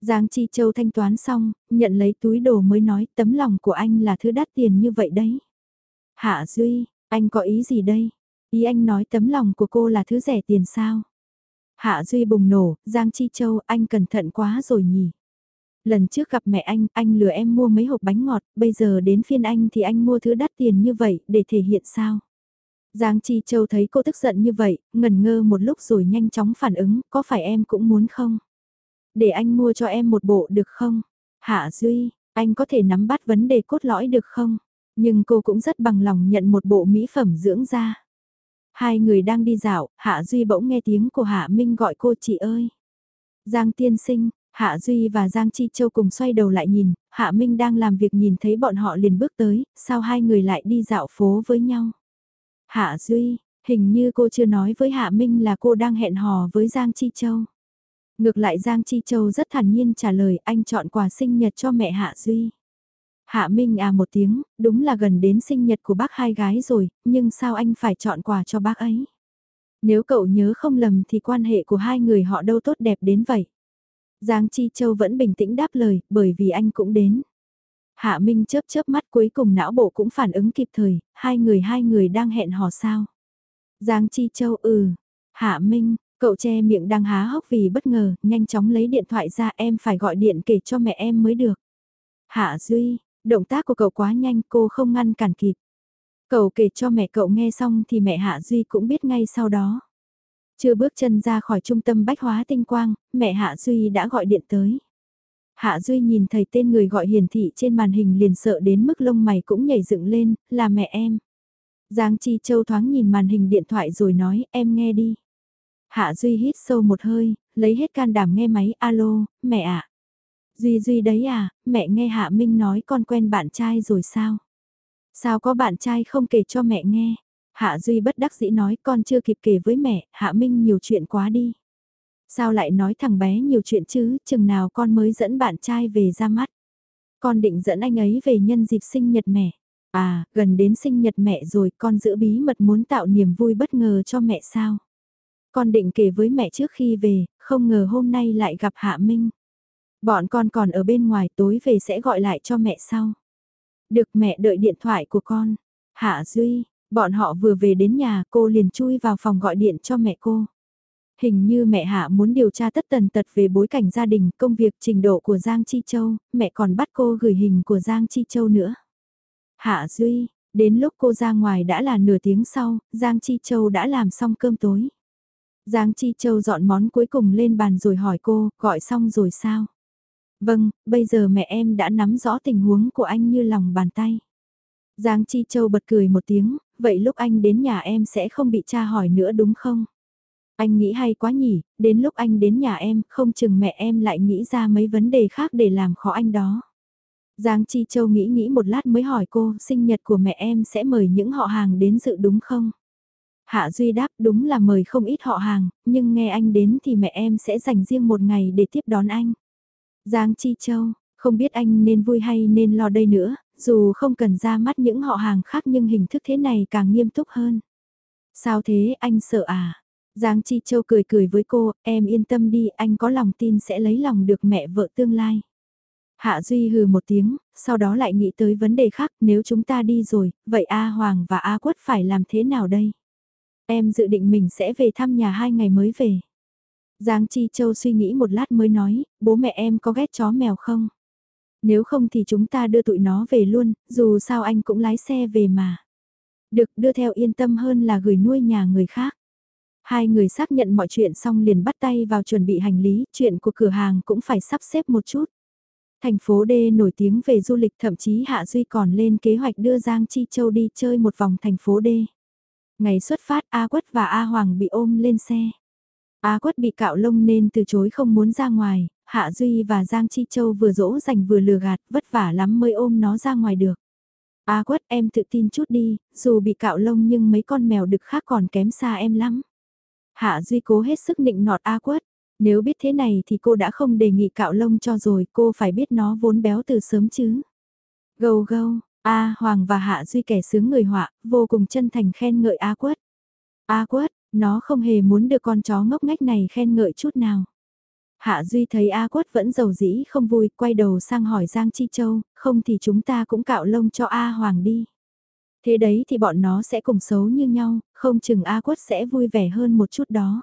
Giang Chi Châu thanh toán xong, nhận lấy túi đồ mới nói tấm lòng của anh là thứ đắt tiền như vậy đấy. Hạ Duy, anh có ý gì đây? Ý anh nói tấm lòng của cô là thứ rẻ tiền sao? Hạ Duy bùng nổ, Giang Chi Châu anh cẩn thận quá rồi nhỉ. Lần trước gặp mẹ anh, anh lừa em mua mấy hộp bánh ngọt, bây giờ đến phiên anh thì anh mua thứ đắt tiền như vậy, để thể hiện sao? Giang Chi Châu thấy cô tức giận như vậy, ngần ngơ một lúc rồi nhanh chóng phản ứng, có phải em cũng muốn không? Để anh mua cho em một bộ được không? Hạ Duy, anh có thể nắm bắt vấn đề cốt lõi được không? Nhưng cô cũng rất bằng lòng nhận một bộ mỹ phẩm dưỡng da. Hai người đang đi dạo, Hạ Duy bỗng nghe tiếng của Hạ Minh gọi cô chị ơi. Giang tiên sinh, Hạ Duy và Giang Chi Châu cùng xoay đầu lại nhìn, Hạ Minh đang làm việc nhìn thấy bọn họ liền bước tới, sao hai người lại đi dạo phố với nhau. Hạ Duy, hình như cô chưa nói với Hạ Minh là cô đang hẹn hò với Giang Chi Châu. Ngược lại Giang Chi Châu rất thản nhiên trả lời anh chọn quà sinh nhật cho mẹ Hạ Duy. Hạ Minh à một tiếng, đúng là gần đến sinh nhật của bác hai gái rồi, nhưng sao anh phải chọn quà cho bác ấy? Nếu cậu nhớ không lầm thì quan hệ của hai người họ đâu tốt đẹp đến vậy. Giang Chi Châu vẫn bình tĩnh đáp lời, bởi vì anh cũng đến. Hạ Minh chớp chớp mắt cuối cùng não bộ cũng phản ứng kịp thời, hai người hai người đang hẹn hò sao. Giang Chi Châu ừ, Hạ Minh, cậu che miệng đang há hốc vì bất ngờ, nhanh chóng lấy điện thoại ra em phải gọi điện kể cho mẹ em mới được. Hạ Duy, động tác của cậu quá nhanh cô không ngăn cản kịp. Cậu kể cho mẹ cậu nghe xong thì mẹ Hạ Duy cũng biết ngay sau đó. Chưa bước chân ra khỏi trung tâm bách hóa tinh quang, mẹ Hạ Duy đã gọi điện tới. Hạ Duy nhìn thấy tên người gọi hiển thị trên màn hình liền sợ đến mức lông mày cũng nhảy dựng lên, là mẹ em. Giang Chi Châu thoáng nhìn màn hình điện thoại rồi nói, em nghe đi. Hạ Duy hít sâu một hơi, lấy hết can đảm nghe máy, alo, mẹ ạ. Duy Duy đấy à, mẹ nghe Hạ Minh nói con quen bạn trai rồi sao? Sao có bạn trai không kể cho mẹ nghe? Hạ Duy bất đắc dĩ nói con chưa kịp kể với mẹ, Hạ Minh nhiều chuyện quá đi. Sao lại nói thằng bé nhiều chuyện chứ, chừng nào con mới dẫn bạn trai về ra mắt. Con định dẫn anh ấy về nhân dịp sinh nhật mẹ. À, gần đến sinh nhật mẹ rồi, con giữ bí mật muốn tạo niềm vui bất ngờ cho mẹ sao? Con định kể với mẹ trước khi về, không ngờ hôm nay lại gặp Hạ Minh. Bọn con còn ở bên ngoài tối về sẽ gọi lại cho mẹ sau. Được mẹ đợi điện thoại của con. Hạ Duy, bọn họ vừa về đến nhà cô liền chui vào phòng gọi điện cho mẹ cô. Hình như mẹ Hạ muốn điều tra tất tần tật về bối cảnh gia đình, công việc trình độ của Giang Chi Châu, mẹ còn bắt cô gửi hình của Giang Chi Châu nữa. Hạ Duy, đến lúc cô ra ngoài đã là nửa tiếng sau, Giang Chi Châu đã làm xong cơm tối. Giang Chi Châu dọn món cuối cùng lên bàn rồi hỏi cô, gọi xong rồi sao? Vâng, bây giờ mẹ em đã nắm rõ tình huống của anh như lòng bàn tay. Giang Chi Châu bật cười một tiếng, vậy lúc anh đến nhà em sẽ không bị cha hỏi nữa đúng không? Anh nghĩ hay quá nhỉ, đến lúc anh đến nhà em, không chừng mẹ em lại nghĩ ra mấy vấn đề khác để làm khó anh đó. Giang Chi Châu nghĩ nghĩ một lát mới hỏi cô, sinh nhật của mẹ em sẽ mời những họ hàng đến dự đúng không? Hạ Duy đáp đúng là mời không ít họ hàng, nhưng nghe anh đến thì mẹ em sẽ dành riêng một ngày để tiếp đón anh. Giang Chi Châu, không biết anh nên vui hay nên lo đây nữa, dù không cần ra mắt những họ hàng khác nhưng hình thức thế này càng nghiêm túc hơn. Sao thế anh sợ à? Giang Chi Châu cười cười với cô, em yên tâm đi, anh có lòng tin sẽ lấy lòng được mẹ vợ tương lai. Hạ Duy hừ một tiếng, sau đó lại nghĩ tới vấn đề khác, nếu chúng ta đi rồi, vậy A Hoàng và A Quất phải làm thế nào đây? Em dự định mình sẽ về thăm nhà hai ngày mới về. Giang Chi Châu suy nghĩ một lát mới nói, bố mẹ em có ghét chó mèo không? Nếu không thì chúng ta đưa tụi nó về luôn, dù sao anh cũng lái xe về mà. Được đưa theo yên tâm hơn là gửi nuôi nhà người khác. Hai người xác nhận mọi chuyện xong liền bắt tay vào chuẩn bị hành lý, chuyện của cửa hàng cũng phải sắp xếp một chút. Thành phố D nổi tiếng về du lịch thậm chí Hạ Duy còn lên kế hoạch đưa Giang Chi Châu đi chơi một vòng thành phố D. Ngày xuất phát A Quất và A Hoàng bị ôm lên xe. A Quất bị cạo lông nên từ chối không muốn ra ngoài, Hạ Duy và Giang Chi Châu vừa dỗ dành vừa lừa gạt, vất vả lắm mới ôm nó ra ngoài được. A Quất em tự tin chút đi, dù bị cạo lông nhưng mấy con mèo đực khác còn kém xa em lắm. Hạ Duy cố hết sức nịnh nọt A Quất. Nếu biết thế này thì cô đã không đề nghị cạo lông cho rồi, cô phải biết nó vốn béo từ sớm chứ. Gâu gâu, A Hoàng và Hạ Duy kẻ sướng người họa, vô cùng chân thành khen ngợi A Quất. A Quất, nó không hề muốn được con chó ngốc nghếch này khen ngợi chút nào. Hạ Duy thấy A Quất vẫn giàu dĩ không vui, quay đầu sang hỏi Giang Chi Châu, không thì chúng ta cũng cạo lông cho A Hoàng đi. Thế đấy thì bọn nó sẽ cùng xấu như nhau, không chừng A Quất sẽ vui vẻ hơn một chút đó.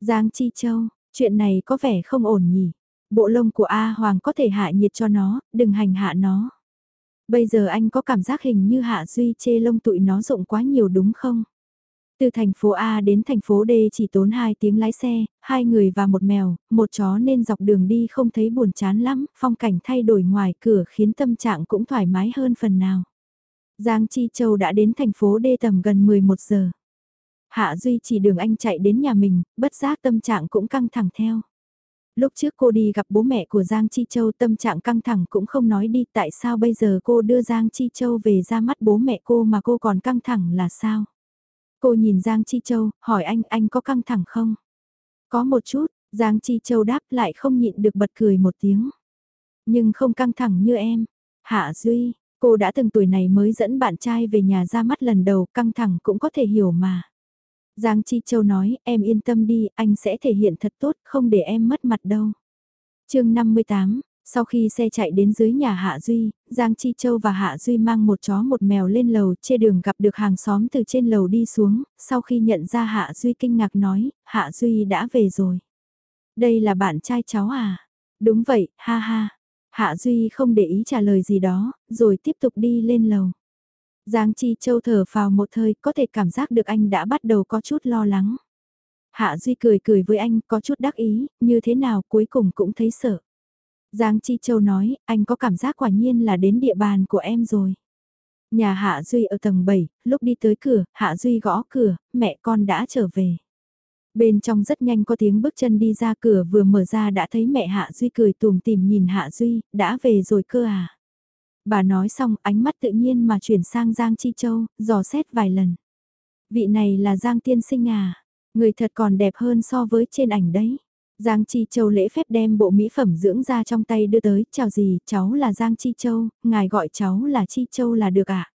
Giang Chi Châu, chuyện này có vẻ không ổn nhỉ. Bộ lông của A Hoàng có thể hạ nhiệt cho nó, đừng hành hạ nó. Bây giờ anh có cảm giác hình như Hạ Duy chê lông tụi nó rộng quá nhiều đúng không? Từ thành phố A đến thành phố D chỉ tốn 2 tiếng lái xe, hai người và một mèo, một chó nên dọc đường đi không thấy buồn chán lắm, phong cảnh thay đổi ngoài cửa khiến tâm trạng cũng thoải mái hơn phần nào. Giang Chi Châu đã đến thành phố đê tầm gần 11 giờ. Hạ Duy chỉ đường anh chạy đến nhà mình, bất giác tâm trạng cũng căng thẳng theo. Lúc trước cô đi gặp bố mẹ của Giang Chi Châu tâm trạng căng thẳng cũng không nói đi tại sao bây giờ cô đưa Giang Chi Châu về ra mắt bố mẹ cô mà cô còn căng thẳng là sao? Cô nhìn Giang Chi Châu, hỏi anh, anh có căng thẳng không? Có một chút, Giang Chi Châu đáp lại không nhịn được bật cười một tiếng. Nhưng không căng thẳng như em. Hạ Duy, cô đã từng tuổi này mới dẫn bạn trai về nhà ra mắt lần đầu, căng thẳng cũng có thể hiểu mà. Giang Chi Châu nói, em yên tâm đi, anh sẽ thể hiện thật tốt, không để em mất mặt đâu. chương 58, sau khi xe chạy đến dưới nhà Hạ Duy, Giang Chi Châu và Hạ Duy mang một chó một mèo lên lầu chê đường gặp được hàng xóm từ trên lầu đi xuống, sau khi nhận ra Hạ Duy kinh ngạc nói, Hạ Duy đã về rồi. Đây là bạn trai cháu à? Đúng vậy, ha ha. Hạ Duy không để ý trả lời gì đó, rồi tiếp tục đi lên lầu. Giang Chi Châu thở vào một thời có thể cảm giác được anh đã bắt đầu có chút lo lắng. Hạ Duy cười cười với anh có chút đắc ý, như thế nào cuối cùng cũng thấy sợ. Giang Chi Châu nói, anh có cảm giác quả nhiên là đến địa bàn của em rồi. Nhà Hạ Duy ở tầng 7, lúc đi tới cửa, Hạ Duy gõ cửa, mẹ con đã trở về. Bên trong rất nhanh có tiếng bước chân đi ra cửa vừa mở ra đã thấy mẹ Hạ Duy cười tùm tìm nhìn Hạ Duy, đã về rồi cơ à. Bà nói xong ánh mắt tự nhiên mà chuyển sang Giang Chi Châu, dò xét vài lần. Vị này là Giang Tiên Sinh à, người thật còn đẹp hơn so với trên ảnh đấy. Giang Chi Châu lễ phép đem bộ mỹ phẩm dưỡng da trong tay đưa tới, chào gì, cháu là Giang Chi Châu, ngài gọi cháu là Chi Châu là được ạ. À?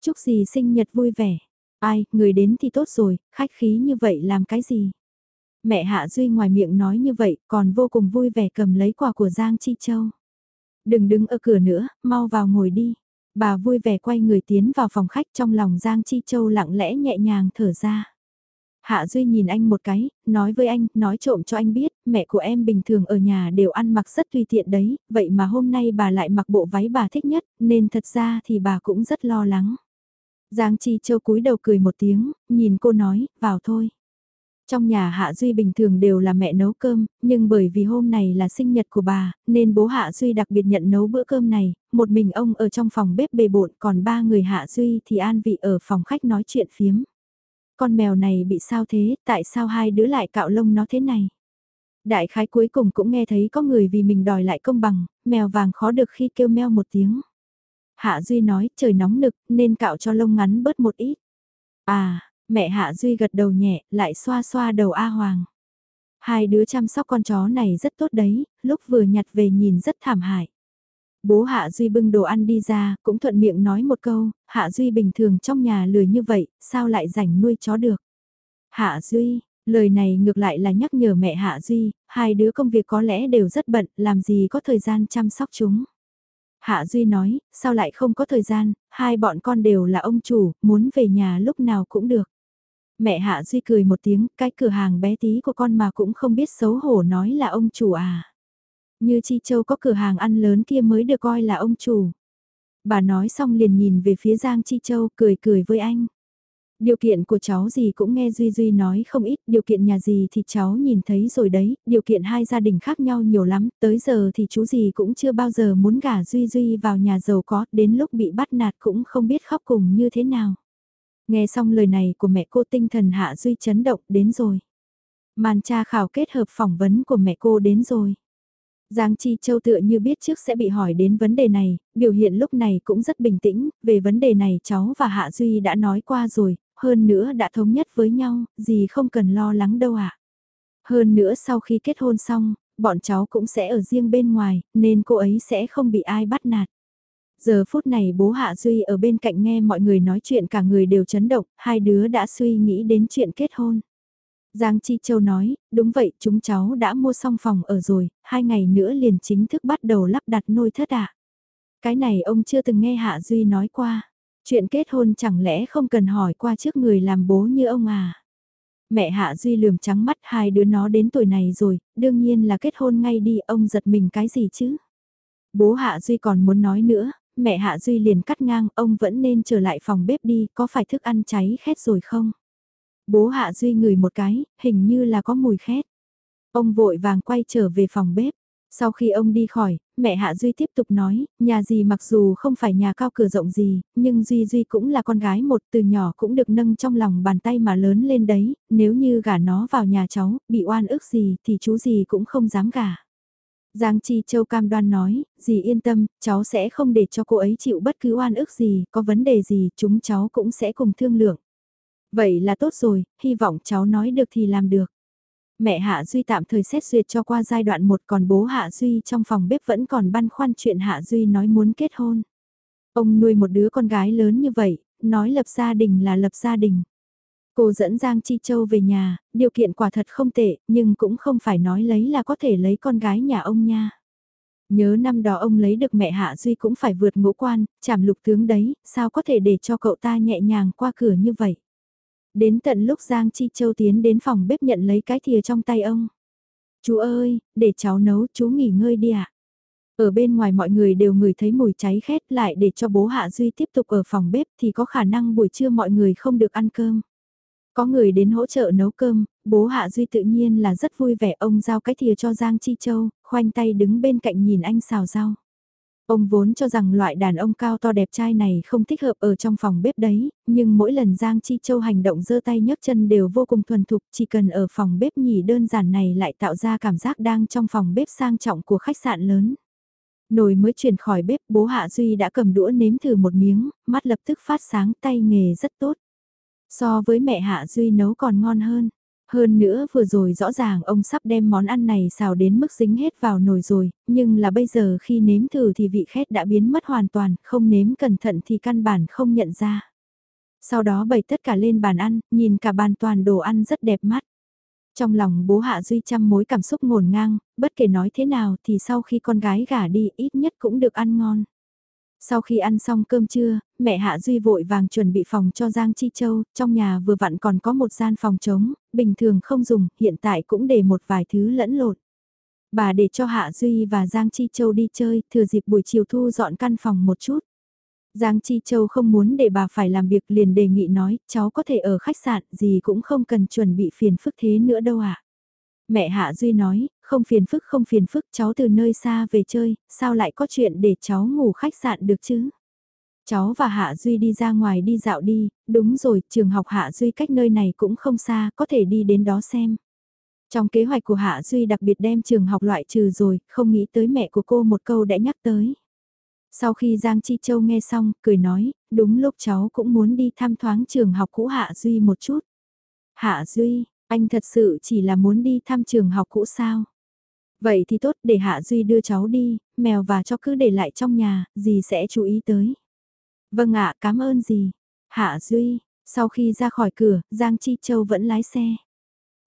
Chúc gì sinh nhật vui vẻ. Ai, người đến thì tốt rồi, khách khí như vậy làm cái gì? Mẹ Hạ Duy ngoài miệng nói như vậy, còn vô cùng vui vẻ cầm lấy quà của Giang Chi Châu. Đừng đứng ở cửa nữa, mau vào ngồi đi. Bà vui vẻ quay người tiến vào phòng khách trong lòng Giang Chi Châu lặng lẽ nhẹ nhàng thở ra. Hạ Duy nhìn anh một cái, nói với anh, nói trộm cho anh biết, mẹ của em bình thường ở nhà đều ăn mặc rất tùy tiện đấy, vậy mà hôm nay bà lại mặc bộ váy bà thích nhất, nên thật ra thì bà cũng rất lo lắng. Giang Chi Châu cúi đầu cười một tiếng, nhìn cô nói, vào thôi. Trong nhà Hạ Duy bình thường đều là mẹ nấu cơm, nhưng bởi vì hôm này là sinh nhật của bà, nên bố Hạ Duy đặc biệt nhận nấu bữa cơm này, một mình ông ở trong phòng bếp bề bộn, còn ba người Hạ Duy thì an vị ở phòng khách nói chuyện phiếm. Con mèo này bị sao thế, tại sao hai đứa lại cạo lông nó thế này? Đại khái cuối cùng cũng nghe thấy có người vì mình đòi lại công bằng, mèo vàng khó được khi kêu meo một tiếng. Hạ Duy nói trời nóng nực nên cạo cho lông ngắn bớt một ít. À, mẹ Hạ Duy gật đầu nhẹ lại xoa xoa đầu A Hoàng. Hai đứa chăm sóc con chó này rất tốt đấy, lúc vừa nhặt về nhìn rất thảm hại. Bố Hạ Duy bưng đồ ăn đi ra, cũng thuận miệng nói một câu, Hạ Duy bình thường trong nhà lười như vậy, sao lại rảnh nuôi chó được. Hạ Duy, lời này ngược lại là nhắc nhở mẹ Hạ Duy, hai đứa công việc có lẽ đều rất bận, làm gì có thời gian chăm sóc chúng. Hạ Duy nói, sao lại không có thời gian, hai bọn con đều là ông chủ, muốn về nhà lúc nào cũng được. Mẹ Hạ Duy cười một tiếng, cái cửa hàng bé tí của con mà cũng không biết xấu hổ nói là ông chủ à. Như Chi Châu có cửa hàng ăn lớn kia mới được coi là ông chủ. Bà nói xong liền nhìn về phía Giang Chi Châu cười cười với anh. Điều kiện của cháu gì cũng nghe Duy Duy nói không ít, điều kiện nhà gì thì cháu nhìn thấy rồi đấy, điều kiện hai gia đình khác nhau nhiều lắm, tới giờ thì chú gì cũng chưa bao giờ muốn gả Duy Duy vào nhà giàu có, đến lúc bị bắt nạt cũng không biết khóc cùng như thế nào. Nghe xong lời này của mẹ cô tinh thần Hạ Duy chấn động đến rồi. Màn tra khảo kết hợp phỏng vấn của mẹ cô đến rồi. Giang Chi Châu tựa như biết trước sẽ bị hỏi đến vấn đề này, biểu hiện lúc này cũng rất bình tĩnh, về vấn đề này cháu và Hạ Duy đã nói qua rồi, hơn nữa đã thống nhất với nhau, gì không cần lo lắng đâu ạ. À. Hơn nữa sau khi kết hôn xong, bọn cháu cũng sẽ ở riêng bên ngoài, nên cô ấy sẽ không bị ai bắt nạt. Giờ phút này bố Hạ Duy ở bên cạnh nghe mọi người nói chuyện cả người đều chấn động, hai đứa đã suy nghĩ đến chuyện kết hôn. Giang Chi Châu nói, đúng vậy chúng cháu đã mua xong phòng ở rồi, hai ngày nữa liền chính thức bắt đầu lắp đặt nôi thất ạ. Cái này ông chưa từng nghe Hạ Duy nói qua. Chuyện kết hôn chẳng lẽ không cần hỏi qua trước người làm bố như ông à? Mẹ Hạ Duy lườm trắng mắt hai đứa nó đến tuổi này rồi, đương nhiên là kết hôn ngay đi ông giật mình cái gì chứ? Bố Hạ Duy còn muốn nói nữa, mẹ Hạ Duy liền cắt ngang ông vẫn nên trở lại phòng bếp đi, có phải thức ăn cháy khét rồi không? Bố Hạ Duy ngửi một cái, hình như là có mùi khét. Ông vội vàng quay trở về phòng bếp. Sau khi ông đi khỏi, mẹ Hạ Duy tiếp tục nói, nhà gì mặc dù không phải nhà cao cửa rộng gì, nhưng Duy Duy cũng là con gái một từ nhỏ cũng được nâng trong lòng bàn tay mà lớn lên đấy, nếu như gả nó vào nhà cháu, bị oan ức gì thì chú gì cũng không dám gả. Giang Chi Châu cam đoan nói, dì yên tâm, cháu sẽ không để cho cô ấy chịu bất cứ oan ức gì, có vấn đề gì chúng cháu cũng sẽ cùng thương lượng. Vậy là tốt rồi, hy vọng cháu nói được thì làm được. Mẹ Hạ Duy tạm thời xét duyệt cho qua giai đoạn một còn bố Hạ Duy trong phòng bếp vẫn còn băn khoăn chuyện Hạ Duy nói muốn kết hôn. Ông nuôi một đứa con gái lớn như vậy, nói lập gia đình là lập gia đình. Cô dẫn Giang Chi Châu về nhà, điều kiện quả thật không tệ, nhưng cũng không phải nói lấy là có thể lấy con gái nhà ông nha. Nhớ năm đó ông lấy được mẹ Hạ Duy cũng phải vượt ngũ quan, chảm lục tướng đấy, sao có thể để cho cậu ta nhẹ nhàng qua cửa như vậy. Đến tận lúc Giang Chi Châu tiến đến phòng bếp nhận lấy cái thìa trong tay ông. Chú ơi, để cháu nấu, chú nghỉ ngơi đi ạ. Ở bên ngoài mọi người đều ngửi thấy mùi cháy khét lại để cho bố Hạ Duy tiếp tục ở phòng bếp thì có khả năng buổi trưa mọi người không được ăn cơm. Có người đến hỗ trợ nấu cơm, bố Hạ Duy tự nhiên là rất vui vẻ ông giao cái thìa cho Giang Chi Châu, khoanh tay đứng bên cạnh nhìn anh xào rau. Ông vốn cho rằng loại đàn ông cao to đẹp trai này không thích hợp ở trong phòng bếp đấy, nhưng mỗi lần Giang Chi Châu hành động giơ tay nhấc chân đều vô cùng thuần thục, chỉ cần ở phòng bếp nhỉ đơn giản này lại tạo ra cảm giác đang trong phòng bếp sang trọng của khách sạn lớn. Nồi mới chuyển khỏi bếp, bố Hạ Duy đã cầm đũa nếm thử một miếng, mắt lập tức phát sáng tay nghề rất tốt. So với mẹ Hạ Duy nấu còn ngon hơn. Hơn nữa vừa rồi rõ ràng ông sắp đem món ăn này xào đến mức dính hết vào nồi rồi, nhưng là bây giờ khi nếm thử thì vị khét đã biến mất hoàn toàn, không nếm cẩn thận thì căn bản không nhận ra. Sau đó bày tất cả lên bàn ăn, nhìn cả bàn toàn đồ ăn rất đẹp mắt. Trong lòng bố Hạ Duy trăm mối cảm xúc ngổn ngang, bất kể nói thế nào thì sau khi con gái gả đi ít nhất cũng được ăn ngon. Sau khi ăn xong cơm trưa, mẹ Hạ Duy vội vàng chuẩn bị phòng cho Giang Chi Châu, trong nhà vừa vặn còn có một gian phòng trống, bình thường không dùng, hiện tại cũng để một vài thứ lẫn lộn. Bà để cho Hạ Duy và Giang Chi Châu đi chơi, thừa dịp buổi chiều thu dọn căn phòng một chút. Giang Chi Châu không muốn để bà phải làm việc liền đề nghị nói, cháu có thể ở khách sạn, gì cũng không cần chuẩn bị phiền phức thế nữa đâu ạ. À. Mẹ Hạ Duy nói, không phiền phức không phiền phức cháu từ nơi xa về chơi, sao lại có chuyện để cháu ngủ khách sạn được chứ? Cháu và Hạ Duy đi ra ngoài đi dạo đi, đúng rồi, trường học Hạ Duy cách nơi này cũng không xa, có thể đi đến đó xem. Trong kế hoạch của Hạ Duy đặc biệt đem trường học loại trừ rồi, không nghĩ tới mẹ của cô một câu đã nhắc tới. Sau khi Giang Chi Châu nghe xong, cười nói, đúng lúc cháu cũng muốn đi thăm thoáng trường học cũ Hạ Duy một chút. Hạ Duy, anh thật sự chỉ là muốn đi thăm trường học cũ sao? Vậy thì tốt để Hạ Duy đưa cháu đi, mèo và cho cứ để lại trong nhà, dì sẽ chú ý tới. Vâng ạ, cảm ơn dì. Hạ Duy, sau khi ra khỏi cửa, Giang Chi Châu vẫn lái xe.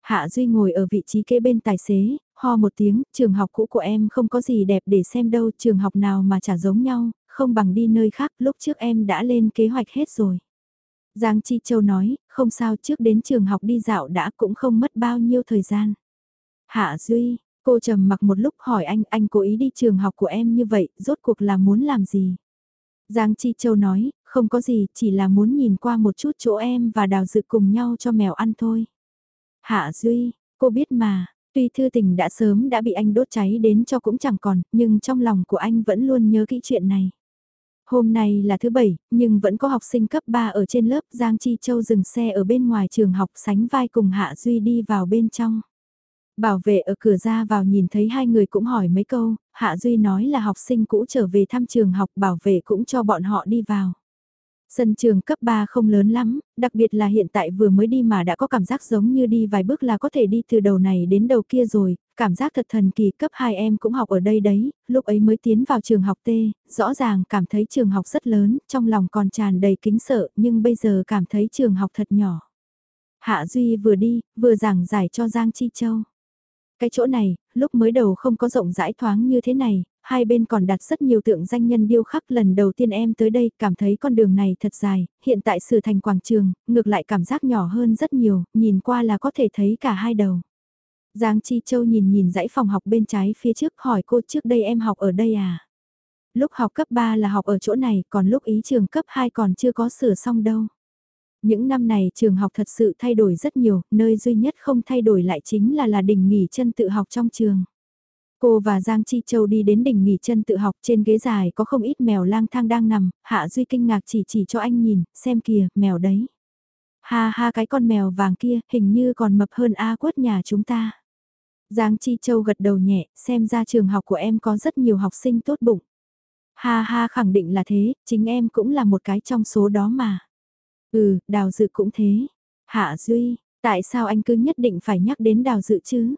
Hạ Duy ngồi ở vị trí kế bên tài xế, ho một tiếng, trường học cũ của em không có gì đẹp để xem đâu, trường học nào mà chả giống nhau, không bằng đi nơi khác, lúc trước em đã lên kế hoạch hết rồi. Giang Chi Châu nói, không sao trước đến trường học đi dạo đã cũng không mất bao nhiêu thời gian. Hạ Duy, cô trầm mặc một lúc hỏi anh, anh cố ý đi trường học của em như vậy, rốt cuộc là muốn làm gì? Giang Chi Châu nói, không có gì, chỉ là muốn nhìn qua một chút chỗ em và đào dự cùng nhau cho mèo ăn thôi. Hạ Duy, cô biết mà, tuy thư tình đã sớm đã bị anh đốt cháy đến cho cũng chẳng còn, nhưng trong lòng của anh vẫn luôn nhớ kỹ chuyện này. Hôm nay là thứ bảy, nhưng vẫn có học sinh cấp 3 ở trên lớp Giang Chi Châu dừng xe ở bên ngoài trường học sánh vai cùng Hạ Duy đi vào bên trong. Bảo vệ ở cửa ra vào nhìn thấy hai người cũng hỏi mấy câu, Hạ Duy nói là học sinh cũ trở về thăm trường học bảo vệ cũng cho bọn họ đi vào. Sân trường cấp 3 không lớn lắm, đặc biệt là hiện tại vừa mới đi mà đã có cảm giác giống như đi vài bước là có thể đi từ đầu này đến đầu kia rồi, cảm giác thật thần kỳ cấp 2 em cũng học ở đây đấy, lúc ấy mới tiến vào trường học T, rõ ràng cảm thấy trường học rất lớn, trong lòng còn tràn đầy kính sợ nhưng bây giờ cảm thấy trường học thật nhỏ. Hạ Duy vừa đi, vừa giảng giải cho Giang Chi Châu. Cái chỗ này, lúc mới đầu không có rộng rãi thoáng như thế này, hai bên còn đặt rất nhiều tượng danh nhân điêu khắc lần đầu tiên em tới đây cảm thấy con đường này thật dài, hiện tại sửa thành quảng trường, ngược lại cảm giác nhỏ hơn rất nhiều, nhìn qua là có thể thấy cả hai đầu. Giang Chi Châu nhìn nhìn dãy phòng học bên trái phía trước hỏi cô trước đây em học ở đây à? Lúc học cấp 3 là học ở chỗ này, còn lúc ý trường cấp 2 còn chưa có sửa xong đâu. Những năm này trường học thật sự thay đổi rất nhiều, nơi duy nhất không thay đổi lại chính là là đỉnh nghỉ chân tự học trong trường. Cô và Giang Chi Châu đi đến đỉnh nghỉ chân tự học trên ghế dài có không ít mèo lang thang đang nằm, Hạ Duy kinh ngạc chỉ chỉ cho anh nhìn, xem kìa, mèo đấy. Ha ha cái con mèo vàng kia, hình như còn mập hơn A quất nhà chúng ta. Giang Chi Châu gật đầu nhẹ, xem ra trường học của em có rất nhiều học sinh tốt bụng. Ha ha khẳng định là thế, chính em cũng là một cái trong số đó mà. Ừ, đào dự cũng thế. Hạ Duy, tại sao anh cứ nhất định phải nhắc đến đào dự chứ?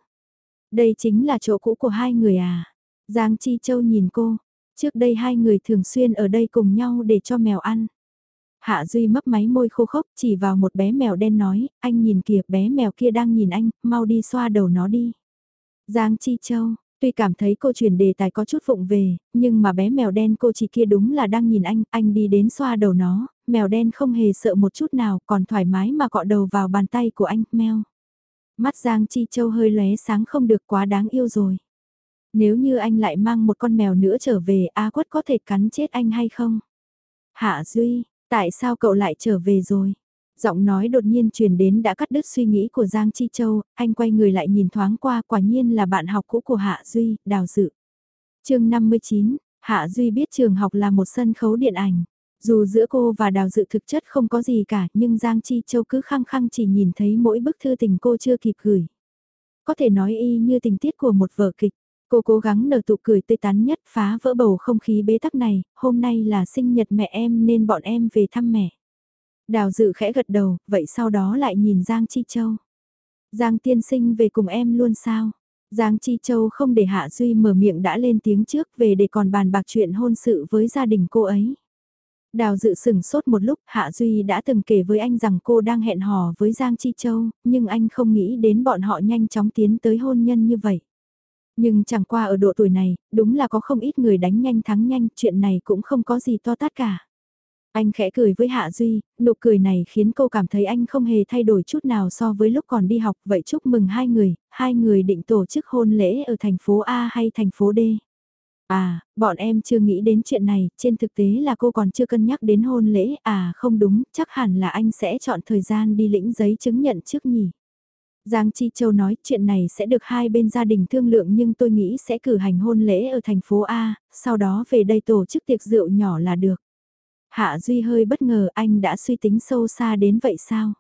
Đây chính là chỗ cũ của hai người à? Giang Chi Châu nhìn cô, trước đây hai người thường xuyên ở đây cùng nhau để cho mèo ăn. Hạ Duy mấp máy môi khô khốc chỉ vào một bé mèo đen nói, anh nhìn kìa bé mèo kia đang nhìn anh, mau đi xoa đầu nó đi. Giang Chi Châu, tuy cảm thấy cô truyền đề tài có chút phụng về, nhưng mà bé mèo đen cô chỉ kia đúng là đang nhìn anh, anh đi đến xoa đầu nó, mèo đen không hề sợ một chút nào, còn thoải mái mà cọ đầu vào bàn tay của anh, mèo. Mắt Giang Chi Châu hơi lóe sáng không được quá đáng yêu rồi. Nếu như anh lại mang một con mèo nữa trở về, A quất có thể cắn chết anh hay không? Hạ Duy, tại sao cậu lại trở về rồi? Giọng nói đột nhiên truyền đến đã cắt đứt suy nghĩ của Giang Chi Châu, anh quay người lại nhìn thoáng qua quả nhiên là bạn học cũ của Hạ Duy, Đào Dự. chương 59, Hạ Duy biết trường học là một sân khấu điện ảnh. Dù giữa cô và Đào Dự thực chất không có gì cả nhưng Giang Chi Châu cứ khăng khăng chỉ nhìn thấy mỗi bức thư tình cô chưa kịp gửi. Có thể nói y như tình tiết của một vở kịch. Cô cố gắng nở tụ cười tươi tắn nhất phá vỡ bầu không khí bế tắc này, hôm nay là sinh nhật mẹ em nên bọn em về thăm mẹ. Đào dự khẽ gật đầu, vậy sau đó lại nhìn Giang Chi Châu. Giang tiên sinh về cùng em luôn sao? Giang Chi Châu không để Hạ Duy mở miệng đã lên tiếng trước về để còn bàn bạc chuyện hôn sự với gia đình cô ấy. Đào dự sừng sốt một lúc, Hạ Duy đã từng kể với anh rằng cô đang hẹn hò với Giang Chi Châu, nhưng anh không nghĩ đến bọn họ nhanh chóng tiến tới hôn nhân như vậy. Nhưng chẳng qua ở độ tuổi này, đúng là có không ít người đánh nhanh thắng nhanh, chuyện này cũng không có gì to tát cả. Anh khẽ cười với Hạ Duy, nụ cười này khiến cô cảm thấy anh không hề thay đổi chút nào so với lúc còn đi học. Vậy chúc mừng hai người, hai người định tổ chức hôn lễ ở thành phố A hay thành phố D. À, bọn em chưa nghĩ đến chuyện này, trên thực tế là cô còn chưa cân nhắc đến hôn lễ. À không đúng, chắc hẳn là anh sẽ chọn thời gian đi lĩnh giấy chứng nhận trước nhỉ. Giang Chi Châu nói chuyện này sẽ được hai bên gia đình thương lượng nhưng tôi nghĩ sẽ cử hành hôn lễ ở thành phố A, sau đó về đây tổ chức tiệc rượu nhỏ là được. Hạ Duy hơi bất ngờ, anh đã suy tính sâu xa đến vậy sao?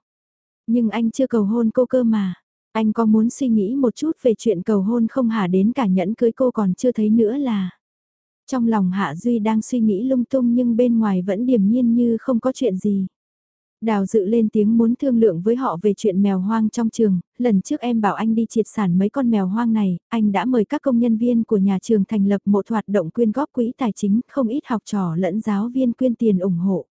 Nhưng anh chưa cầu hôn cô cơ mà. Anh có muốn suy nghĩ một chút về chuyện cầu hôn không hả đến cả nhẫn cưới cô còn chưa thấy nữa là. Trong lòng Hạ Duy đang suy nghĩ lung tung nhưng bên ngoài vẫn điềm nhiên như không có chuyện gì. Đào dự lên tiếng muốn thương lượng với họ về chuyện mèo hoang trong trường, lần trước em bảo anh đi triệt sản mấy con mèo hoang này, anh đã mời các công nhân viên của nhà trường thành lập một hoạt động quyên góp quỹ tài chính, không ít học trò lẫn giáo viên quyên tiền ủng hộ.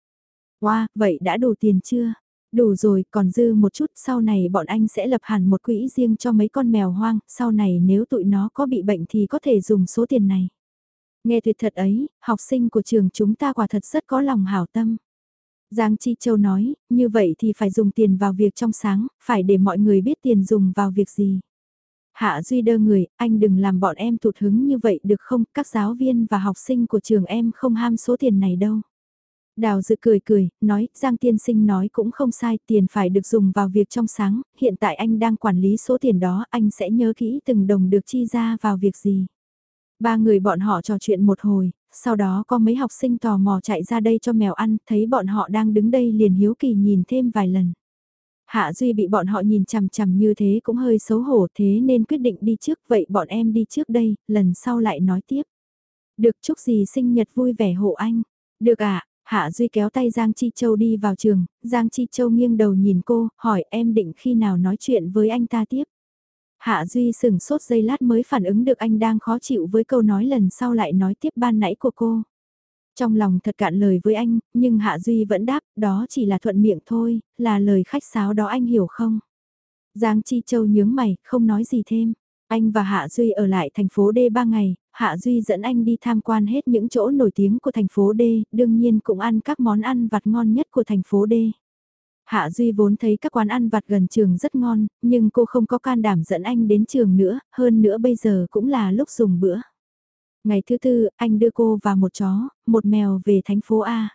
Wow, vậy đã đủ tiền chưa? Đủ rồi, còn dư một chút, sau này bọn anh sẽ lập hẳn một quỹ riêng cho mấy con mèo hoang, sau này nếu tụi nó có bị bệnh thì có thể dùng số tiền này. Nghe tuyệt thật ấy, học sinh của trường chúng ta quả thật rất có lòng hảo tâm. Giang Chi Châu nói, như vậy thì phải dùng tiền vào việc trong sáng, phải để mọi người biết tiền dùng vào việc gì. Hạ Duy đơ người, anh đừng làm bọn em tụt hứng như vậy được không, các giáo viên và học sinh của trường em không ham số tiền này đâu. Đào dự cười cười, nói, Giang tiên sinh nói cũng không sai, tiền phải được dùng vào việc trong sáng, hiện tại anh đang quản lý số tiền đó, anh sẽ nhớ kỹ từng đồng được chi ra vào việc gì. Ba người bọn họ trò chuyện một hồi, sau đó có mấy học sinh tò mò chạy ra đây cho mèo ăn, thấy bọn họ đang đứng đây liền hiếu kỳ nhìn thêm vài lần. Hạ Duy bị bọn họ nhìn chằm chằm như thế cũng hơi xấu hổ thế nên quyết định đi trước vậy bọn em đi trước đây, lần sau lại nói tiếp. Được chúc gì sinh nhật vui vẻ hộ anh. Được ạ, à, Hạ Duy kéo tay Giang Chi Châu đi vào trường, Giang Chi Châu nghiêng đầu nhìn cô, hỏi em định khi nào nói chuyện với anh ta tiếp. Hạ Duy sừng sốt giây lát mới phản ứng được anh đang khó chịu với câu nói lần sau lại nói tiếp ban nãy của cô. Trong lòng thật cạn lời với anh, nhưng Hạ Duy vẫn đáp, đó chỉ là thuận miệng thôi, là lời khách sáo đó anh hiểu không? Giang Chi Châu nhướng mày, không nói gì thêm. Anh và Hạ Duy ở lại thành phố D 3 ngày, Hạ Duy dẫn anh đi tham quan hết những chỗ nổi tiếng của thành phố D, đương nhiên cũng ăn các món ăn vặt ngon nhất của thành phố D. Hạ Duy vốn thấy các quán ăn vặt gần trường rất ngon, nhưng cô không có can đảm dẫn anh đến trường nữa, hơn nữa bây giờ cũng là lúc dùng bữa. Ngày thứ tư, anh đưa cô và một chó, một mèo về thành phố A.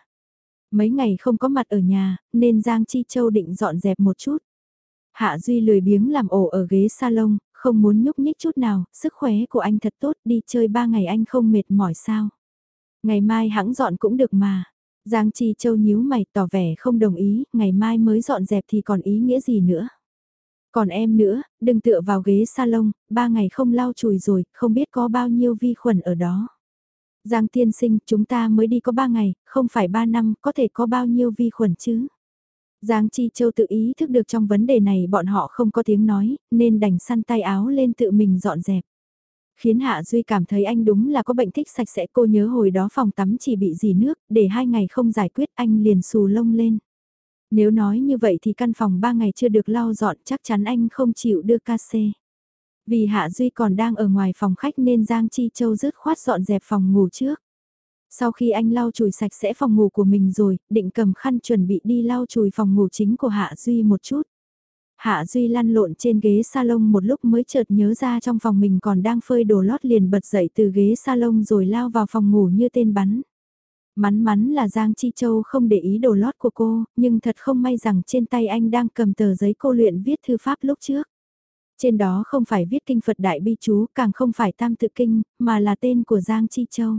Mấy ngày không có mặt ở nhà, nên Giang Chi Châu định dọn dẹp một chút. Hạ Duy lười biếng làm ổ ở ghế salon, không muốn nhúc nhích chút nào, sức khỏe của anh thật tốt, đi chơi ba ngày anh không mệt mỏi sao. Ngày mai hãng dọn cũng được mà. Giang Chi Châu nhíu mày tỏ vẻ không đồng ý, ngày mai mới dọn dẹp thì còn ý nghĩa gì nữa. Còn em nữa, đừng tựa vào ghế salon, ba ngày không lau chùi rồi, không biết có bao nhiêu vi khuẩn ở đó. Giang tiên sinh, chúng ta mới đi có ba ngày, không phải ba năm, có thể có bao nhiêu vi khuẩn chứ? Giang Chi Châu tự ý thức được trong vấn đề này bọn họ không có tiếng nói, nên đành săn tay áo lên tự mình dọn dẹp. Khiến Hạ Duy cảm thấy anh đúng là có bệnh thích sạch sẽ cô nhớ hồi đó phòng tắm chỉ bị dì nước, để hai ngày không giải quyết anh liền xù lông lên. Nếu nói như vậy thì căn phòng ba ngày chưa được lau dọn chắc chắn anh không chịu đưa ca xê. Vì Hạ Duy còn đang ở ngoài phòng khách nên Giang Chi Châu dứt khoát dọn dẹp phòng ngủ trước. Sau khi anh lau chùi sạch sẽ phòng ngủ của mình rồi, định cầm khăn chuẩn bị đi lau chùi phòng ngủ chính của Hạ Duy một chút. Hạ Duy lăn lộn trên ghế salon một lúc mới chợt nhớ ra trong phòng mình còn đang phơi đồ lót liền bật dậy từ ghế salon rồi lao vào phòng ngủ như tên bắn. Mắn mắn là Giang Chi Châu không để ý đồ lót của cô, nhưng thật không may rằng trên tay anh đang cầm tờ giấy cô luyện viết thư pháp lúc trước. Trên đó không phải viết kinh Phật Đại Bi Chú, càng không phải Tam Tự Kinh, mà là tên của Giang Chi Châu.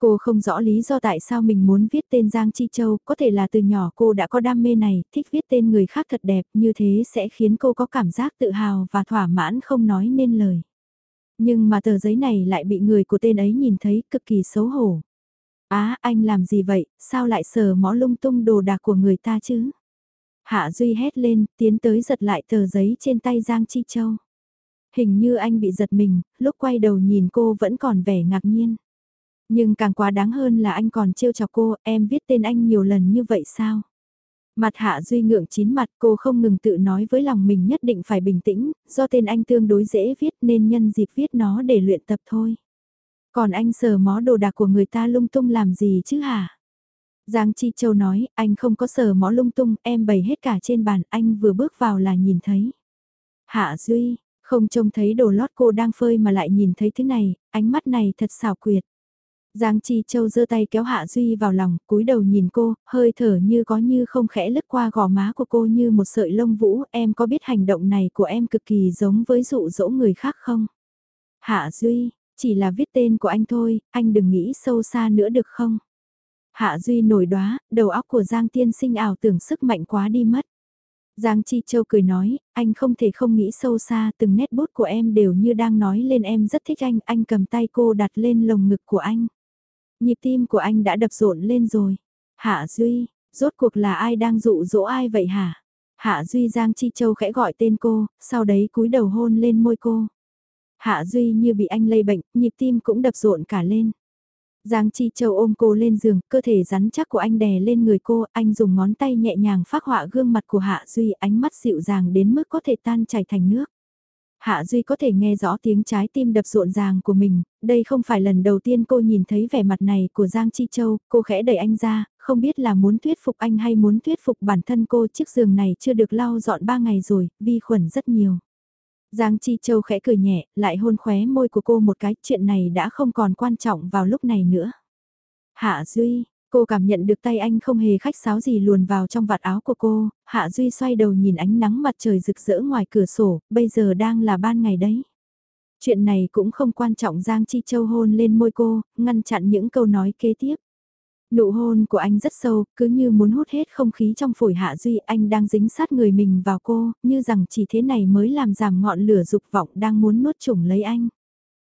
Cô không rõ lý do tại sao mình muốn viết tên Giang Chi Châu, có thể là từ nhỏ cô đã có đam mê này, thích viết tên người khác thật đẹp, như thế sẽ khiến cô có cảm giác tự hào và thỏa mãn không nói nên lời. Nhưng mà tờ giấy này lại bị người của tên ấy nhìn thấy cực kỳ xấu hổ. Á, anh làm gì vậy, sao lại sờ mó lung tung đồ đạc của người ta chứ? Hạ Duy hét lên, tiến tới giật lại tờ giấy trên tay Giang Chi Châu. Hình như anh bị giật mình, lúc quay đầu nhìn cô vẫn còn vẻ ngạc nhiên. Nhưng càng quá đáng hơn là anh còn trêu chọc cô, em viết tên anh nhiều lần như vậy sao? Mặt hạ duy ngượng chín mặt cô không ngừng tự nói với lòng mình nhất định phải bình tĩnh, do tên anh tương đối dễ viết nên nhân dịp viết nó để luyện tập thôi. Còn anh sờ mó đồ đạc của người ta lung tung làm gì chứ hả? Giang Chi Châu nói, anh không có sờ mó lung tung, em bày hết cả trên bàn, anh vừa bước vào là nhìn thấy. Hạ Duy, không trông thấy đồ lót cô đang phơi mà lại nhìn thấy thứ này, ánh mắt này thật xảo quyệt. Giang Chi Châu giơ tay kéo Hạ Duy vào lòng, cúi đầu nhìn cô, hơi thở như có như không khẽ lướt qua gò má của cô như một sợi lông vũ, em có biết hành động này của em cực kỳ giống với dụ dỗ người khác không? Hạ Duy, chỉ là viết tên của anh thôi, anh đừng nghĩ sâu xa nữa được không? Hạ Duy nổi đoá, đầu óc của Giang Tiên sinh ảo tưởng sức mạnh quá đi mất. Giang Chi Châu cười nói, anh không thể không nghĩ sâu xa, từng nét bút của em đều như đang nói lên em rất thích anh, anh cầm tay cô đặt lên lồng ngực của anh. Nhịp tim của anh đã đập rộn lên rồi. Hạ Duy, rốt cuộc là ai đang dụ dỗ ai vậy hả? Hạ Duy Giang Chi Châu khẽ gọi tên cô, sau đấy cúi đầu hôn lên môi cô. Hạ Duy như bị anh lây bệnh, nhịp tim cũng đập rộn cả lên. Giang Chi Châu ôm cô lên giường, cơ thể rắn chắc của anh đè lên người cô, anh dùng ngón tay nhẹ nhàng phác họa gương mặt của Hạ Duy, ánh mắt dịu dàng đến mức có thể tan chảy thành nước. Hạ Duy có thể nghe rõ tiếng trái tim đập rộn ràng của mình, đây không phải lần đầu tiên cô nhìn thấy vẻ mặt này của Giang Chi Châu, cô khẽ đẩy anh ra, không biết là muốn thuyết phục anh hay muốn thuyết phục bản thân cô chiếc giường này chưa được lau dọn 3 ngày rồi, vi khuẩn rất nhiều. Giang Chi Châu khẽ cười nhẹ, lại hôn khóe môi của cô một cái, chuyện này đã không còn quan trọng vào lúc này nữa. Hạ Duy, cô cảm nhận được tay anh không hề khách sáo gì luồn vào trong vạt áo của cô, Hạ Duy xoay đầu nhìn ánh nắng mặt trời rực rỡ ngoài cửa sổ, bây giờ đang là ban ngày đấy. Chuyện này cũng không quan trọng Giang Chi Châu hôn lên môi cô, ngăn chặn những câu nói kế tiếp. Nụ hôn của anh rất sâu, cứ như muốn hút hết không khí trong phổi Hạ Duy, anh đang dính sát người mình vào cô, như rằng chỉ thế này mới làm giảm ngọn lửa dục vọng đang muốn nuốt chủng lấy anh.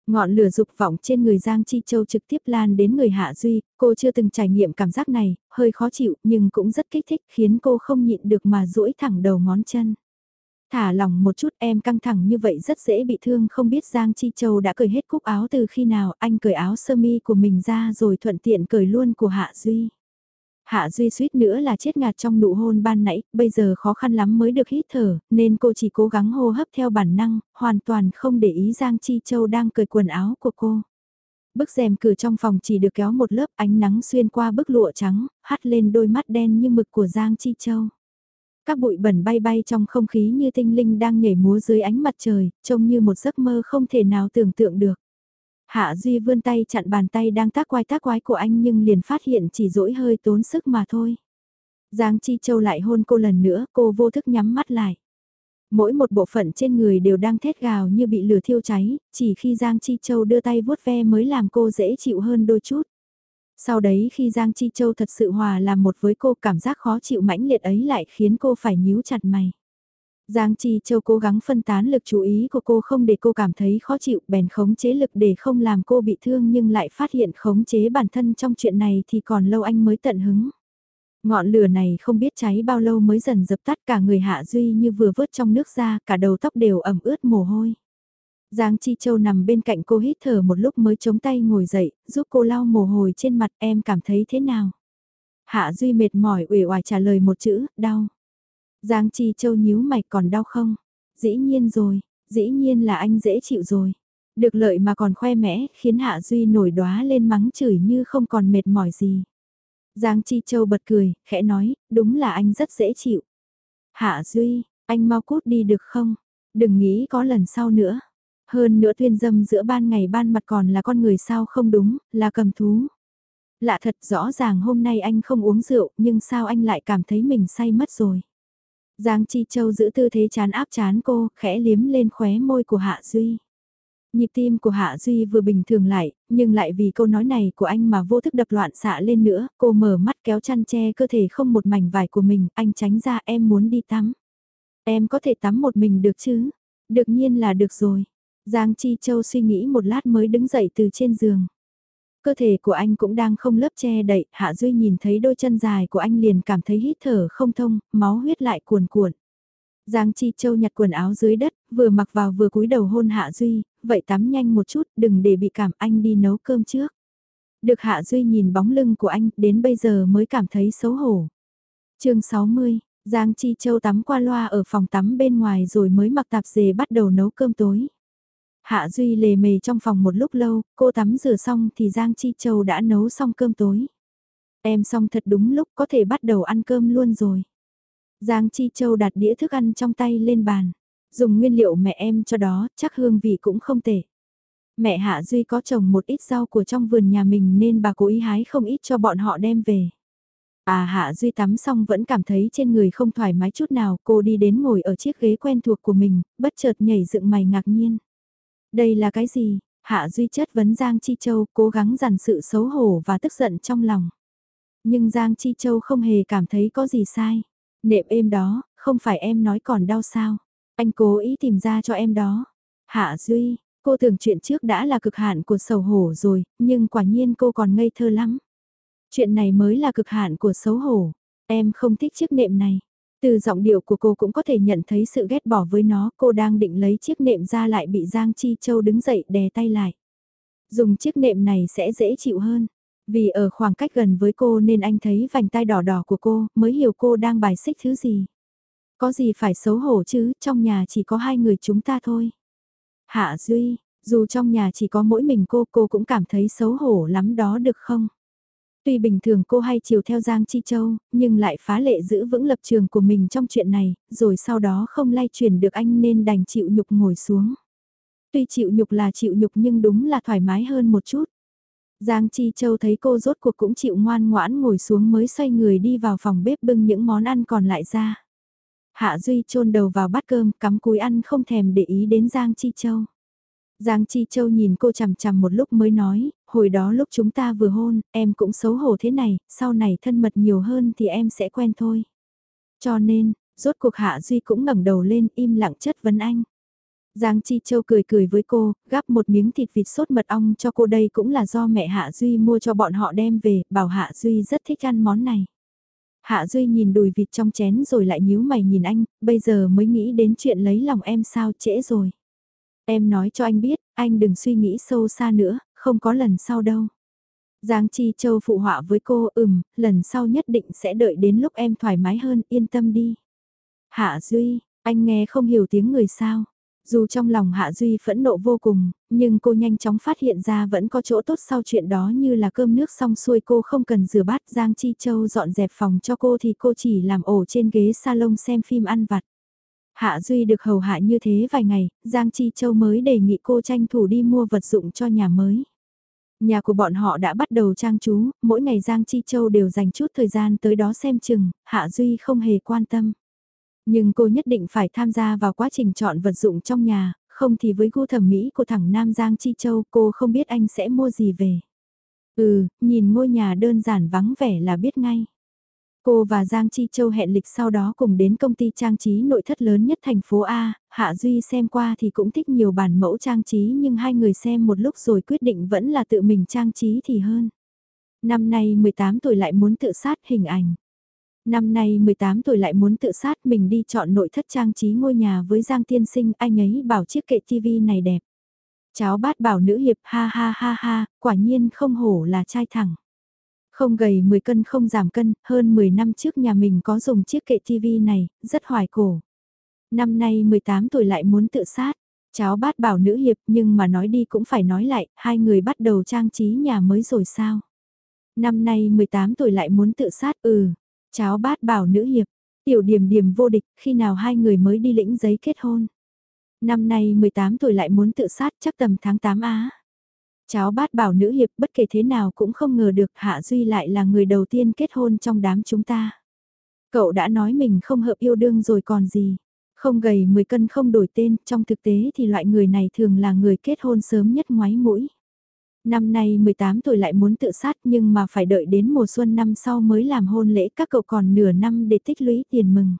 Ngọn lửa dục vọng trên người Giang Chi Châu trực tiếp lan đến người Hạ Duy, cô chưa từng trải nghiệm cảm giác này, hơi khó chịu nhưng cũng rất kích thích khiến cô không nhịn được mà duỗi thẳng đầu ngón chân. Thả lòng một chút em căng thẳng như vậy rất dễ bị thương không biết Giang Chi Châu đã cởi hết cúc áo từ khi nào anh cởi áo sơ mi của mình ra rồi thuận tiện cởi luôn của Hạ Duy. Hạ Duy suýt nữa là chết ngạt trong nụ hôn ban nãy, bây giờ khó khăn lắm mới được hít thở, nên cô chỉ cố gắng hô hấp theo bản năng, hoàn toàn không để ý Giang Chi Châu đang cởi quần áo của cô. Bức rèm cửa trong phòng chỉ được kéo một lớp ánh nắng xuyên qua bức lụa trắng, hắt lên đôi mắt đen như mực của Giang Chi Châu. Các bụi bẩn bay bay trong không khí như tinh linh đang nhảy múa dưới ánh mặt trời, trông như một giấc mơ không thể nào tưởng tượng được. Hạ Duy vươn tay chặn bàn tay đang tác quái tác quái của anh nhưng liền phát hiện chỉ dỗi hơi tốn sức mà thôi. Giang Chi Châu lại hôn cô lần nữa, cô vô thức nhắm mắt lại. Mỗi một bộ phận trên người đều đang thét gào như bị lửa thiêu cháy, chỉ khi Giang Chi Châu đưa tay vuốt ve mới làm cô dễ chịu hơn đôi chút. Sau đấy khi Giang Chi Châu thật sự hòa làm một với cô cảm giác khó chịu mãnh liệt ấy lại khiến cô phải nhíu chặt mày. Giang Chi Châu cố gắng phân tán lực chú ý của cô không để cô cảm thấy khó chịu bèn khống chế lực để không làm cô bị thương nhưng lại phát hiện khống chế bản thân trong chuyện này thì còn lâu anh mới tận hứng. Ngọn lửa này không biết cháy bao lâu mới dần dập tắt cả người Hạ Duy như vừa vớt trong nước ra, cả đầu tóc đều ẩm ướt mồ hôi. Giang Chi Châu nằm bên cạnh cô hít thở một lúc mới chống tay ngồi dậy, giúp cô lau mồ hôi trên mặt em cảm thấy thế nào. Hạ Duy mệt mỏi uể oải trả lời một chữ, đau. Giang Chi Châu nhíu mày còn đau không? Dĩ nhiên rồi, dĩ nhiên là anh dễ chịu rồi. Được lợi mà còn khoe mẽ, khiến Hạ Duy nổi đóa lên mắng chửi như không còn mệt mỏi gì. Giang Chi Châu bật cười, khẽ nói, đúng là anh rất dễ chịu. Hạ Duy, anh mau cút đi được không? Đừng nghĩ có lần sau nữa. Hơn nữa tuyên dâm giữa ban ngày ban mặt còn là con người sao không đúng, là cầm thú. Lạ thật rõ ràng hôm nay anh không uống rượu nhưng sao anh lại cảm thấy mình say mất rồi. Giang Chi Châu giữ tư thế chán áp chán cô, khẽ liếm lên khóe môi của Hạ Duy. Nhịp tim của Hạ Duy vừa bình thường lại, nhưng lại vì câu nói này của anh mà vô thức đập loạn xạ lên nữa, cô mở mắt kéo chăn che cơ thể không một mảnh vải của mình, anh tránh ra em muốn đi tắm. Em có thể tắm một mình được chứ? Được nhiên là được rồi. Giang Chi Châu suy nghĩ một lát mới đứng dậy từ trên giường. Cơ thể của anh cũng đang không lớp che đậy, Hạ Duy nhìn thấy đôi chân dài của anh liền cảm thấy hít thở không thông, máu huyết lại cuồn cuộn. Giang Chi Châu nhặt quần áo dưới đất, vừa mặc vào vừa cúi đầu hôn Hạ Duy, vậy tắm nhanh một chút, đừng để bị cảm anh đi nấu cơm trước. Được Hạ Duy nhìn bóng lưng của anh, đến bây giờ mới cảm thấy xấu hổ. chương 60, Giang Chi Châu tắm qua loa ở phòng tắm bên ngoài rồi mới mặc tạp dề bắt đầu nấu cơm tối. Hạ Duy lề mề trong phòng một lúc lâu, cô tắm rửa xong thì Giang Chi Châu đã nấu xong cơm tối. Em xong thật đúng lúc có thể bắt đầu ăn cơm luôn rồi. Giang Chi Châu đặt đĩa thức ăn trong tay lên bàn. Dùng nguyên liệu mẹ em cho đó, chắc hương vị cũng không tệ. Mẹ Hạ Duy có trồng một ít rau của trong vườn nhà mình nên bà cố ý hái không ít cho bọn họ đem về. À Hạ Duy tắm xong vẫn cảm thấy trên người không thoải mái chút nào, cô đi đến ngồi ở chiếc ghế quen thuộc của mình, bất chợt nhảy dựng mày ngạc nhiên. Đây là cái gì? Hạ Duy chất vấn Giang Chi Châu cố gắng dằn sự xấu hổ và tức giận trong lòng. Nhưng Giang Chi Châu không hề cảm thấy có gì sai. Nệm êm đó, không phải em nói còn đau sao. Anh cố ý tìm ra cho em đó. Hạ Duy, cô tưởng chuyện trước đã là cực hạn của xấu hổ rồi, nhưng quả nhiên cô còn ngây thơ lắm. Chuyện này mới là cực hạn của xấu hổ. Em không thích chiếc nệm này. Từ giọng điệu của cô cũng có thể nhận thấy sự ghét bỏ với nó, cô đang định lấy chiếc nệm ra lại bị Giang Chi Châu đứng dậy đè tay lại. Dùng chiếc nệm này sẽ dễ chịu hơn. Vì ở khoảng cách gần với cô nên anh thấy vành tay đỏ đỏ của cô, mới hiểu cô đang bài xích thứ gì. Có gì phải xấu hổ chứ, trong nhà chỉ có hai người chúng ta thôi. Hạ Duy, dù trong nhà chỉ có mỗi mình cô, cô cũng cảm thấy xấu hổ lắm đó được không? Tuy bình thường cô hay chiều theo Giang Chi Châu, nhưng lại phá lệ giữ vững lập trường của mình trong chuyện này, rồi sau đó không lay chuyển được anh nên đành chịu nhục ngồi xuống. Tuy chịu nhục là chịu nhục nhưng đúng là thoải mái hơn một chút. Giang Chi Châu thấy cô rốt cuộc cũng chịu ngoan ngoãn ngồi xuống mới xoay người đi vào phòng bếp bưng những món ăn còn lại ra. Hạ Duy chôn đầu vào bát cơm cắm cúi ăn không thèm để ý đến Giang Chi Châu. Giang Chi Châu nhìn cô chằm chằm một lúc mới nói, hồi đó lúc chúng ta vừa hôn, em cũng xấu hổ thế này, sau này thân mật nhiều hơn thì em sẽ quen thôi. Cho nên, rốt cuộc Hạ Duy cũng ngẩng đầu lên im lặng chất vấn anh. Giang Chi Châu cười cười với cô, gắp một miếng thịt vịt sốt mật ong cho cô đây cũng là do mẹ Hạ Duy mua cho bọn họ đem về, bảo Hạ Duy rất thích ăn món này. Hạ Duy nhìn đùi vịt trong chén rồi lại nhíu mày nhìn anh, bây giờ mới nghĩ đến chuyện lấy lòng em sao trễ rồi. Em nói cho anh biết, anh đừng suy nghĩ sâu xa nữa, không có lần sau đâu. Giang Chi Châu phụ họa với cô, ừm, lần sau nhất định sẽ đợi đến lúc em thoải mái hơn, yên tâm đi. Hạ Duy, anh nghe không hiểu tiếng người sao. Dù trong lòng Hạ Duy phẫn nộ vô cùng, nhưng cô nhanh chóng phát hiện ra vẫn có chỗ tốt sau chuyện đó như là cơm nước xong xuôi cô không cần rửa bát Giang Chi Châu dọn dẹp phòng cho cô thì cô chỉ làm ổ trên ghế salon xem phim ăn vặt. Hạ Duy được hầu hạ như thế vài ngày, Giang Chi Châu mới đề nghị cô tranh thủ đi mua vật dụng cho nhà mới. Nhà của bọn họ đã bắt đầu trang trú, mỗi ngày Giang Chi Châu đều dành chút thời gian tới đó xem chừng, Hạ Duy không hề quan tâm. Nhưng cô nhất định phải tham gia vào quá trình chọn vật dụng trong nhà, không thì với gu thẩm mỹ của thằng Nam Giang Chi Châu cô không biết anh sẽ mua gì về. Ừ, nhìn ngôi nhà đơn giản vắng vẻ là biết ngay. Cô và Giang Chi Châu hẹn lịch sau đó cùng đến công ty trang trí nội thất lớn nhất thành phố A, Hạ Duy xem qua thì cũng thích nhiều bản mẫu trang trí nhưng hai người xem một lúc rồi quyết định vẫn là tự mình trang trí thì hơn. Năm nay 18 tuổi lại muốn tự sát hình ảnh. Năm nay 18 tuổi lại muốn tự sát mình đi chọn nội thất trang trí ngôi nhà với Giang Tiên Sinh, anh ấy bảo chiếc kệ TV này đẹp. Cháu bát bảo nữ hiệp ha ha ha ha, quả nhiên không hổ là trai thẳng. Không gầy 10 cân không giảm cân, hơn 10 năm trước nhà mình có dùng chiếc kệ TV này, rất hoài cổ. Năm nay 18 tuổi lại muốn tự sát. Cháu bát bảo nữ hiệp nhưng mà nói đi cũng phải nói lại, hai người bắt đầu trang trí nhà mới rồi sao? Năm nay 18 tuổi lại muốn tự sát, ừ, Cháu bát bảo nữ hiệp, tiểu điểm điểm vô địch, khi nào hai người mới đi lĩnh giấy kết hôn. Năm nay 18 tuổi lại muốn tự sát chắc tầm tháng 8 á. Cháu bát bảo nữ hiệp bất kể thế nào cũng không ngờ được Hạ Duy lại là người đầu tiên kết hôn trong đám chúng ta. Cậu đã nói mình không hợp yêu đương rồi còn gì. Không gầy 10 cân không đổi tên, trong thực tế thì loại người này thường là người kết hôn sớm nhất ngoái mũi. Năm nay 18 tuổi lại muốn tự sát nhưng mà phải đợi đến mùa xuân năm sau mới làm hôn lễ các cậu còn nửa năm để tích lũy tiền mừng.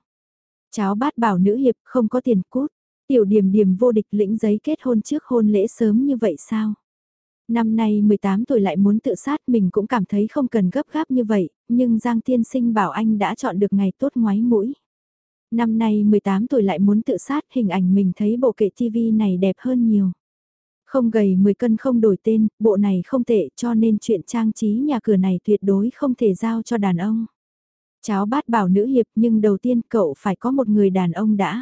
Cháu bát bảo nữ hiệp không có tiền cút, tiểu điểm điểm vô địch lĩnh giấy kết hôn trước hôn lễ sớm như vậy sao? Năm nay 18 tuổi lại muốn tự sát mình cũng cảm thấy không cần gấp gáp như vậy, nhưng Giang Tiên Sinh bảo anh đã chọn được ngày tốt ngoái mũi. Năm nay 18 tuổi lại muốn tự sát hình ảnh mình thấy bộ kệ TV này đẹp hơn nhiều. Không gầy 10 cân không đổi tên, bộ này không tệ cho nên chuyện trang trí nhà cửa này tuyệt đối không thể giao cho đàn ông. Cháu bát bảo nữ hiệp nhưng đầu tiên cậu phải có một người đàn ông đã.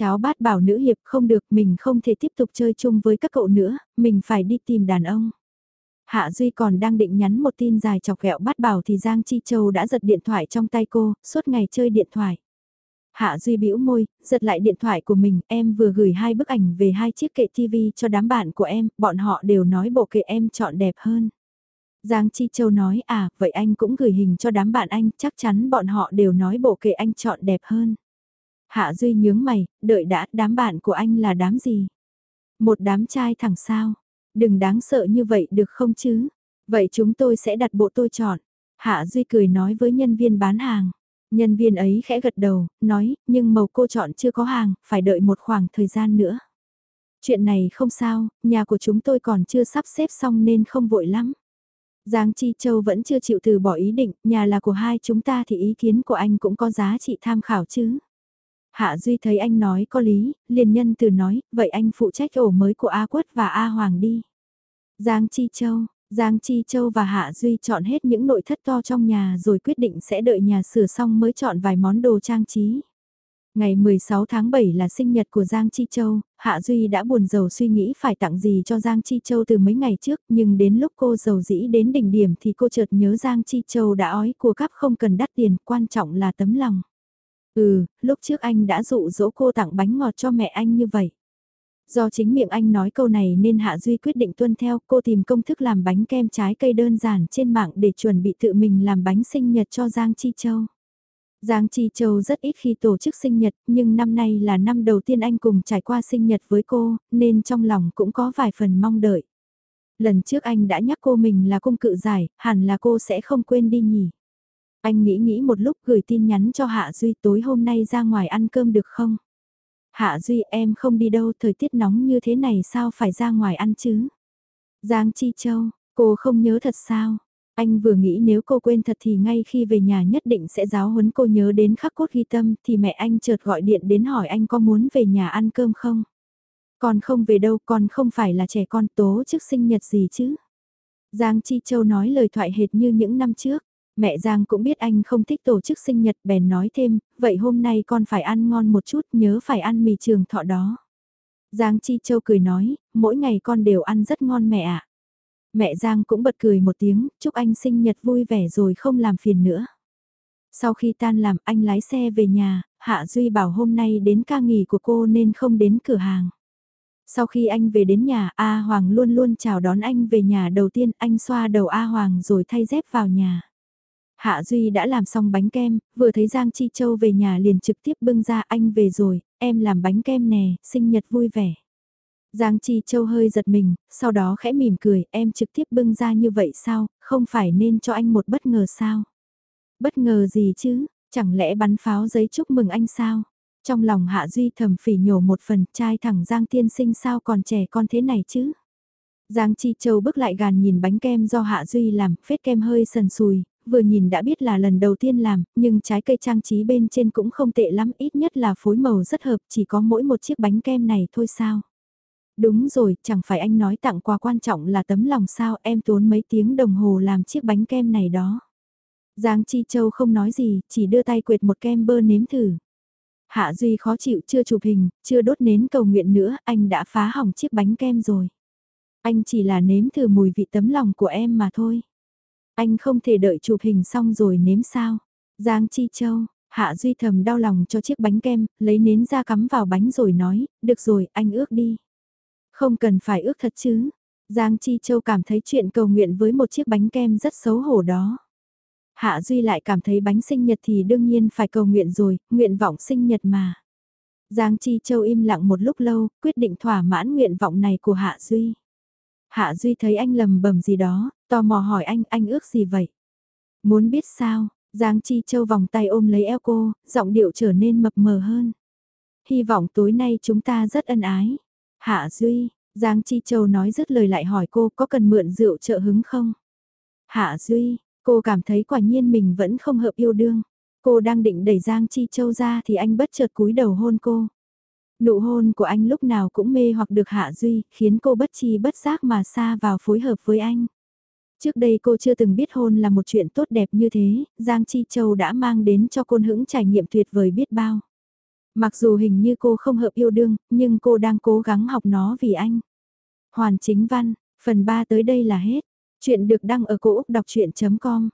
Cháu bát bảo nữ hiệp không được mình không thể tiếp tục chơi chung với các cậu nữa, mình phải đi tìm đàn ông. Hạ Duy còn đang định nhắn một tin dài chọc ghẹo bát bảo thì Giang Chi Châu đã giật điện thoại trong tay cô, suốt ngày chơi điện thoại. Hạ Duy bĩu môi, giật lại điện thoại của mình, em vừa gửi hai bức ảnh về hai chiếc kệ TV cho đám bạn của em, bọn họ đều nói bộ kệ em chọn đẹp hơn. Giang Chi Châu nói à, vậy anh cũng gửi hình cho đám bạn anh, chắc chắn bọn họ đều nói bộ kệ anh chọn đẹp hơn. Hạ Duy nhướng mày, đợi đã, đám bạn của anh là đám gì? Một đám trai thẳng sao? Đừng đáng sợ như vậy được không chứ? Vậy chúng tôi sẽ đặt bộ tôi chọn. Hạ Duy cười nói với nhân viên bán hàng. Nhân viên ấy khẽ gật đầu, nói, nhưng màu cô chọn chưa có hàng, phải đợi một khoảng thời gian nữa. Chuyện này không sao, nhà của chúng tôi còn chưa sắp xếp xong nên không vội lắm. Giang Chi Châu vẫn chưa chịu từ bỏ ý định, nhà là của hai chúng ta thì ý kiến của anh cũng có giá trị tham khảo chứ. Hạ Duy thấy anh nói có lý, liền nhân từ nói, vậy anh phụ trách ổ mới của A Quất và A Hoàng đi. Giang Chi Châu, Giang Chi Châu và Hạ Duy chọn hết những nội thất to trong nhà rồi quyết định sẽ đợi nhà sửa xong mới chọn vài món đồ trang trí. Ngày 16 tháng 7 là sinh nhật của Giang Chi Châu, Hạ Duy đã buồn giàu suy nghĩ phải tặng gì cho Giang Chi Châu từ mấy ngày trước, nhưng đến lúc cô giàu dĩ đến đỉnh điểm thì cô chợt nhớ Giang Chi Châu đã ói của cắp không cần đắt tiền, quan trọng là tấm lòng. Ừ, lúc trước anh đã dụ dỗ cô tặng bánh ngọt cho mẹ anh như vậy. Do chính miệng anh nói câu này nên Hạ Duy quyết định tuân theo cô tìm công thức làm bánh kem trái cây đơn giản trên mạng để chuẩn bị tự mình làm bánh sinh nhật cho Giang Chi Châu. Giang Chi Châu rất ít khi tổ chức sinh nhật, nhưng năm nay là năm đầu tiên anh cùng trải qua sinh nhật với cô, nên trong lòng cũng có vài phần mong đợi. Lần trước anh đã nhắc cô mình là cung cự giải, hẳn là cô sẽ không quên đi nhỉ. Anh nghĩ nghĩ một lúc gửi tin nhắn cho Hạ Duy tối hôm nay ra ngoài ăn cơm được không? Hạ Duy em không đi đâu, thời tiết nóng như thế này sao phải ra ngoài ăn chứ? Giang Chi Châu, cô không nhớ thật sao? Anh vừa nghĩ nếu cô quên thật thì ngay khi về nhà nhất định sẽ giáo huấn cô nhớ đến khắc cốt ghi tâm thì mẹ anh chợt gọi điện đến hỏi anh có muốn về nhà ăn cơm không? Còn không về đâu, còn không phải là trẻ con tố trước sinh nhật gì chứ? Giang Chi Châu nói lời thoại hệt như những năm trước. Mẹ Giang cũng biết anh không thích tổ chức sinh nhật bèn nói thêm, vậy hôm nay con phải ăn ngon một chút nhớ phải ăn mì trường thọ đó. Giang Chi Châu cười nói, mỗi ngày con đều ăn rất ngon mẹ ạ. Mẹ Giang cũng bật cười một tiếng, chúc anh sinh nhật vui vẻ rồi không làm phiền nữa. Sau khi tan làm anh lái xe về nhà, Hạ Duy bảo hôm nay đến ca nghỉ của cô nên không đến cửa hàng. Sau khi anh về đến nhà, A Hoàng luôn luôn chào đón anh về nhà đầu tiên, anh xoa đầu A Hoàng rồi thay dép vào nhà. Hạ Duy đã làm xong bánh kem, vừa thấy Giang Chi Châu về nhà liền trực tiếp bưng ra anh về rồi, em làm bánh kem nè, sinh nhật vui vẻ. Giang Chi Châu hơi giật mình, sau đó khẽ mỉm cười, em trực tiếp bưng ra như vậy sao, không phải nên cho anh một bất ngờ sao? Bất ngờ gì chứ, chẳng lẽ bắn pháo giấy chúc mừng anh sao? Trong lòng Hạ Duy thầm phỉ nhổ một phần trai thẳng Giang tiên sinh sao còn trẻ con thế này chứ? Giang Chi Châu bước lại gàn nhìn bánh kem do Hạ Duy làm, phết kem hơi sần sùi, vừa nhìn đã biết là lần đầu tiên làm, nhưng trái cây trang trí bên trên cũng không tệ lắm, ít nhất là phối màu rất hợp, chỉ có mỗi một chiếc bánh kem này thôi sao. Đúng rồi, chẳng phải anh nói tặng quà quan trọng là tấm lòng sao em tốn mấy tiếng đồng hồ làm chiếc bánh kem này đó. Giang Chi Châu không nói gì, chỉ đưa tay quệt một kem bơ nếm thử. Hạ Duy khó chịu chưa chụp hình, chưa đốt nến cầu nguyện nữa, anh đã phá hỏng chiếc bánh kem rồi. Anh chỉ là nếm thử mùi vị tấm lòng của em mà thôi. Anh không thể đợi chụp hình xong rồi nếm sao. Giang Chi Châu, Hạ Duy thầm đau lòng cho chiếc bánh kem, lấy nến ra cắm vào bánh rồi nói, được rồi, anh ước đi. Không cần phải ước thật chứ. Giang Chi Châu cảm thấy chuyện cầu nguyện với một chiếc bánh kem rất xấu hổ đó. Hạ Duy lại cảm thấy bánh sinh nhật thì đương nhiên phải cầu nguyện rồi, nguyện vọng sinh nhật mà. Giang Chi Châu im lặng một lúc lâu, quyết định thỏa mãn nguyện vọng này của Hạ Duy. Hạ Duy thấy anh lầm bầm gì đó, tò mò hỏi anh, anh ước gì vậy? Muốn biết sao? Giang Chi Châu vòng tay ôm lấy eo cô, giọng điệu trở nên mập mờ hơn. Hy vọng tối nay chúng ta rất ân ái. Hạ Duy, Giang Chi Châu nói dứt lời lại hỏi cô có cần mượn rượu trợ hứng không? Hạ Duy, cô cảm thấy quả nhiên mình vẫn không hợp yêu đương. Cô đang định đẩy Giang Chi Châu ra thì anh bất chợt cúi đầu hôn cô. Nụ hôn của anh lúc nào cũng mê hoặc được Hạ Duy, khiến cô bất chi bất giác mà xa vào phối hợp với anh. Trước đây cô chưa từng biết hôn là một chuyện tốt đẹp như thế, Giang Chi Châu đã mang đến cho côn hững trải nghiệm tuyệt vời biết bao. Mặc dù hình như cô không hợp yêu đương, nhưng cô đang cố gắng học nó vì anh. Hoàn chính văn, phần 3 tới đây là hết. Chuyện được đăng ở cổ Úc đọc chuyện.com